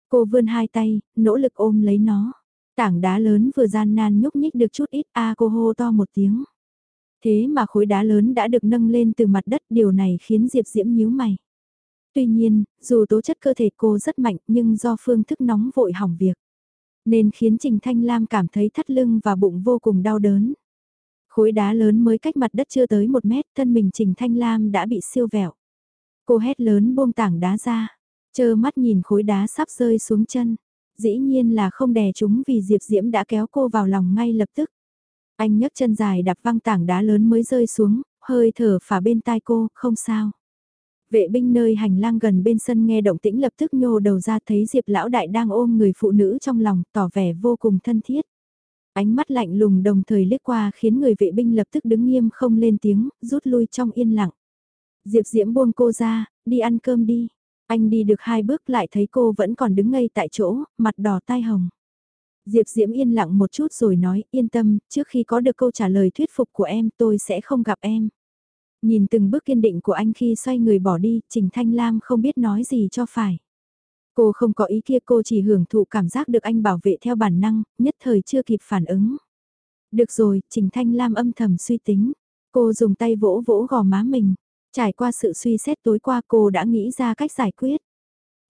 Cô vươn hai tay, nỗ lực ôm lấy nó. Tảng đá lớn vừa gian nan nhúc nhích được chút ít, a cô hô to một tiếng. Thế mà khối đá lớn đã được nâng lên từ mặt đất, điều này khiến Diệp Diễm nhíu mày. Tuy nhiên, dù tố chất cơ thể cô rất mạnh nhưng do phương thức nóng vội hỏng việc. Nên khiến Trình Thanh Lam cảm thấy thắt lưng và bụng vô cùng đau đớn. Khối đá lớn mới cách mặt đất chưa tới một mét, thân mình Trình Thanh Lam đã bị siêu vẹo. Cô hét lớn buông tảng đá ra, chơ mắt nhìn khối đá sắp rơi xuống chân. Dĩ nhiên là không đè chúng vì Diệp Diễm đã kéo cô vào lòng ngay lập tức. Anh nhấc chân dài đạp văng tảng đá lớn mới rơi xuống, hơi thở phả bên tai cô, không sao. Vệ binh nơi hành lang gần bên sân nghe động tĩnh lập tức nhô đầu ra thấy Diệp lão đại đang ôm người phụ nữ trong lòng, tỏ vẻ vô cùng thân thiết. Ánh mắt lạnh lùng đồng thời liếc qua khiến người vệ binh lập tức đứng nghiêm không lên tiếng, rút lui trong yên lặng. Diệp Diễm buông cô ra, đi ăn cơm đi. Anh đi được hai bước lại thấy cô vẫn còn đứng ngây tại chỗ, mặt đỏ tai hồng. Diệp Diễm yên lặng một chút rồi nói, yên tâm, trước khi có được câu trả lời thuyết phục của em tôi sẽ không gặp em. Nhìn từng bước kiên định của anh khi xoay người bỏ đi, Trình Thanh Lam không biết nói gì cho phải. Cô không có ý kia cô chỉ hưởng thụ cảm giác được anh bảo vệ theo bản năng, nhất thời chưa kịp phản ứng. Được rồi, Trình Thanh Lam âm thầm suy tính. Cô dùng tay vỗ vỗ gò má mình. Trải qua sự suy xét tối qua cô đã nghĩ ra cách giải quyết.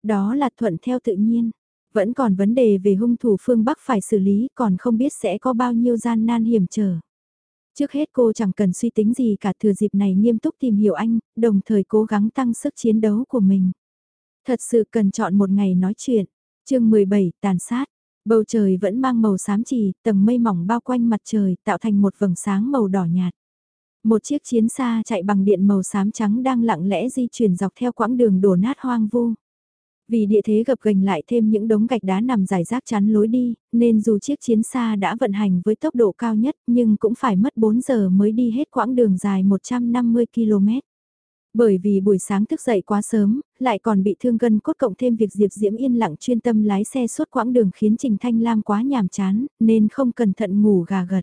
Đó là thuận theo tự nhiên. Vẫn còn vấn đề về hung thủ phương Bắc phải xử lý còn không biết sẽ có bao nhiêu gian nan hiểm trở. Trước hết cô chẳng cần suy tính gì cả thừa dịp này nghiêm túc tìm hiểu anh, đồng thời cố gắng tăng sức chiến đấu của mình. Thật sự cần chọn một ngày nói chuyện. chương 17, tàn sát. Bầu trời vẫn mang màu xám trì, tầng mây mỏng bao quanh mặt trời tạo thành một vầng sáng màu đỏ nhạt. Một chiếc chiến xa chạy bằng điện màu xám trắng đang lặng lẽ di chuyển dọc theo quãng đường đổ nát hoang vu. Vì địa thế gập gành lại thêm những đống gạch đá nằm dài rác chắn lối đi, nên dù chiếc chiến xa đã vận hành với tốc độ cao nhất nhưng cũng phải mất 4 giờ mới đi hết quãng đường dài 150 km. Bởi vì buổi sáng thức dậy quá sớm, lại còn bị thương gân cốt cộng thêm việc Diệp Diễm yên lặng chuyên tâm lái xe suốt quãng đường khiến Trình Thanh Lam quá nhàm chán, nên không cẩn thận ngủ gà gật.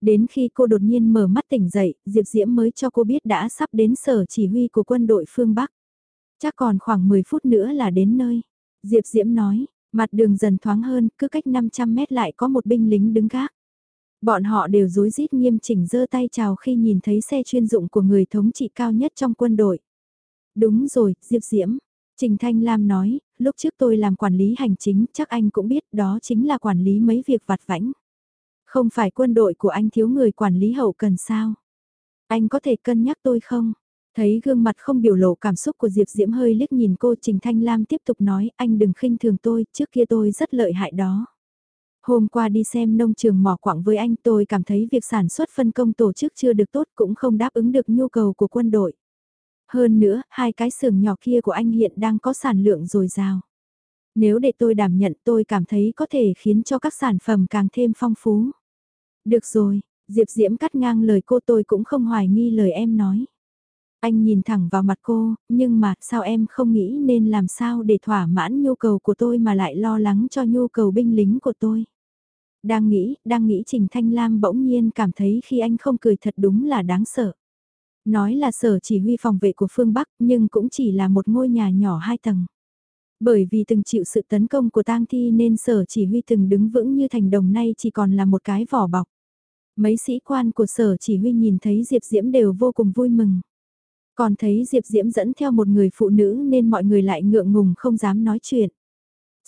Đến khi cô đột nhiên mở mắt tỉnh dậy, Diệp Diễm mới cho cô biết đã sắp đến sở chỉ huy của quân đội phương Bắc. Chắc còn khoảng 10 phút nữa là đến nơi. Diệp Diễm nói, mặt đường dần thoáng hơn, cứ cách 500 mét lại có một binh lính đứng gác. Bọn họ đều rối rít nghiêm chỉnh giơ tay chào khi nhìn thấy xe chuyên dụng của người thống trị cao nhất trong quân đội. Đúng rồi, Diệp Diễm. Trình Thanh Lam nói, lúc trước tôi làm quản lý hành chính chắc anh cũng biết đó chính là quản lý mấy việc vặt vãnh. Không phải quân đội của anh thiếu người quản lý hậu cần sao? Anh có thể cân nhắc tôi không? Thấy gương mặt không biểu lộ cảm xúc của Diệp Diễm hơi liếc nhìn cô Trình Thanh Lam tiếp tục nói anh đừng khinh thường tôi, trước kia tôi rất lợi hại đó. Hôm qua đi xem nông trường mỏ quặng với anh tôi cảm thấy việc sản xuất phân công tổ chức chưa được tốt cũng không đáp ứng được nhu cầu của quân đội. Hơn nữa, hai cái xưởng nhỏ kia của anh hiện đang có sản lượng dồi dào. Nếu để tôi đảm nhận tôi cảm thấy có thể khiến cho các sản phẩm càng thêm phong phú. Được rồi, Diệp Diễm cắt ngang lời cô tôi cũng không hoài nghi lời em nói. Anh nhìn thẳng vào mặt cô, nhưng mà sao em không nghĩ nên làm sao để thỏa mãn nhu cầu của tôi mà lại lo lắng cho nhu cầu binh lính của tôi. Đang nghĩ, đang nghĩ Trình Thanh Lam bỗng nhiên cảm thấy khi anh không cười thật đúng là đáng sợ. Nói là sở chỉ huy phòng vệ của phương Bắc nhưng cũng chỉ là một ngôi nhà nhỏ hai tầng. Bởi vì từng chịu sự tấn công của tang thi nên sở chỉ huy từng đứng vững như thành đồng nay chỉ còn là một cái vỏ bọc. Mấy sĩ quan của sở chỉ huy nhìn thấy Diệp Diễm đều vô cùng vui mừng. Còn thấy Diệp Diễm dẫn theo một người phụ nữ nên mọi người lại ngượng ngùng không dám nói chuyện.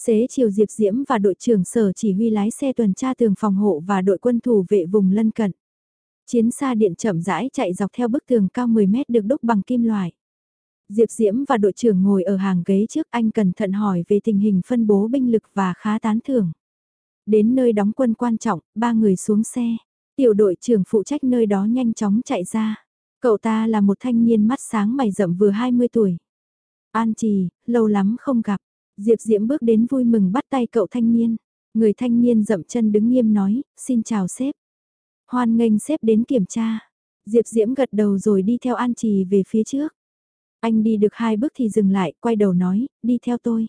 Xế chiều Diệp Diễm và đội trưởng sở chỉ huy lái xe tuần tra tường phòng hộ và đội quân thủ vệ vùng lân cận. Chiến xa điện chậm rãi chạy dọc theo bức tường cao 10 mét được đúc bằng kim loại. Diệp Diễm và đội trưởng ngồi ở hàng ghế trước anh cẩn thận hỏi về tình hình phân bố binh lực và khá tán thưởng. Đến nơi đóng quân quan trọng, ba người xuống xe. Tiểu đội trưởng phụ trách nơi đó nhanh chóng chạy ra. Cậu ta là một thanh niên mắt sáng mày rậm vừa 20 tuổi. An trì, lâu lắm không gặp. Diệp Diễm bước đến vui mừng bắt tay cậu thanh niên. Người thanh niên dậm chân đứng nghiêm nói, xin chào sếp. Hoan nghênh sếp đến kiểm tra. Diệp Diễm gật đầu rồi đi theo An Trì về phía trước. Anh đi được hai bước thì dừng lại, quay đầu nói, đi theo tôi.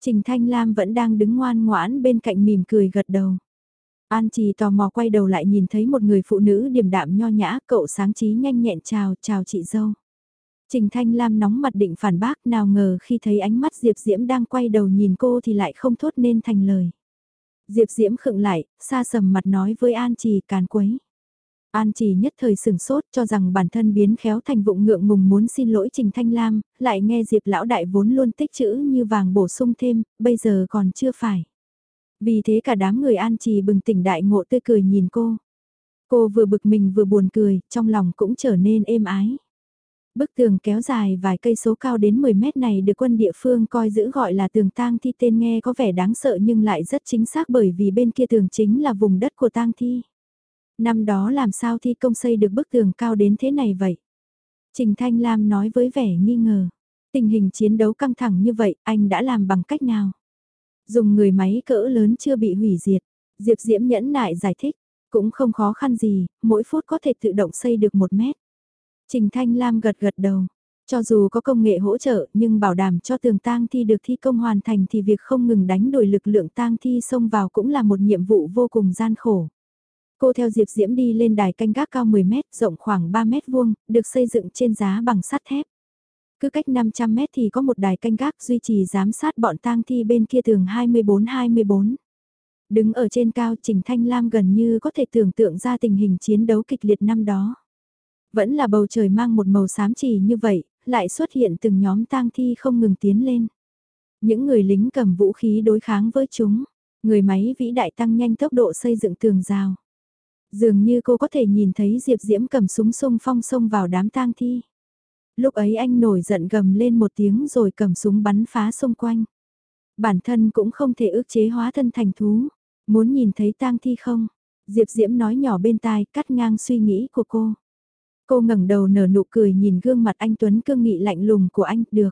Trình Thanh Lam vẫn đang đứng ngoan ngoãn bên cạnh mỉm cười gật đầu. An Trì tò mò quay đầu lại nhìn thấy một người phụ nữ điềm đạm nho nhã, cậu sáng trí nhanh nhẹn chào, chào chị dâu. Trình Thanh Lam nóng mặt định phản bác nào ngờ khi thấy ánh mắt Diệp Diễm đang quay đầu nhìn cô thì lại không thốt nên thành lời. Diệp Diễm khựng lại, xa sầm mặt nói với An Trì càn quấy. An Trì nhất thời sừng sốt cho rằng bản thân biến khéo thành vụng ngượng ngùng muốn xin lỗi Trình Thanh Lam, lại nghe Diệp lão đại vốn luôn tích chữ như vàng bổ sung thêm, bây giờ còn chưa phải. Vì thế cả đám người An Trì bừng tỉnh đại ngộ tươi cười nhìn cô. Cô vừa bực mình vừa buồn cười, trong lòng cũng trở nên êm ái. Bức tường kéo dài vài cây số cao đến 10 mét này được quân địa phương coi giữ gọi là tường tang thi tên nghe có vẻ đáng sợ nhưng lại rất chính xác bởi vì bên kia tường chính là vùng đất của tang thi. Năm đó làm sao thi công xây được bức tường cao đến thế này vậy? Trình Thanh Lam nói với vẻ nghi ngờ. Tình hình chiến đấu căng thẳng như vậy anh đã làm bằng cách nào? Dùng người máy cỡ lớn chưa bị hủy diệt. Diệp Diễm nhẫn nại giải thích. Cũng không khó khăn gì, mỗi phút có thể tự động xây được một mét. Trình Thanh Lam gật gật đầu. Cho dù có công nghệ hỗ trợ nhưng bảo đảm cho tường tang thi được thi công hoàn thành thì việc không ngừng đánh đổi lực lượng tang thi xông vào cũng là một nhiệm vụ vô cùng gian khổ. Cô theo Diệp Diễm đi lên đài canh gác cao 10 mét, rộng khoảng 3 mét vuông, được xây dựng trên giá bằng sắt thép. Cứ cách 500 mét thì có một đài canh gác duy trì giám sát bọn tang thi bên kia tường 24-24. Đứng ở trên cao Trình Thanh Lam gần như có thể tưởng tượng ra tình hình chiến đấu kịch liệt năm đó. Vẫn là bầu trời mang một màu xám chỉ như vậy, lại xuất hiện từng nhóm tang thi không ngừng tiến lên. Những người lính cầm vũ khí đối kháng với chúng, người máy vĩ đại tăng nhanh tốc độ xây dựng tường rào. Dường như cô có thể nhìn thấy Diệp Diễm cầm súng sung phong xông vào đám tang thi. Lúc ấy anh nổi giận gầm lên một tiếng rồi cầm súng bắn phá xung quanh. Bản thân cũng không thể ước chế hóa thân thành thú. Muốn nhìn thấy tang thi không? Diệp Diễm nói nhỏ bên tai cắt ngang suy nghĩ của cô. Cô ngẩng đầu nở nụ cười nhìn gương mặt anh Tuấn cương nghị lạnh lùng của anh, được.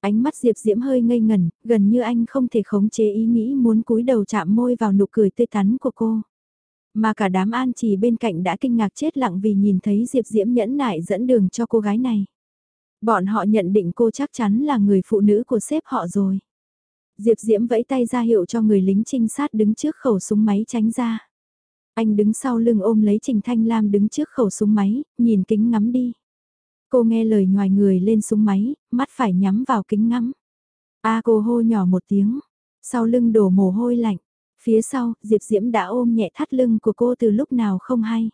Ánh mắt Diệp Diễm hơi ngây ngẩn, gần như anh không thể khống chế ý nghĩ muốn cúi đầu chạm môi vào nụ cười tươi tắn của cô. Mà cả đám an trì bên cạnh đã kinh ngạc chết lặng vì nhìn thấy Diệp Diễm nhẫn nại dẫn đường cho cô gái này. Bọn họ nhận định cô chắc chắn là người phụ nữ của sếp họ rồi. Diệp Diễm vẫy tay ra hiệu cho người lính trinh sát đứng trước khẩu súng máy tránh ra. Anh đứng sau lưng ôm lấy Trình Thanh Lam đứng trước khẩu súng máy, nhìn kính ngắm đi. Cô nghe lời ngoài người lên súng máy, mắt phải nhắm vào kính ngắm. A cô hô nhỏ một tiếng, sau lưng đổ mồ hôi lạnh. Phía sau, Diệp Diễm đã ôm nhẹ thắt lưng của cô từ lúc nào không hay.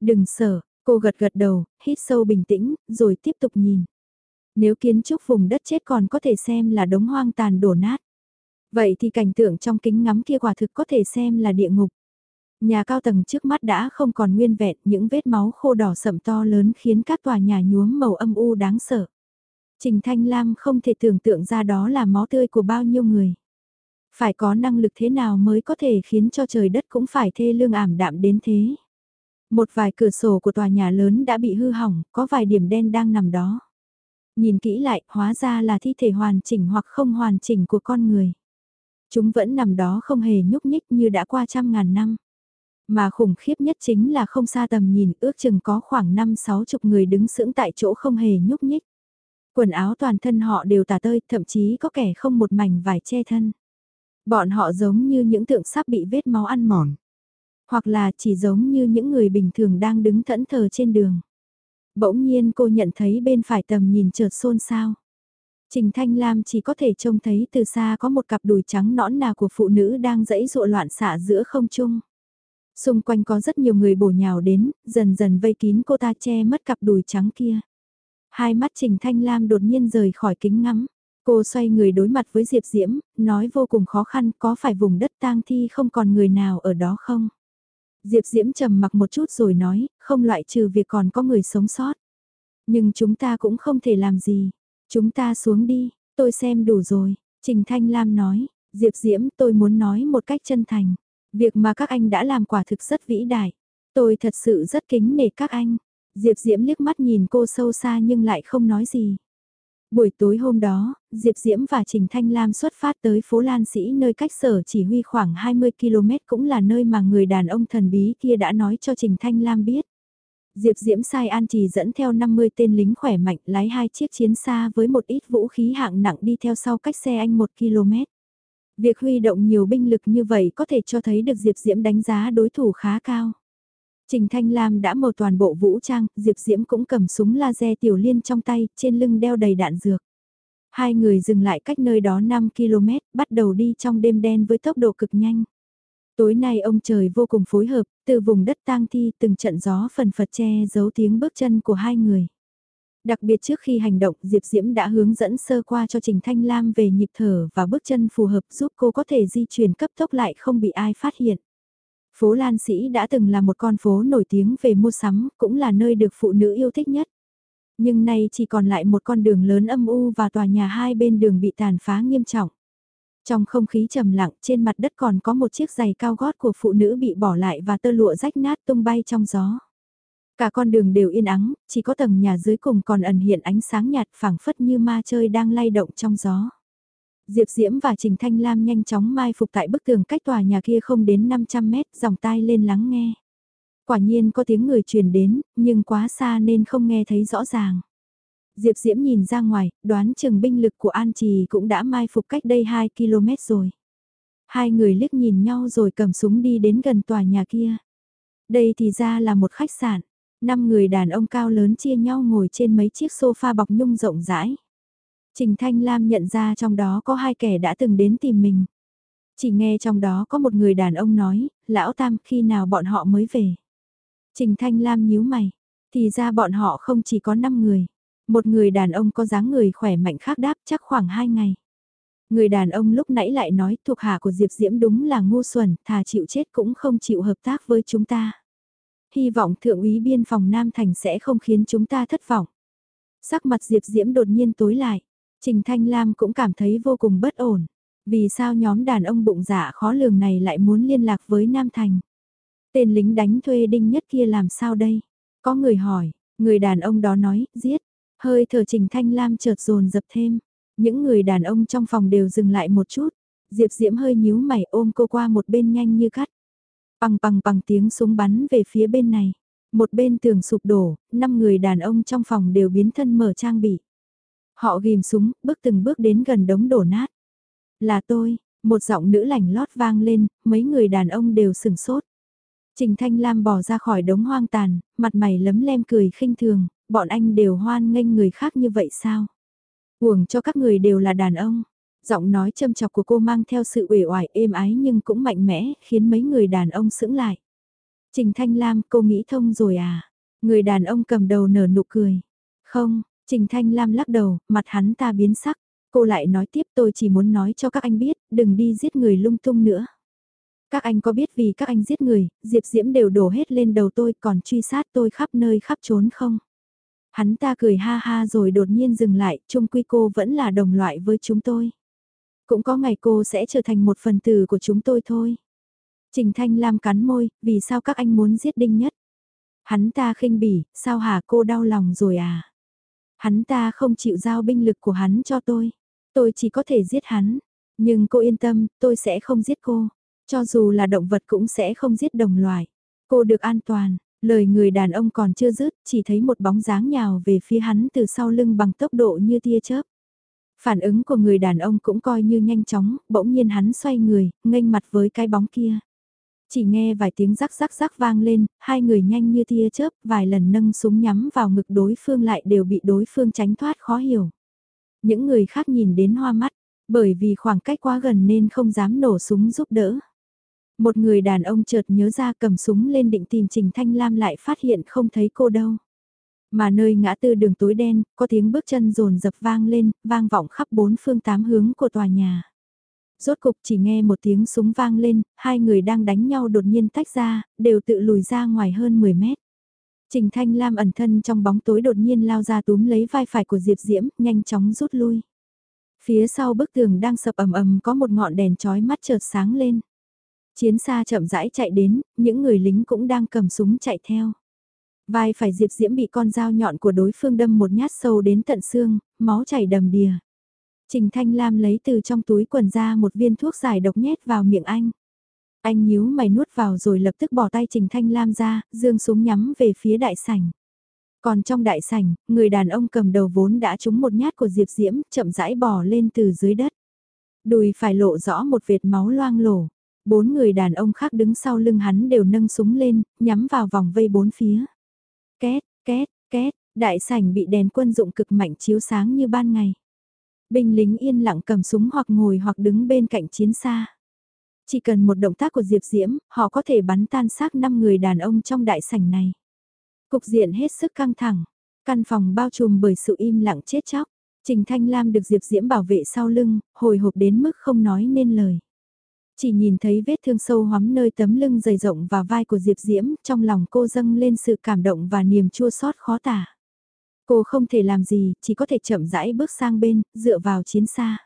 Đừng sợ, cô gật gật đầu, hít sâu bình tĩnh, rồi tiếp tục nhìn. Nếu kiến trúc vùng đất chết còn có thể xem là đống hoang tàn đổ nát. Vậy thì cảnh tượng trong kính ngắm kia quả thực có thể xem là địa ngục. Nhà cao tầng trước mắt đã không còn nguyên vẹn, những vết máu khô đỏ sậm to lớn khiến các tòa nhà nhuốm màu âm u đáng sợ. Trình Thanh Lam không thể tưởng tượng ra đó là máu tươi của bao nhiêu người. Phải có năng lực thế nào mới có thể khiến cho trời đất cũng phải thê lương ảm đạm đến thế. Một vài cửa sổ của tòa nhà lớn đã bị hư hỏng, có vài điểm đen đang nằm đó. Nhìn kỹ lại, hóa ra là thi thể hoàn chỉnh hoặc không hoàn chỉnh của con người. Chúng vẫn nằm đó không hề nhúc nhích như đã qua trăm ngàn năm. Mà khủng khiếp nhất chính là không xa tầm nhìn ước chừng có khoảng 5-6 chục người đứng sững tại chỗ không hề nhúc nhích. Quần áo toàn thân họ đều tả tơi, thậm chí có kẻ không một mảnh vải che thân. Bọn họ giống như những tượng sắp bị vết máu ăn mòn. Hoặc là chỉ giống như những người bình thường đang đứng thẫn thờ trên đường. Bỗng nhiên cô nhận thấy bên phải tầm nhìn chợt xôn xao. Trình Thanh Lam chỉ có thể trông thấy từ xa có một cặp đùi trắng nõn nà của phụ nữ đang dẫy dụa loạn xạ giữa không trung. Xung quanh có rất nhiều người bổ nhào đến, dần dần vây kín cô ta che mất cặp đùi trắng kia. Hai mắt Trình Thanh Lam đột nhiên rời khỏi kính ngắm. Cô xoay người đối mặt với Diệp Diễm, nói vô cùng khó khăn có phải vùng đất tang thi không còn người nào ở đó không? Diệp Diễm trầm mặc một chút rồi nói, không loại trừ việc còn có người sống sót. Nhưng chúng ta cũng không thể làm gì. Chúng ta xuống đi, tôi xem đủ rồi. Trình Thanh Lam nói, Diệp Diễm tôi muốn nói một cách chân thành. Việc mà các anh đã làm quả thực rất vĩ đại. Tôi thật sự rất kính nể các anh. Diệp Diễm liếc mắt nhìn cô sâu xa nhưng lại không nói gì. Buổi tối hôm đó, Diệp Diễm và Trình Thanh Lam xuất phát tới phố Lan Sĩ nơi cách sở chỉ huy khoảng 20 km cũng là nơi mà người đàn ông thần bí kia đã nói cho Trình Thanh Lam biết. Diệp Diễm sai An Trì dẫn theo 50 tên lính khỏe mạnh lái hai chiếc chiến xa với một ít vũ khí hạng nặng đi theo sau cách xe anh 1 km. Việc huy động nhiều binh lực như vậy có thể cho thấy được Diệp Diễm đánh giá đối thủ khá cao. Trình Thanh Lam đã mở toàn bộ vũ trang, Diệp Diễm cũng cầm súng laser tiểu liên trong tay, trên lưng đeo đầy đạn dược. Hai người dừng lại cách nơi đó 5 km, bắt đầu đi trong đêm đen với tốc độ cực nhanh. Tối nay ông trời vô cùng phối hợp, từ vùng đất tang thi từng trận gió phần phật che giấu tiếng bước chân của hai người. Đặc biệt trước khi hành động, Diệp Diễm đã hướng dẫn sơ qua cho Trình Thanh Lam về nhịp thở và bước chân phù hợp giúp cô có thể di chuyển cấp tốc lại không bị ai phát hiện. Phố Lan Sĩ đã từng là một con phố nổi tiếng về mua sắm, cũng là nơi được phụ nữ yêu thích nhất. Nhưng nay chỉ còn lại một con đường lớn âm u và tòa nhà hai bên đường bị tàn phá nghiêm trọng. Trong không khí trầm lặng trên mặt đất còn có một chiếc giày cao gót của phụ nữ bị bỏ lại và tơ lụa rách nát tung bay trong gió. Cả con đường đều yên ắng, chỉ có tầng nhà dưới cùng còn ẩn hiện ánh sáng nhạt phảng phất như ma chơi đang lay động trong gió. Diệp Diễm và Trình Thanh Lam nhanh chóng mai phục tại bức tường cách tòa nhà kia không đến 500 mét, dòng tai lên lắng nghe. Quả nhiên có tiếng người truyền đến, nhưng quá xa nên không nghe thấy rõ ràng. Diệp Diễm nhìn ra ngoài, đoán chừng binh lực của An Trì cũng đã mai phục cách đây 2 km rồi. Hai người liếc nhìn nhau rồi cầm súng đi đến gần tòa nhà kia. Đây thì ra là một khách sạn. Năm người đàn ông cao lớn chia nhau ngồi trên mấy chiếc sofa bọc nhung rộng rãi. Trình Thanh Lam nhận ra trong đó có hai kẻ đã từng đến tìm mình. Chỉ nghe trong đó có một người đàn ông nói, lão Tam khi nào bọn họ mới về. Trình Thanh Lam nhíu mày, thì ra bọn họ không chỉ có 5 người. Một người đàn ông có dáng người khỏe mạnh khác đáp chắc khoảng 2 ngày. Người đàn ông lúc nãy lại nói thuộc hạ của Diệp Diễm đúng là ngu xuẩn, thà chịu chết cũng không chịu hợp tác với chúng ta. Hy vọng thượng úy biên phòng Nam Thành sẽ không khiến chúng ta thất vọng. Sắc mặt Diệp Diễm đột nhiên tối lại. Trình Thanh Lam cũng cảm thấy vô cùng bất ổn. Vì sao nhóm đàn ông bụng dạ khó lường này lại muốn liên lạc với Nam Thành? Tên lính đánh thuê đinh nhất kia làm sao đây? Có người hỏi, người đàn ông đó nói, giết. Hơi thở Trình Thanh Lam chợt dồn dập thêm. Những người đàn ông trong phòng đều dừng lại một chút. Diệp Diễm hơi nhíu mày ôm cô qua một bên nhanh như cắt. Bằng bằng bằng tiếng súng bắn về phía bên này. Một bên tường sụp đổ, năm người đàn ông trong phòng đều biến thân mở trang bị. Họ ghim súng, bước từng bước đến gần đống đổ nát. Là tôi, một giọng nữ lành lót vang lên, mấy người đàn ông đều sừng sốt. Trình Thanh Lam bỏ ra khỏi đống hoang tàn, mặt mày lấm lem cười khinh thường, bọn anh đều hoan nghênh người khác như vậy sao? Uổng cho các người đều là đàn ông. Giọng nói châm chọc của cô mang theo sự uể oải êm ái nhưng cũng mạnh mẽ, khiến mấy người đàn ông sững lại. Trình Thanh Lam, cô nghĩ thông rồi à? Người đàn ông cầm đầu nở nụ cười. Không, Trình Thanh Lam lắc đầu, mặt hắn ta biến sắc. Cô lại nói tiếp tôi chỉ muốn nói cho các anh biết, đừng đi giết người lung tung nữa. Các anh có biết vì các anh giết người, Diệp Diễm đều đổ hết lên đầu tôi còn truy sát tôi khắp nơi khắp trốn không? Hắn ta cười ha ha rồi đột nhiên dừng lại, chung quy cô vẫn là đồng loại với chúng tôi. Cũng có ngày cô sẽ trở thành một phần tử của chúng tôi thôi. Trình Thanh Lam cắn môi, vì sao các anh muốn giết Đinh Nhất? Hắn ta khinh bỉ, sao hả cô đau lòng rồi à? Hắn ta không chịu giao binh lực của hắn cho tôi. Tôi chỉ có thể giết hắn. Nhưng cô yên tâm, tôi sẽ không giết cô. Cho dù là động vật cũng sẽ không giết đồng loại. Cô được an toàn. Lời người đàn ông còn chưa dứt, chỉ thấy một bóng dáng nhào về phía hắn từ sau lưng bằng tốc độ như tia chớp. Phản ứng của người đàn ông cũng coi như nhanh chóng, bỗng nhiên hắn xoay người, nghênh mặt với cái bóng kia. Chỉ nghe vài tiếng rắc rắc rắc vang lên, hai người nhanh như tia chớp, vài lần nâng súng nhắm vào ngực đối phương lại đều bị đối phương tránh thoát khó hiểu. Những người khác nhìn đến hoa mắt, bởi vì khoảng cách quá gần nên không dám nổ súng giúp đỡ. Một người đàn ông chợt nhớ ra cầm súng lên định tìm Trình Thanh Lam lại phát hiện không thấy cô đâu. Mà nơi ngã tư đường tối đen, có tiếng bước chân rồn dập vang lên, vang vọng khắp bốn phương tám hướng của tòa nhà. Rốt cục chỉ nghe một tiếng súng vang lên, hai người đang đánh nhau đột nhiên tách ra, đều tự lùi ra ngoài hơn 10 mét. Trình Thanh Lam ẩn thân trong bóng tối đột nhiên lao ra túm lấy vai phải của Diệp Diễm, nhanh chóng rút lui. Phía sau bức tường đang sập ầm ầm có một ngọn đèn chói mắt chợt sáng lên. Chiến xa chậm rãi chạy đến, những người lính cũng đang cầm súng chạy theo. Vai phải Diệp Diễm bị con dao nhọn của đối phương đâm một nhát sâu đến tận xương, máu chảy đầm đìa. Trình Thanh Lam lấy từ trong túi quần ra một viên thuốc giải độc nhét vào miệng anh. Anh nhíu mày nuốt vào rồi lập tức bỏ tay Trình Thanh Lam ra, dương súng nhắm về phía đại sảnh. Còn trong đại sảnh, người đàn ông cầm đầu vốn đã trúng một nhát của Diệp Diễm, chậm rãi bò lên từ dưới đất. Đùi phải lộ rõ một vệt máu loang lổ. Bốn người đàn ông khác đứng sau lưng hắn đều nâng súng lên, nhắm vào vòng vây bốn phía. Két, két, két, đại sảnh bị đèn quân dụng cực mạnh chiếu sáng như ban ngày. Binh lính yên lặng cầm súng hoặc ngồi hoặc đứng bên cạnh chiến xa. Chỉ cần một động tác của Diệp Diễm, họ có thể bắn tan xác 5 người đàn ông trong đại sảnh này. Cục diện hết sức căng thẳng, căn phòng bao trùm bởi sự im lặng chết chóc. Trình Thanh Lam được Diệp Diễm bảo vệ sau lưng, hồi hộp đến mức không nói nên lời. Chỉ nhìn thấy vết thương sâu hoắm nơi tấm lưng dày rộng và vai của Diệp Diễm, trong lòng cô dâng lên sự cảm động và niềm chua xót khó tả. Cô không thể làm gì, chỉ có thể chậm rãi bước sang bên, dựa vào chiến xa.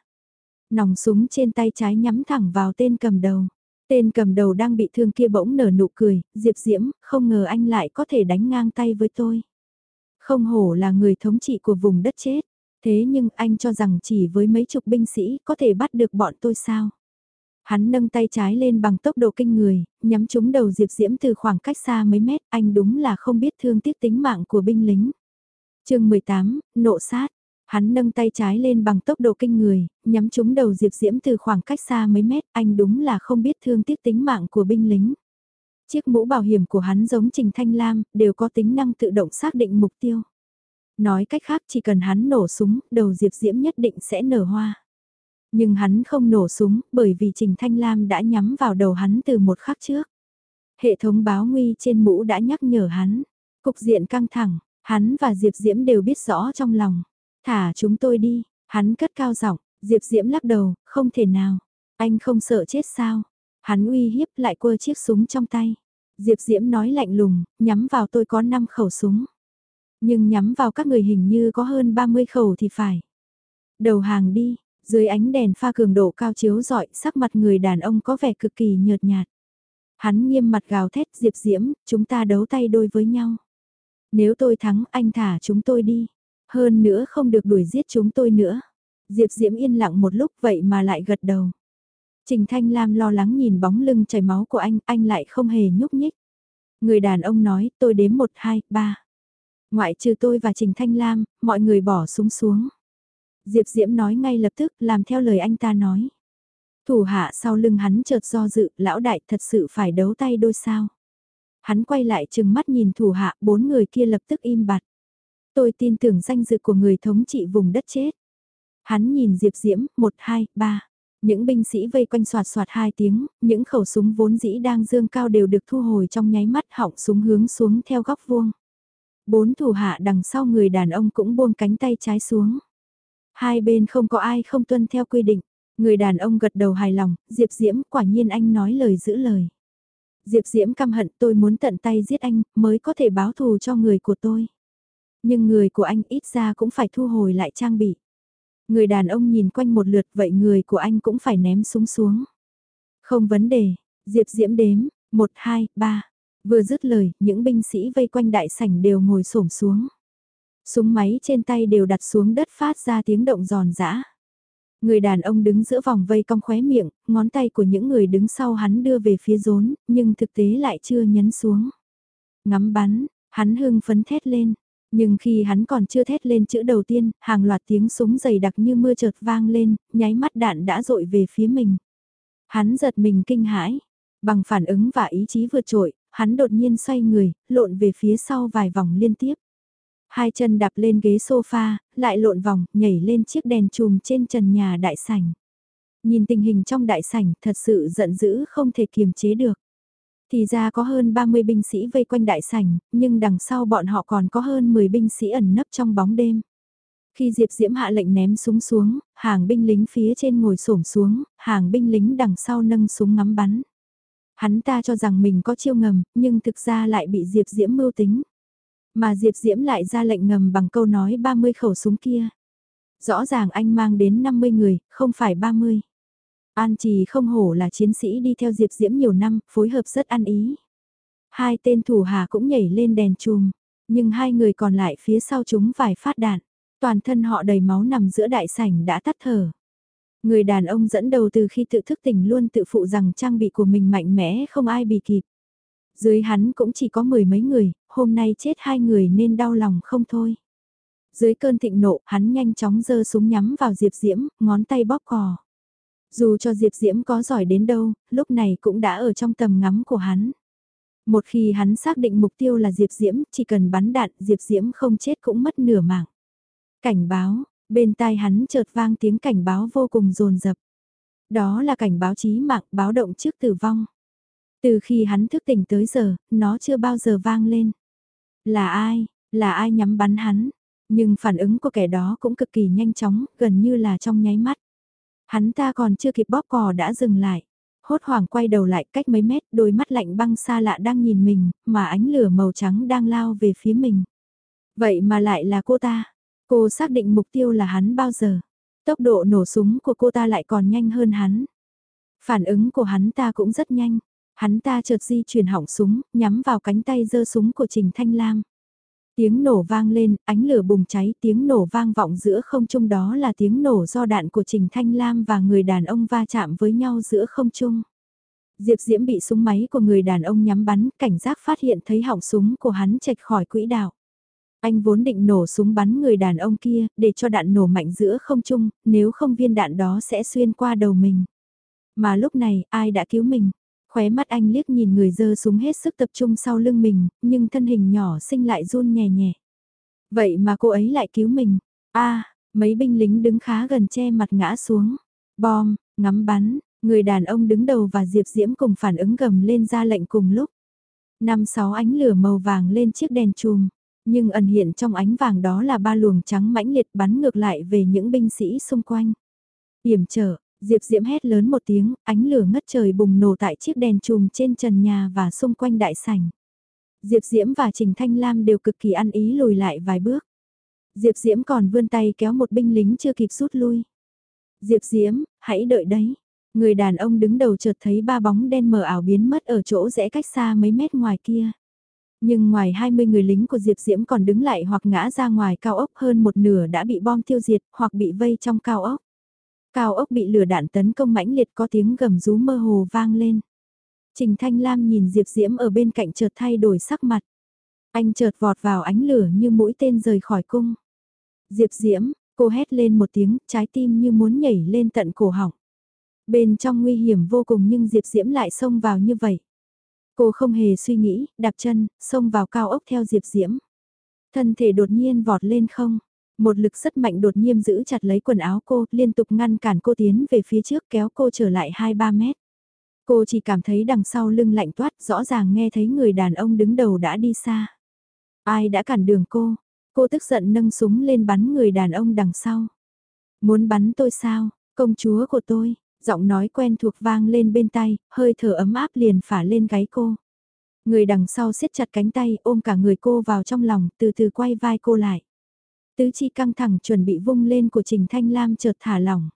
Nòng súng trên tay trái nhắm thẳng vào tên cầm đầu. Tên cầm đầu đang bị thương kia bỗng nở nụ cười, Diệp Diễm, không ngờ anh lại có thể đánh ngang tay với tôi. Không hổ là người thống trị của vùng đất chết, thế nhưng anh cho rằng chỉ với mấy chục binh sĩ có thể bắt được bọn tôi sao? Hắn nâng tay trái lên bằng tốc độ kinh người, nhắm trúng đầu Diệp Diễm từ khoảng cách xa mấy mét, anh đúng là không biết thương tiếc tính mạng của binh lính. chương 18, nộ sát. Hắn nâng tay trái lên bằng tốc độ kinh người, nhắm trúng đầu Diệp Diễm từ khoảng cách xa mấy mét, anh đúng là không biết thương tiếc tính mạng của binh lính. Chiếc mũ bảo hiểm của hắn giống Trình Thanh Lam, đều có tính năng tự động xác định mục tiêu. Nói cách khác chỉ cần hắn nổ súng, đầu Diệp Diễm nhất định sẽ nở hoa. Nhưng hắn không nổ súng bởi vì Trình Thanh Lam đã nhắm vào đầu hắn từ một khắc trước. Hệ thống báo nguy trên mũ đã nhắc nhở hắn. Cục diện căng thẳng, hắn và Diệp Diễm đều biết rõ trong lòng. Thả chúng tôi đi, hắn cất cao giọng, Diệp Diễm lắc đầu, không thể nào. Anh không sợ chết sao? Hắn uy hiếp lại quơ chiếc súng trong tay. Diệp Diễm nói lạnh lùng, nhắm vào tôi có 5 khẩu súng. Nhưng nhắm vào các người hình như có hơn 30 khẩu thì phải. Đầu hàng đi, dưới ánh đèn pha cường độ cao chiếu rọi, sắc mặt người đàn ông có vẻ cực kỳ nhợt nhạt. Hắn nghiêm mặt gào thét Diệp Diễm, chúng ta đấu tay đôi với nhau. Nếu tôi thắng anh thả chúng tôi đi. Hơn nữa không được đuổi giết chúng tôi nữa. Diệp Diễm yên lặng một lúc vậy mà lại gật đầu. Trình Thanh Lam lo lắng nhìn bóng lưng chảy máu của anh, anh lại không hề nhúc nhích. Người đàn ông nói, tôi đếm 1, 2, 3. Ngoại trừ tôi và Trình Thanh Lam, mọi người bỏ súng xuống. Diệp Diễm nói ngay lập tức làm theo lời anh ta nói. Thủ hạ sau lưng hắn chợt do dự, lão đại thật sự phải đấu tay đôi sao. Hắn quay lại chừng mắt nhìn thủ hạ, bốn người kia lập tức im bặt. Tôi tin tưởng danh dự của người thống trị vùng đất chết. Hắn nhìn Diệp Diễm, một hai ba. Những binh sĩ vây quanh soạt soạt hai tiếng, những khẩu súng vốn dĩ đang dương cao đều được thu hồi trong nháy mắt họng súng hướng xuống theo góc vuông. Bốn thủ hạ đằng sau người đàn ông cũng buông cánh tay trái xuống. Hai bên không có ai không tuân theo quy định. Người đàn ông gật đầu hài lòng, Diệp Diễm quả nhiên anh nói lời giữ lời. Diệp Diễm căm hận tôi muốn tận tay giết anh mới có thể báo thù cho người của tôi. Nhưng người của anh ít ra cũng phải thu hồi lại trang bị. Người đàn ông nhìn quanh một lượt vậy người của anh cũng phải ném súng xuống. Không vấn đề, Diệp Diễm đếm, 1, 2, 3. Vừa dứt lời, những binh sĩ vây quanh đại sảnh đều ngồi xổm xuống. Súng máy trên tay đều đặt xuống đất phát ra tiếng động giòn giã. Người đàn ông đứng giữa vòng vây cong khóe miệng, ngón tay của những người đứng sau hắn đưa về phía rốn, nhưng thực tế lại chưa nhấn xuống. Ngắm bắn, hắn hưng phấn thét lên. Nhưng khi hắn còn chưa thét lên chữ đầu tiên, hàng loạt tiếng súng dày đặc như mưa chợt vang lên, nháy mắt đạn đã dội về phía mình. Hắn giật mình kinh hãi, bằng phản ứng và ý chí vượt trội, hắn đột nhiên xoay người, lộn về phía sau vài vòng liên tiếp. Hai chân đạp lên ghế sofa, lại lộn vòng, nhảy lên chiếc đèn chùm trên trần nhà đại sảnh. Nhìn tình hình trong đại sảnh thật sự giận dữ không thể kiềm chế được. Thì ra có hơn 30 binh sĩ vây quanh đại sảnh, nhưng đằng sau bọn họ còn có hơn 10 binh sĩ ẩn nấp trong bóng đêm. Khi Diệp Diễm hạ lệnh ném súng xuống, hàng binh lính phía trên ngồi xổm xuống, hàng binh lính đằng sau nâng súng ngắm bắn. Hắn ta cho rằng mình có chiêu ngầm, nhưng thực ra lại bị Diệp Diễm mưu tính. Mà Diệp Diễm lại ra lệnh ngầm bằng câu nói 30 khẩu súng kia. Rõ ràng anh mang đến 50 người, không phải 30. An Trì không hổ là chiến sĩ đi theo Diệp Diễm nhiều năm, phối hợp rất ăn ý. Hai tên thủ hà cũng nhảy lên đèn chùm, nhưng hai người còn lại phía sau chúng vài phát đạn. Toàn thân họ đầy máu nằm giữa đại sảnh đã tắt thở. Người đàn ông dẫn đầu từ khi tự thức tỉnh luôn tự phụ rằng trang bị của mình mạnh mẽ không ai bị kịp. Dưới hắn cũng chỉ có mười mấy người, hôm nay chết hai người nên đau lòng không thôi. Dưới cơn thịnh nộ, hắn nhanh chóng giơ súng nhắm vào Diệp Diễm, ngón tay bóp cò. Dù cho Diệp Diễm có giỏi đến đâu, lúc này cũng đã ở trong tầm ngắm của hắn. Một khi hắn xác định mục tiêu là Diệp Diễm, chỉ cần bắn đạn, Diệp Diễm không chết cũng mất nửa mạng. Cảnh báo, bên tai hắn chợt vang tiếng cảnh báo vô cùng rồn rập. Đó là cảnh báo chí mạng báo động trước tử vong. Từ khi hắn thức tỉnh tới giờ, nó chưa bao giờ vang lên. Là ai, là ai nhắm bắn hắn, nhưng phản ứng của kẻ đó cũng cực kỳ nhanh chóng, gần như là trong nháy mắt. Hắn ta còn chưa kịp bóp cò đã dừng lại. Hốt hoảng quay đầu lại cách mấy mét, đôi mắt lạnh băng xa lạ đang nhìn mình, mà ánh lửa màu trắng đang lao về phía mình. Vậy mà lại là cô ta. Cô xác định mục tiêu là hắn bao giờ. Tốc độ nổ súng của cô ta lại còn nhanh hơn hắn. Phản ứng của hắn ta cũng rất nhanh. Hắn ta chợt di chuyển hỏng súng, nhắm vào cánh tay giơ súng của Trình Thanh Lam. Tiếng nổ vang lên, ánh lửa bùng cháy, tiếng nổ vang vọng giữa không trung đó là tiếng nổ do đạn của Trình Thanh Lam và người đàn ông va chạm với nhau giữa không trung. Diệp Diễm bị súng máy của người đàn ông nhắm bắn, cảnh giác phát hiện thấy họng súng của hắn chệch khỏi quỹ đạo. Anh vốn định nổ súng bắn người đàn ông kia, để cho đạn nổ mạnh giữa không trung, nếu không viên đạn đó sẽ xuyên qua đầu mình. Mà lúc này, ai đã cứu mình? Khóe mắt anh liếc nhìn người dơ súng hết sức tập trung sau lưng mình, nhưng thân hình nhỏ xinh lại run nhẹ nhẹ. Vậy mà cô ấy lại cứu mình. a mấy binh lính đứng khá gần che mặt ngã xuống. Bom, ngắm bắn, người đàn ông đứng đầu và Diệp Diễm cùng phản ứng gầm lên ra lệnh cùng lúc. Năm sáu ánh lửa màu vàng lên chiếc đèn chùm, nhưng ẩn hiện trong ánh vàng đó là ba luồng trắng mãnh liệt bắn ngược lại về những binh sĩ xung quanh. Điểm trở, Diệp Diễm hét lớn một tiếng, ánh lửa ngất trời bùng nổ tại chiếc đèn chùm trên trần nhà và xung quanh đại sảnh. Diệp Diễm và Trình Thanh Lam đều cực kỳ ăn ý lùi lại vài bước. Diệp Diễm còn vươn tay kéo một binh lính chưa kịp rút lui. Diệp Diễm, hãy đợi đấy. Người đàn ông đứng đầu chợt thấy ba bóng đen mờ ảo biến mất ở chỗ rẽ cách xa mấy mét ngoài kia. Nhưng ngoài 20 người lính của Diệp Diễm còn đứng lại hoặc ngã ra ngoài cao ốc hơn một nửa đã bị bom tiêu diệt hoặc bị vây trong cao ốc. Cao ốc bị lửa đạn tấn công mãnh liệt có tiếng gầm rú mơ hồ vang lên. Trình Thanh Lam nhìn Diệp Diễm ở bên cạnh chợt thay đổi sắc mặt. Anh chợt vọt vào ánh lửa như mũi tên rời khỏi cung. Diệp Diễm, cô hét lên một tiếng, trái tim như muốn nhảy lên tận cổ họng. Bên trong nguy hiểm vô cùng nhưng Diệp Diễm lại xông vào như vậy. Cô không hề suy nghĩ, đạp chân, xông vào cao ốc theo Diệp Diễm. Thân thể đột nhiên vọt lên không. Một lực rất mạnh đột nhiên giữ chặt lấy quần áo cô, liên tục ngăn cản cô tiến về phía trước kéo cô trở lại 2-3 mét. Cô chỉ cảm thấy đằng sau lưng lạnh toát, rõ ràng nghe thấy người đàn ông đứng đầu đã đi xa. Ai đã cản đường cô? Cô tức giận nâng súng lên bắn người đàn ông đằng sau. Muốn bắn tôi sao? Công chúa của tôi, giọng nói quen thuộc vang lên bên tay, hơi thở ấm áp liền phả lên gáy cô. Người đằng sau siết chặt cánh tay ôm cả người cô vào trong lòng, từ từ quay vai cô lại. Tứ chi căng thẳng chuẩn bị vung lên của Trình Thanh Lam chợt thả lỏng.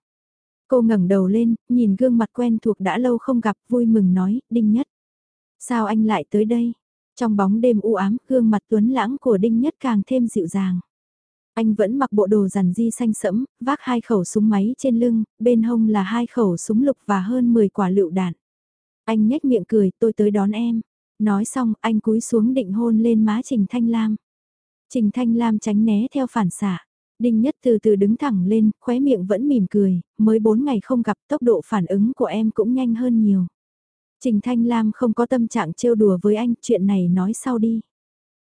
Cô ngẩng đầu lên, nhìn gương mặt quen thuộc đã lâu không gặp, vui mừng nói, Đinh Nhất. Sao anh lại tới đây? Trong bóng đêm u ám, gương mặt tuấn lãng của Đinh Nhất càng thêm dịu dàng. Anh vẫn mặc bộ đồ rằn di xanh sẫm, vác hai khẩu súng máy trên lưng, bên hông là hai khẩu súng lục và hơn 10 quả lựu đạn. Anh nhếch miệng cười, tôi tới đón em. Nói xong, anh cúi xuống định hôn lên má Trình Thanh Lam. Trình Thanh Lam tránh né theo phản xạ. Đinh Nhất từ từ đứng thẳng lên, khóe miệng vẫn mỉm cười, mới 4 ngày không gặp tốc độ phản ứng của em cũng nhanh hơn nhiều. Trình Thanh Lam không có tâm trạng trêu đùa với anh, chuyện này nói sau đi.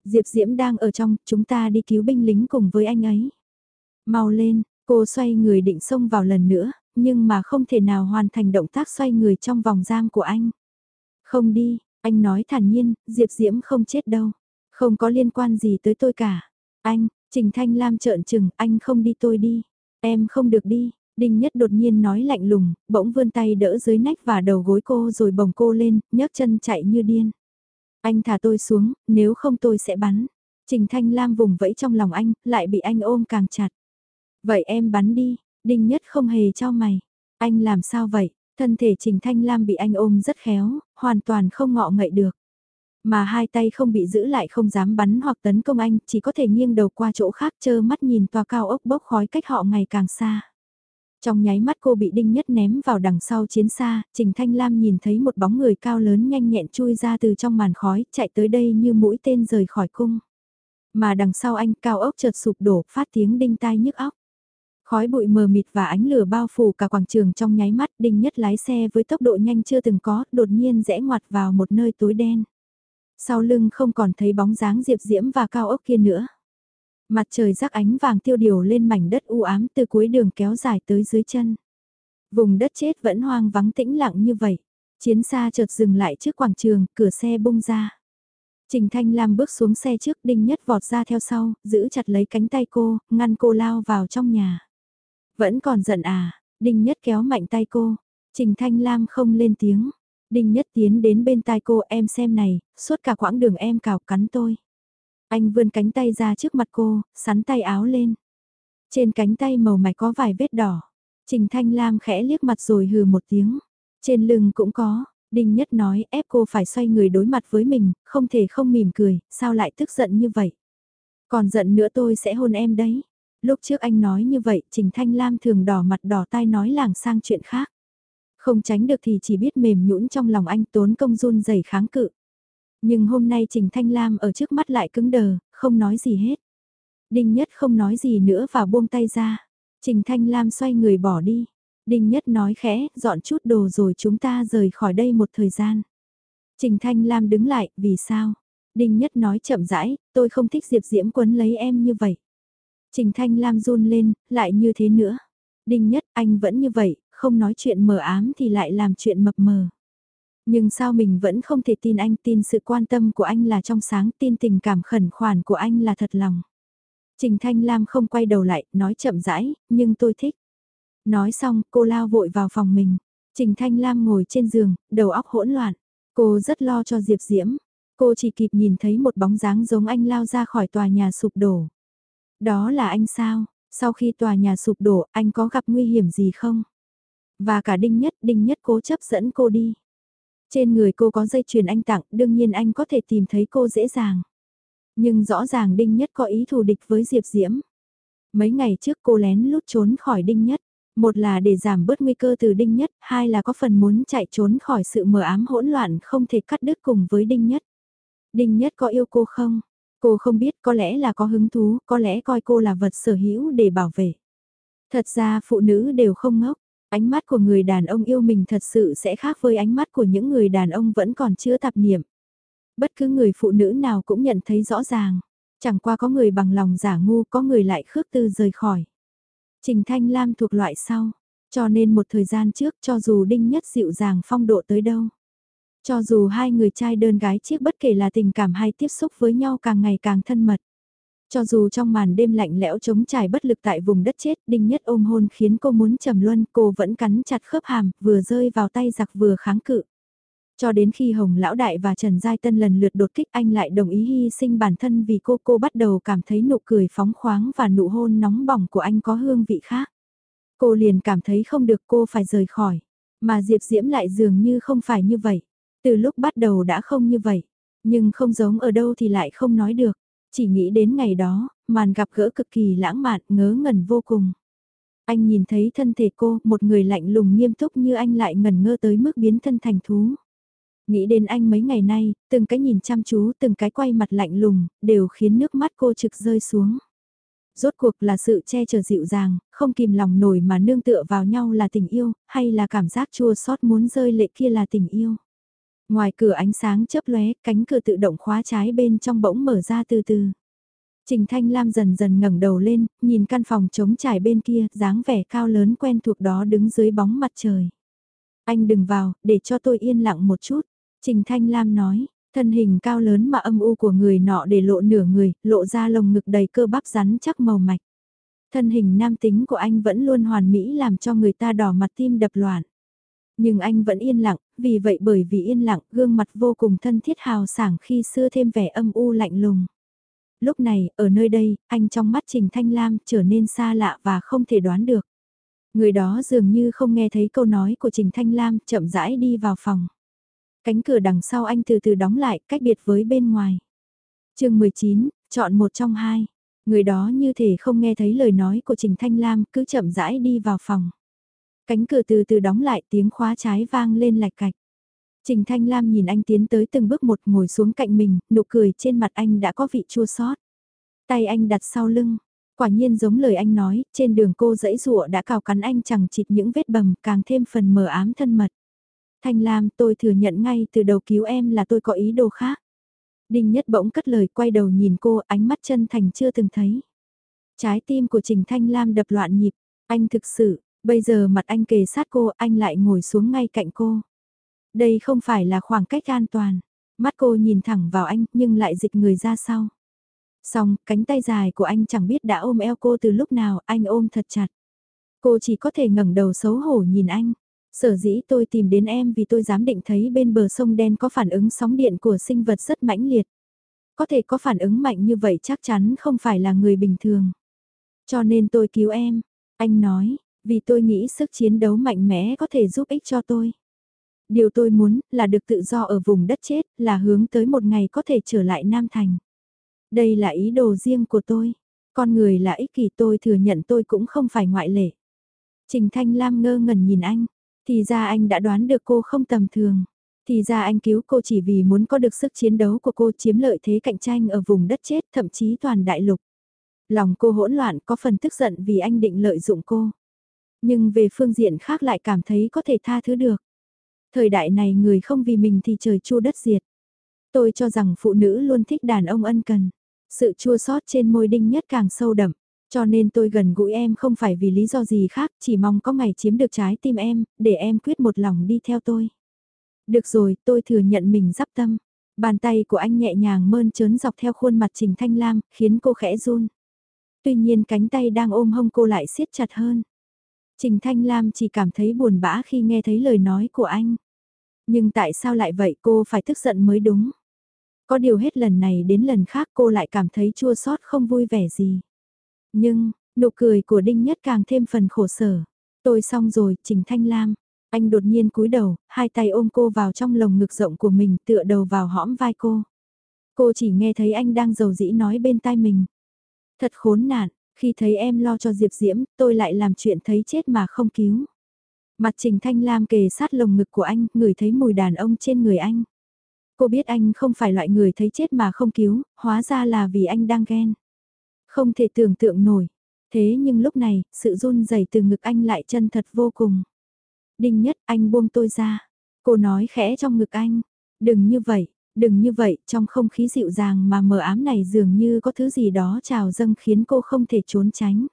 Diệp Diễm đang ở trong, chúng ta đi cứu binh lính cùng với anh ấy. Mau lên, cô xoay người định xông vào lần nữa, nhưng mà không thể nào hoàn thành động tác xoay người trong vòng giam của anh. Không đi, anh nói thản nhiên, Diệp Diễm không chết đâu. Không có liên quan gì tới tôi cả. Anh, Trình Thanh Lam trợn trừng, anh không đi tôi đi. Em không được đi. Đinh Nhất đột nhiên nói lạnh lùng, bỗng vươn tay đỡ dưới nách và đầu gối cô rồi bồng cô lên, nhấc chân chạy như điên. Anh thả tôi xuống, nếu không tôi sẽ bắn. Trình Thanh Lam vùng vẫy trong lòng anh, lại bị anh ôm càng chặt. Vậy em bắn đi, Đinh Nhất không hề cho mày. Anh làm sao vậy? Thân thể Trình Thanh Lam bị anh ôm rất khéo, hoàn toàn không ngọ ngậy được. Mà hai tay không bị giữ lại không dám bắn hoặc tấn công anh, chỉ có thể nghiêng đầu qua chỗ khác chơ mắt nhìn tòa cao ốc bốc khói cách họ ngày càng xa. Trong nháy mắt cô bị đinh nhất ném vào đằng sau chiến xa, Trình Thanh Lam nhìn thấy một bóng người cao lớn nhanh nhẹn chui ra từ trong màn khói, chạy tới đây như mũi tên rời khỏi cung. Mà đằng sau anh cao ốc chợt sụp đổ, phát tiếng đinh tai nhức óc. Khói bụi mờ mịt và ánh lửa bao phủ cả quảng trường trong nháy mắt, đinh nhất lái xe với tốc độ nhanh chưa từng có, đột nhiên rẽ ngoặt vào một nơi tối đen. Sau lưng không còn thấy bóng dáng Diệp Diễm và cao ốc kia nữa. Mặt trời rắc ánh vàng tiêu điều lên mảnh đất u ám từ cuối đường kéo dài tới dưới chân. Vùng đất chết vẫn hoang vắng tĩnh lặng như vậy. Chiến xa chợt dừng lại trước quảng trường, cửa xe bung ra. Trình Thanh Lam bước xuống xe trước đinh nhất vọt ra theo sau, giữ chặt lấy cánh tay cô, ngăn cô lao vào trong nhà. Vẫn còn giận à, đinh nhất kéo mạnh tay cô. Trình Thanh Lam không lên tiếng. Đinh nhất tiến đến bên tai cô em xem này, suốt cả quãng đường em cào cắn tôi. Anh vươn cánh tay ra trước mặt cô, sắn tay áo lên. Trên cánh tay màu mạch có vài vết đỏ. Trình Thanh Lam khẽ liếc mặt rồi hừ một tiếng. Trên lưng cũng có, Đinh Nhất nói ép cô phải xoay người đối mặt với mình, không thể không mỉm cười, sao lại tức giận như vậy. Còn giận nữa tôi sẽ hôn em đấy. Lúc trước anh nói như vậy, Trình Thanh Lam thường đỏ mặt đỏ tai nói làng sang chuyện khác. Không tránh được thì chỉ biết mềm nhũn trong lòng anh tốn công run rẩy kháng cự. Nhưng hôm nay Trình Thanh Lam ở trước mắt lại cứng đờ, không nói gì hết. Đinh Nhất không nói gì nữa và buông tay ra. Trình Thanh Lam xoay người bỏ đi. Đinh Nhất nói khẽ, dọn chút đồ rồi chúng ta rời khỏi đây một thời gian. Trình Thanh Lam đứng lại, vì sao? Đinh Nhất nói chậm rãi, tôi không thích Diệp Diễm quấn lấy em như vậy. Trình Thanh Lam run lên, lại như thế nữa. Đinh Nhất, anh vẫn như vậy, không nói chuyện mờ ám thì lại làm chuyện mập mờ. Nhưng sao mình vẫn không thể tin anh tin sự quan tâm của anh là trong sáng tin tình cảm khẩn khoản của anh là thật lòng. Trình Thanh Lam không quay đầu lại, nói chậm rãi, nhưng tôi thích. Nói xong, cô lao vội vào phòng mình. Trình Thanh Lam ngồi trên giường, đầu óc hỗn loạn. Cô rất lo cho Diệp Diễm. Cô chỉ kịp nhìn thấy một bóng dáng giống anh lao ra khỏi tòa nhà sụp đổ. Đó là anh sao? Sau khi tòa nhà sụp đổ, anh có gặp nguy hiểm gì không? Và cả Đinh Nhất, Đinh Nhất cố chấp dẫn cô đi. Trên người cô có dây chuyền anh tặng, đương nhiên anh có thể tìm thấy cô dễ dàng. Nhưng rõ ràng Đinh Nhất có ý thù địch với Diệp Diễm. Mấy ngày trước cô lén lút trốn khỏi Đinh Nhất. Một là để giảm bớt nguy cơ từ Đinh Nhất, hai là có phần muốn chạy trốn khỏi sự mờ ám hỗn loạn không thể cắt đứt cùng với Đinh Nhất. Đinh Nhất có yêu cô không? Cô không biết có lẽ là có hứng thú, có lẽ coi cô là vật sở hữu để bảo vệ. Thật ra phụ nữ đều không ngốc, Ánh mắt của người đàn ông yêu mình thật sự sẽ khác với ánh mắt của những người đàn ông vẫn còn chưa tạp niệm. Bất cứ người phụ nữ nào cũng nhận thấy rõ ràng. Chẳng qua có người bằng lòng giả ngu, có người lại khước tư rời khỏi. Trình Thanh Lam thuộc loại sau. Cho nên một thời gian trước, cho dù Đinh Nhất dịu dàng phong độ tới đâu. Cho dù hai người trai đơn gái chiếc bất kể là tình cảm hay tiếp xúc với nhau càng ngày càng thân mật. Cho dù trong màn đêm lạnh lẽo chống trải bất lực tại vùng đất chết, Đinh Nhất ôm hôn khiến cô muốn trầm luân, cô vẫn cắn chặt khớp hàm, vừa rơi vào tay giặc vừa kháng cự. Cho đến khi Hồng Lão Đại và Trần Giai Tân lần lượt đột kích anh lại đồng ý hy sinh bản thân vì cô cô bắt đầu cảm thấy nụ cười phóng khoáng và nụ hôn nóng bỏng của anh có hương vị khác. Cô liền cảm thấy không được cô phải rời khỏi, mà Diệp Diễm lại dường như không phải như vậy. Từ lúc bắt đầu đã không như vậy, nhưng không giống ở đâu thì lại không nói được. Chỉ nghĩ đến ngày đó, màn gặp gỡ cực kỳ lãng mạn, ngớ ngẩn vô cùng. Anh nhìn thấy thân thể cô, một người lạnh lùng nghiêm túc như anh lại ngẩn ngơ tới mức biến thân thành thú. Nghĩ đến anh mấy ngày nay, từng cái nhìn chăm chú, từng cái quay mặt lạnh lùng, đều khiến nước mắt cô trực rơi xuống. Rốt cuộc là sự che chở dịu dàng, không kìm lòng nổi mà nương tựa vào nhau là tình yêu, hay là cảm giác chua xót muốn rơi lệ kia là tình yêu. Ngoài cửa ánh sáng chớp lóe, cánh cửa tự động khóa trái bên trong bỗng mở ra từ từ. Trình Thanh Lam dần dần ngẩng đầu lên, nhìn căn phòng trống trải bên kia, dáng vẻ cao lớn quen thuộc đó đứng dưới bóng mặt trời. Anh đừng vào, để cho tôi yên lặng một chút. Trình Thanh Lam nói, thân hình cao lớn mà âm u của người nọ để lộ nửa người, lộ ra lồng ngực đầy cơ bắp rắn chắc màu mạch. Thân hình nam tính của anh vẫn luôn hoàn mỹ làm cho người ta đỏ mặt tim đập loạn. Nhưng anh vẫn yên lặng, vì vậy bởi vì yên lặng, gương mặt vô cùng thân thiết hào sảng khi xưa thêm vẻ âm u lạnh lùng. Lúc này, ở nơi đây, anh trong mắt Trình Thanh Lam trở nên xa lạ và không thể đoán được. Người đó dường như không nghe thấy câu nói của Trình Thanh Lam, chậm rãi đi vào phòng. Cánh cửa đằng sau anh từ từ đóng lại, cách biệt với bên ngoài. chương 19, chọn một trong hai. Người đó như thể không nghe thấy lời nói của Trình Thanh Lam, cứ chậm rãi đi vào phòng. Cánh cửa từ từ đóng lại tiếng khóa trái vang lên lạch cạch. Trình Thanh Lam nhìn anh tiến tới từng bước một ngồi xuống cạnh mình, nụ cười trên mặt anh đã có vị chua xót. Tay anh đặt sau lưng, quả nhiên giống lời anh nói, trên đường cô dãy rụa đã cào cắn anh chẳng chịt những vết bầm càng thêm phần mờ ám thân mật. Thanh Lam tôi thừa nhận ngay từ đầu cứu em là tôi có ý đồ khác. Đinh Nhất bỗng cất lời quay đầu nhìn cô ánh mắt chân thành chưa từng thấy. Trái tim của Trình Thanh Lam đập loạn nhịp, anh thực sự, bây giờ mặt anh kề sát cô anh lại ngồi xuống ngay cạnh cô. Đây không phải là khoảng cách an toàn. Mắt cô nhìn thẳng vào anh nhưng lại dịch người ra sau. Xong, cánh tay dài của anh chẳng biết đã ôm eo cô từ lúc nào, anh ôm thật chặt. Cô chỉ có thể ngẩng đầu xấu hổ nhìn anh. Sở dĩ tôi tìm đến em vì tôi dám định thấy bên bờ sông đen có phản ứng sóng điện của sinh vật rất mãnh liệt. Có thể có phản ứng mạnh như vậy chắc chắn không phải là người bình thường. Cho nên tôi cứu em, anh nói, vì tôi nghĩ sức chiến đấu mạnh mẽ có thể giúp ích cho tôi. Điều tôi muốn là được tự do ở vùng đất chết, là hướng tới một ngày có thể trở lại Nam Thành. Đây là ý đồ riêng của tôi. Con người là ích kỷ tôi thừa nhận tôi cũng không phải ngoại lệ. Trình Thanh Lam ngơ ngẩn nhìn anh. Thì ra anh đã đoán được cô không tầm thường. Thì ra anh cứu cô chỉ vì muốn có được sức chiến đấu của cô chiếm lợi thế cạnh tranh ở vùng đất chết thậm chí toàn đại lục. Lòng cô hỗn loạn có phần tức giận vì anh định lợi dụng cô. Nhưng về phương diện khác lại cảm thấy có thể tha thứ được. Thời đại này người không vì mình thì trời chua đất diệt. Tôi cho rằng phụ nữ luôn thích đàn ông ân cần. Sự chua sót trên môi đinh nhất càng sâu đậm. Cho nên tôi gần gũi em không phải vì lý do gì khác, chỉ mong có ngày chiếm được trái tim em, để em quyết một lòng đi theo tôi. Được rồi, tôi thừa nhận mình dắp tâm. Bàn tay của anh nhẹ nhàng mơn trớn dọc theo khuôn mặt Trình Thanh Lam, khiến cô khẽ run. Tuy nhiên cánh tay đang ôm hông cô lại siết chặt hơn. Trình Thanh Lam chỉ cảm thấy buồn bã khi nghe thấy lời nói của anh. Nhưng tại sao lại vậy cô phải tức giận mới đúng. Có điều hết lần này đến lần khác cô lại cảm thấy chua xót không vui vẻ gì. Nhưng, nụ cười của Đinh Nhất càng thêm phần khổ sở. Tôi xong rồi, Trình Thanh Lam. Anh đột nhiên cúi đầu, hai tay ôm cô vào trong lồng ngực rộng của mình tựa đầu vào hõm vai cô. Cô chỉ nghe thấy anh đang dầu dĩ nói bên tai mình. Thật khốn nạn, khi thấy em lo cho Diệp Diễm, tôi lại làm chuyện thấy chết mà không cứu. Mặt Trình Thanh Lam kề sát lồng ngực của anh, ngửi thấy mùi đàn ông trên người anh. Cô biết anh không phải loại người thấy chết mà không cứu, hóa ra là vì anh đang ghen. Không thể tưởng tượng nổi. Thế nhưng lúc này, sự run rẩy từ ngực anh lại chân thật vô cùng. Đinh nhất, anh buông tôi ra. Cô nói khẽ trong ngực anh. Đừng như vậy, đừng như vậy, trong không khí dịu dàng mà mờ ám này dường như có thứ gì đó trào dâng khiến cô không thể trốn tránh.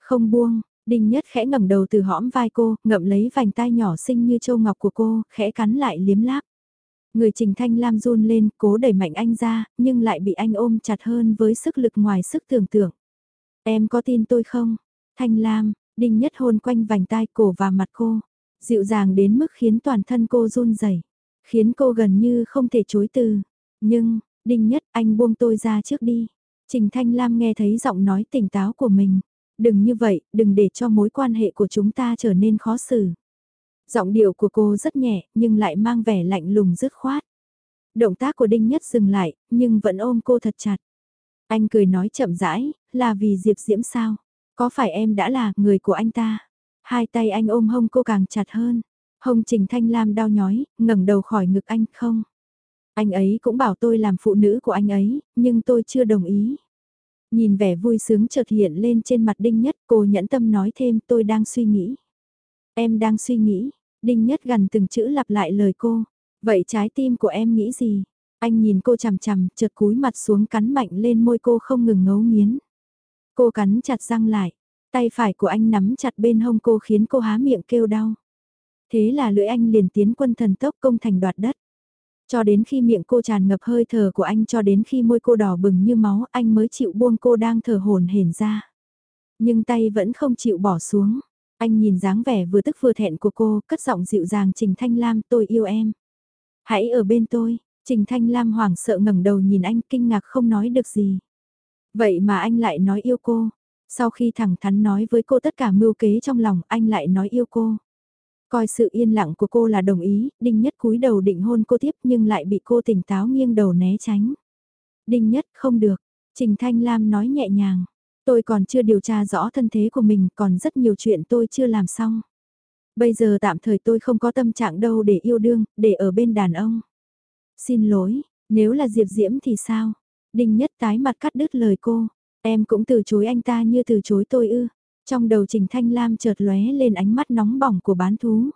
Không buông, Đinh Nhất khẽ ngẩng đầu từ hõm vai cô, ngậm lấy vành tai nhỏ xinh như châu ngọc của cô, khẽ cắn lại liếm láp. Người Trình Thanh Lam run lên, cố đẩy mạnh anh ra, nhưng lại bị anh ôm chặt hơn với sức lực ngoài sức tưởng tượng. Em có tin tôi không? Thanh Lam, Đinh Nhất hôn quanh vành tai cổ và mặt cô, dịu dàng đến mức khiến toàn thân cô run rẩy, khiến cô gần như không thể chối từ. Nhưng, Đinh Nhất anh buông tôi ra trước đi. Trình Thanh Lam nghe thấy giọng nói tỉnh táo của mình. Đừng như vậy, đừng để cho mối quan hệ của chúng ta trở nên khó xử. Giọng điệu của cô rất nhẹ, nhưng lại mang vẻ lạnh lùng dứt khoát. Động tác của Đinh Nhất dừng lại, nhưng vẫn ôm cô thật chặt. Anh cười nói chậm rãi, là vì Diệp Diễm sao? Có phải em đã là người của anh ta? Hai tay anh ôm hông cô càng chặt hơn. Hồng Trình Thanh Lam đau nhói, ngẩng đầu khỏi ngực anh không? Anh ấy cũng bảo tôi làm phụ nữ của anh ấy, nhưng tôi chưa đồng ý. Nhìn vẻ vui sướng chợt hiện lên trên mặt Đinh Nhất, cô nhẫn tâm nói thêm tôi đang suy nghĩ. Em đang suy nghĩ, Đinh Nhất gần từng chữ lặp lại lời cô. Vậy trái tim của em nghĩ gì? Anh nhìn cô chằm chằm, chợt cúi mặt xuống cắn mạnh lên môi cô không ngừng ngấu nghiến. Cô cắn chặt răng lại, tay phải của anh nắm chặt bên hông cô khiến cô há miệng kêu đau. Thế là lưỡi anh liền tiến quân thần tốc công thành đoạt đất. Cho đến khi miệng cô tràn ngập hơi thở của anh cho đến khi môi cô đỏ bừng như máu anh mới chịu buông cô đang thở hồn hển ra. Nhưng tay vẫn không chịu bỏ xuống. Anh nhìn dáng vẻ vừa tức vừa thẹn của cô, cất giọng dịu dàng Trình Thanh Lam tôi yêu em. Hãy ở bên tôi, Trình Thanh Lam hoảng sợ ngẩng đầu nhìn anh kinh ngạc không nói được gì. Vậy mà anh lại nói yêu cô. Sau khi thẳng thắn nói với cô tất cả mưu kế trong lòng anh lại nói yêu cô. Coi sự yên lặng của cô là đồng ý, Đinh Nhất cúi đầu định hôn cô tiếp nhưng lại bị cô tỉnh táo nghiêng đầu né tránh. Đinh Nhất không được, Trình Thanh Lam nói nhẹ nhàng. Tôi còn chưa điều tra rõ thân thế của mình, còn rất nhiều chuyện tôi chưa làm xong. Bây giờ tạm thời tôi không có tâm trạng đâu để yêu đương, để ở bên đàn ông. Xin lỗi, nếu là Diệp Diễm thì sao? Đinh Nhất tái mặt cắt đứt lời cô. Em cũng từ chối anh ta như từ chối tôi ư. Trong đầu Trình Thanh Lam chợt lóe lên ánh mắt nóng bỏng của bán thú.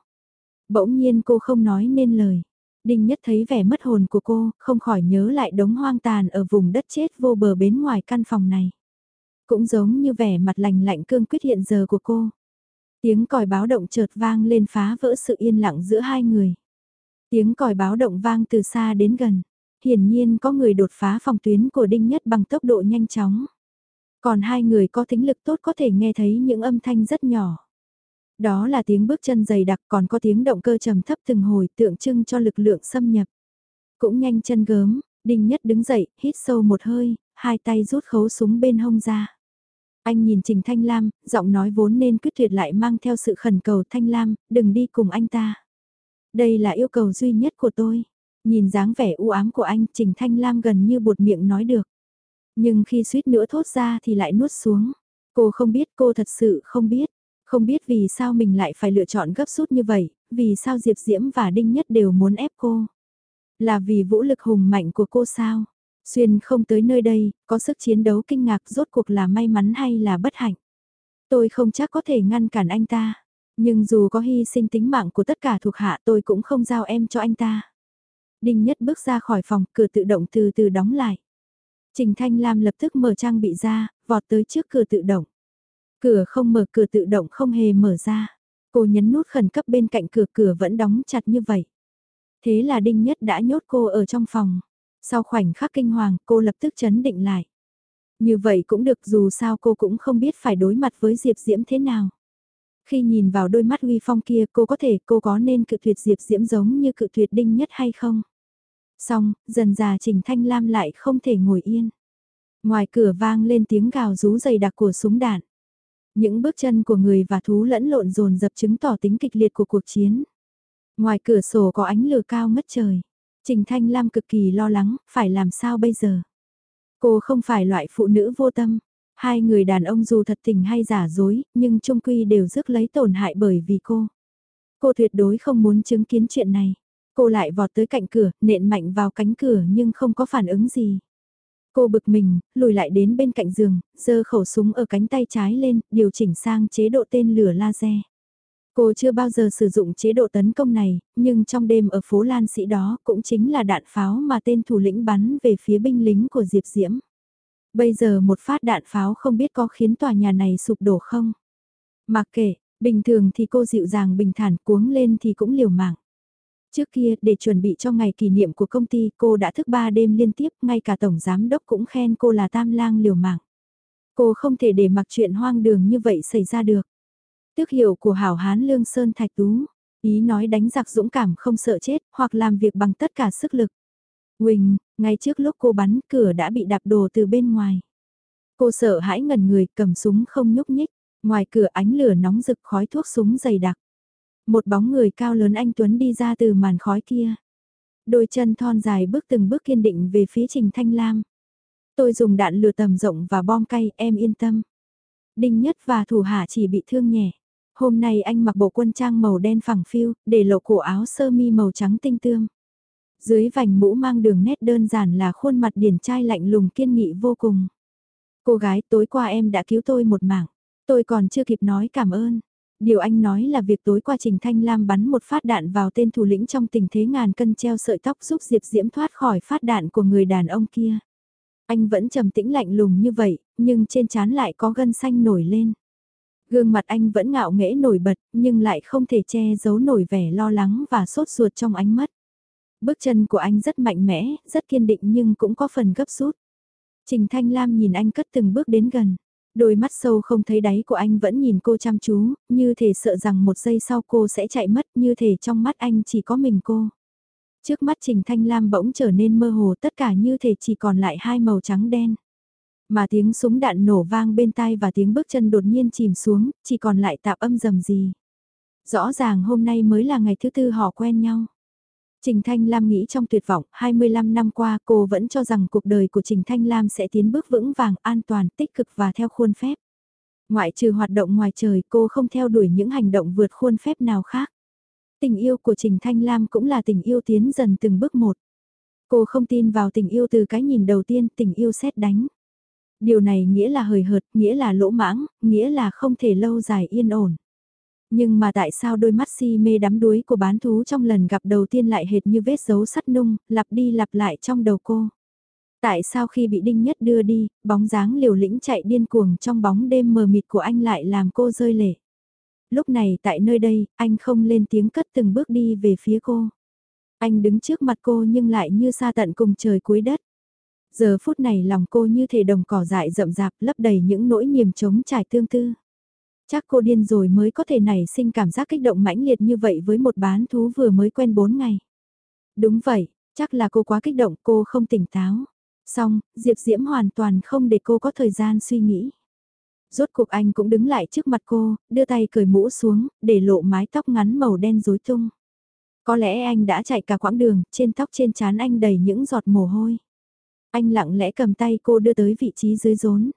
Bỗng nhiên cô không nói nên lời. Đinh Nhất thấy vẻ mất hồn của cô, không khỏi nhớ lại đống hoang tàn ở vùng đất chết vô bờ bến ngoài căn phòng này. Cũng giống như vẻ mặt lành lạnh cương quyết hiện giờ của cô. Tiếng còi báo động chợt vang lên phá vỡ sự yên lặng giữa hai người. Tiếng còi báo động vang từ xa đến gần. Hiển nhiên có người đột phá phòng tuyến của Đinh Nhất bằng tốc độ nhanh chóng. Còn hai người có thính lực tốt có thể nghe thấy những âm thanh rất nhỏ. Đó là tiếng bước chân dày đặc còn có tiếng động cơ trầm thấp từng hồi tượng trưng cho lực lượng xâm nhập. Cũng nhanh chân gớm, Đinh Nhất đứng dậy, hít sâu một hơi, hai tay rút khấu súng bên hông ra. Anh nhìn Trình Thanh Lam, giọng nói vốn nên quyết tuyệt lại mang theo sự khẩn cầu Thanh Lam, đừng đi cùng anh ta. Đây là yêu cầu duy nhất của tôi. Nhìn dáng vẻ u ám của anh, Trình Thanh Lam gần như buột miệng nói được. Nhưng khi suýt nữa thốt ra thì lại nuốt xuống. Cô không biết, cô thật sự không biết. Không biết vì sao mình lại phải lựa chọn gấp rút như vậy, vì sao Diệp Diễm và Đinh Nhất đều muốn ép cô. Là vì vũ lực hùng mạnh của cô sao? Xuyên không tới nơi đây, có sức chiến đấu kinh ngạc rốt cuộc là may mắn hay là bất hạnh. Tôi không chắc có thể ngăn cản anh ta. Nhưng dù có hy sinh tính mạng của tất cả thuộc hạ tôi cũng không giao em cho anh ta. Đinh Nhất bước ra khỏi phòng, cửa tự động từ từ đóng lại. Trình Thanh Lam lập tức mở trang bị ra, vọt tới trước cửa tự động. Cửa không mở cửa tự động không hề mở ra. Cô nhấn nút khẩn cấp bên cạnh cửa cửa vẫn đóng chặt như vậy. Thế là Đinh Nhất đã nhốt cô ở trong phòng. Sau khoảnh khắc kinh hoàng cô lập tức chấn định lại. Như vậy cũng được dù sao cô cũng không biết phải đối mặt với Diệp Diễm thế nào. Khi nhìn vào đôi mắt uy phong kia cô có thể cô có nên cự tuyệt Diệp Diễm giống như cự tuyệt Đinh Nhất hay không? Xong, dần già Trình Thanh Lam lại không thể ngồi yên. Ngoài cửa vang lên tiếng gào rú dày đặc của súng đạn. Những bước chân của người và thú lẫn lộn dồn dập chứng tỏ tính kịch liệt của cuộc chiến. Ngoài cửa sổ có ánh lửa cao ngất trời. Trình Thanh Lam cực kỳ lo lắng, phải làm sao bây giờ? Cô không phải loại phụ nữ vô tâm. Hai người đàn ông dù thật tình hay giả dối, nhưng trung quy đều rước lấy tổn hại bởi vì cô. Cô tuyệt đối không muốn chứng kiến chuyện này. Cô lại vọt tới cạnh cửa, nện mạnh vào cánh cửa nhưng không có phản ứng gì. Cô bực mình, lùi lại đến bên cạnh giường, giơ khẩu súng ở cánh tay trái lên, điều chỉnh sang chế độ tên lửa laser. Cô chưa bao giờ sử dụng chế độ tấn công này, nhưng trong đêm ở phố Lan Sĩ đó cũng chính là đạn pháo mà tên thủ lĩnh bắn về phía binh lính của Diệp Diễm. Bây giờ một phát đạn pháo không biết có khiến tòa nhà này sụp đổ không? Mặc kệ, bình thường thì cô dịu dàng bình thản cuống lên thì cũng liều mạng. Trước kia, để chuẩn bị cho ngày kỷ niệm của công ty, cô đã thức 3 đêm liên tiếp, ngay cả tổng giám đốc cũng khen cô là tam lang liều mạng. Cô không thể để mặc chuyện hoang đường như vậy xảy ra được. Tước hiệu của hảo hán lương sơn thạch tú, ý nói đánh giặc dũng cảm không sợ chết, hoặc làm việc bằng tất cả sức lực. Quỳnh, ngay trước lúc cô bắn cửa đã bị đạp đồ từ bên ngoài. Cô sợ hãi ngẩn người cầm súng không nhúc nhích, ngoài cửa ánh lửa nóng rực khói thuốc súng dày đặc. Một bóng người cao lớn anh Tuấn đi ra từ màn khói kia. Đôi chân thon dài bước từng bước kiên định về phía Trình Thanh Lam. Tôi dùng đạn lửa tầm rộng và bom cay, em yên tâm. Đinh Nhất và thủ hạ chỉ bị thương nhẹ. Hôm nay anh mặc bộ quân trang màu đen phẳng phiu, để lộ cổ áo sơ mi màu trắng tinh tương. Dưới vành mũ mang đường nét đơn giản là khuôn mặt điển trai lạnh lùng kiên nghị vô cùng. Cô gái tối qua em đã cứu tôi một mảng, tôi còn chưa kịp nói cảm ơn. Điều anh nói là việc tối qua Trình Thanh Lam bắn một phát đạn vào tên thủ lĩnh trong tình thế ngàn cân treo sợi tóc giúp Diệp Diễm thoát khỏi phát đạn của người đàn ông kia. Anh vẫn trầm tĩnh lạnh lùng như vậy, nhưng trên trán lại có gân xanh nổi lên. Gương mặt anh vẫn ngạo nghễ nổi bật, nhưng lại không thể che giấu nổi vẻ lo lắng và sốt ruột trong ánh mắt. Bước chân của anh rất mạnh mẽ, rất kiên định nhưng cũng có phần gấp rút. Trình Thanh Lam nhìn anh cất từng bước đến gần. Đôi mắt sâu không thấy đáy của anh vẫn nhìn cô chăm chú, như thể sợ rằng một giây sau cô sẽ chạy mất, như thể trong mắt anh chỉ có mình cô. Trước mắt Trình Thanh Lam bỗng trở nên mơ hồ tất cả như thể chỉ còn lại hai màu trắng đen. Mà tiếng súng đạn nổ vang bên tai và tiếng bước chân đột nhiên chìm xuống, chỉ còn lại tạp âm rầm gì. Rõ ràng hôm nay mới là ngày thứ tư họ quen nhau. Trình Thanh Lam nghĩ trong tuyệt vọng, 25 năm qua cô vẫn cho rằng cuộc đời của Trình Thanh Lam sẽ tiến bước vững vàng, an toàn, tích cực và theo khuôn phép. Ngoại trừ hoạt động ngoài trời cô không theo đuổi những hành động vượt khuôn phép nào khác. Tình yêu của Trình Thanh Lam cũng là tình yêu tiến dần từng bước một. Cô không tin vào tình yêu từ cái nhìn đầu tiên, tình yêu xét đánh. Điều này nghĩa là hời hợt, nghĩa là lỗ mãng, nghĩa là không thể lâu dài yên ổn. Nhưng mà tại sao đôi mắt si mê đắm đuối của bán thú trong lần gặp đầu tiên lại hệt như vết dấu sắt nung, lặp đi lặp lại trong đầu cô? Tại sao khi bị Đinh Nhất đưa đi, bóng dáng liều lĩnh chạy điên cuồng trong bóng đêm mờ mịt của anh lại làm cô rơi lệ? Lúc này tại nơi đây, anh không lên tiếng cất từng bước đi về phía cô. Anh đứng trước mặt cô nhưng lại như xa tận cùng trời cuối đất. Giờ phút này lòng cô như thể đồng cỏ dại rậm rạp lấp đầy những nỗi niềm trống trải tương tư. Chắc cô điên rồi mới có thể nảy sinh cảm giác kích động mãnh liệt như vậy với một bán thú vừa mới quen 4 ngày. Đúng vậy, chắc là cô quá kích động cô không tỉnh táo. Xong, Diệp Diễm hoàn toàn không để cô có thời gian suy nghĩ. Rốt cuộc anh cũng đứng lại trước mặt cô, đưa tay cởi mũ xuống, để lộ mái tóc ngắn màu đen rối tung. Có lẽ anh đã chạy cả quãng đường, trên tóc trên trán anh đầy những giọt mồ hôi. Anh lặng lẽ cầm tay cô đưa tới vị trí dưới rốn.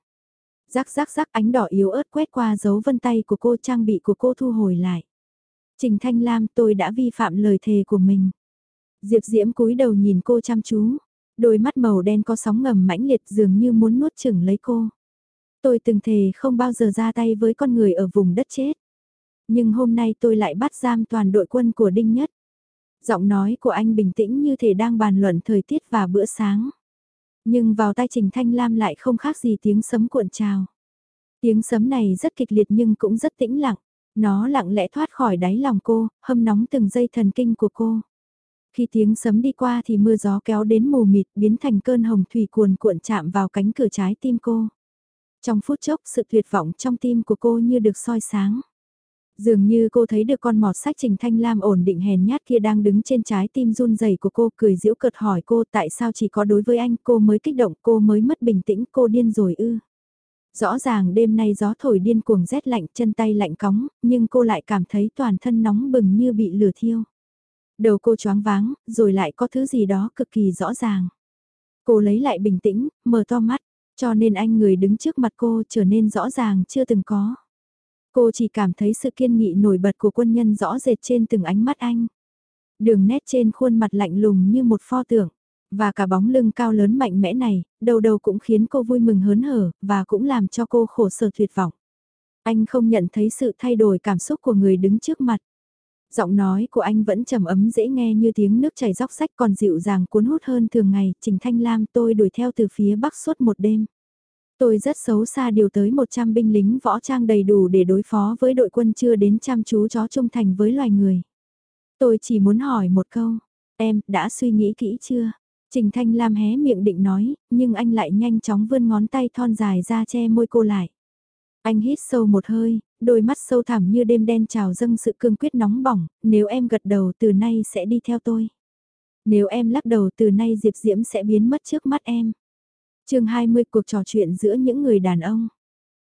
Rắc rắc rắc ánh đỏ yếu ớt quét qua dấu vân tay của cô trang bị của cô thu hồi lại. Trình Thanh Lam, tôi đã vi phạm lời thề của mình. Diệp Diễm cúi đầu nhìn cô chăm chú. Đôi mắt màu đen có sóng ngầm mãnh liệt dường như muốn nuốt chửng lấy cô. Tôi từng thề không bao giờ ra tay với con người ở vùng đất chết. Nhưng hôm nay tôi lại bắt giam toàn đội quân của Đinh Nhất. Giọng nói của anh bình tĩnh như thể đang bàn luận thời tiết và bữa sáng. Nhưng vào tay Trình Thanh Lam lại không khác gì tiếng sấm cuộn trào. Tiếng sấm này rất kịch liệt nhưng cũng rất tĩnh lặng. Nó lặng lẽ thoát khỏi đáy lòng cô, hâm nóng từng dây thần kinh của cô. Khi tiếng sấm đi qua thì mưa gió kéo đến mù mịt biến thành cơn hồng thủy cuồn cuộn chạm vào cánh cửa trái tim cô. Trong phút chốc sự tuyệt vọng trong tim của cô như được soi sáng. Dường như cô thấy được con mọt sách Trình Thanh Lam ổn định hèn nhát kia đang đứng trên trái tim run rẩy của cô cười giễu cợt hỏi cô tại sao chỉ có đối với anh cô mới kích động cô mới mất bình tĩnh cô điên rồi ư. Rõ ràng đêm nay gió thổi điên cuồng rét lạnh chân tay lạnh cóng nhưng cô lại cảm thấy toàn thân nóng bừng như bị lửa thiêu. Đầu cô choáng váng rồi lại có thứ gì đó cực kỳ rõ ràng. Cô lấy lại bình tĩnh, mở to mắt, cho nên anh người đứng trước mặt cô trở nên rõ ràng chưa từng có. Cô chỉ cảm thấy sự kiên nghị nổi bật của quân nhân rõ rệt trên từng ánh mắt anh. Đường nét trên khuôn mặt lạnh lùng như một pho tượng. Và cả bóng lưng cao lớn mạnh mẽ này, đầu đầu cũng khiến cô vui mừng hớn hở, và cũng làm cho cô khổ sở tuyệt vọng. Anh không nhận thấy sự thay đổi cảm xúc của người đứng trước mặt. Giọng nói của anh vẫn trầm ấm dễ nghe như tiếng nước chảy róc sách còn dịu dàng cuốn hút hơn thường ngày. Trình Thanh Lam tôi đuổi theo từ phía bắc suốt một đêm. Tôi rất xấu xa điều tới 100 binh lính võ trang đầy đủ để đối phó với đội quân chưa đến chăm chú chó trung thành với loài người. Tôi chỉ muốn hỏi một câu, em đã suy nghĩ kỹ chưa? Trình Thanh Lam hé miệng định nói, nhưng anh lại nhanh chóng vươn ngón tay thon dài ra che môi cô lại. Anh hít sâu một hơi, đôi mắt sâu thẳm như đêm đen trào dâng sự cương quyết nóng bỏng, nếu em gật đầu từ nay sẽ đi theo tôi. Nếu em lắc đầu từ nay Diệp Diễm sẽ biến mất trước mắt em chương 20 cuộc trò chuyện giữa những người đàn ông.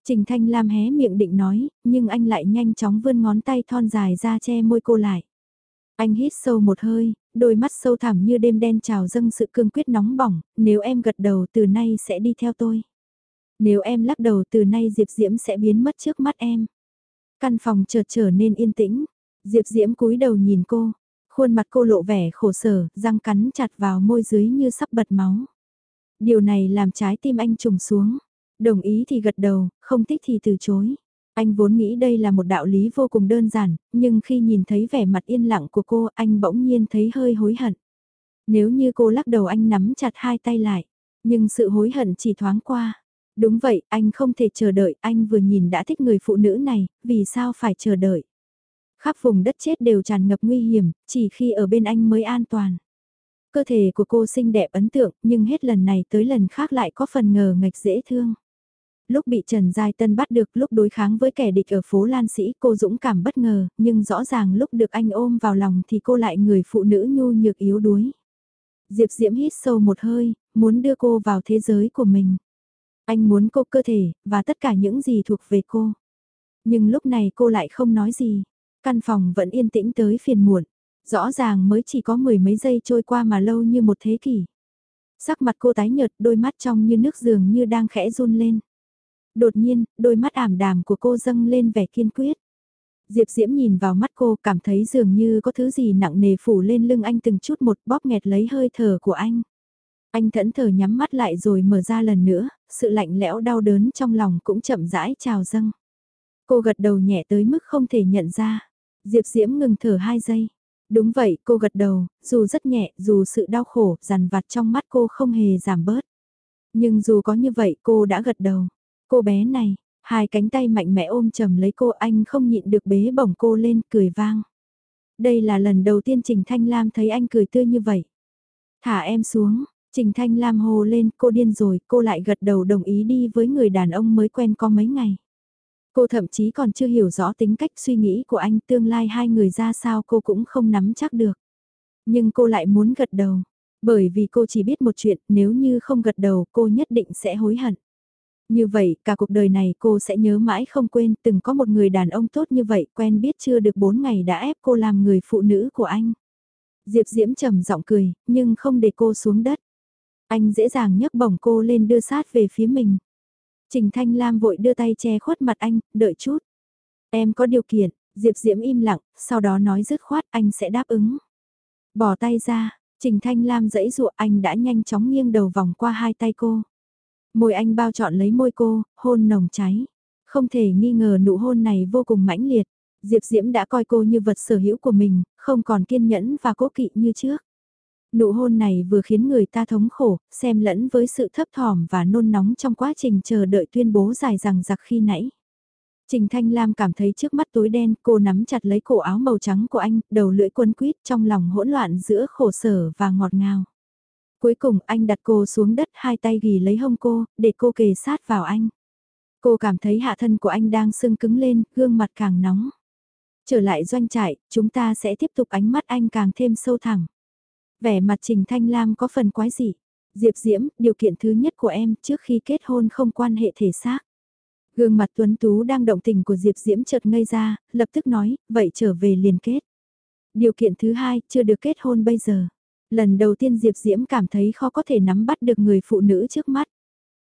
Trình Thanh Lam hé miệng định nói, nhưng anh lại nhanh chóng vươn ngón tay thon dài ra che môi cô lại. Anh hít sâu một hơi, đôi mắt sâu thẳm như đêm đen trào dâng sự cương quyết nóng bỏng, nếu em gật đầu từ nay sẽ đi theo tôi. Nếu em lắc đầu từ nay Diệp Diễm sẽ biến mất trước mắt em. Căn phòng chợt trở nên yên tĩnh, Diệp Diễm cúi đầu nhìn cô, khuôn mặt cô lộ vẻ khổ sở, răng cắn chặt vào môi dưới như sắp bật máu. Điều này làm trái tim anh trùng xuống, đồng ý thì gật đầu, không thích thì từ chối. Anh vốn nghĩ đây là một đạo lý vô cùng đơn giản, nhưng khi nhìn thấy vẻ mặt yên lặng của cô anh bỗng nhiên thấy hơi hối hận. Nếu như cô lắc đầu anh nắm chặt hai tay lại, nhưng sự hối hận chỉ thoáng qua. Đúng vậy, anh không thể chờ đợi, anh vừa nhìn đã thích người phụ nữ này, vì sao phải chờ đợi. Khắp vùng đất chết đều tràn ngập nguy hiểm, chỉ khi ở bên anh mới an toàn. Cơ thể của cô xinh đẹp ấn tượng, nhưng hết lần này tới lần khác lại có phần ngờ ngạch dễ thương. Lúc bị Trần Giai Tân bắt được lúc đối kháng với kẻ địch ở phố Lan Sĩ cô dũng cảm bất ngờ, nhưng rõ ràng lúc được anh ôm vào lòng thì cô lại người phụ nữ nhu nhược yếu đuối. Diệp Diễm hít sâu một hơi, muốn đưa cô vào thế giới của mình. Anh muốn cô cơ thể, và tất cả những gì thuộc về cô. Nhưng lúc này cô lại không nói gì. Căn phòng vẫn yên tĩnh tới phiền muộn. Rõ ràng mới chỉ có mười mấy giây trôi qua mà lâu như một thế kỷ. Sắc mặt cô tái nhợt, đôi mắt trong như nước dường như đang khẽ run lên. Đột nhiên, đôi mắt ảm đàm của cô dâng lên vẻ kiên quyết. Diệp Diễm nhìn vào mắt cô cảm thấy dường như có thứ gì nặng nề phủ lên lưng anh từng chút một bóp nghẹt lấy hơi thở của anh. Anh thẫn thờ nhắm mắt lại rồi mở ra lần nữa, sự lạnh lẽo đau đớn trong lòng cũng chậm rãi trào dâng. Cô gật đầu nhẹ tới mức không thể nhận ra. Diệp Diễm ngừng thở hai giây. Đúng vậy, cô gật đầu, dù rất nhẹ, dù sự đau khổ, dằn vặt trong mắt cô không hề giảm bớt. Nhưng dù có như vậy cô đã gật đầu. Cô bé này, hai cánh tay mạnh mẽ ôm chầm lấy cô anh không nhịn được bế bổng cô lên cười vang. Đây là lần đầu tiên Trình Thanh Lam thấy anh cười tươi như vậy. Thả em xuống, Trình Thanh Lam hô lên cô điên rồi, cô lại gật đầu đồng ý đi với người đàn ông mới quen có mấy ngày. Cô thậm chí còn chưa hiểu rõ tính cách suy nghĩ của anh tương lai hai người ra sao cô cũng không nắm chắc được. Nhưng cô lại muốn gật đầu, bởi vì cô chỉ biết một chuyện nếu như không gật đầu cô nhất định sẽ hối hận. Như vậy, cả cuộc đời này cô sẽ nhớ mãi không quên từng có một người đàn ông tốt như vậy quen biết chưa được bốn ngày đã ép cô làm người phụ nữ của anh. Diệp Diễm trầm giọng cười, nhưng không để cô xuống đất. Anh dễ dàng nhấc bổng cô lên đưa sát về phía mình. Trình Thanh Lam vội đưa tay che khuất mặt anh, đợi chút. Em có điều kiện, Diệp Diễm im lặng, sau đó nói dứt khoát anh sẽ đáp ứng. Bỏ tay ra, Trình Thanh Lam dẫy dụa anh đã nhanh chóng nghiêng đầu vòng qua hai tay cô. Môi anh bao trọn lấy môi cô, hôn nồng cháy. Không thể nghi ngờ nụ hôn này vô cùng mãnh liệt. Diệp Diễm đã coi cô như vật sở hữu của mình, không còn kiên nhẫn và cố kỵ như trước. Nụ hôn này vừa khiến người ta thống khổ, xem lẫn với sự thấp thỏm và nôn nóng trong quá trình chờ đợi tuyên bố dài rằng giặc khi nãy. Trình Thanh Lam cảm thấy trước mắt tối đen, cô nắm chặt lấy cổ áo màu trắng của anh, đầu lưỡi quấn quýt trong lòng hỗn loạn giữa khổ sở và ngọt ngào. Cuối cùng anh đặt cô xuống đất hai tay ghi lấy hông cô, để cô kề sát vào anh. Cô cảm thấy hạ thân của anh đang sưng cứng lên, gương mặt càng nóng. Trở lại doanh trại, chúng ta sẽ tiếp tục ánh mắt anh càng thêm sâu thẳng. Vẻ mặt Trình Thanh Lam có phần quái dị. Diệp Diễm, điều kiện thứ nhất của em trước khi kết hôn không quan hệ thể xác. Gương mặt tuấn tú đang động tình của Diệp Diễm chợt ngây ra, lập tức nói, vậy trở về liền kết. Điều kiện thứ hai, chưa được kết hôn bây giờ. Lần đầu tiên Diệp Diễm cảm thấy khó có thể nắm bắt được người phụ nữ trước mắt.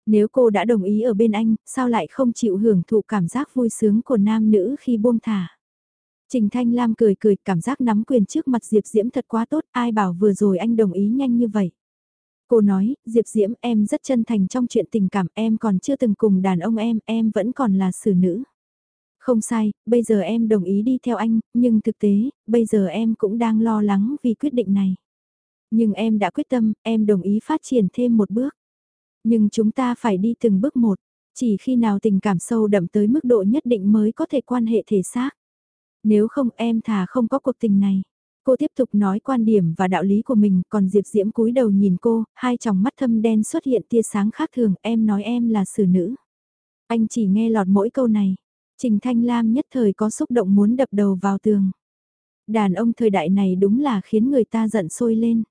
Nếu cô đã đồng ý ở bên anh, sao lại không chịu hưởng thụ cảm giác vui sướng của nam nữ khi buông thả. Trình Thanh Lam cười cười cảm giác nắm quyền trước mặt Diệp Diễm thật quá tốt, ai bảo vừa rồi anh đồng ý nhanh như vậy. Cô nói, Diệp Diễm em rất chân thành trong chuyện tình cảm em còn chưa từng cùng đàn ông em, em vẫn còn là xử nữ. Không sai, bây giờ em đồng ý đi theo anh, nhưng thực tế, bây giờ em cũng đang lo lắng vì quyết định này. Nhưng em đã quyết tâm, em đồng ý phát triển thêm một bước. Nhưng chúng ta phải đi từng bước một, chỉ khi nào tình cảm sâu đậm tới mức độ nhất định mới có thể quan hệ thể xác. Nếu không em thà không có cuộc tình này. Cô tiếp tục nói quan điểm và đạo lý của mình, còn Diệp Diễm cúi đầu nhìn cô, hai tròng mắt thâm đen xuất hiện tia sáng khác thường, em nói em là xử nữ. Anh chỉ nghe lọt mỗi câu này. Trình Thanh Lam nhất thời có xúc động muốn đập đầu vào tường. Đàn ông thời đại này đúng là khiến người ta giận sôi lên.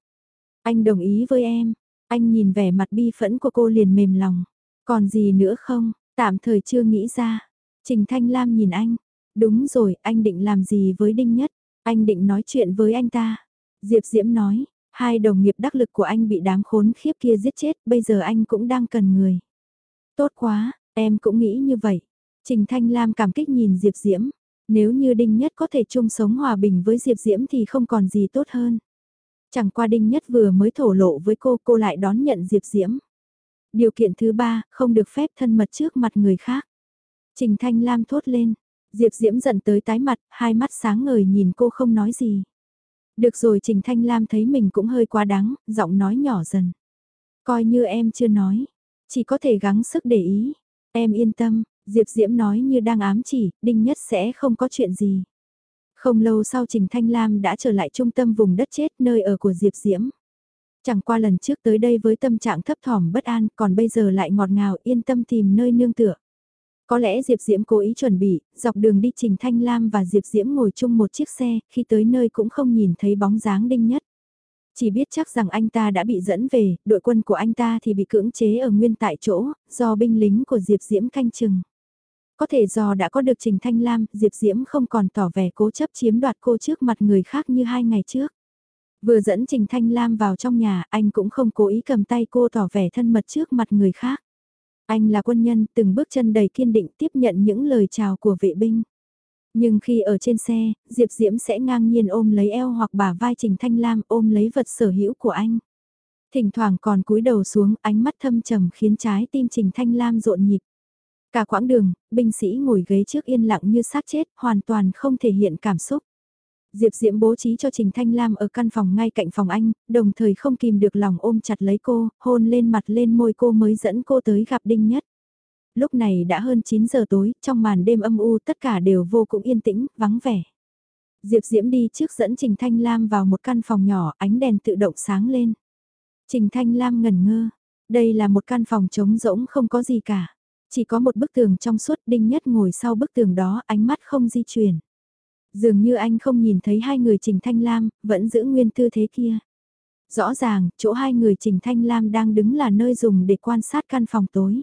Anh đồng ý với em. Anh nhìn vẻ mặt bi phẫn của cô liền mềm lòng. Còn gì nữa không? Tạm thời chưa nghĩ ra. Trình Thanh Lam nhìn anh. Đúng rồi, anh định làm gì với Đinh Nhất? Anh định nói chuyện với anh ta. Diệp Diễm nói, hai đồng nghiệp đắc lực của anh bị đám khốn khiếp kia giết chết, bây giờ anh cũng đang cần người. Tốt quá, em cũng nghĩ như vậy. Trình Thanh Lam cảm kích nhìn Diệp Diễm. Nếu như Đinh Nhất có thể chung sống hòa bình với Diệp Diễm thì không còn gì tốt hơn. Chẳng qua Đinh Nhất vừa mới thổ lộ với cô, cô lại đón nhận Diệp Diễm. Điều kiện thứ ba, không được phép thân mật trước mặt người khác. Trình Thanh Lam thốt lên. Diệp Diễm giận tới tái mặt, hai mắt sáng ngời nhìn cô không nói gì. Được rồi Trình Thanh Lam thấy mình cũng hơi quá đáng, giọng nói nhỏ dần. Coi như em chưa nói, chỉ có thể gắng sức để ý. Em yên tâm, Diệp Diễm nói như đang ám chỉ, Đinh Nhất sẽ không có chuyện gì. Không lâu sau Trình Thanh Lam đã trở lại trung tâm vùng đất chết nơi ở của Diệp Diễm. Chẳng qua lần trước tới đây với tâm trạng thấp thỏm bất an còn bây giờ lại ngọt ngào yên tâm tìm nơi nương tựa. Có lẽ Diệp Diễm cố ý chuẩn bị, dọc đường đi Trình Thanh Lam và Diệp Diễm ngồi chung một chiếc xe, khi tới nơi cũng không nhìn thấy bóng dáng đinh nhất. Chỉ biết chắc rằng anh ta đã bị dẫn về, đội quân của anh ta thì bị cưỡng chế ở nguyên tại chỗ, do binh lính của Diệp Diễm canh chừng. Có thể do đã có được Trình Thanh Lam, Diệp Diễm không còn tỏ vẻ cố chấp chiếm đoạt cô trước mặt người khác như hai ngày trước. Vừa dẫn Trình Thanh Lam vào trong nhà, anh cũng không cố ý cầm tay cô tỏ vẻ thân mật trước mặt người khác. Anh là quân nhân, từng bước chân đầy kiên định tiếp nhận những lời chào của vệ binh. Nhưng khi ở trên xe, Diệp Diễm sẽ ngang nhiên ôm lấy eo hoặc bả vai Trình Thanh Lam ôm lấy vật sở hữu của anh. Thỉnh thoảng còn cúi đầu xuống ánh mắt thâm trầm khiến trái tim Trình Thanh Lam rộn nhịp. Cả quãng đường, binh sĩ ngồi ghế trước yên lặng như xác chết, hoàn toàn không thể hiện cảm xúc. Diệp Diễm bố trí cho Trình Thanh Lam ở căn phòng ngay cạnh phòng anh, đồng thời không kìm được lòng ôm chặt lấy cô, hôn lên mặt lên môi cô mới dẫn cô tới gặp Đinh Nhất. Lúc này đã hơn 9 giờ tối, trong màn đêm âm u tất cả đều vô cùng yên tĩnh, vắng vẻ. Diệp Diễm đi trước dẫn Trình Thanh Lam vào một căn phòng nhỏ, ánh đèn tự động sáng lên. Trình Thanh Lam ngẩn ngơ, đây là một căn phòng trống rỗng không có gì cả. Chỉ có một bức tường trong suốt Đinh Nhất ngồi sau bức tường đó ánh mắt không di chuyển. Dường như anh không nhìn thấy hai người Trình Thanh Lam, vẫn giữ nguyên tư thế kia. Rõ ràng, chỗ hai người Trình Thanh Lam đang đứng là nơi dùng để quan sát căn phòng tối.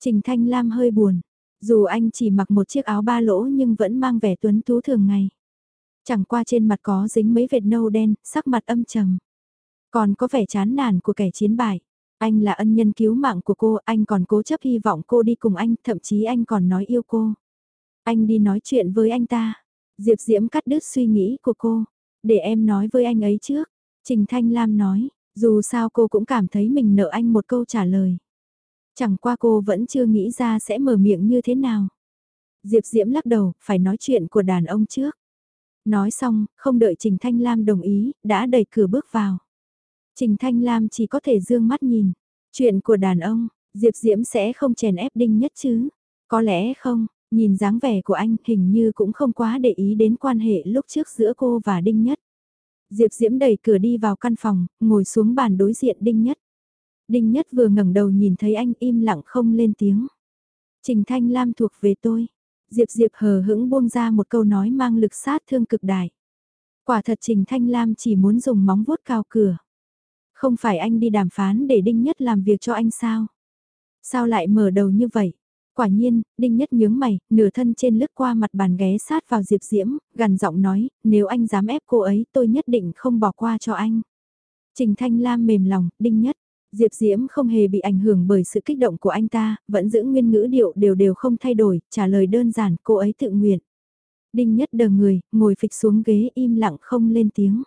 Trình Thanh Lam hơi buồn, dù anh chỉ mặc một chiếc áo ba lỗ nhưng vẫn mang vẻ tuấn tú thường ngày. Chẳng qua trên mặt có dính mấy vệt nâu đen, sắc mặt âm trầm. Còn có vẻ chán nản của kẻ chiến bại. Anh là ân nhân cứu mạng của cô, anh còn cố chấp hy vọng cô đi cùng anh, thậm chí anh còn nói yêu cô. Anh đi nói chuyện với anh ta. Diệp Diễm cắt đứt suy nghĩ của cô. Để em nói với anh ấy trước. Trình Thanh Lam nói, dù sao cô cũng cảm thấy mình nợ anh một câu trả lời. Chẳng qua cô vẫn chưa nghĩ ra sẽ mở miệng như thế nào. Diệp Diễm lắc đầu, phải nói chuyện của đàn ông trước. Nói xong, không đợi Trình Thanh Lam đồng ý, đã đẩy cửa bước vào. Trình Thanh Lam chỉ có thể dương mắt nhìn. Chuyện của đàn ông, Diệp Diễm sẽ không chèn ép đinh nhất chứ. Có lẽ không, nhìn dáng vẻ của anh hình như cũng không quá để ý đến quan hệ lúc trước giữa cô và đinh nhất. Diệp Diễm đẩy cửa đi vào căn phòng, ngồi xuống bàn đối diện đinh nhất. Đinh nhất vừa ngẩng đầu nhìn thấy anh im lặng không lên tiếng. Trình Thanh Lam thuộc về tôi. Diệp Diệp hờ hững buông ra một câu nói mang lực sát thương cực đại. Quả thật Trình Thanh Lam chỉ muốn dùng móng vuốt cao cửa. Không phải anh đi đàm phán để Đinh Nhất làm việc cho anh sao? Sao lại mở đầu như vậy? Quả nhiên, Đinh Nhất nhướng mày, nửa thân trên lướt qua mặt bàn ghé sát vào Diệp Diễm, gần giọng nói, nếu anh dám ép cô ấy tôi nhất định không bỏ qua cho anh. Trình Thanh Lam mềm lòng, Đinh Nhất. Diệp Diễm không hề bị ảnh hưởng bởi sự kích động của anh ta, vẫn giữ nguyên ngữ điệu đều đều không thay đổi, trả lời đơn giản, cô ấy tự nguyện. Đinh Nhất đờ người, ngồi phịch xuống ghế im lặng không lên tiếng.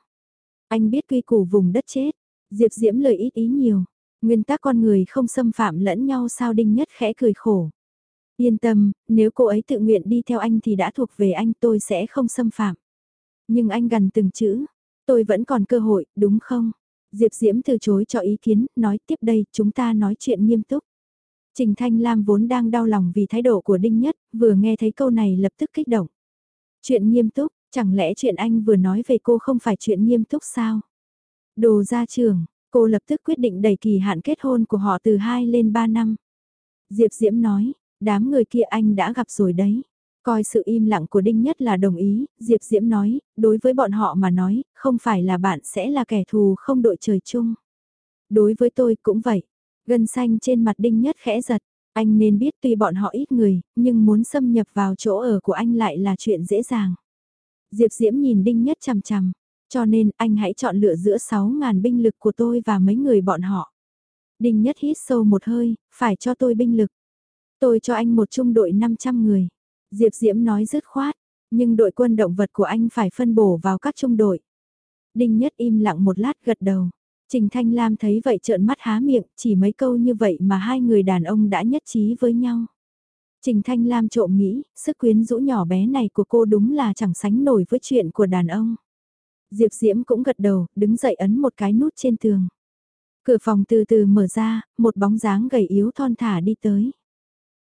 Anh biết quy củ vùng đất chết, Diệp Diễm lời ít ý nhiều. Nguyên tắc con người không xâm phạm lẫn nhau sao Đinh Nhất khẽ cười khổ. Yên tâm, nếu cô ấy tự nguyện đi theo anh thì đã thuộc về anh tôi sẽ không xâm phạm. Nhưng anh gần từng chữ, tôi vẫn còn cơ hội, đúng không? Diệp Diễm từ chối cho ý kiến, nói tiếp đây, chúng ta nói chuyện nghiêm túc. Trình Thanh Lam vốn đang đau lòng vì thái độ của Đinh Nhất, vừa nghe thấy câu này lập tức kích động. Chuyện nghiêm túc, Chẳng lẽ chuyện anh vừa nói về cô không phải chuyện nghiêm túc sao? Đồ ra trường cô lập tức quyết định đẩy kỳ hạn kết hôn của họ từ 2 lên 3 năm. Diệp Diễm nói, đám người kia anh đã gặp rồi đấy. Coi sự im lặng của Đinh Nhất là đồng ý, Diệp Diễm nói, đối với bọn họ mà nói, không phải là bạn sẽ là kẻ thù không đội trời chung. Đối với tôi cũng vậy. Gân xanh trên mặt Đinh Nhất khẽ giật, anh nên biết tuy bọn họ ít người, nhưng muốn xâm nhập vào chỗ ở của anh lại là chuyện dễ dàng. Diệp Diễm nhìn Đinh Nhất chằm chằm, cho nên anh hãy chọn lựa giữa 6.000 binh lực của tôi và mấy người bọn họ. Đinh Nhất hít sâu một hơi, phải cho tôi binh lực. Tôi cho anh một trung đội 500 người. Diệp Diễm nói dứt khoát, nhưng đội quân động vật của anh phải phân bổ vào các trung đội. Đinh Nhất im lặng một lát gật đầu. Trình Thanh Lam thấy vậy trợn mắt há miệng, chỉ mấy câu như vậy mà hai người đàn ông đã nhất trí với nhau. Trình Thanh Lam trộm nghĩ, sức quyến rũ nhỏ bé này của cô đúng là chẳng sánh nổi với chuyện của đàn ông. Diệp Diễm cũng gật đầu, đứng dậy ấn một cái nút trên tường. Cửa phòng từ từ mở ra, một bóng dáng gầy yếu thon thả đi tới.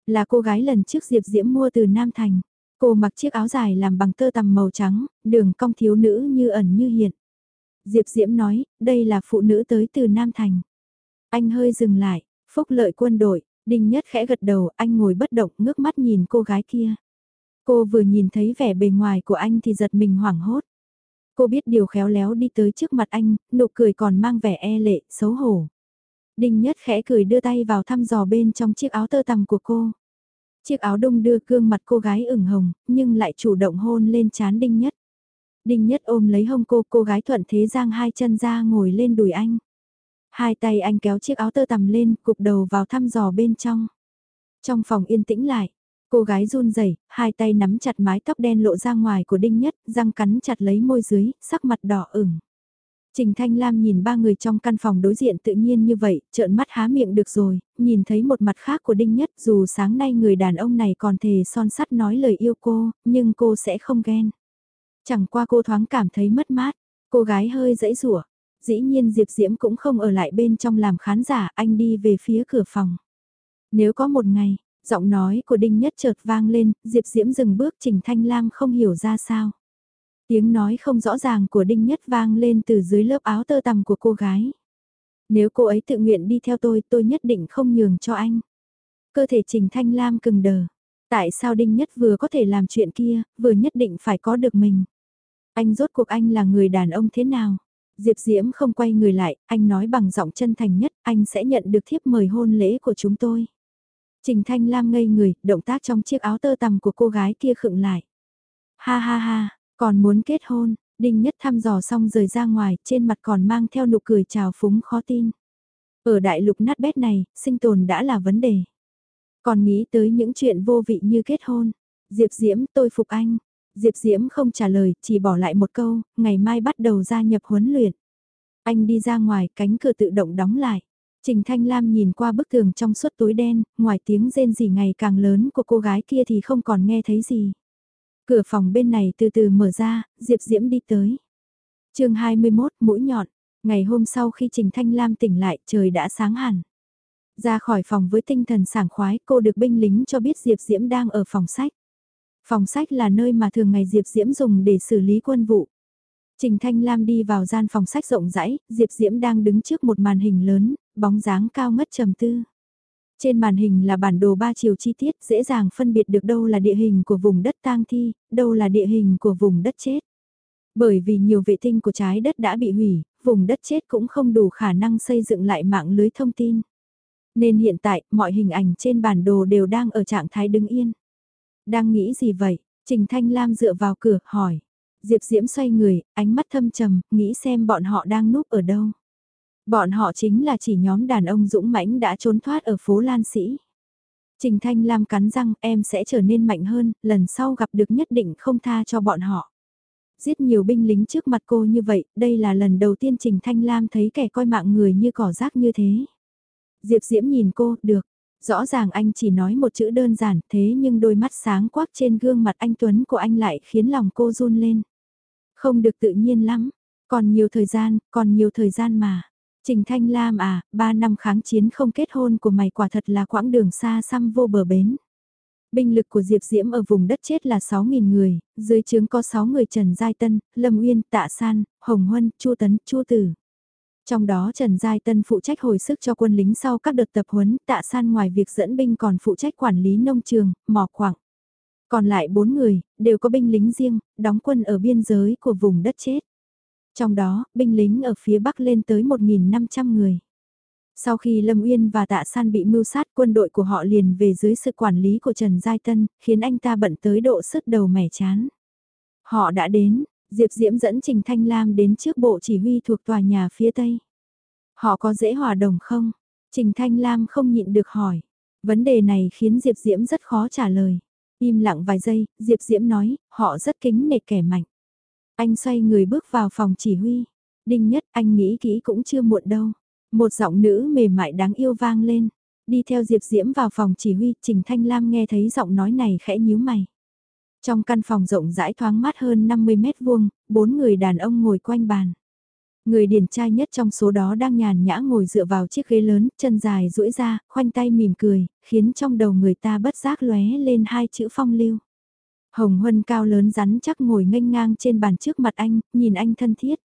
Là cô gái lần trước Diệp Diễm mua từ Nam Thành. Cô mặc chiếc áo dài làm bằng tơ tằm màu trắng, đường cong thiếu nữ như ẩn như hiện. Diệp Diễm nói, đây là phụ nữ tới từ Nam Thành. Anh hơi dừng lại, phúc lợi quân đội, Đinh Nhất khẽ gật đầu, anh ngồi bất động ngước mắt nhìn cô gái kia. Cô vừa nhìn thấy vẻ bề ngoài của anh thì giật mình hoảng hốt. Cô biết điều khéo léo đi tới trước mặt anh, nụ cười còn mang vẻ e lệ, xấu hổ. Đinh Nhất khẽ cười đưa tay vào thăm dò bên trong chiếc áo tơ tằm của cô. Chiếc áo đông đưa gương mặt cô gái ửng hồng, nhưng lại chủ động hôn lên chán Đinh Nhất. Đinh Nhất ôm lấy hông cô, cô gái thuận thế giang hai chân ra ngồi lên đùi anh. Hai tay anh kéo chiếc áo tơ tằm lên, cục đầu vào thăm dò bên trong. Trong phòng yên tĩnh lại, cô gái run rẩy, hai tay nắm chặt mái tóc đen lộ ra ngoài của Đinh Nhất, răng cắn chặt lấy môi dưới, sắc mặt đỏ ửng. Trình Thanh Lam nhìn ba người trong căn phòng đối diện tự nhiên như vậy, trợn mắt há miệng được rồi, nhìn thấy một mặt khác của Đinh Nhất dù sáng nay người đàn ông này còn thề son sắt nói lời yêu cô, nhưng cô sẽ không ghen. Chẳng qua cô thoáng cảm thấy mất mát, cô gái hơi dãy rủa dĩ nhiên Diệp Diễm cũng không ở lại bên trong làm khán giả, anh đi về phía cửa phòng. Nếu có một ngày, giọng nói của Đinh Nhất chợt vang lên, Diệp Diễm dừng bước Trình Thanh Lam không hiểu ra sao. Tiếng nói không rõ ràng của Đinh Nhất vang lên từ dưới lớp áo tơ tằm của cô gái. Nếu cô ấy tự nguyện đi theo tôi, tôi nhất định không nhường cho anh. Cơ thể Trình Thanh Lam cứng đờ. Tại sao Đinh Nhất vừa có thể làm chuyện kia, vừa nhất định phải có được mình? Anh rốt cuộc anh là người đàn ông thế nào? Diệp Diễm không quay người lại, anh nói bằng giọng chân thành nhất, anh sẽ nhận được thiếp mời hôn lễ của chúng tôi. Trình Thanh Lam ngây người, động tác trong chiếc áo tơ tằm của cô gái kia khựng lại. Ha ha ha, còn muốn kết hôn, Đinh Nhất thăm dò xong rời ra ngoài, trên mặt còn mang theo nụ cười chào phúng khó tin. Ở đại lục nát bét này, sinh tồn đã là vấn đề. Còn nghĩ tới những chuyện vô vị như kết hôn. Diệp Diễm, tôi phục anh. Diệp Diễm không trả lời, chỉ bỏ lại một câu, ngày mai bắt đầu gia nhập huấn luyện. Anh đi ra ngoài, cánh cửa tự động đóng lại. Trình Thanh Lam nhìn qua bức tường trong suốt tối đen, ngoài tiếng rên rỉ ngày càng lớn của cô gái kia thì không còn nghe thấy gì. Cửa phòng bên này từ từ mở ra, Diệp Diễm đi tới. chương 21, mũi nhọn. Ngày hôm sau khi Trình Thanh Lam tỉnh lại, trời đã sáng hẳn. Ra khỏi phòng với tinh thần sảng khoái, cô được binh lính cho biết Diệp Diễm đang ở phòng sách. Phòng sách là nơi mà thường ngày Diệp Diễm dùng để xử lý quân vụ. Trình Thanh Lam đi vào gian phòng sách rộng rãi, Diệp Diễm đang đứng trước một màn hình lớn, bóng dáng cao ngất trầm tư. Trên màn hình là bản đồ ba chiều chi tiết, dễ dàng phân biệt được đâu là địa hình của vùng đất tang thi, đâu là địa hình của vùng đất chết. Bởi vì nhiều vệ tinh của trái đất đã bị hủy, vùng đất chết cũng không đủ khả năng xây dựng lại mạng lưới thông tin. Nên hiện tại, mọi hình ảnh trên bản đồ đều đang ở trạng thái đứng yên. Đang nghĩ gì vậy? Trình Thanh Lam dựa vào cửa, hỏi. Diệp Diễm xoay người, ánh mắt thâm trầm, nghĩ xem bọn họ đang núp ở đâu. Bọn họ chính là chỉ nhóm đàn ông dũng mãnh đã trốn thoát ở phố Lan Sĩ. Trình Thanh Lam cắn răng em sẽ trở nên mạnh hơn, lần sau gặp được nhất định không tha cho bọn họ. Giết nhiều binh lính trước mặt cô như vậy, đây là lần đầu tiên Trình Thanh Lam thấy kẻ coi mạng người như cỏ rác như thế. Diệp Diễm nhìn cô, được, Rõ ràng anh chỉ nói một chữ đơn giản thế nhưng đôi mắt sáng quắc trên gương mặt anh Tuấn của anh lại khiến lòng cô run lên. Không được tự nhiên lắm, còn nhiều thời gian, còn nhiều thời gian mà. Trình Thanh Lam à, ba năm kháng chiến không kết hôn của mày quả thật là quãng đường xa xăm vô bờ bến. Binh lực của Diệp Diễm ở vùng đất chết là 6.000 người, dưới trướng có 6 người Trần Giai Tân, Lâm Uyên, Tạ San, Hồng Huân, Chu Tấn, Chu Tử. Trong đó Trần Giai Tân phụ trách hồi sức cho quân lính sau các đợt tập huấn, Tạ San ngoài việc dẫn binh còn phụ trách quản lý nông trường, mỏ quảng. Còn lại 4 người, đều có binh lính riêng, đóng quân ở biên giới của vùng đất chết. Trong đó, binh lính ở phía Bắc lên tới 1.500 người. Sau khi Lâm Uyên và Tạ San bị mưu sát quân đội của họ liền về dưới sự quản lý của Trần Giai Tân, khiến anh ta bận tới độ sứt đầu mẻ chán. Họ đã đến, Diệp Diễm dẫn Trình Thanh Lam đến trước bộ chỉ huy thuộc tòa nhà phía Tây. Họ có dễ hòa đồng không? Trình Thanh Lam không nhịn được hỏi. Vấn đề này khiến Diệp Diễm rất khó trả lời. Im lặng vài giây, Diệp Diễm nói, họ rất kính nể kẻ mạnh. Anh xoay người bước vào phòng chỉ huy. Đinh nhất, anh nghĩ kỹ cũng chưa muộn đâu. Một giọng nữ mềm mại đáng yêu vang lên. Đi theo Diệp Diễm vào phòng chỉ huy, Trình Thanh Lam nghe thấy giọng nói này khẽ nhíu mày. Trong căn phòng rộng rãi thoáng mát hơn 50 mét vuông, bốn người đàn ông ngồi quanh bàn. Người điển trai nhất trong số đó đang nhàn nhã ngồi dựa vào chiếc ghế lớn, chân dài duỗi ra, khoanh tay mỉm cười, khiến trong đầu người ta bất giác lóe lên hai chữ phong lưu. Hồng Huân cao lớn rắn chắc ngồi nghênh ngang trên bàn trước mặt anh, nhìn anh thân thiết.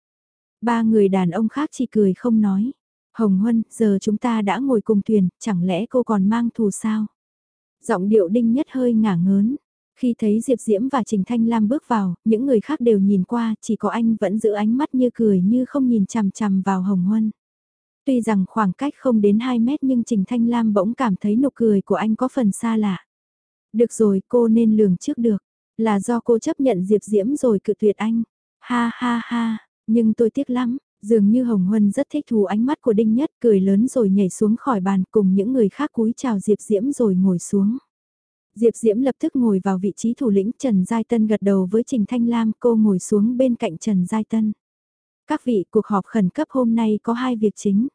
Ba người đàn ông khác chỉ cười không nói. Hồng Huân, giờ chúng ta đã ngồi cùng thuyền, chẳng lẽ cô còn mang thù sao? Giọng điệu đinh nhất hơi ngả ngớn. Khi thấy Diệp Diễm và Trình Thanh Lam bước vào, những người khác đều nhìn qua, chỉ có anh vẫn giữ ánh mắt như cười như không nhìn chằm chằm vào Hồng Huân. Tuy rằng khoảng cách không đến 2 mét nhưng Trình Thanh Lam bỗng cảm thấy nụ cười của anh có phần xa lạ. Được rồi, cô nên lường trước được. Là do cô chấp nhận Diệp Diễm rồi cự tuyệt anh. Ha ha ha, nhưng tôi tiếc lắm, dường như Hồng Huân rất thích thú ánh mắt của Đinh Nhất cười lớn rồi nhảy xuống khỏi bàn cùng những người khác cúi chào Diệp Diễm rồi ngồi xuống. Diệp Diễm lập tức ngồi vào vị trí thủ lĩnh Trần Giai Tân gật đầu với Trình Thanh Lam cô ngồi xuống bên cạnh Trần Giai Tân. Các vị cuộc họp khẩn cấp hôm nay có hai việc chính.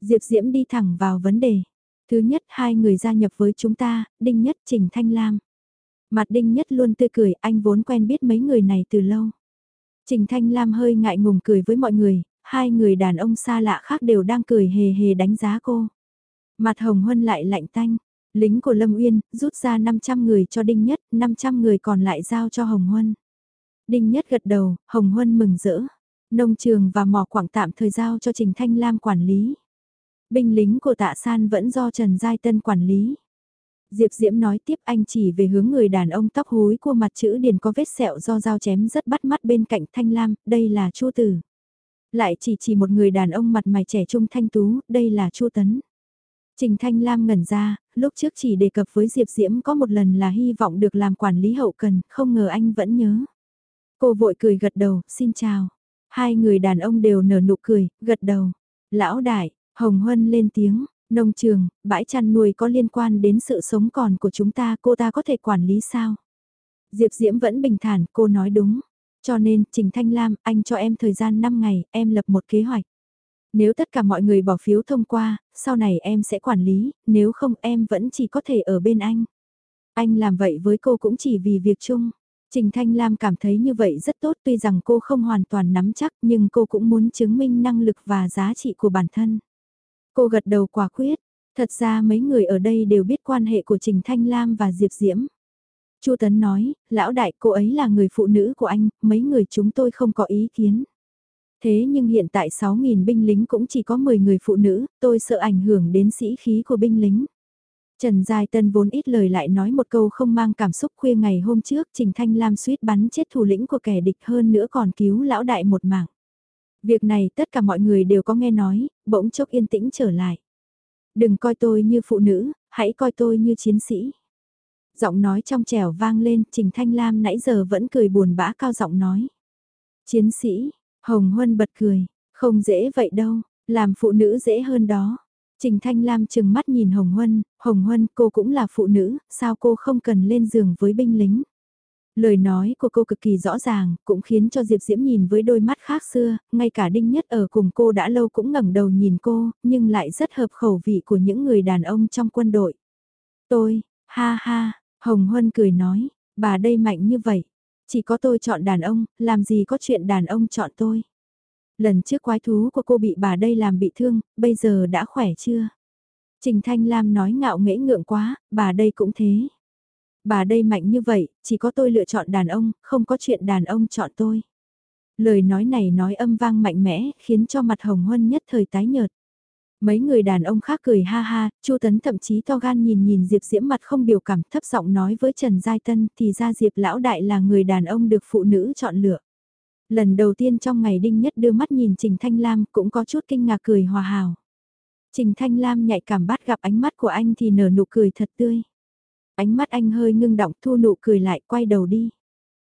Diệp Diễm đi thẳng vào vấn đề. Thứ nhất hai người gia nhập với chúng ta, Đinh Nhất Trình Thanh Lam. Mặt Đinh Nhất luôn tươi cười, anh vốn quen biết mấy người này từ lâu. Trình Thanh Lam hơi ngại ngùng cười với mọi người, hai người đàn ông xa lạ khác đều đang cười hề hề đánh giá cô. Mặt Hồng Huân lại lạnh tanh, lính của Lâm Uyên rút ra 500 người cho Đinh Nhất, 500 người còn lại giao cho Hồng Huân. Đinh Nhất gật đầu, Hồng Huân mừng rỡ. Nông trường và mỏ quảng tạm thời giao cho Trình Thanh Lam quản lý. Binh lính của tạ san vẫn do Trần Giai Tân quản lý. Diệp Diễm nói tiếp anh chỉ về hướng người đàn ông tóc húi của mặt chữ điền có vết sẹo do dao chém rất bắt mắt bên cạnh Thanh Lam, đây là Chu Tử. Lại chỉ chỉ một người đàn ông mặt mày trẻ trung thanh tú, đây là Chu Tấn. Trình Thanh Lam ngẩn ra, lúc trước chỉ đề cập với Diệp Diễm có một lần là hy vọng được làm quản lý hậu cần, không ngờ anh vẫn nhớ. Cô vội cười gật đầu, xin chào. Hai người đàn ông đều nở nụ cười, gật đầu. Lão đại, Hồng Huân lên tiếng, Nông trường, bãi chăn nuôi có liên quan đến sự sống còn của chúng ta, cô ta có thể quản lý sao? Diệp Diễm vẫn bình thản, cô nói đúng. Cho nên, Trình Thanh Lam, anh cho em thời gian 5 ngày, em lập một kế hoạch. Nếu tất cả mọi người bỏ phiếu thông qua, sau này em sẽ quản lý, nếu không em vẫn chỉ có thể ở bên anh. Anh làm vậy với cô cũng chỉ vì việc chung. Trình Thanh Lam cảm thấy như vậy rất tốt tuy rằng cô không hoàn toàn nắm chắc nhưng cô cũng muốn chứng minh năng lực và giá trị của bản thân. Cô gật đầu quả quyết, thật ra mấy người ở đây đều biết quan hệ của Trình Thanh Lam và Diệp Diễm. Chu Tấn nói, lão đại cô ấy là người phụ nữ của anh, mấy người chúng tôi không có ý kiến. Thế nhưng hiện tại 6.000 binh lính cũng chỉ có 10 người phụ nữ, tôi sợ ảnh hưởng đến sĩ khí của binh lính. Trần Giai Tân vốn ít lời lại nói một câu không mang cảm xúc khuya ngày hôm trước Trình Thanh Lam suýt bắn chết thủ lĩnh của kẻ địch hơn nữa còn cứu lão đại một mạng. Việc này tất cả mọi người đều có nghe nói, bỗng chốc yên tĩnh trở lại. Đừng coi tôi như phụ nữ, hãy coi tôi như chiến sĩ. Giọng nói trong trẻo vang lên, Trình Thanh Lam nãy giờ vẫn cười buồn bã cao giọng nói. Chiến sĩ, Hồng Huân bật cười, không dễ vậy đâu, làm phụ nữ dễ hơn đó. Trình Thanh Lam chừng mắt nhìn Hồng Huân, Hồng Huân cô cũng là phụ nữ, sao cô không cần lên giường với binh lính. Lời nói của cô cực kỳ rõ ràng, cũng khiến cho Diệp Diễm nhìn với đôi mắt khác xưa, ngay cả Đinh Nhất ở cùng cô đã lâu cũng ngẩng đầu nhìn cô, nhưng lại rất hợp khẩu vị của những người đàn ông trong quân đội. Tôi, ha ha, Hồng Huân cười nói, bà đây mạnh như vậy, chỉ có tôi chọn đàn ông, làm gì có chuyện đàn ông chọn tôi. Lần trước quái thú của cô bị bà đây làm bị thương, bây giờ đã khỏe chưa? Trình Thanh Lam nói ngạo nghễ ngượng quá, bà đây cũng thế. Bà đây mạnh như vậy, chỉ có tôi lựa chọn đàn ông, không có chuyện đàn ông chọn tôi. Lời nói này nói âm vang mạnh mẽ, khiến cho mặt Hồng Huân nhất thời tái nhợt. Mấy người đàn ông khác cười ha ha, Chu Tấn thậm chí to gan nhìn nhìn Diệp Diễm mặt không biểu cảm thấp giọng nói với Trần Giai Tân thì ra Diệp Lão Đại là người đàn ông được phụ nữ chọn lựa. Lần đầu tiên trong ngày Đinh Nhất đưa mắt nhìn Trình Thanh Lam cũng có chút kinh ngạc cười hòa hào. Trình Thanh Lam nhạy cảm bắt gặp ánh mắt của anh thì nở nụ cười thật tươi. Ánh mắt anh hơi ngưng động thu nụ cười lại quay đầu đi.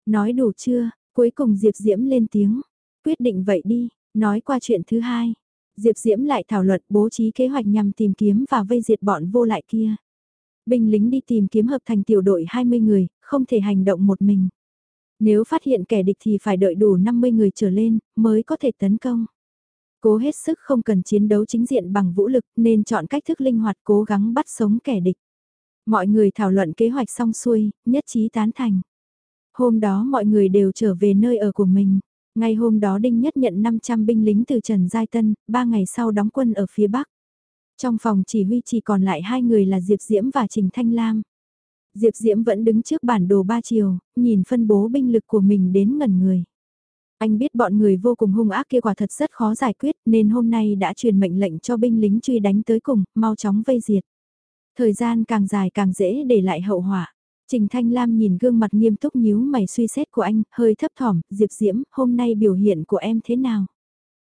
Nói đủ chưa, cuối cùng Diệp Diễm lên tiếng. Quyết định vậy đi, nói qua chuyện thứ hai. Diệp Diễm lại thảo luận bố trí kế hoạch nhằm tìm kiếm và vây diệt bọn vô lại kia. Binh lính đi tìm kiếm hợp thành tiểu đội 20 người, không thể hành động một mình. Nếu phát hiện kẻ địch thì phải đợi đủ 50 người trở lên, mới có thể tấn công. Cố hết sức không cần chiến đấu chính diện bằng vũ lực nên chọn cách thức linh hoạt cố gắng bắt sống kẻ địch. Mọi người thảo luận kế hoạch xong xuôi, nhất trí tán thành. Hôm đó mọi người đều trở về nơi ở của mình. Ngay hôm đó Đinh Nhất nhận 500 binh lính từ Trần Giai Tân, 3 ngày sau đóng quân ở phía Bắc. Trong phòng chỉ huy chỉ còn lại hai người là Diệp Diễm và Trình Thanh Lam. Diệp Diễm vẫn đứng trước bản đồ ba chiều, nhìn phân bố binh lực của mình đến ngần người. Anh biết bọn người vô cùng hung ác kia quả thật rất khó giải quyết nên hôm nay đã truyền mệnh lệnh cho binh lính truy đánh tới cùng, mau chóng vây diệt. Thời gian càng dài càng dễ để lại hậu họa. Trình Thanh Lam nhìn gương mặt nghiêm túc nhíu mày suy xét của anh, hơi thấp thỏm, Diệp Diễm, hôm nay biểu hiện của em thế nào?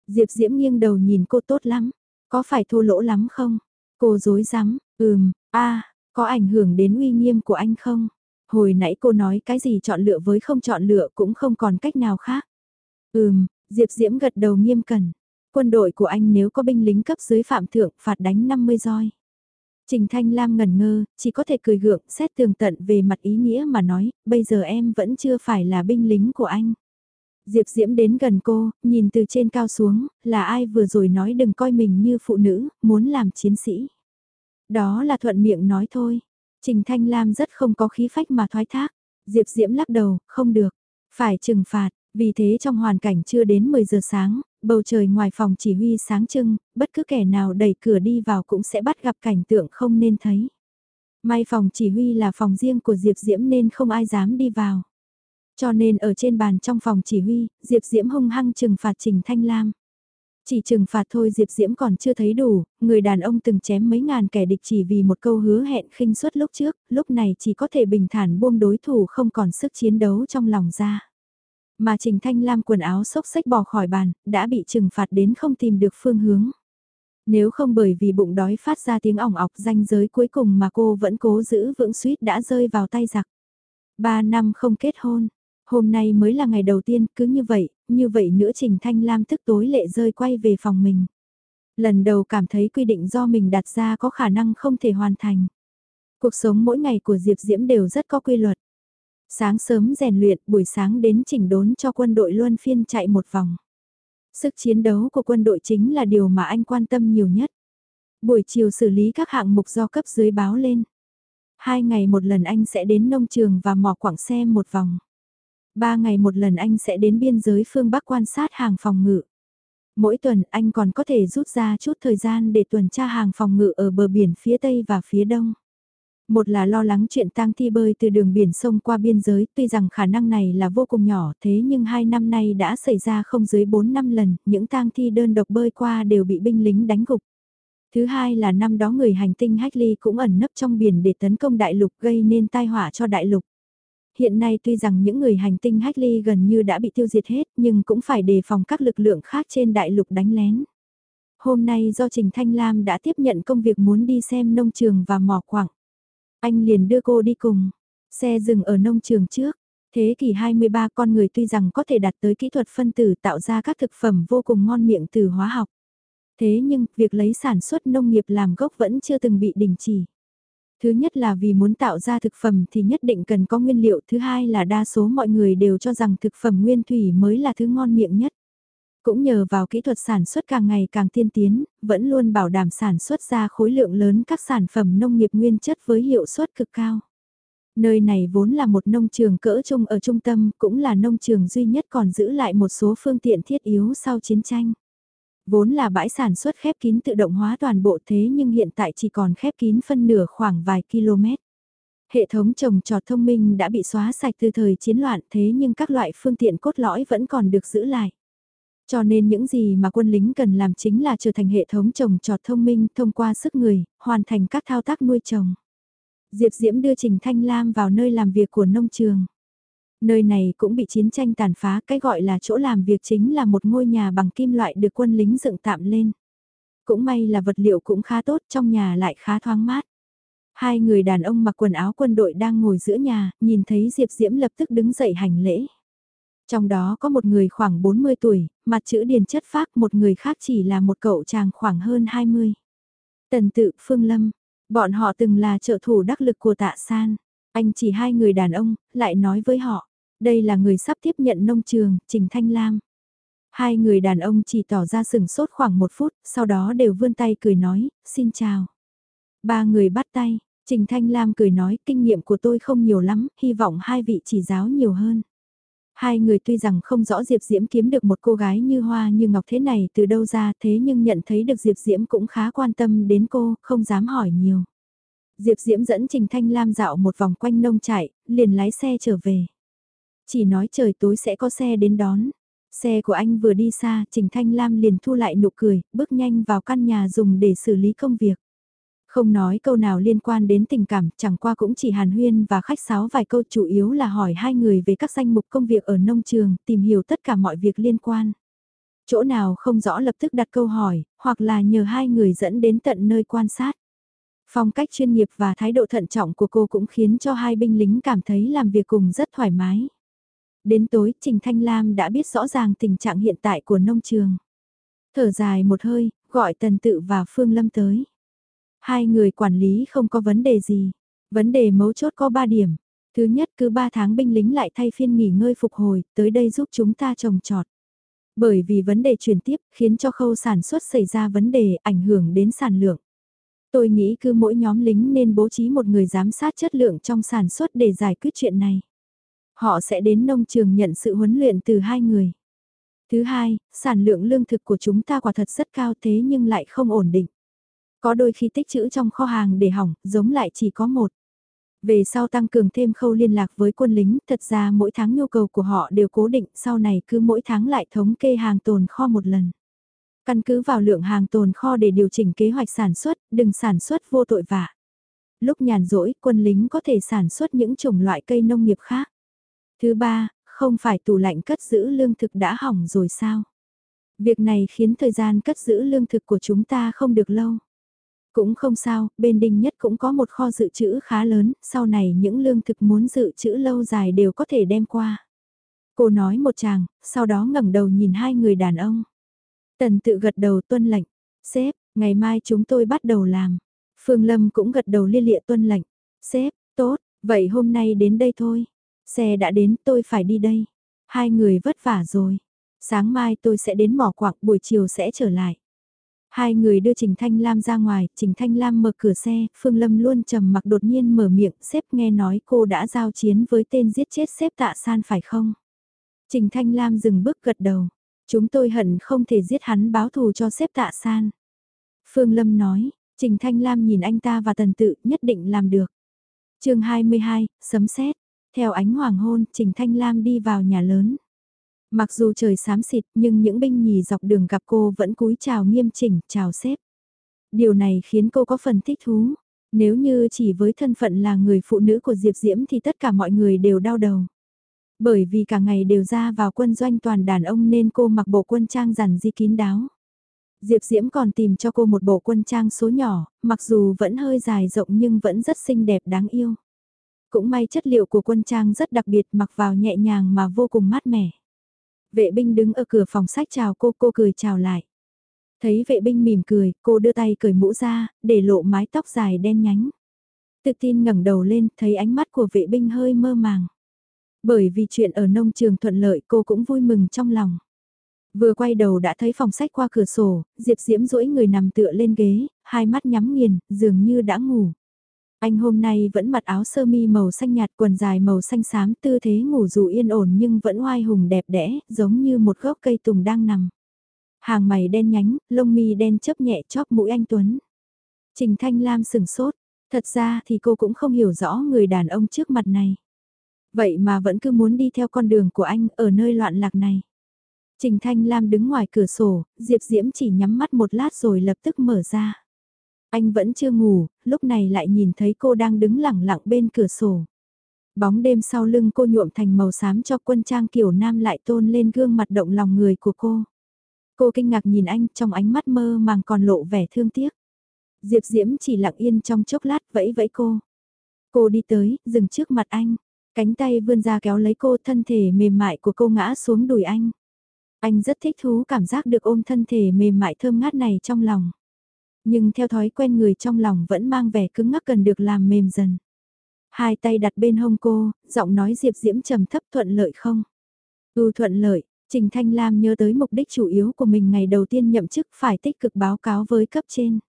Diệp Diễm nghiêng đầu nhìn cô tốt lắm, có phải thô lỗ lắm không? Cô dối rắm ừm, a có ảnh hưởng đến uy nghiêm của anh không? Hồi nãy cô nói cái gì chọn lựa với không chọn lựa cũng không còn cách nào khác. Ừm, Diệp Diễm gật đầu nghiêm cẩn. Quân đội của anh nếu có binh lính cấp dưới phạm thượng phạt đánh 50 roi. Trình Thanh Lam ngần ngơ, chỉ có thể cười gượng, xét tường tận về mặt ý nghĩa mà nói, bây giờ em vẫn chưa phải là binh lính của anh. Diệp Diễm đến gần cô, nhìn từ trên cao xuống, là ai vừa rồi nói đừng coi mình như phụ nữ, muốn làm chiến sĩ. Đó là thuận miệng nói thôi. Trình Thanh Lam rất không có khí phách mà thoái thác. Diệp Diễm lắc đầu, không được. Phải trừng phạt, vì thế trong hoàn cảnh chưa đến 10 giờ sáng, bầu trời ngoài phòng chỉ huy sáng trưng, bất cứ kẻ nào đẩy cửa đi vào cũng sẽ bắt gặp cảnh tượng không nên thấy. May phòng chỉ huy là phòng riêng của Diệp Diễm nên không ai dám đi vào. Cho nên ở trên bàn trong phòng chỉ huy, Diệp Diễm hung hăng trừng phạt Trình Thanh Lam. Chỉ trừng phạt thôi Diệp Diễm còn chưa thấy đủ, người đàn ông từng chém mấy ngàn kẻ địch chỉ vì một câu hứa hẹn khinh suất lúc trước, lúc này chỉ có thể bình thản buông đối thủ không còn sức chiến đấu trong lòng ra. Mà Trình Thanh Lam quần áo xốc xách bỏ khỏi bàn, đã bị trừng phạt đến không tìm được phương hướng. Nếu không bởi vì bụng đói phát ra tiếng ỏng ọc danh giới cuối cùng mà cô vẫn cố giữ vững suýt đã rơi vào tay giặc. Ba năm không kết hôn, hôm nay mới là ngày đầu tiên cứ như vậy, như vậy nữa Trình Thanh Lam thức tối lệ rơi quay về phòng mình. Lần đầu cảm thấy quy định do mình đặt ra có khả năng không thể hoàn thành. Cuộc sống mỗi ngày của Diệp Diễm đều rất có quy luật. Sáng sớm rèn luyện, buổi sáng đến chỉnh đốn cho quân đội luân phiên chạy một vòng. Sức chiến đấu của quân đội chính là điều mà anh quan tâm nhiều nhất. Buổi chiều xử lý các hạng mục do cấp dưới báo lên. Hai ngày một lần anh sẽ đến nông trường và mỏ quảng xe một vòng. Ba ngày một lần anh sẽ đến biên giới phương Bắc quan sát hàng phòng ngự. Mỗi tuần anh còn có thể rút ra chút thời gian để tuần tra hàng phòng ngự ở bờ biển phía Tây và phía Đông. Một là lo lắng chuyện tang thi bơi từ đường biển sông qua biên giới, tuy rằng khả năng này là vô cùng nhỏ thế nhưng hai năm nay đã xảy ra không dưới 4 năm lần, những tang thi đơn độc bơi qua đều bị binh lính đánh gục. Thứ hai là năm đó người hành tinh Hackley cũng ẩn nấp trong biển để tấn công đại lục gây nên tai họa cho đại lục. Hiện nay tuy rằng những người hành tinh Hackley gần như đã bị tiêu diệt hết nhưng cũng phải đề phòng các lực lượng khác trên đại lục đánh lén. Hôm nay do Trình Thanh Lam đã tiếp nhận công việc muốn đi xem nông trường và mỏ quảng. Anh liền đưa cô đi cùng. Xe dừng ở nông trường trước. Thế kỷ 23 con người tuy rằng có thể đạt tới kỹ thuật phân tử tạo ra các thực phẩm vô cùng ngon miệng từ hóa học. Thế nhưng, việc lấy sản xuất nông nghiệp làm gốc vẫn chưa từng bị đình chỉ. Thứ nhất là vì muốn tạo ra thực phẩm thì nhất định cần có nguyên liệu. Thứ hai là đa số mọi người đều cho rằng thực phẩm nguyên thủy mới là thứ ngon miệng nhất. Cũng nhờ vào kỹ thuật sản xuất càng ngày càng tiên tiến, vẫn luôn bảo đảm sản xuất ra khối lượng lớn các sản phẩm nông nghiệp nguyên chất với hiệu suất cực cao. Nơi này vốn là một nông trường cỡ trung ở trung tâm, cũng là nông trường duy nhất còn giữ lại một số phương tiện thiết yếu sau chiến tranh. Vốn là bãi sản xuất khép kín tự động hóa toàn bộ thế nhưng hiện tại chỉ còn khép kín phân nửa khoảng vài km. Hệ thống trồng trọt thông minh đã bị xóa sạch từ thời chiến loạn thế nhưng các loại phương tiện cốt lõi vẫn còn được giữ lại. Cho nên những gì mà quân lính cần làm chính là trở thành hệ thống trồng trọt thông minh thông qua sức người, hoàn thành các thao tác nuôi trồng. Diệp Diễm đưa Trình Thanh Lam vào nơi làm việc của nông trường. Nơi này cũng bị chiến tranh tàn phá, cái gọi là chỗ làm việc chính là một ngôi nhà bằng kim loại được quân lính dựng tạm lên. Cũng may là vật liệu cũng khá tốt, trong nhà lại khá thoáng mát. Hai người đàn ông mặc quần áo quân đội đang ngồi giữa nhà, nhìn thấy Diệp Diễm lập tức đứng dậy hành lễ. Trong đó có một người khoảng 40 tuổi, mặt chữ điền chất phác, một người khác chỉ là một cậu chàng khoảng hơn 20. Tần tự Phương Lâm, bọn họ từng là trợ thủ đắc lực của tạ san. Anh chỉ hai người đàn ông, lại nói với họ, đây là người sắp tiếp nhận nông trường, Trình Thanh Lam. Hai người đàn ông chỉ tỏ ra sừng sốt khoảng một phút, sau đó đều vươn tay cười nói, xin chào. Ba người bắt tay, Trình Thanh Lam cười nói, kinh nghiệm của tôi không nhiều lắm, hy vọng hai vị chỉ giáo nhiều hơn. Hai người tuy rằng không rõ Diệp Diễm kiếm được một cô gái như hoa như ngọc thế này từ đâu ra thế nhưng nhận thấy được Diệp Diễm cũng khá quan tâm đến cô, không dám hỏi nhiều. Diệp Diễm dẫn Trình Thanh Lam dạo một vòng quanh nông trại, liền lái xe trở về. Chỉ nói trời tối sẽ có xe đến đón. Xe của anh vừa đi xa, Trình Thanh Lam liền thu lại nụ cười, bước nhanh vào căn nhà dùng để xử lý công việc. Không nói câu nào liên quan đến tình cảm, chẳng qua cũng chỉ hàn huyên và khách sáo vài câu chủ yếu là hỏi hai người về các danh mục công việc ở nông trường, tìm hiểu tất cả mọi việc liên quan. Chỗ nào không rõ lập tức đặt câu hỏi, hoặc là nhờ hai người dẫn đến tận nơi quan sát. Phong cách chuyên nghiệp và thái độ thận trọng của cô cũng khiến cho hai binh lính cảm thấy làm việc cùng rất thoải mái. Đến tối, Trình Thanh Lam đã biết rõ ràng tình trạng hiện tại của nông trường. Thở dài một hơi, gọi Tần Tự và Phương Lâm tới. Hai người quản lý không có vấn đề gì. Vấn đề mấu chốt có 3 điểm. Thứ nhất cứ 3 tháng binh lính lại thay phiên nghỉ ngơi phục hồi, tới đây giúp chúng ta trồng trọt. Bởi vì vấn đề chuyển tiếp khiến cho khâu sản xuất xảy ra vấn đề ảnh hưởng đến sản lượng. Tôi nghĩ cứ mỗi nhóm lính nên bố trí một người giám sát chất lượng trong sản xuất để giải quyết chuyện này. Họ sẽ đến nông trường nhận sự huấn luyện từ hai người. Thứ hai, sản lượng lương thực của chúng ta quả thật rất cao thế nhưng lại không ổn định. Có đôi khi tích trữ trong kho hàng để hỏng, giống lại chỉ có một. Về sau tăng cường thêm khâu liên lạc với quân lính, thật ra mỗi tháng nhu cầu của họ đều cố định, sau này cứ mỗi tháng lại thống kê hàng tồn kho một lần. Căn cứ vào lượng hàng tồn kho để điều chỉnh kế hoạch sản xuất, đừng sản xuất vô tội vạ. Lúc nhàn rỗi, quân lính có thể sản xuất những chủng loại cây nông nghiệp khác. Thứ ba, không phải tủ lạnh cất giữ lương thực đã hỏng rồi sao? Việc này khiến thời gian cất giữ lương thực của chúng ta không được lâu. Cũng không sao, bên Đinh Nhất cũng có một kho dự trữ khá lớn, sau này những lương thực muốn dự trữ lâu dài đều có thể đem qua. Cô nói một chàng, sau đó ngẩng đầu nhìn hai người đàn ông. Tần tự gật đầu tuân lệnh, sếp, ngày mai chúng tôi bắt đầu làm. Phương Lâm cũng gật đầu liên lịa tuân lệnh, sếp, tốt, vậy hôm nay đến đây thôi. Xe đã đến tôi phải đi đây. Hai người vất vả rồi. Sáng mai tôi sẽ đến mỏ quạng buổi chiều sẽ trở lại. Hai người đưa Trình Thanh Lam ra ngoài, Trình Thanh Lam mở cửa xe, Phương Lâm luôn trầm mặc đột nhiên mở miệng, sếp nghe nói cô đã giao chiến với tên giết chết sếp tạ san phải không? Trình Thanh Lam dừng bước gật đầu, chúng tôi hận không thể giết hắn báo thù cho sếp tạ san. Phương Lâm nói, Trình Thanh Lam nhìn anh ta và tần tự nhất định làm được. chương 22, sấm sét theo ánh hoàng hôn, Trình Thanh Lam đi vào nhà lớn. Mặc dù trời xám xịt nhưng những binh nhì dọc đường gặp cô vẫn cúi chào nghiêm chỉnh, chào xếp. Điều này khiến cô có phần thích thú. Nếu như chỉ với thân phận là người phụ nữ của Diệp Diễm thì tất cả mọi người đều đau đầu. Bởi vì cả ngày đều ra vào quân doanh toàn đàn ông nên cô mặc bộ quân trang rằn di kín đáo. Diệp Diễm còn tìm cho cô một bộ quân trang số nhỏ, mặc dù vẫn hơi dài rộng nhưng vẫn rất xinh đẹp đáng yêu. Cũng may chất liệu của quân trang rất đặc biệt mặc vào nhẹ nhàng mà vô cùng mát mẻ. Vệ binh đứng ở cửa phòng sách chào cô, cô cười chào lại. Thấy vệ binh mỉm cười, cô đưa tay cởi mũ ra, để lộ mái tóc dài đen nhánh. Tự tin ngẩng đầu lên, thấy ánh mắt của vệ binh hơi mơ màng. Bởi vì chuyện ở nông trường thuận lợi cô cũng vui mừng trong lòng. Vừa quay đầu đã thấy phòng sách qua cửa sổ, Diệp Diễm duỗi người nằm tựa lên ghế, hai mắt nhắm nghiền, dường như đã ngủ. Anh hôm nay vẫn mặc áo sơ mi màu xanh nhạt quần dài màu xanh xám tư thế ngủ dù yên ổn nhưng vẫn oai hùng đẹp đẽ, giống như một gốc cây tùng đang nằm. Hàng mày đen nhánh, lông mi đen chớp nhẹ chóp mũi anh Tuấn. Trình Thanh Lam sừng sốt, Thật ra thì cô cũng không hiểu rõ người đàn ông trước mặt này. Vậy mà vẫn cứ muốn đi theo con đường của anh ở nơi loạn lạc này. Trình Thanh Lam đứng ngoài cửa sổ, Diệp Diễm chỉ nhắm mắt một lát rồi lập tức mở ra. Anh vẫn chưa ngủ, lúc này lại nhìn thấy cô đang đứng lẳng lặng bên cửa sổ. Bóng đêm sau lưng cô nhuộm thành màu xám cho quân trang kiểu nam lại tôn lên gương mặt động lòng người của cô. Cô kinh ngạc nhìn anh trong ánh mắt mơ màng còn lộ vẻ thương tiếc. Diệp Diễm chỉ lặng yên trong chốc lát vẫy vẫy cô. Cô đi tới, dừng trước mặt anh. Cánh tay vươn ra kéo lấy cô thân thể mềm mại của cô ngã xuống đùi anh. Anh rất thích thú cảm giác được ôm thân thể mềm mại thơm ngát này trong lòng. Nhưng theo thói quen người trong lòng vẫn mang vẻ cứng ngắc cần được làm mềm dần. Hai tay đặt bên hông cô, giọng nói Diệp Diễm trầm thấp thuận lợi không? Ừ thuận lợi, Trình Thanh Lam nhớ tới mục đích chủ yếu của mình ngày đầu tiên nhậm chức phải tích cực báo cáo với cấp trên.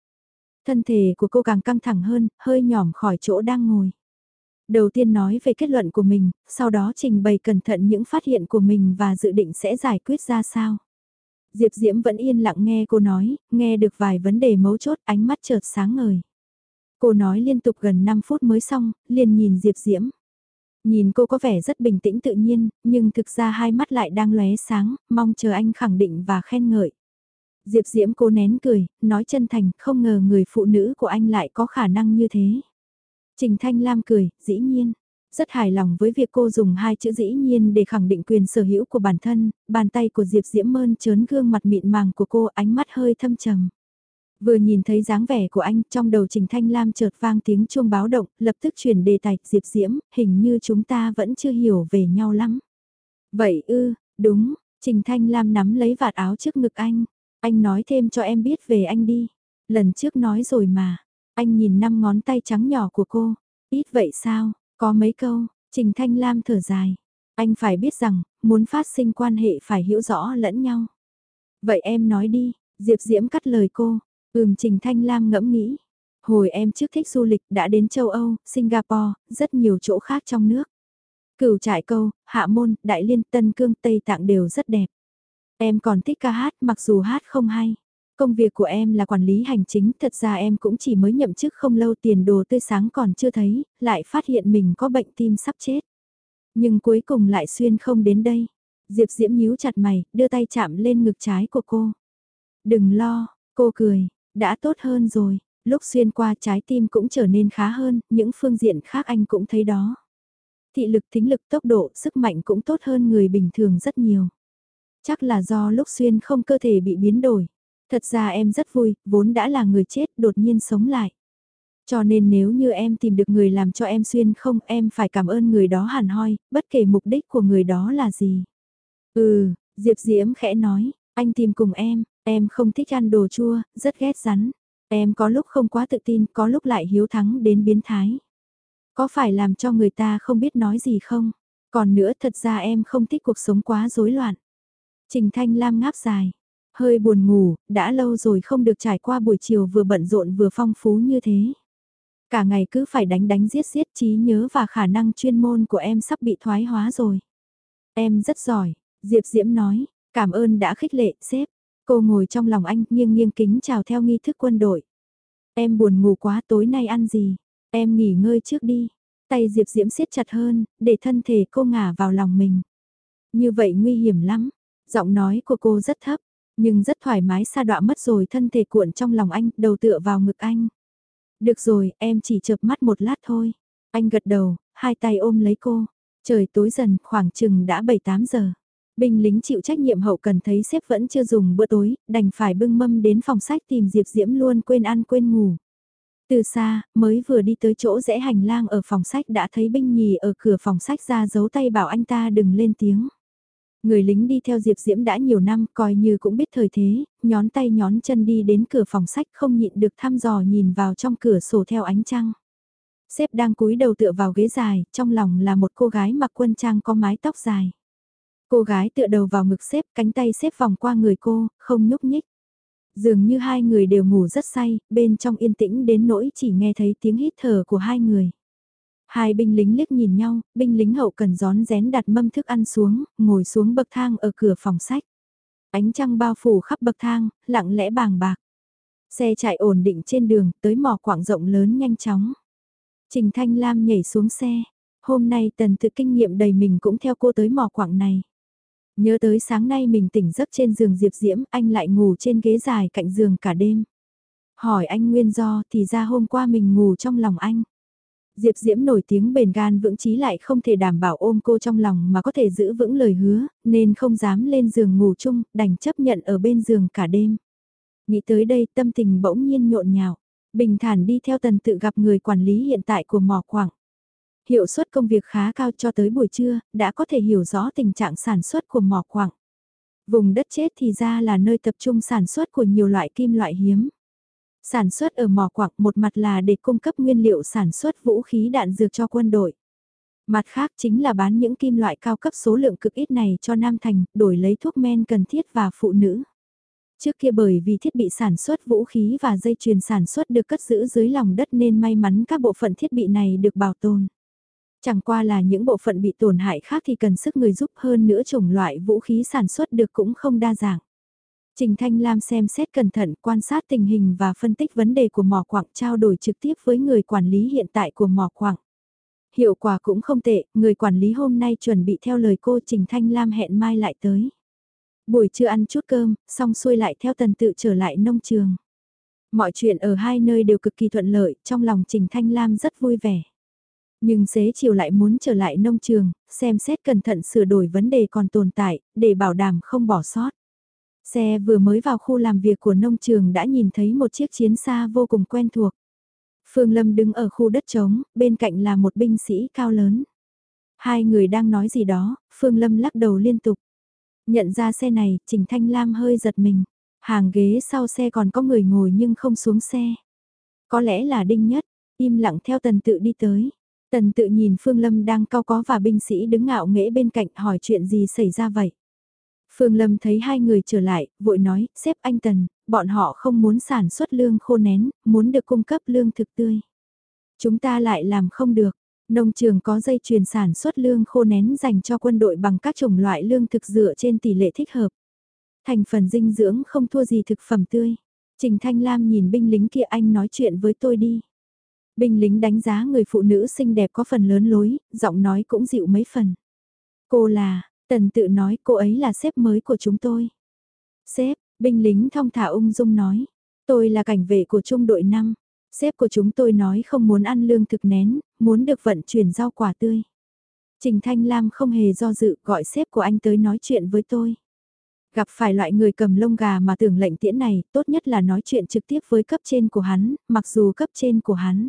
Thân thể của cô càng căng thẳng hơn, hơi nhỏm khỏi chỗ đang ngồi. Đầu tiên nói về kết luận của mình, sau đó trình bày cẩn thận những phát hiện của mình và dự định sẽ giải quyết ra sao. Diệp Diễm vẫn yên lặng nghe cô nói, nghe được vài vấn đề mấu chốt ánh mắt chợt sáng ngời. Cô nói liên tục gần 5 phút mới xong, liền nhìn Diệp Diễm. Nhìn cô có vẻ rất bình tĩnh tự nhiên, nhưng thực ra hai mắt lại đang lóe sáng, mong chờ anh khẳng định và khen ngợi. Diệp Diễm cô nén cười, nói chân thành, không ngờ người phụ nữ của anh lại có khả năng như thế. Trình Thanh Lam cười, dĩ nhiên. Rất hài lòng với việc cô dùng hai chữ dĩ nhiên để khẳng định quyền sở hữu của bản thân, bàn tay của Diệp Diễm mơn trớn gương mặt mịn màng của cô ánh mắt hơi thâm trầm. Vừa nhìn thấy dáng vẻ của anh trong đầu Trình Thanh Lam chợt vang tiếng chuông báo động, lập tức chuyển đề tài Diệp Diễm, hình như chúng ta vẫn chưa hiểu về nhau lắm. Vậy ư, đúng, Trình Thanh Lam nắm lấy vạt áo trước ngực anh, anh nói thêm cho em biết về anh đi. Lần trước nói rồi mà, anh nhìn năm ngón tay trắng nhỏ của cô, ít vậy sao, có mấy câu, Trình Thanh Lam thở dài. Anh phải biết rằng, muốn phát sinh quan hệ phải hiểu rõ lẫn nhau. Vậy em nói đi, Diệp Diễm cắt lời cô, ừm Trình Thanh Lam ngẫm nghĩ. Hồi em trước thích du lịch đã đến châu Âu, Singapore, rất nhiều chỗ khác trong nước. Cửu trại câu, Hạ Môn, Đại Liên, Tân Cương, Tây Tạng đều rất đẹp. Em còn thích ca hát mặc dù hát không hay. Công việc của em là quản lý hành chính, thật ra em cũng chỉ mới nhậm chức không lâu tiền đồ tươi sáng còn chưa thấy, lại phát hiện mình có bệnh tim sắp chết. Nhưng cuối cùng lại xuyên không đến đây. Diệp Diễm nhíu chặt mày, đưa tay chạm lên ngực trái của cô. Đừng lo, cô cười, đã tốt hơn rồi, lúc xuyên qua trái tim cũng trở nên khá hơn, những phương diện khác anh cũng thấy đó. Thị lực, thính lực, tốc độ, sức mạnh cũng tốt hơn người bình thường rất nhiều. Chắc là do lúc xuyên không cơ thể bị biến đổi. Thật ra em rất vui, vốn đã là người chết đột nhiên sống lại. Cho nên nếu như em tìm được người làm cho em xuyên không em phải cảm ơn người đó hẳn hoi, bất kể mục đích của người đó là gì. Ừ, Diệp Diễm khẽ nói, anh tìm cùng em, em không thích ăn đồ chua, rất ghét rắn. Em có lúc không quá tự tin, có lúc lại hiếu thắng đến biến thái. Có phải làm cho người ta không biết nói gì không? Còn nữa thật ra em không thích cuộc sống quá rối loạn. Trình Thanh Lam ngáp dài. Hơi buồn ngủ, đã lâu rồi không được trải qua buổi chiều vừa bận rộn vừa phong phú như thế. Cả ngày cứ phải đánh đánh giết giết trí nhớ và khả năng chuyên môn của em sắp bị thoái hóa rồi. Em rất giỏi, Diệp Diễm nói, cảm ơn đã khích lệ, sếp. Cô ngồi trong lòng anh nghiêng nghiêng kính chào theo nghi thức quân đội. Em buồn ngủ quá tối nay ăn gì? Em nghỉ ngơi trước đi. Tay Diệp Diễm siết chặt hơn, để thân thể cô ngả vào lòng mình. Như vậy nguy hiểm lắm. Giọng nói của cô rất thấp, nhưng rất thoải mái xa đọa mất rồi thân thể cuộn trong lòng anh, đầu tựa vào ngực anh. Được rồi, em chỉ chợp mắt một lát thôi. Anh gật đầu, hai tay ôm lấy cô. Trời tối dần, khoảng chừng đã 7-8 giờ. Binh lính chịu trách nhiệm hậu cần thấy sếp vẫn chưa dùng bữa tối, đành phải bưng mâm đến phòng sách tìm Diệp Diễm luôn quên ăn quên ngủ. Từ xa, mới vừa đi tới chỗ rẽ hành lang ở phòng sách đã thấy binh nhì ở cửa phòng sách ra giấu tay bảo anh ta đừng lên tiếng. Người lính đi theo Diệp Diễm đã nhiều năm coi như cũng biết thời thế, nhón tay nhón chân đi đến cửa phòng sách không nhịn được thăm dò nhìn vào trong cửa sổ theo ánh trăng. Sếp đang cúi đầu tựa vào ghế dài, trong lòng là một cô gái mặc quân trang có mái tóc dài. Cô gái tựa đầu vào ngực xếp, cánh tay xếp vòng qua người cô, không nhúc nhích. Dường như hai người đều ngủ rất say, bên trong yên tĩnh đến nỗi chỉ nghe thấy tiếng hít thở của hai người. Hai binh lính liếc nhìn nhau, binh lính hậu cần gión rén đặt mâm thức ăn xuống, ngồi xuống bậc thang ở cửa phòng sách. Ánh trăng bao phủ khắp bậc thang, lặng lẽ bàng bạc. Xe chạy ổn định trên đường, tới mỏ quảng rộng lớn nhanh chóng. Trình Thanh Lam nhảy xuống xe. Hôm nay tần tự kinh nghiệm đầy mình cũng theo cô tới mỏ quảng này. Nhớ tới sáng nay mình tỉnh giấc trên giường Diệp Diễm, anh lại ngủ trên ghế dài cạnh giường cả đêm. Hỏi anh nguyên do thì ra hôm qua mình ngủ trong lòng anh. Diệp Diễm nổi tiếng bền gan vững chí lại không thể đảm bảo ôm cô trong lòng mà có thể giữ vững lời hứa, nên không dám lên giường ngủ chung, đành chấp nhận ở bên giường cả đêm. Nghĩ tới đây tâm tình bỗng nhiên nhộn nhạo, bình thản đi theo tần tự gặp người quản lý hiện tại của mỏ quảng. Hiệu suất công việc khá cao cho tới buổi trưa, đã có thể hiểu rõ tình trạng sản xuất của mỏ quảng. Vùng đất chết thì ra là nơi tập trung sản xuất của nhiều loại kim loại hiếm. Sản xuất ở mỏ quặng một mặt là để cung cấp nguyên liệu sản xuất vũ khí đạn dược cho quân đội. Mặt khác chính là bán những kim loại cao cấp số lượng cực ít này cho Nam Thành, đổi lấy thuốc men cần thiết và phụ nữ. Trước kia bởi vì thiết bị sản xuất vũ khí và dây chuyền sản xuất được cất giữ dưới lòng đất nên may mắn các bộ phận thiết bị này được bảo tồn. Chẳng qua là những bộ phận bị tổn hại khác thì cần sức người giúp hơn nữa chủng loại vũ khí sản xuất được cũng không đa dạng. Trình Thanh Lam xem xét cẩn thận quan sát tình hình và phân tích vấn đề của mỏ quặng trao đổi trực tiếp với người quản lý hiện tại của mỏ quặng. Hiệu quả cũng không tệ, người quản lý hôm nay chuẩn bị theo lời cô Trình Thanh Lam hẹn mai lại tới. Buổi trưa ăn chút cơm, xong xuôi lại theo tần tự trở lại nông trường. Mọi chuyện ở hai nơi đều cực kỳ thuận lợi, trong lòng Trình Thanh Lam rất vui vẻ. Nhưng xế chiều lại muốn trở lại nông trường, xem xét cẩn thận sửa đổi vấn đề còn tồn tại, để bảo đảm không bỏ sót. Xe vừa mới vào khu làm việc của nông trường đã nhìn thấy một chiếc chiến xa vô cùng quen thuộc. Phương Lâm đứng ở khu đất trống, bên cạnh là một binh sĩ cao lớn. Hai người đang nói gì đó, Phương Lâm lắc đầu liên tục. Nhận ra xe này, Trình Thanh Lam hơi giật mình. Hàng ghế sau xe còn có người ngồi nhưng không xuống xe. Có lẽ là Đinh Nhất, im lặng theo tần tự đi tới. Tần tự nhìn Phương Lâm đang cao có và binh sĩ đứng ngạo nghễ bên cạnh hỏi chuyện gì xảy ra vậy. Phương Lâm thấy hai người trở lại, vội nói, xếp anh Tần, bọn họ không muốn sản xuất lương khô nén, muốn được cung cấp lương thực tươi. Chúng ta lại làm không được, nông trường có dây chuyền sản xuất lương khô nén dành cho quân đội bằng các chủng loại lương thực dựa trên tỷ lệ thích hợp. Thành phần dinh dưỡng không thua gì thực phẩm tươi. Trình Thanh Lam nhìn binh lính kia anh nói chuyện với tôi đi. Binh lính đánh giá người phụ nữ xinh đẹp có phần lớn lối, giọng nói cũng dịu mấy phần. Cô là, Tần tự nói cô ấy là sếp mới của chúng tôi. Sếp, binh lính thong thả ung dung nói. Tôi là cảnh vệ của trung đội 5. Sếp của chúng tôi nói không muốn ăn lương thực nén, muốn được vận chuyển rau quả tươi. Trình Thanh Lam không hề do dự gọi sếp của anh tới nói chuyện với tôi. Gặp phải loại người cầm lông gà mà tưởng lệnh tiễn này, tốt nhất là nói chuyện trực tiếp với cấp trên của hắn, mặc dù cấp trên của hắn.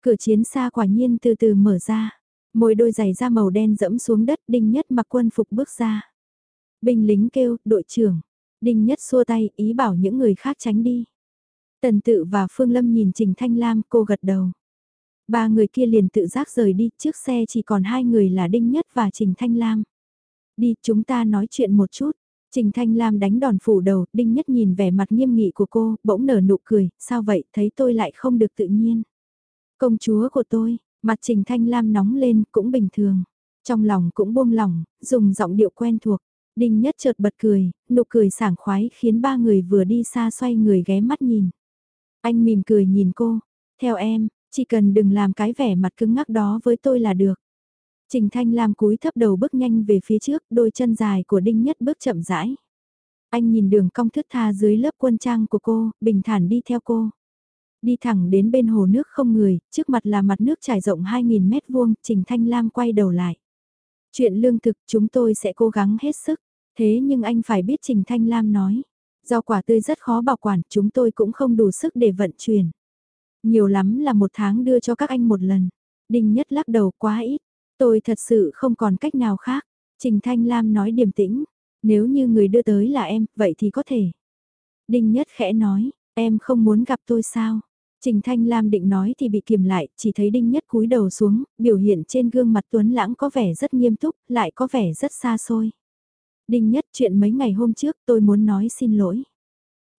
Cửa chiến xa quả nhiên từ từ mở ra. Môi đôi giày da màu đen dẫm xuống đất Đinh Nhất mặc quân phục bước ra. Binh lính kêu, đội trưởng. Đinh Nhất xua tay, ý bảo những người khác tránh đi. Tần tự và Phương Lâm nhìn Trình Thanh Lam, cô gật đầu. Ba người kia liền tự giác rời đi, trước xe chỉ còn hai người là Đinh Nhất và Trình Thanh Lam. Đi, chúng ta nói chuyện một chút. Trình Thanh Lam đánh đòn phủ đầu, Đinh Nhất nhìn vẻ mặt nghiêm nghị của cô, bỗng nở nụ cười, sao vậy, thấy tôi lại không được tự nhiên. Công chúa của tôi, Mặt Trình Thanh Lam nóng lên cũng bình thường. Trong lòng cũng buông lỏng, dùng giọng điệu quen thuộc. Đinh Nhất chợt bật cười, nụ cười sảng khoái khiến ba người vừa đi xa xoay người ghé mắt nhìn. Anh mỉm cười nhìn cô, theo em, chỉ cần đừng làm cái vẻ mặt cứng ngắc đó với tôi là được. Trình Thanh Lam cúi thấp đầu bước nhanh về phía trước, đôi chân dài của Đinh Nhất bước chậm rãi. Anh nhìn đường cong thướt tha dưới lớp quân trang của cô, bình thản đi theo cô. Đi thẳng đến bên hồ nước không người, trước mặt là mặt nước trải rộng 2.000 mét vuông, Trình Thanh Lam quay đầu lại. Chuyện lương thực chúng tôi sẽ cố gắng hết sức, thế nhưng anh phải biết Trình Thanh Lam nói. Rau quả tươi rất khó bảo quản, chúng tôi cũng không đủ sức để vận chuyển. Nhiều lắm là một tháng đưa cho các anh một lần. Đinh Nhất lắc đầu quá ít, tôi thật sự không còn cách nào khác. Trình Thanh Lam nói điềm tĩnh, nếu như người đưa tới là em, vậy thì có thể. Đinh Nhất khẽ nói, em không muốn gặp tôi sao? Trình Thanh Lam định nói thì bị kiềm lại, chỉ thấy Đinh Nhất cúi đầu xuống, biểu hiện trên gương mặt Tuấn Lãng có vẻ rất nghiêm túc, lại có vẻ rất xa xôi. Đinh Nhất chuyện mấy ngày hôm trước tôi muốn nói xin lỗi.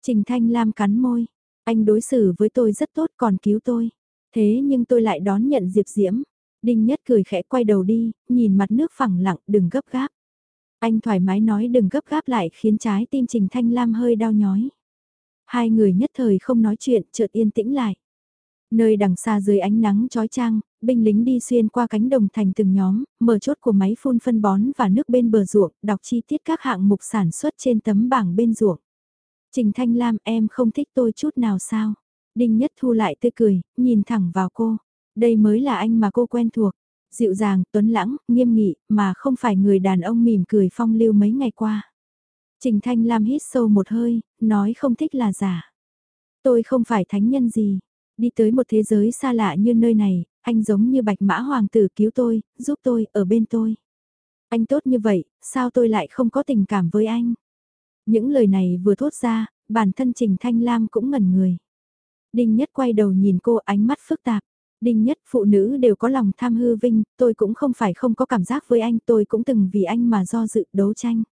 Trình Thanh Lam cắn môi, anh đối xử với tôi rất tốt còn cứu tôi. Thế nhưng tôi lại đón nhận Diệp Diễm. Đinh Nhất cười khẽ quay đầu đi, nhìn mặt nước phẳng lặng đừng gấp gáp. Anh thoải mái nói đừng gấp gáp lại khiến trái tim Trình Thanh Lam hơi đau nhói. Hai người nhất thời không nói chuyện, chợt yên tĩnh lại. Nơi đằng xa dưới ánh nắng chói chang, binh lính đi xuyên qua cánh đồng thành từng nhóm, mở chốt của máy phun phân bón và nước bên bờ ruộng, đọc chi tiết các hạng mục sản xuất trên tấm bảng bên ruộng. Trình Thanh Lam em không thích tôi chút nào sao? Đinh Nhất Thu lại tươi cười, nhìn thẳng vào cô. Đây mới là anh mà cô quen thuộc. Dịu dàng, tuấn lãng, nghiêm nghị, mà không phải người đàn ông mỉm cười phong lưu mấy ngày qua. Trình Thanh Lam hít sâu một hơi, nói không thích là giả. Tôi không phải thánh nhân gì. Đi tới một thế giới xa lạ như nơi này, anh giống như bạch mã hoàng tử cứu tôi, giúp tôi, ở bên tôi. Anh tốt như vậy, sao tôi lại không có tình cảm với anh? Những lời này vừa thốt ra, bản thân Trình Thanh Lam cũng ngẩn người. Đinh Nhất quay đầu nhìn cô ánh mắt phức tạp. Đinh Nhất phụ nữ đều có lòng tham hư vinh, tôi cũng không phải không có cảm giác với anh, tôi cũng từng vì anh mà do dự đấu tranh.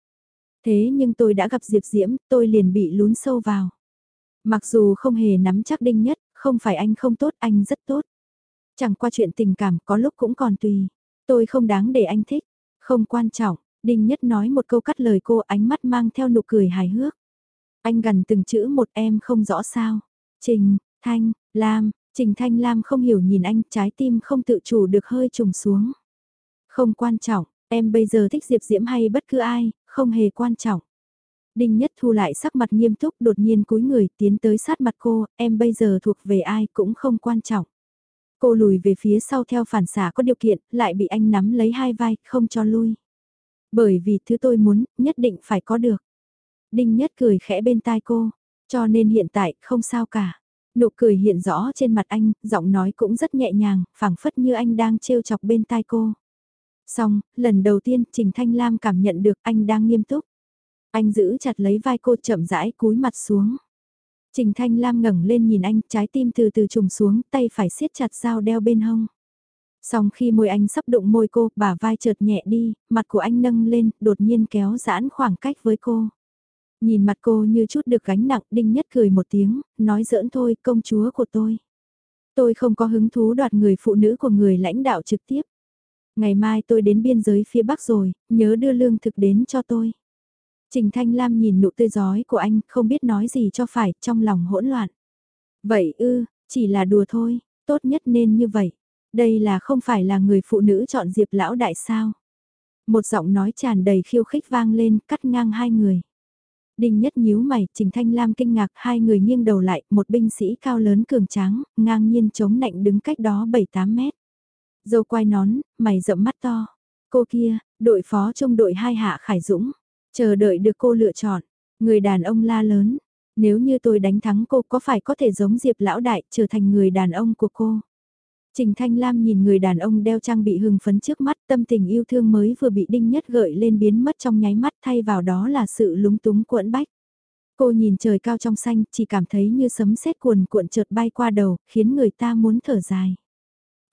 Thế nhưng tôi đã gặp Diệp Diễm, tôi liền bị lún sâu vào. Mặc dù không hề nắm chắc Đinh Nhất, không phải anh không tốt, anh rất tốt. Chẳng qua chuyện tình cảm có lúc cũng còn tùy. Tôi không đáng để anh thích, không quan trọng. Đinh Nhất nói một câu cắt lời cô ánh mắt mang theo nụ cười hài hước. Anh gần từng chữ một em không rõ sao. Trình, Thanh, Lam, Trình Thanh Lam không hiểu nhìn anh, trái tim không tự chủ được hơi trùng xuống. Không quan trọng, em bây giờ thích Diệp Diễm hay bất cứ ai, không hề quan trọng. Đinh Nhất Thu lại sắc mặt nghiêm túc đột nhiên cúi người tiến tới sát mặt cô, em bây giờ thuộc về ai cũng không quan trọng. Cô lùi về phía sau theo phản xả có điều kiện, lại bị anh nắm lấy hai vai, không cho lui. Bởi vì thứ tôi muốn, nhất định phải có được. Đinh Nhất cười khẽ bên tai cô, cho nên hiện tại không sao cả. Nụ cười hiện rõ trên mặt anh, giọng nói cũng rất nhẹ nhàng, phảng phất như anh đang trêu chọc bên tai cô. Xong, lần đầu tiên Trình Thanh Lam cảm nhận được anh đang nghiêm túc. Anh giữ chặt lấy vai cô chậm rãi cúi mặt xuống. Trình Thanh Lam ngẩng lên nhìn anh, trái tim từ từ trùng xuống, tay phải siết chặt dao đeo bên hông. Xong khi môi anh sắp đụng môi cô, bả vai chợt nhẹ đi, mặt của anh nâng lên, đột nhiên kéo giãn khoảng cách với cô. Nhìn mặt cô như chút được gánh nặng, Đinh Nhất cười một tiếng, nói giỡn thôi, công chúa của tôi. Tôi không có hứng thú đoạt người phụ nữ của người lãnh đạo trực tiếp. Ngày mai tôi đến biên giới phía Bắc rồi, nhớ đưa lương thực đến cho tôi. Trình Thanh Lam nhìn nụ tươi giói của anh, không biết nói gì cho phải, trong lòng hỗn loạn. Vậy ư, chỉ là đùa thôi, tốt nhất nên như vậy. Đây là không phải là người phụ nữ chọn Diệp lão đại sao. Một giọng nói tràn đầy khiêu khích vang lên, cắt ngang hai người. Đinh nhất nhíu mày, Trình Thanh Lam kinh ngạc, hai người nghiêng đầu lại, một binh sĩ cao lớn cường tráng, ngang nhiên chống nạnh đứng cách đó 7-8 mét. Dâu quai nón, mày rậm mắt to. Cô kia, đội phó trong đội hai hạ Khải Dũng. Chờ đợi được cô lựa chọn. Người đàn ông la lớn. Nếu như tôi đánh thắng cô có phải có thể giống Diệp Lão Đại trở thành người đàn ông của cô? Trình Thanh Lam nhìn người đàn ông đeo trang bị hưng phấn trước mắt tâm tình yêu thương mới vừa bị đinh nhất gợi lên biến mất trong nháy mắt thay vào đó là sự lúng túng cuộn bách. Cô nhìn trời cao trong xanh chỉ cảm thấy như sấm sét cuồn cuộn trượt bay qua đầu khiến người ta muốn thở dài.